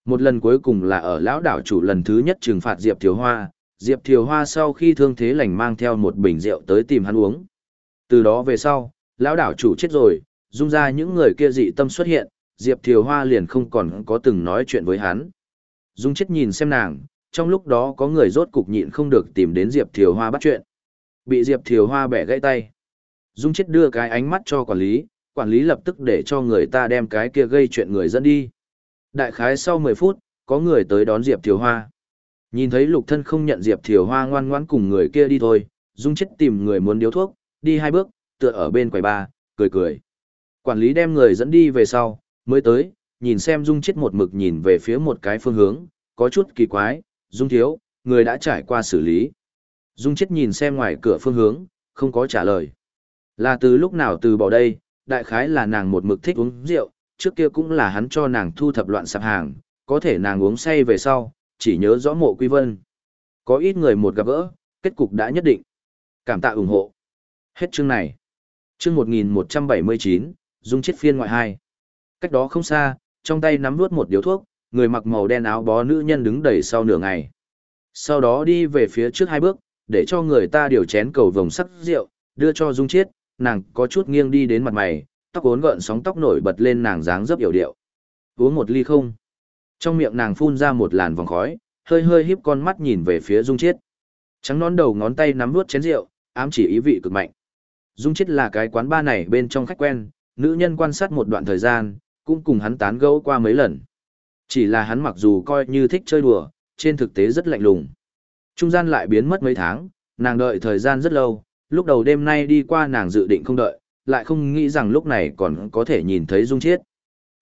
A: Một lần cuối cùng là ở lão đảo chủ lần thứ nhất trừng phạt Diệp Thiều Hoa, Diệp Thiều Hoa sau khi thương thế lành mang theo một bình rượu tới tìm hắn uống. Từ đó về sau, lão đảo chủ chết rồi, dung ra những người kia dị tâm xuất hiện, Diệp Thiều Hoa liền không còn có từng nói chuyện với hắn. Dung chết nhìn xem nàng, trong lúc đó có người rốt cục nhịn không được tìm đến Diệp Thiều Hoa bắt chuyện. Bị Diệp Thiều Hoa bẻ gãy tay. Dung chết đưa cái ánh mắt cho quản lý, quản lý lập tức để cho người ta đem cái kia gây chuyện người dẫn đi. Đại khái sau 10 phút, có người tới đón Diệp Thiều Hoa. Nhìn thấy lục thân không nhận Diệp Thiều Hoa ngoan ngoãn cùng người kia đi thôi, Dung chết tìm người muốn điếu thuốc, đi hai bước, tựa ở bên quầy ba, cười cười. Quản lý đem người dẫn đi về sau, mới tới, nhìn xem Dung chết một mực nhìn về phía một cái phương hướng, có chút kỳ quái, Dung thiếu, người đã trải qua xử lý. Dung chết nhìn xem ngoài cửa phương hướng, không có trả lời. Là từ lúc nào từ bỏ đây, đại khái là nàng một mực thích uống rượu, trước kia cũng là hắn cho nàng thu thập loạn sạp hàng, có thể nàng uống say về sau, chỉ nhớ rõ mộ quy vân. Có ít người một gặp gỡ, kết cục đã nhất định. Cảm tạ ủng hộ. Hết chương này. Chương 1179, Dung chết phiên ngoại hai. Cách đó không xa, trong tay nắm nuốt một điếu thuốc, người mặc màu đen áo bó nữ nhân đứng đầy sau nửa ngày. Sau đó đi về phía trước hai bước, để cho người ta điều chén cầu vồng sắc rượu, đưa cho Dung Chiết, nàng có chút nghiêng đi đến mặt mày, tóc ốn gợn sóng tóc nổi bật lên nàng dáng dấp hiểu điệu. Uống một ly không? Trong miệng nàng phun ra một làn vòng khói, hơi hơi híp con mắt nhìn về phía Dung Chiết. Trắng nón đầu ngón tay nắm nuốt chén rượu, ám chỉ ý vị cực mạnh. Dung Chiết là cái quán ba này bên trong khách quen, nữ nhân quan sát một đoạn thời gian, cũng cùng hắn tán gẫu qua mấy lần. Chỉ là hắn mặc dù coi như thích chơi đùa, trên thực tế rất lạnh lùng. Trung gian lại biến mất mấy tháng, nàng đợi thời gian rất lâu, lúc đầu đêm nay đi qua nàng dự định không đợi, lại không nghĩ rằng lúc này còn có thể nhìn thấy Dung Chiết.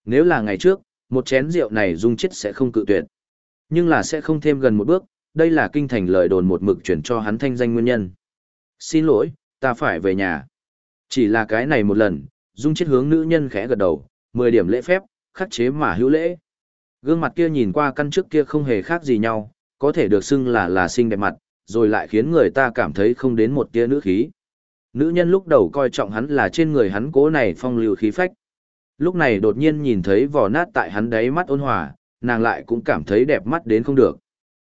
A: Nếu là ngày trước, một chén rượu này Dung Chiết sẽ không cự tuyệt. Nhưng là sẽ không thêm gần một bước, đây là kinh thành lời đồn một mực chuyển cho hắn thanh danh nguyên nhân. Xin lỗi, ta phải về nhà. Chỉ là cái này một lần, Dung Chiết hướng nữ nhân khẽ gật đầu, 10 điểm lễ phép, khắc chế mà hữu lễ. Gương mặt kia nhìn qua căn trước kia không hề khác gì nhau, có thể được xưng là là xinh đẹp mặt, rồi lại khiến người ta cảm thấy không đến một tia nữ khí. Nữ nhân lúc đầu coi trọng hắn là trên người hắn cố này phong lưu khí phách. Lúc này đột nhiên nhìn thấy vỏ nát tại hắn đáy mắt ôn hòa, nàng lại cũng cảm thấy đẹp mắt đến không được.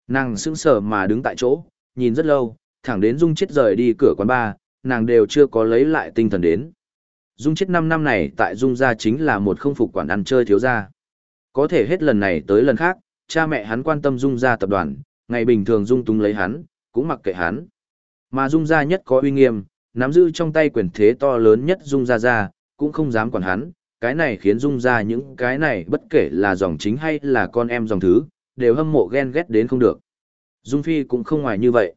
A: Nàng sững sờ mà đứng tại chỗ, nhìn rất lâu, thẳng đến Dung Chết rời đi cửa quán bar, nàng đều chưa có lấy lại tinh thần đến. Dung Chết 5 năm này tại Dung gia chính là một không phục quản ăn chơi thiếu gia. Có thể hết lần này tới lần khác, cha mẹ hắn quan tâm Dung gia tập đoàn, ngày bình thường Dung túng lấy hắn, cũng mặc kệ hắn. Mà Dung gia nhất có uy nghiêm, nắm giữ trong tay quyền thế to lớn nhất Dung gia gia, cũng không dám quản hắn, cái này khiến Dung gia những cái này bất kể là dòng chính hay là con em dòng thứ, đều hâm mộ ghen ghét đến không được. Dung Phi cũng không ngoài như vậy.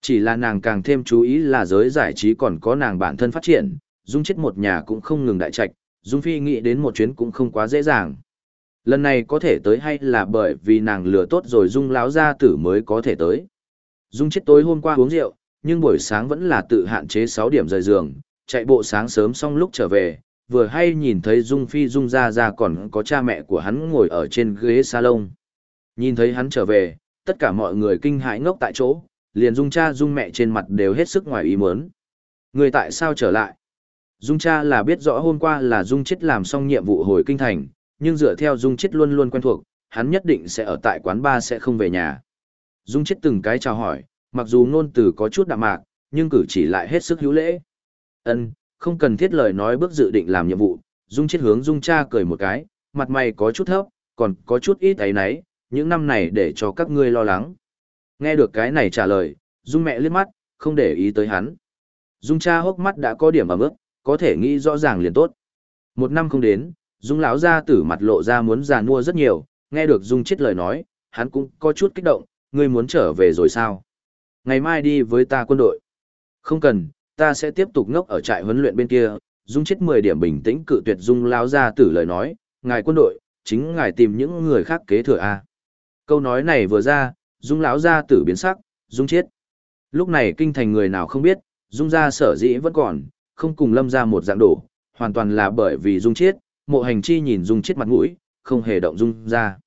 A: Chỉ là nàng càng thêm chú ý là giới giải trí còn có nàng bản thân phát triển, Dung chết một nhà cũng không ngừng đại trạch, Dung Phi nghĩ đến một chuyến cũng không quá dễ dàng. Lần này có thể tới hay là bởi vì nàng lừa tốt rồi Dung láo gia tử mới có thể tới. Dung chết tối hôm qua uống rượu, nhưng buổi sáng vẫn là tự hạn chế 6 điểm rời giường, chạy bộ sáng sớm xong lúc trở về, vừa hay nhìn thấy Dung Phi Dung ra ra còn có cha mẹ của hắn ngồi ở trên ghế salon. Nhìn thấy hắn trở về, tất cả mọi người kinh hãi ngốc tại chỗ, liền Dung cha Dung mẹ trên mặt đều hết sức ngoài ý muốn. Người tại sao trở lại? Dung cha là biết rõ hôm qua là Dung chết làm xong nhiệm vụ hồi kinh thành, nhưng dựa theo Dung chết luôn luôn quen thuộc, hắn nhất định sẽ ở tại quán ba sẽ không về nhà. Dung chết từng cái chào hỏi, mặc dù ngôn từ có chút đạm mạc, nhưng cử chỉ lại hết sức hữu lễ. Ân, không cần thiết lời nói bước dự định làm nhiệm vụ, Dung chết hướng Dung cha cười một cái, mặt mày có chút thấp, còn có chút ít ấy nấy, những năm này để cho các ngươi lo lắng. Nghe được cái này trả lời, Dung mẹ liếc mắt, không để ý tới hắn. Dung cha hốc mắt đã có điểm ấm ức, có thể nghĩ rõ ràng liền tốt. Một năm không đến, Dung lão gia tử mặt lộ ra muốn già mua rất nhiều, nghe được Dung chết lời nói, hắn cũng có chút kích động, ngươi muốn trở về rồi sao? Ngày mai đi với ta quân đội. Không cần, ta sẽ tiếp tục ngốc ở trại huấn luyện bên kia, Dung chết 10 điểm bình tĩnh cự tuyệt Dung lão gia tử lời nói, ngài quân đội, chính ngài tìm những người khác kế thừa a. Câu nói này vừa ra, Dung lão gia tử biến sắc, Dung chết. Lúc này kinh thành người nào không biết, Dung gia sở dĩ vẫn còn, không cùng lâm ra một dạng đổ, hoàn toàn là bởi vì Dung chết, mộ hành chi nhìn Dung chết mặt mũi, không hề động Dung ra.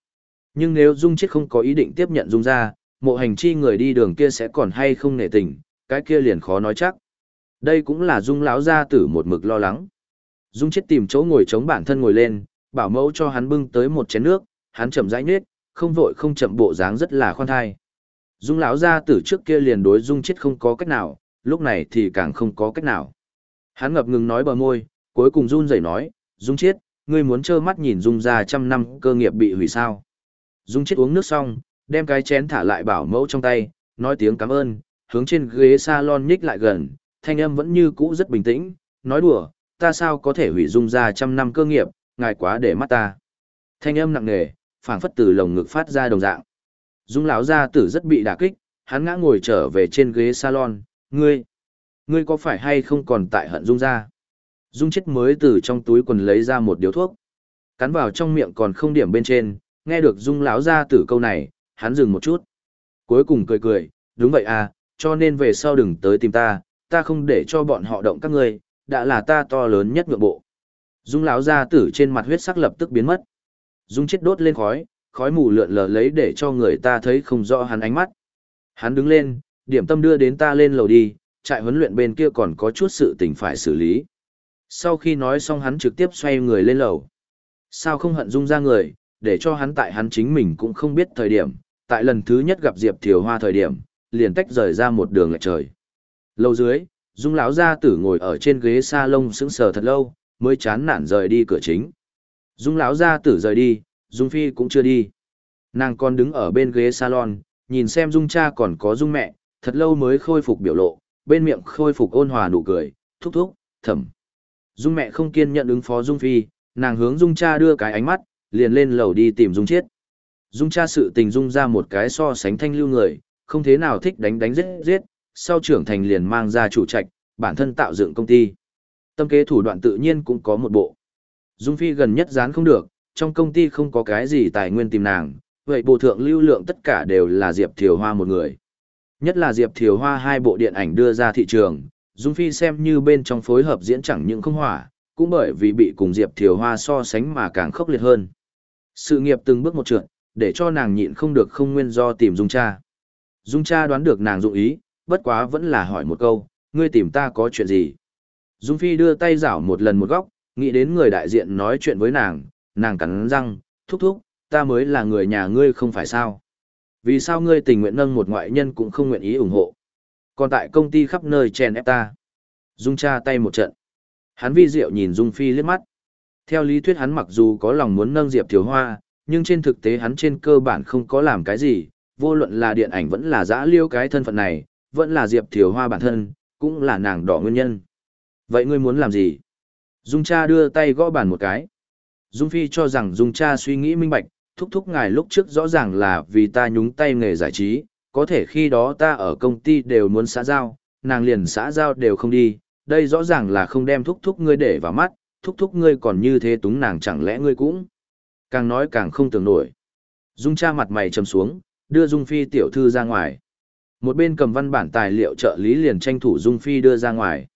A: Nhưng nếu Dung chết không có ý định tiếp nhận Dung ra, mộ hành chi người đi đường kia sẽ còn hay không nể tình, cái kia liền khó nói chắc. Đây cũng là Dung lão gia tử một mực lo lắng. Dung chết tìm chỗ ngồi chống bản thân ngồi lên, bảo mẫu cho hắn bưng tới một chén nước, hắn chậm rãi nết, không vội không chậm bộ dáng rất là khoan thai. Dung lão gia tử trước kia liền đối Dung chết không có cách nào, lúc này thì càng không có cách nào. Hắn ngập ngừng nói bờ môi, cuối cùng run rẩy nói, Dung chết, ngươi muốn trơ mắt nhìn Dung ra trăm năm cơ nghiệp bị hủy sao. Dung chết uống nước xong, đem cái chén thả lại bảo mẫu trong tay, nói tiếng cảm ơn, hướng trên ghế salon nhích lại gần, thanh âm vẫn như cũ rất bình tĩnh, nói đùa, ta sao có thể hủy dung ra trăm năm cơ nghiệp, ngài quá để mắt ta. Thanh âm nặng nề, phảng phất từ lồng ngực phát ra đồng dạng. Dung lão gia tử rất bị đả kích, hắn ngã ngồi trở về trên ghế salon, ngươi, ngươi có phải hay không còn tại hận Dung gia? Dung chết mới từ trong túi quần lấy ra một điếu thuốc. Cắn vào trong miệng còn không điểm bên trên, nghe được Dung lão gia tử câu này, hắn dừng một chút. Cuối cùng cười cười, đúng vậy à, cho nên về sau đừng tới tìm ta, ta không để cho bọn họ động các ngươi, đã là ta to lớn nhất ngược bộ. Dung lão gia tử trên mặt huyết sắc lập tức biến mất. Dung chết đốt lên khói, khói mù lượn lờ lấy để cho người ta thấy không rõ hắn ánh mắt. Hắn đứng lên, điểm tâm đưa đến ta lên lầu đi, trại huấn luyện bên kia còn có chút sự tình phải xử lý. Sau khi nói xong hắn trực tiếp xoay người lên lầu. Sao không hận dung ra người, để cho hắn tại hắn chính mình cũng không biết thời điểm, tại lần thứ nhất gặp Diệp Thiều Hoa thời điểm, liền tách rời ra một đường lệch trời. Lâu dưới, Dung lão gia tử ngồi ở trên ghế sa lông sững sờ thật lâu, mới chán nản rời đi cửa chính. Dung lão gia tử rời đi, Dung Phi cũng chưa đi. Nàng còn đứng ở bên ghế salon, nhìn xem Dung cha còn có Dung mẹ, thật lâu mới khôi phục biểu lộ, bên miệng khôi phục ôn hòa nụ cười, thúc thúc, thầm. Dung mẹ không kiên nhận ứng phó Dung Phi, nàng hướng Dung cha đưa cái ánh mắt, liền lên lầu đi tìm Dung Chiết. Dung cha sự tình Dung ra một cái so sánh thanh lưu người, không thế nào thích đánh đánh giết giết, sau trưởng thành liền mang ra chủ trạch, bản thân tạo dựng công ty. Tâm kế thủ đoạn tự nhiên cũng có một bộ. Dung Phi gần nhất dán không được, trong công ty không có cái gì tài nguyên tìm nàng, vậy bộ thượng lưu lượng tất cả đều là Diệp Thiều Hoa một người. Nhất là Diệp Thiều Hoa hai bộ điện ảnh đưa ra thị trường, Dung Phi xem như bên trong phối hợp diễn chẳng những không hỏa, cũng bởi vì bị cùng Diệp Thiều Hoa so sánh mà càng khốc liệt hơn. Sự nghiệp từng bước một trượt, để cho nàng nhịn không được không nguyên do tìm Dung cha. Dung cha đoán được nàng dụng ý, bất quá vẫn là hỏi một câu, ngươi tìm ta có chuyện gì? Dung Phi đưa tay rảo một lần một góc, nghĩ đến người đại diện nói chuyện với nàng, nàng cắn răng, thúc thúc, ta mới là người nhà ngươi không phải sao. Vì sao ngươi tình nguyện nâng một ngoại nhân cũng không nguyện ý ủng hộ? Còn tại công ty khắp nơi chèn ép ta. Dung cha tay một trận. Hắn vi diệu nhìn Dung Phi liếc mắt. Theo lý thuyết hắn mặc dù có lòng muốn nâng Diệp Thiếu Hoa, nhưng trên thực tế hắn trên cơ bản không có làm cái gì, vô luận là điện ảnh vẫn là giã liêu cái thân phận này, vẫn là Diệp Thiều Hoa bản thân, cũng là nàng đỏ nguyên nhân. Vậy ngươi muốn làm gì? Dung cha đưa tay gõ bàn một cái. Dung Phi cho rằng Dung cha suy nghĩ minh bạch, thúc thúc ngài lúc trước rõ ràng là vì ta nhúng tay nghề giải trí, có thể khi đó ta ở công ty đều muốn xã giao, nàng liền xã giao đều không đi, đây rõ ràng là không đem thúc thúc ngươi để vào mắt, thúc thúc ngươi còn như thế túng nàng chẳng lẽ ngươi cũng. Càng nói càng không tưởng nổi. Dung cha mặt mày trầm xuống, đưa Dung Phi tiểu thư ra ngoài. Một bên cầm văn bản tài liệu trợ lý liền tranh thủ Dung Phi đưa ra ngoài.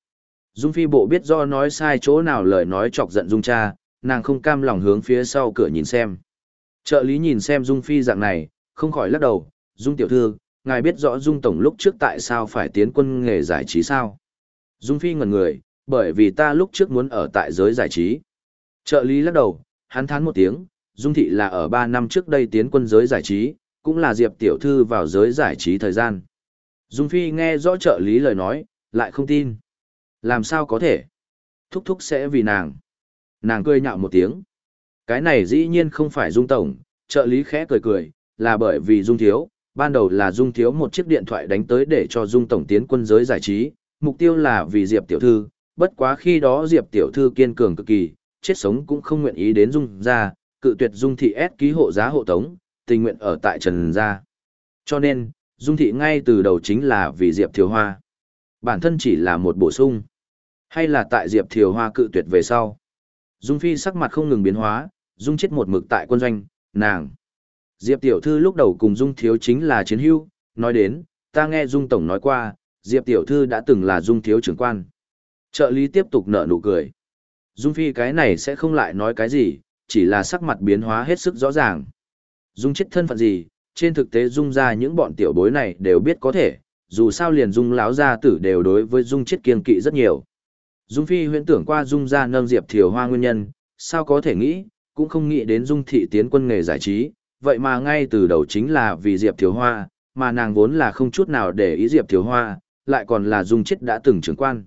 A: Dung Phi bộ biết do nói sai chỗ nào lời nói chọc giận Dung cha, nàng không cam lòng hướng phía sau cửa nhìn xem. Trợ lý nhìn xem Dung Phi dạng này, không khỏi lắc đầu, Dung tiểu thư, ngài biết rõ Dung tổng lúc trước tại sao phải tiến quân nghề giải trí sao? Dung Phi ngẩn người, bởi vì ta lúc trước muốn ở tại giới giải trí. Trợ lý lắc đầu, hắn thán một tiếng, Dung thị là ở 3 năm trước đây tiến quân giới giải trí, cũng là Diệp tiểu thư vào giới giải trí thời gian. Dung Phi nghe rõ trợ lý lời nói, lại không tin. Làm sao có thể? Thúc thúc sẽ vì nàng. Nàng cười nhạo một tiếng. Cái này dĩ nhiên không phải Dung Tổng, trợ lý khẽ cười cười, là bởi vì Dung Thiếu, ban đầu là Dung Thiếu một chiếc điện thoại đánh tới để cho Dung Tổng tiến quân giới giải trí, mục tiêu là vì Diệp Tiểu Thư, bất quá khi đó Diệp Tiểu Thư kiên cường cực kỳ, chết sống cũng không nguyện ý đến Dung ra, cự tuyệt Dung Thị ép ký hộ giá hộ tống, tình nguyện ở tại Trần Gia. Cho nên, Dung Thị ngay từ đầu chính là vì Diệp Thiều Hoa. Bản thân chỉ là một bổ sung. Hay là tại Diệp Thiều Hoa cự tuyệt về sau. Dung Phi sắc mặt không ngừng biến hóa, Dung chết một mực tại quân doanh, nàng. Diệp Tiểu Thư lúc đầu cùng Dung Thiếu chính là chiến hữu, nói đến, ta nghe Dung Tổng nói qua, Diệp Tiểu Thư đã từng là Dung Thiếu trưởng quan. Trợ lý tiếp tục nở nụ cười. Dung Phi cái này sẽ không lại nói cái gì, chỉ là sắc mặt biến hóa hết sức rõ ràng. Dung chết thân phận gì, trên thực tế Dung ra những bọn tiểu bối này đều biết có thể, dù sao liền Dung láo gia tử đều đối với Dung chết kiên kỵ rất nhiều. Dung Phi huyễn tưởng qua Dung ra nâng Diệp Thiều Hoa nguyên nhân, sao có thể nghĩ, cũng không nghĩ đến Dung thị tiến quân nghề giải trí, vậy mà ngay từ đầu chính là vì Diệp Thiều Hoa, mà nàng vốn là không chút nào để ý Diệp Thiều Hoa, lại còn là Dung chết đã từng trưởng quan.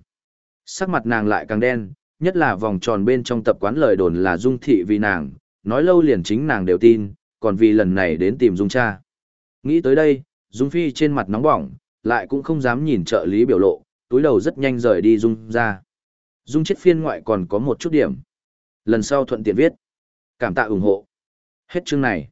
A: Sắc mặt nàng lại càng đen, nhất là vòng tròn bên trong tập quán lời đồn là Dung thị vì nàng, nói lâu liền chính nàng đều tin, còn vì lần này đến tìm Dung cha. Nghĩ tới đây, Dung Phi trên mặt nóng bỏng, lại cũng không dám nhìn trợ lý biểu lộ, túi đầu rất nhanh rời đi Dung ra. Dung chết phiên ngoại còn có một chút điểm. Lần sau thuận tiện viết. Cảm tạ ủng hộ. Hết chương này.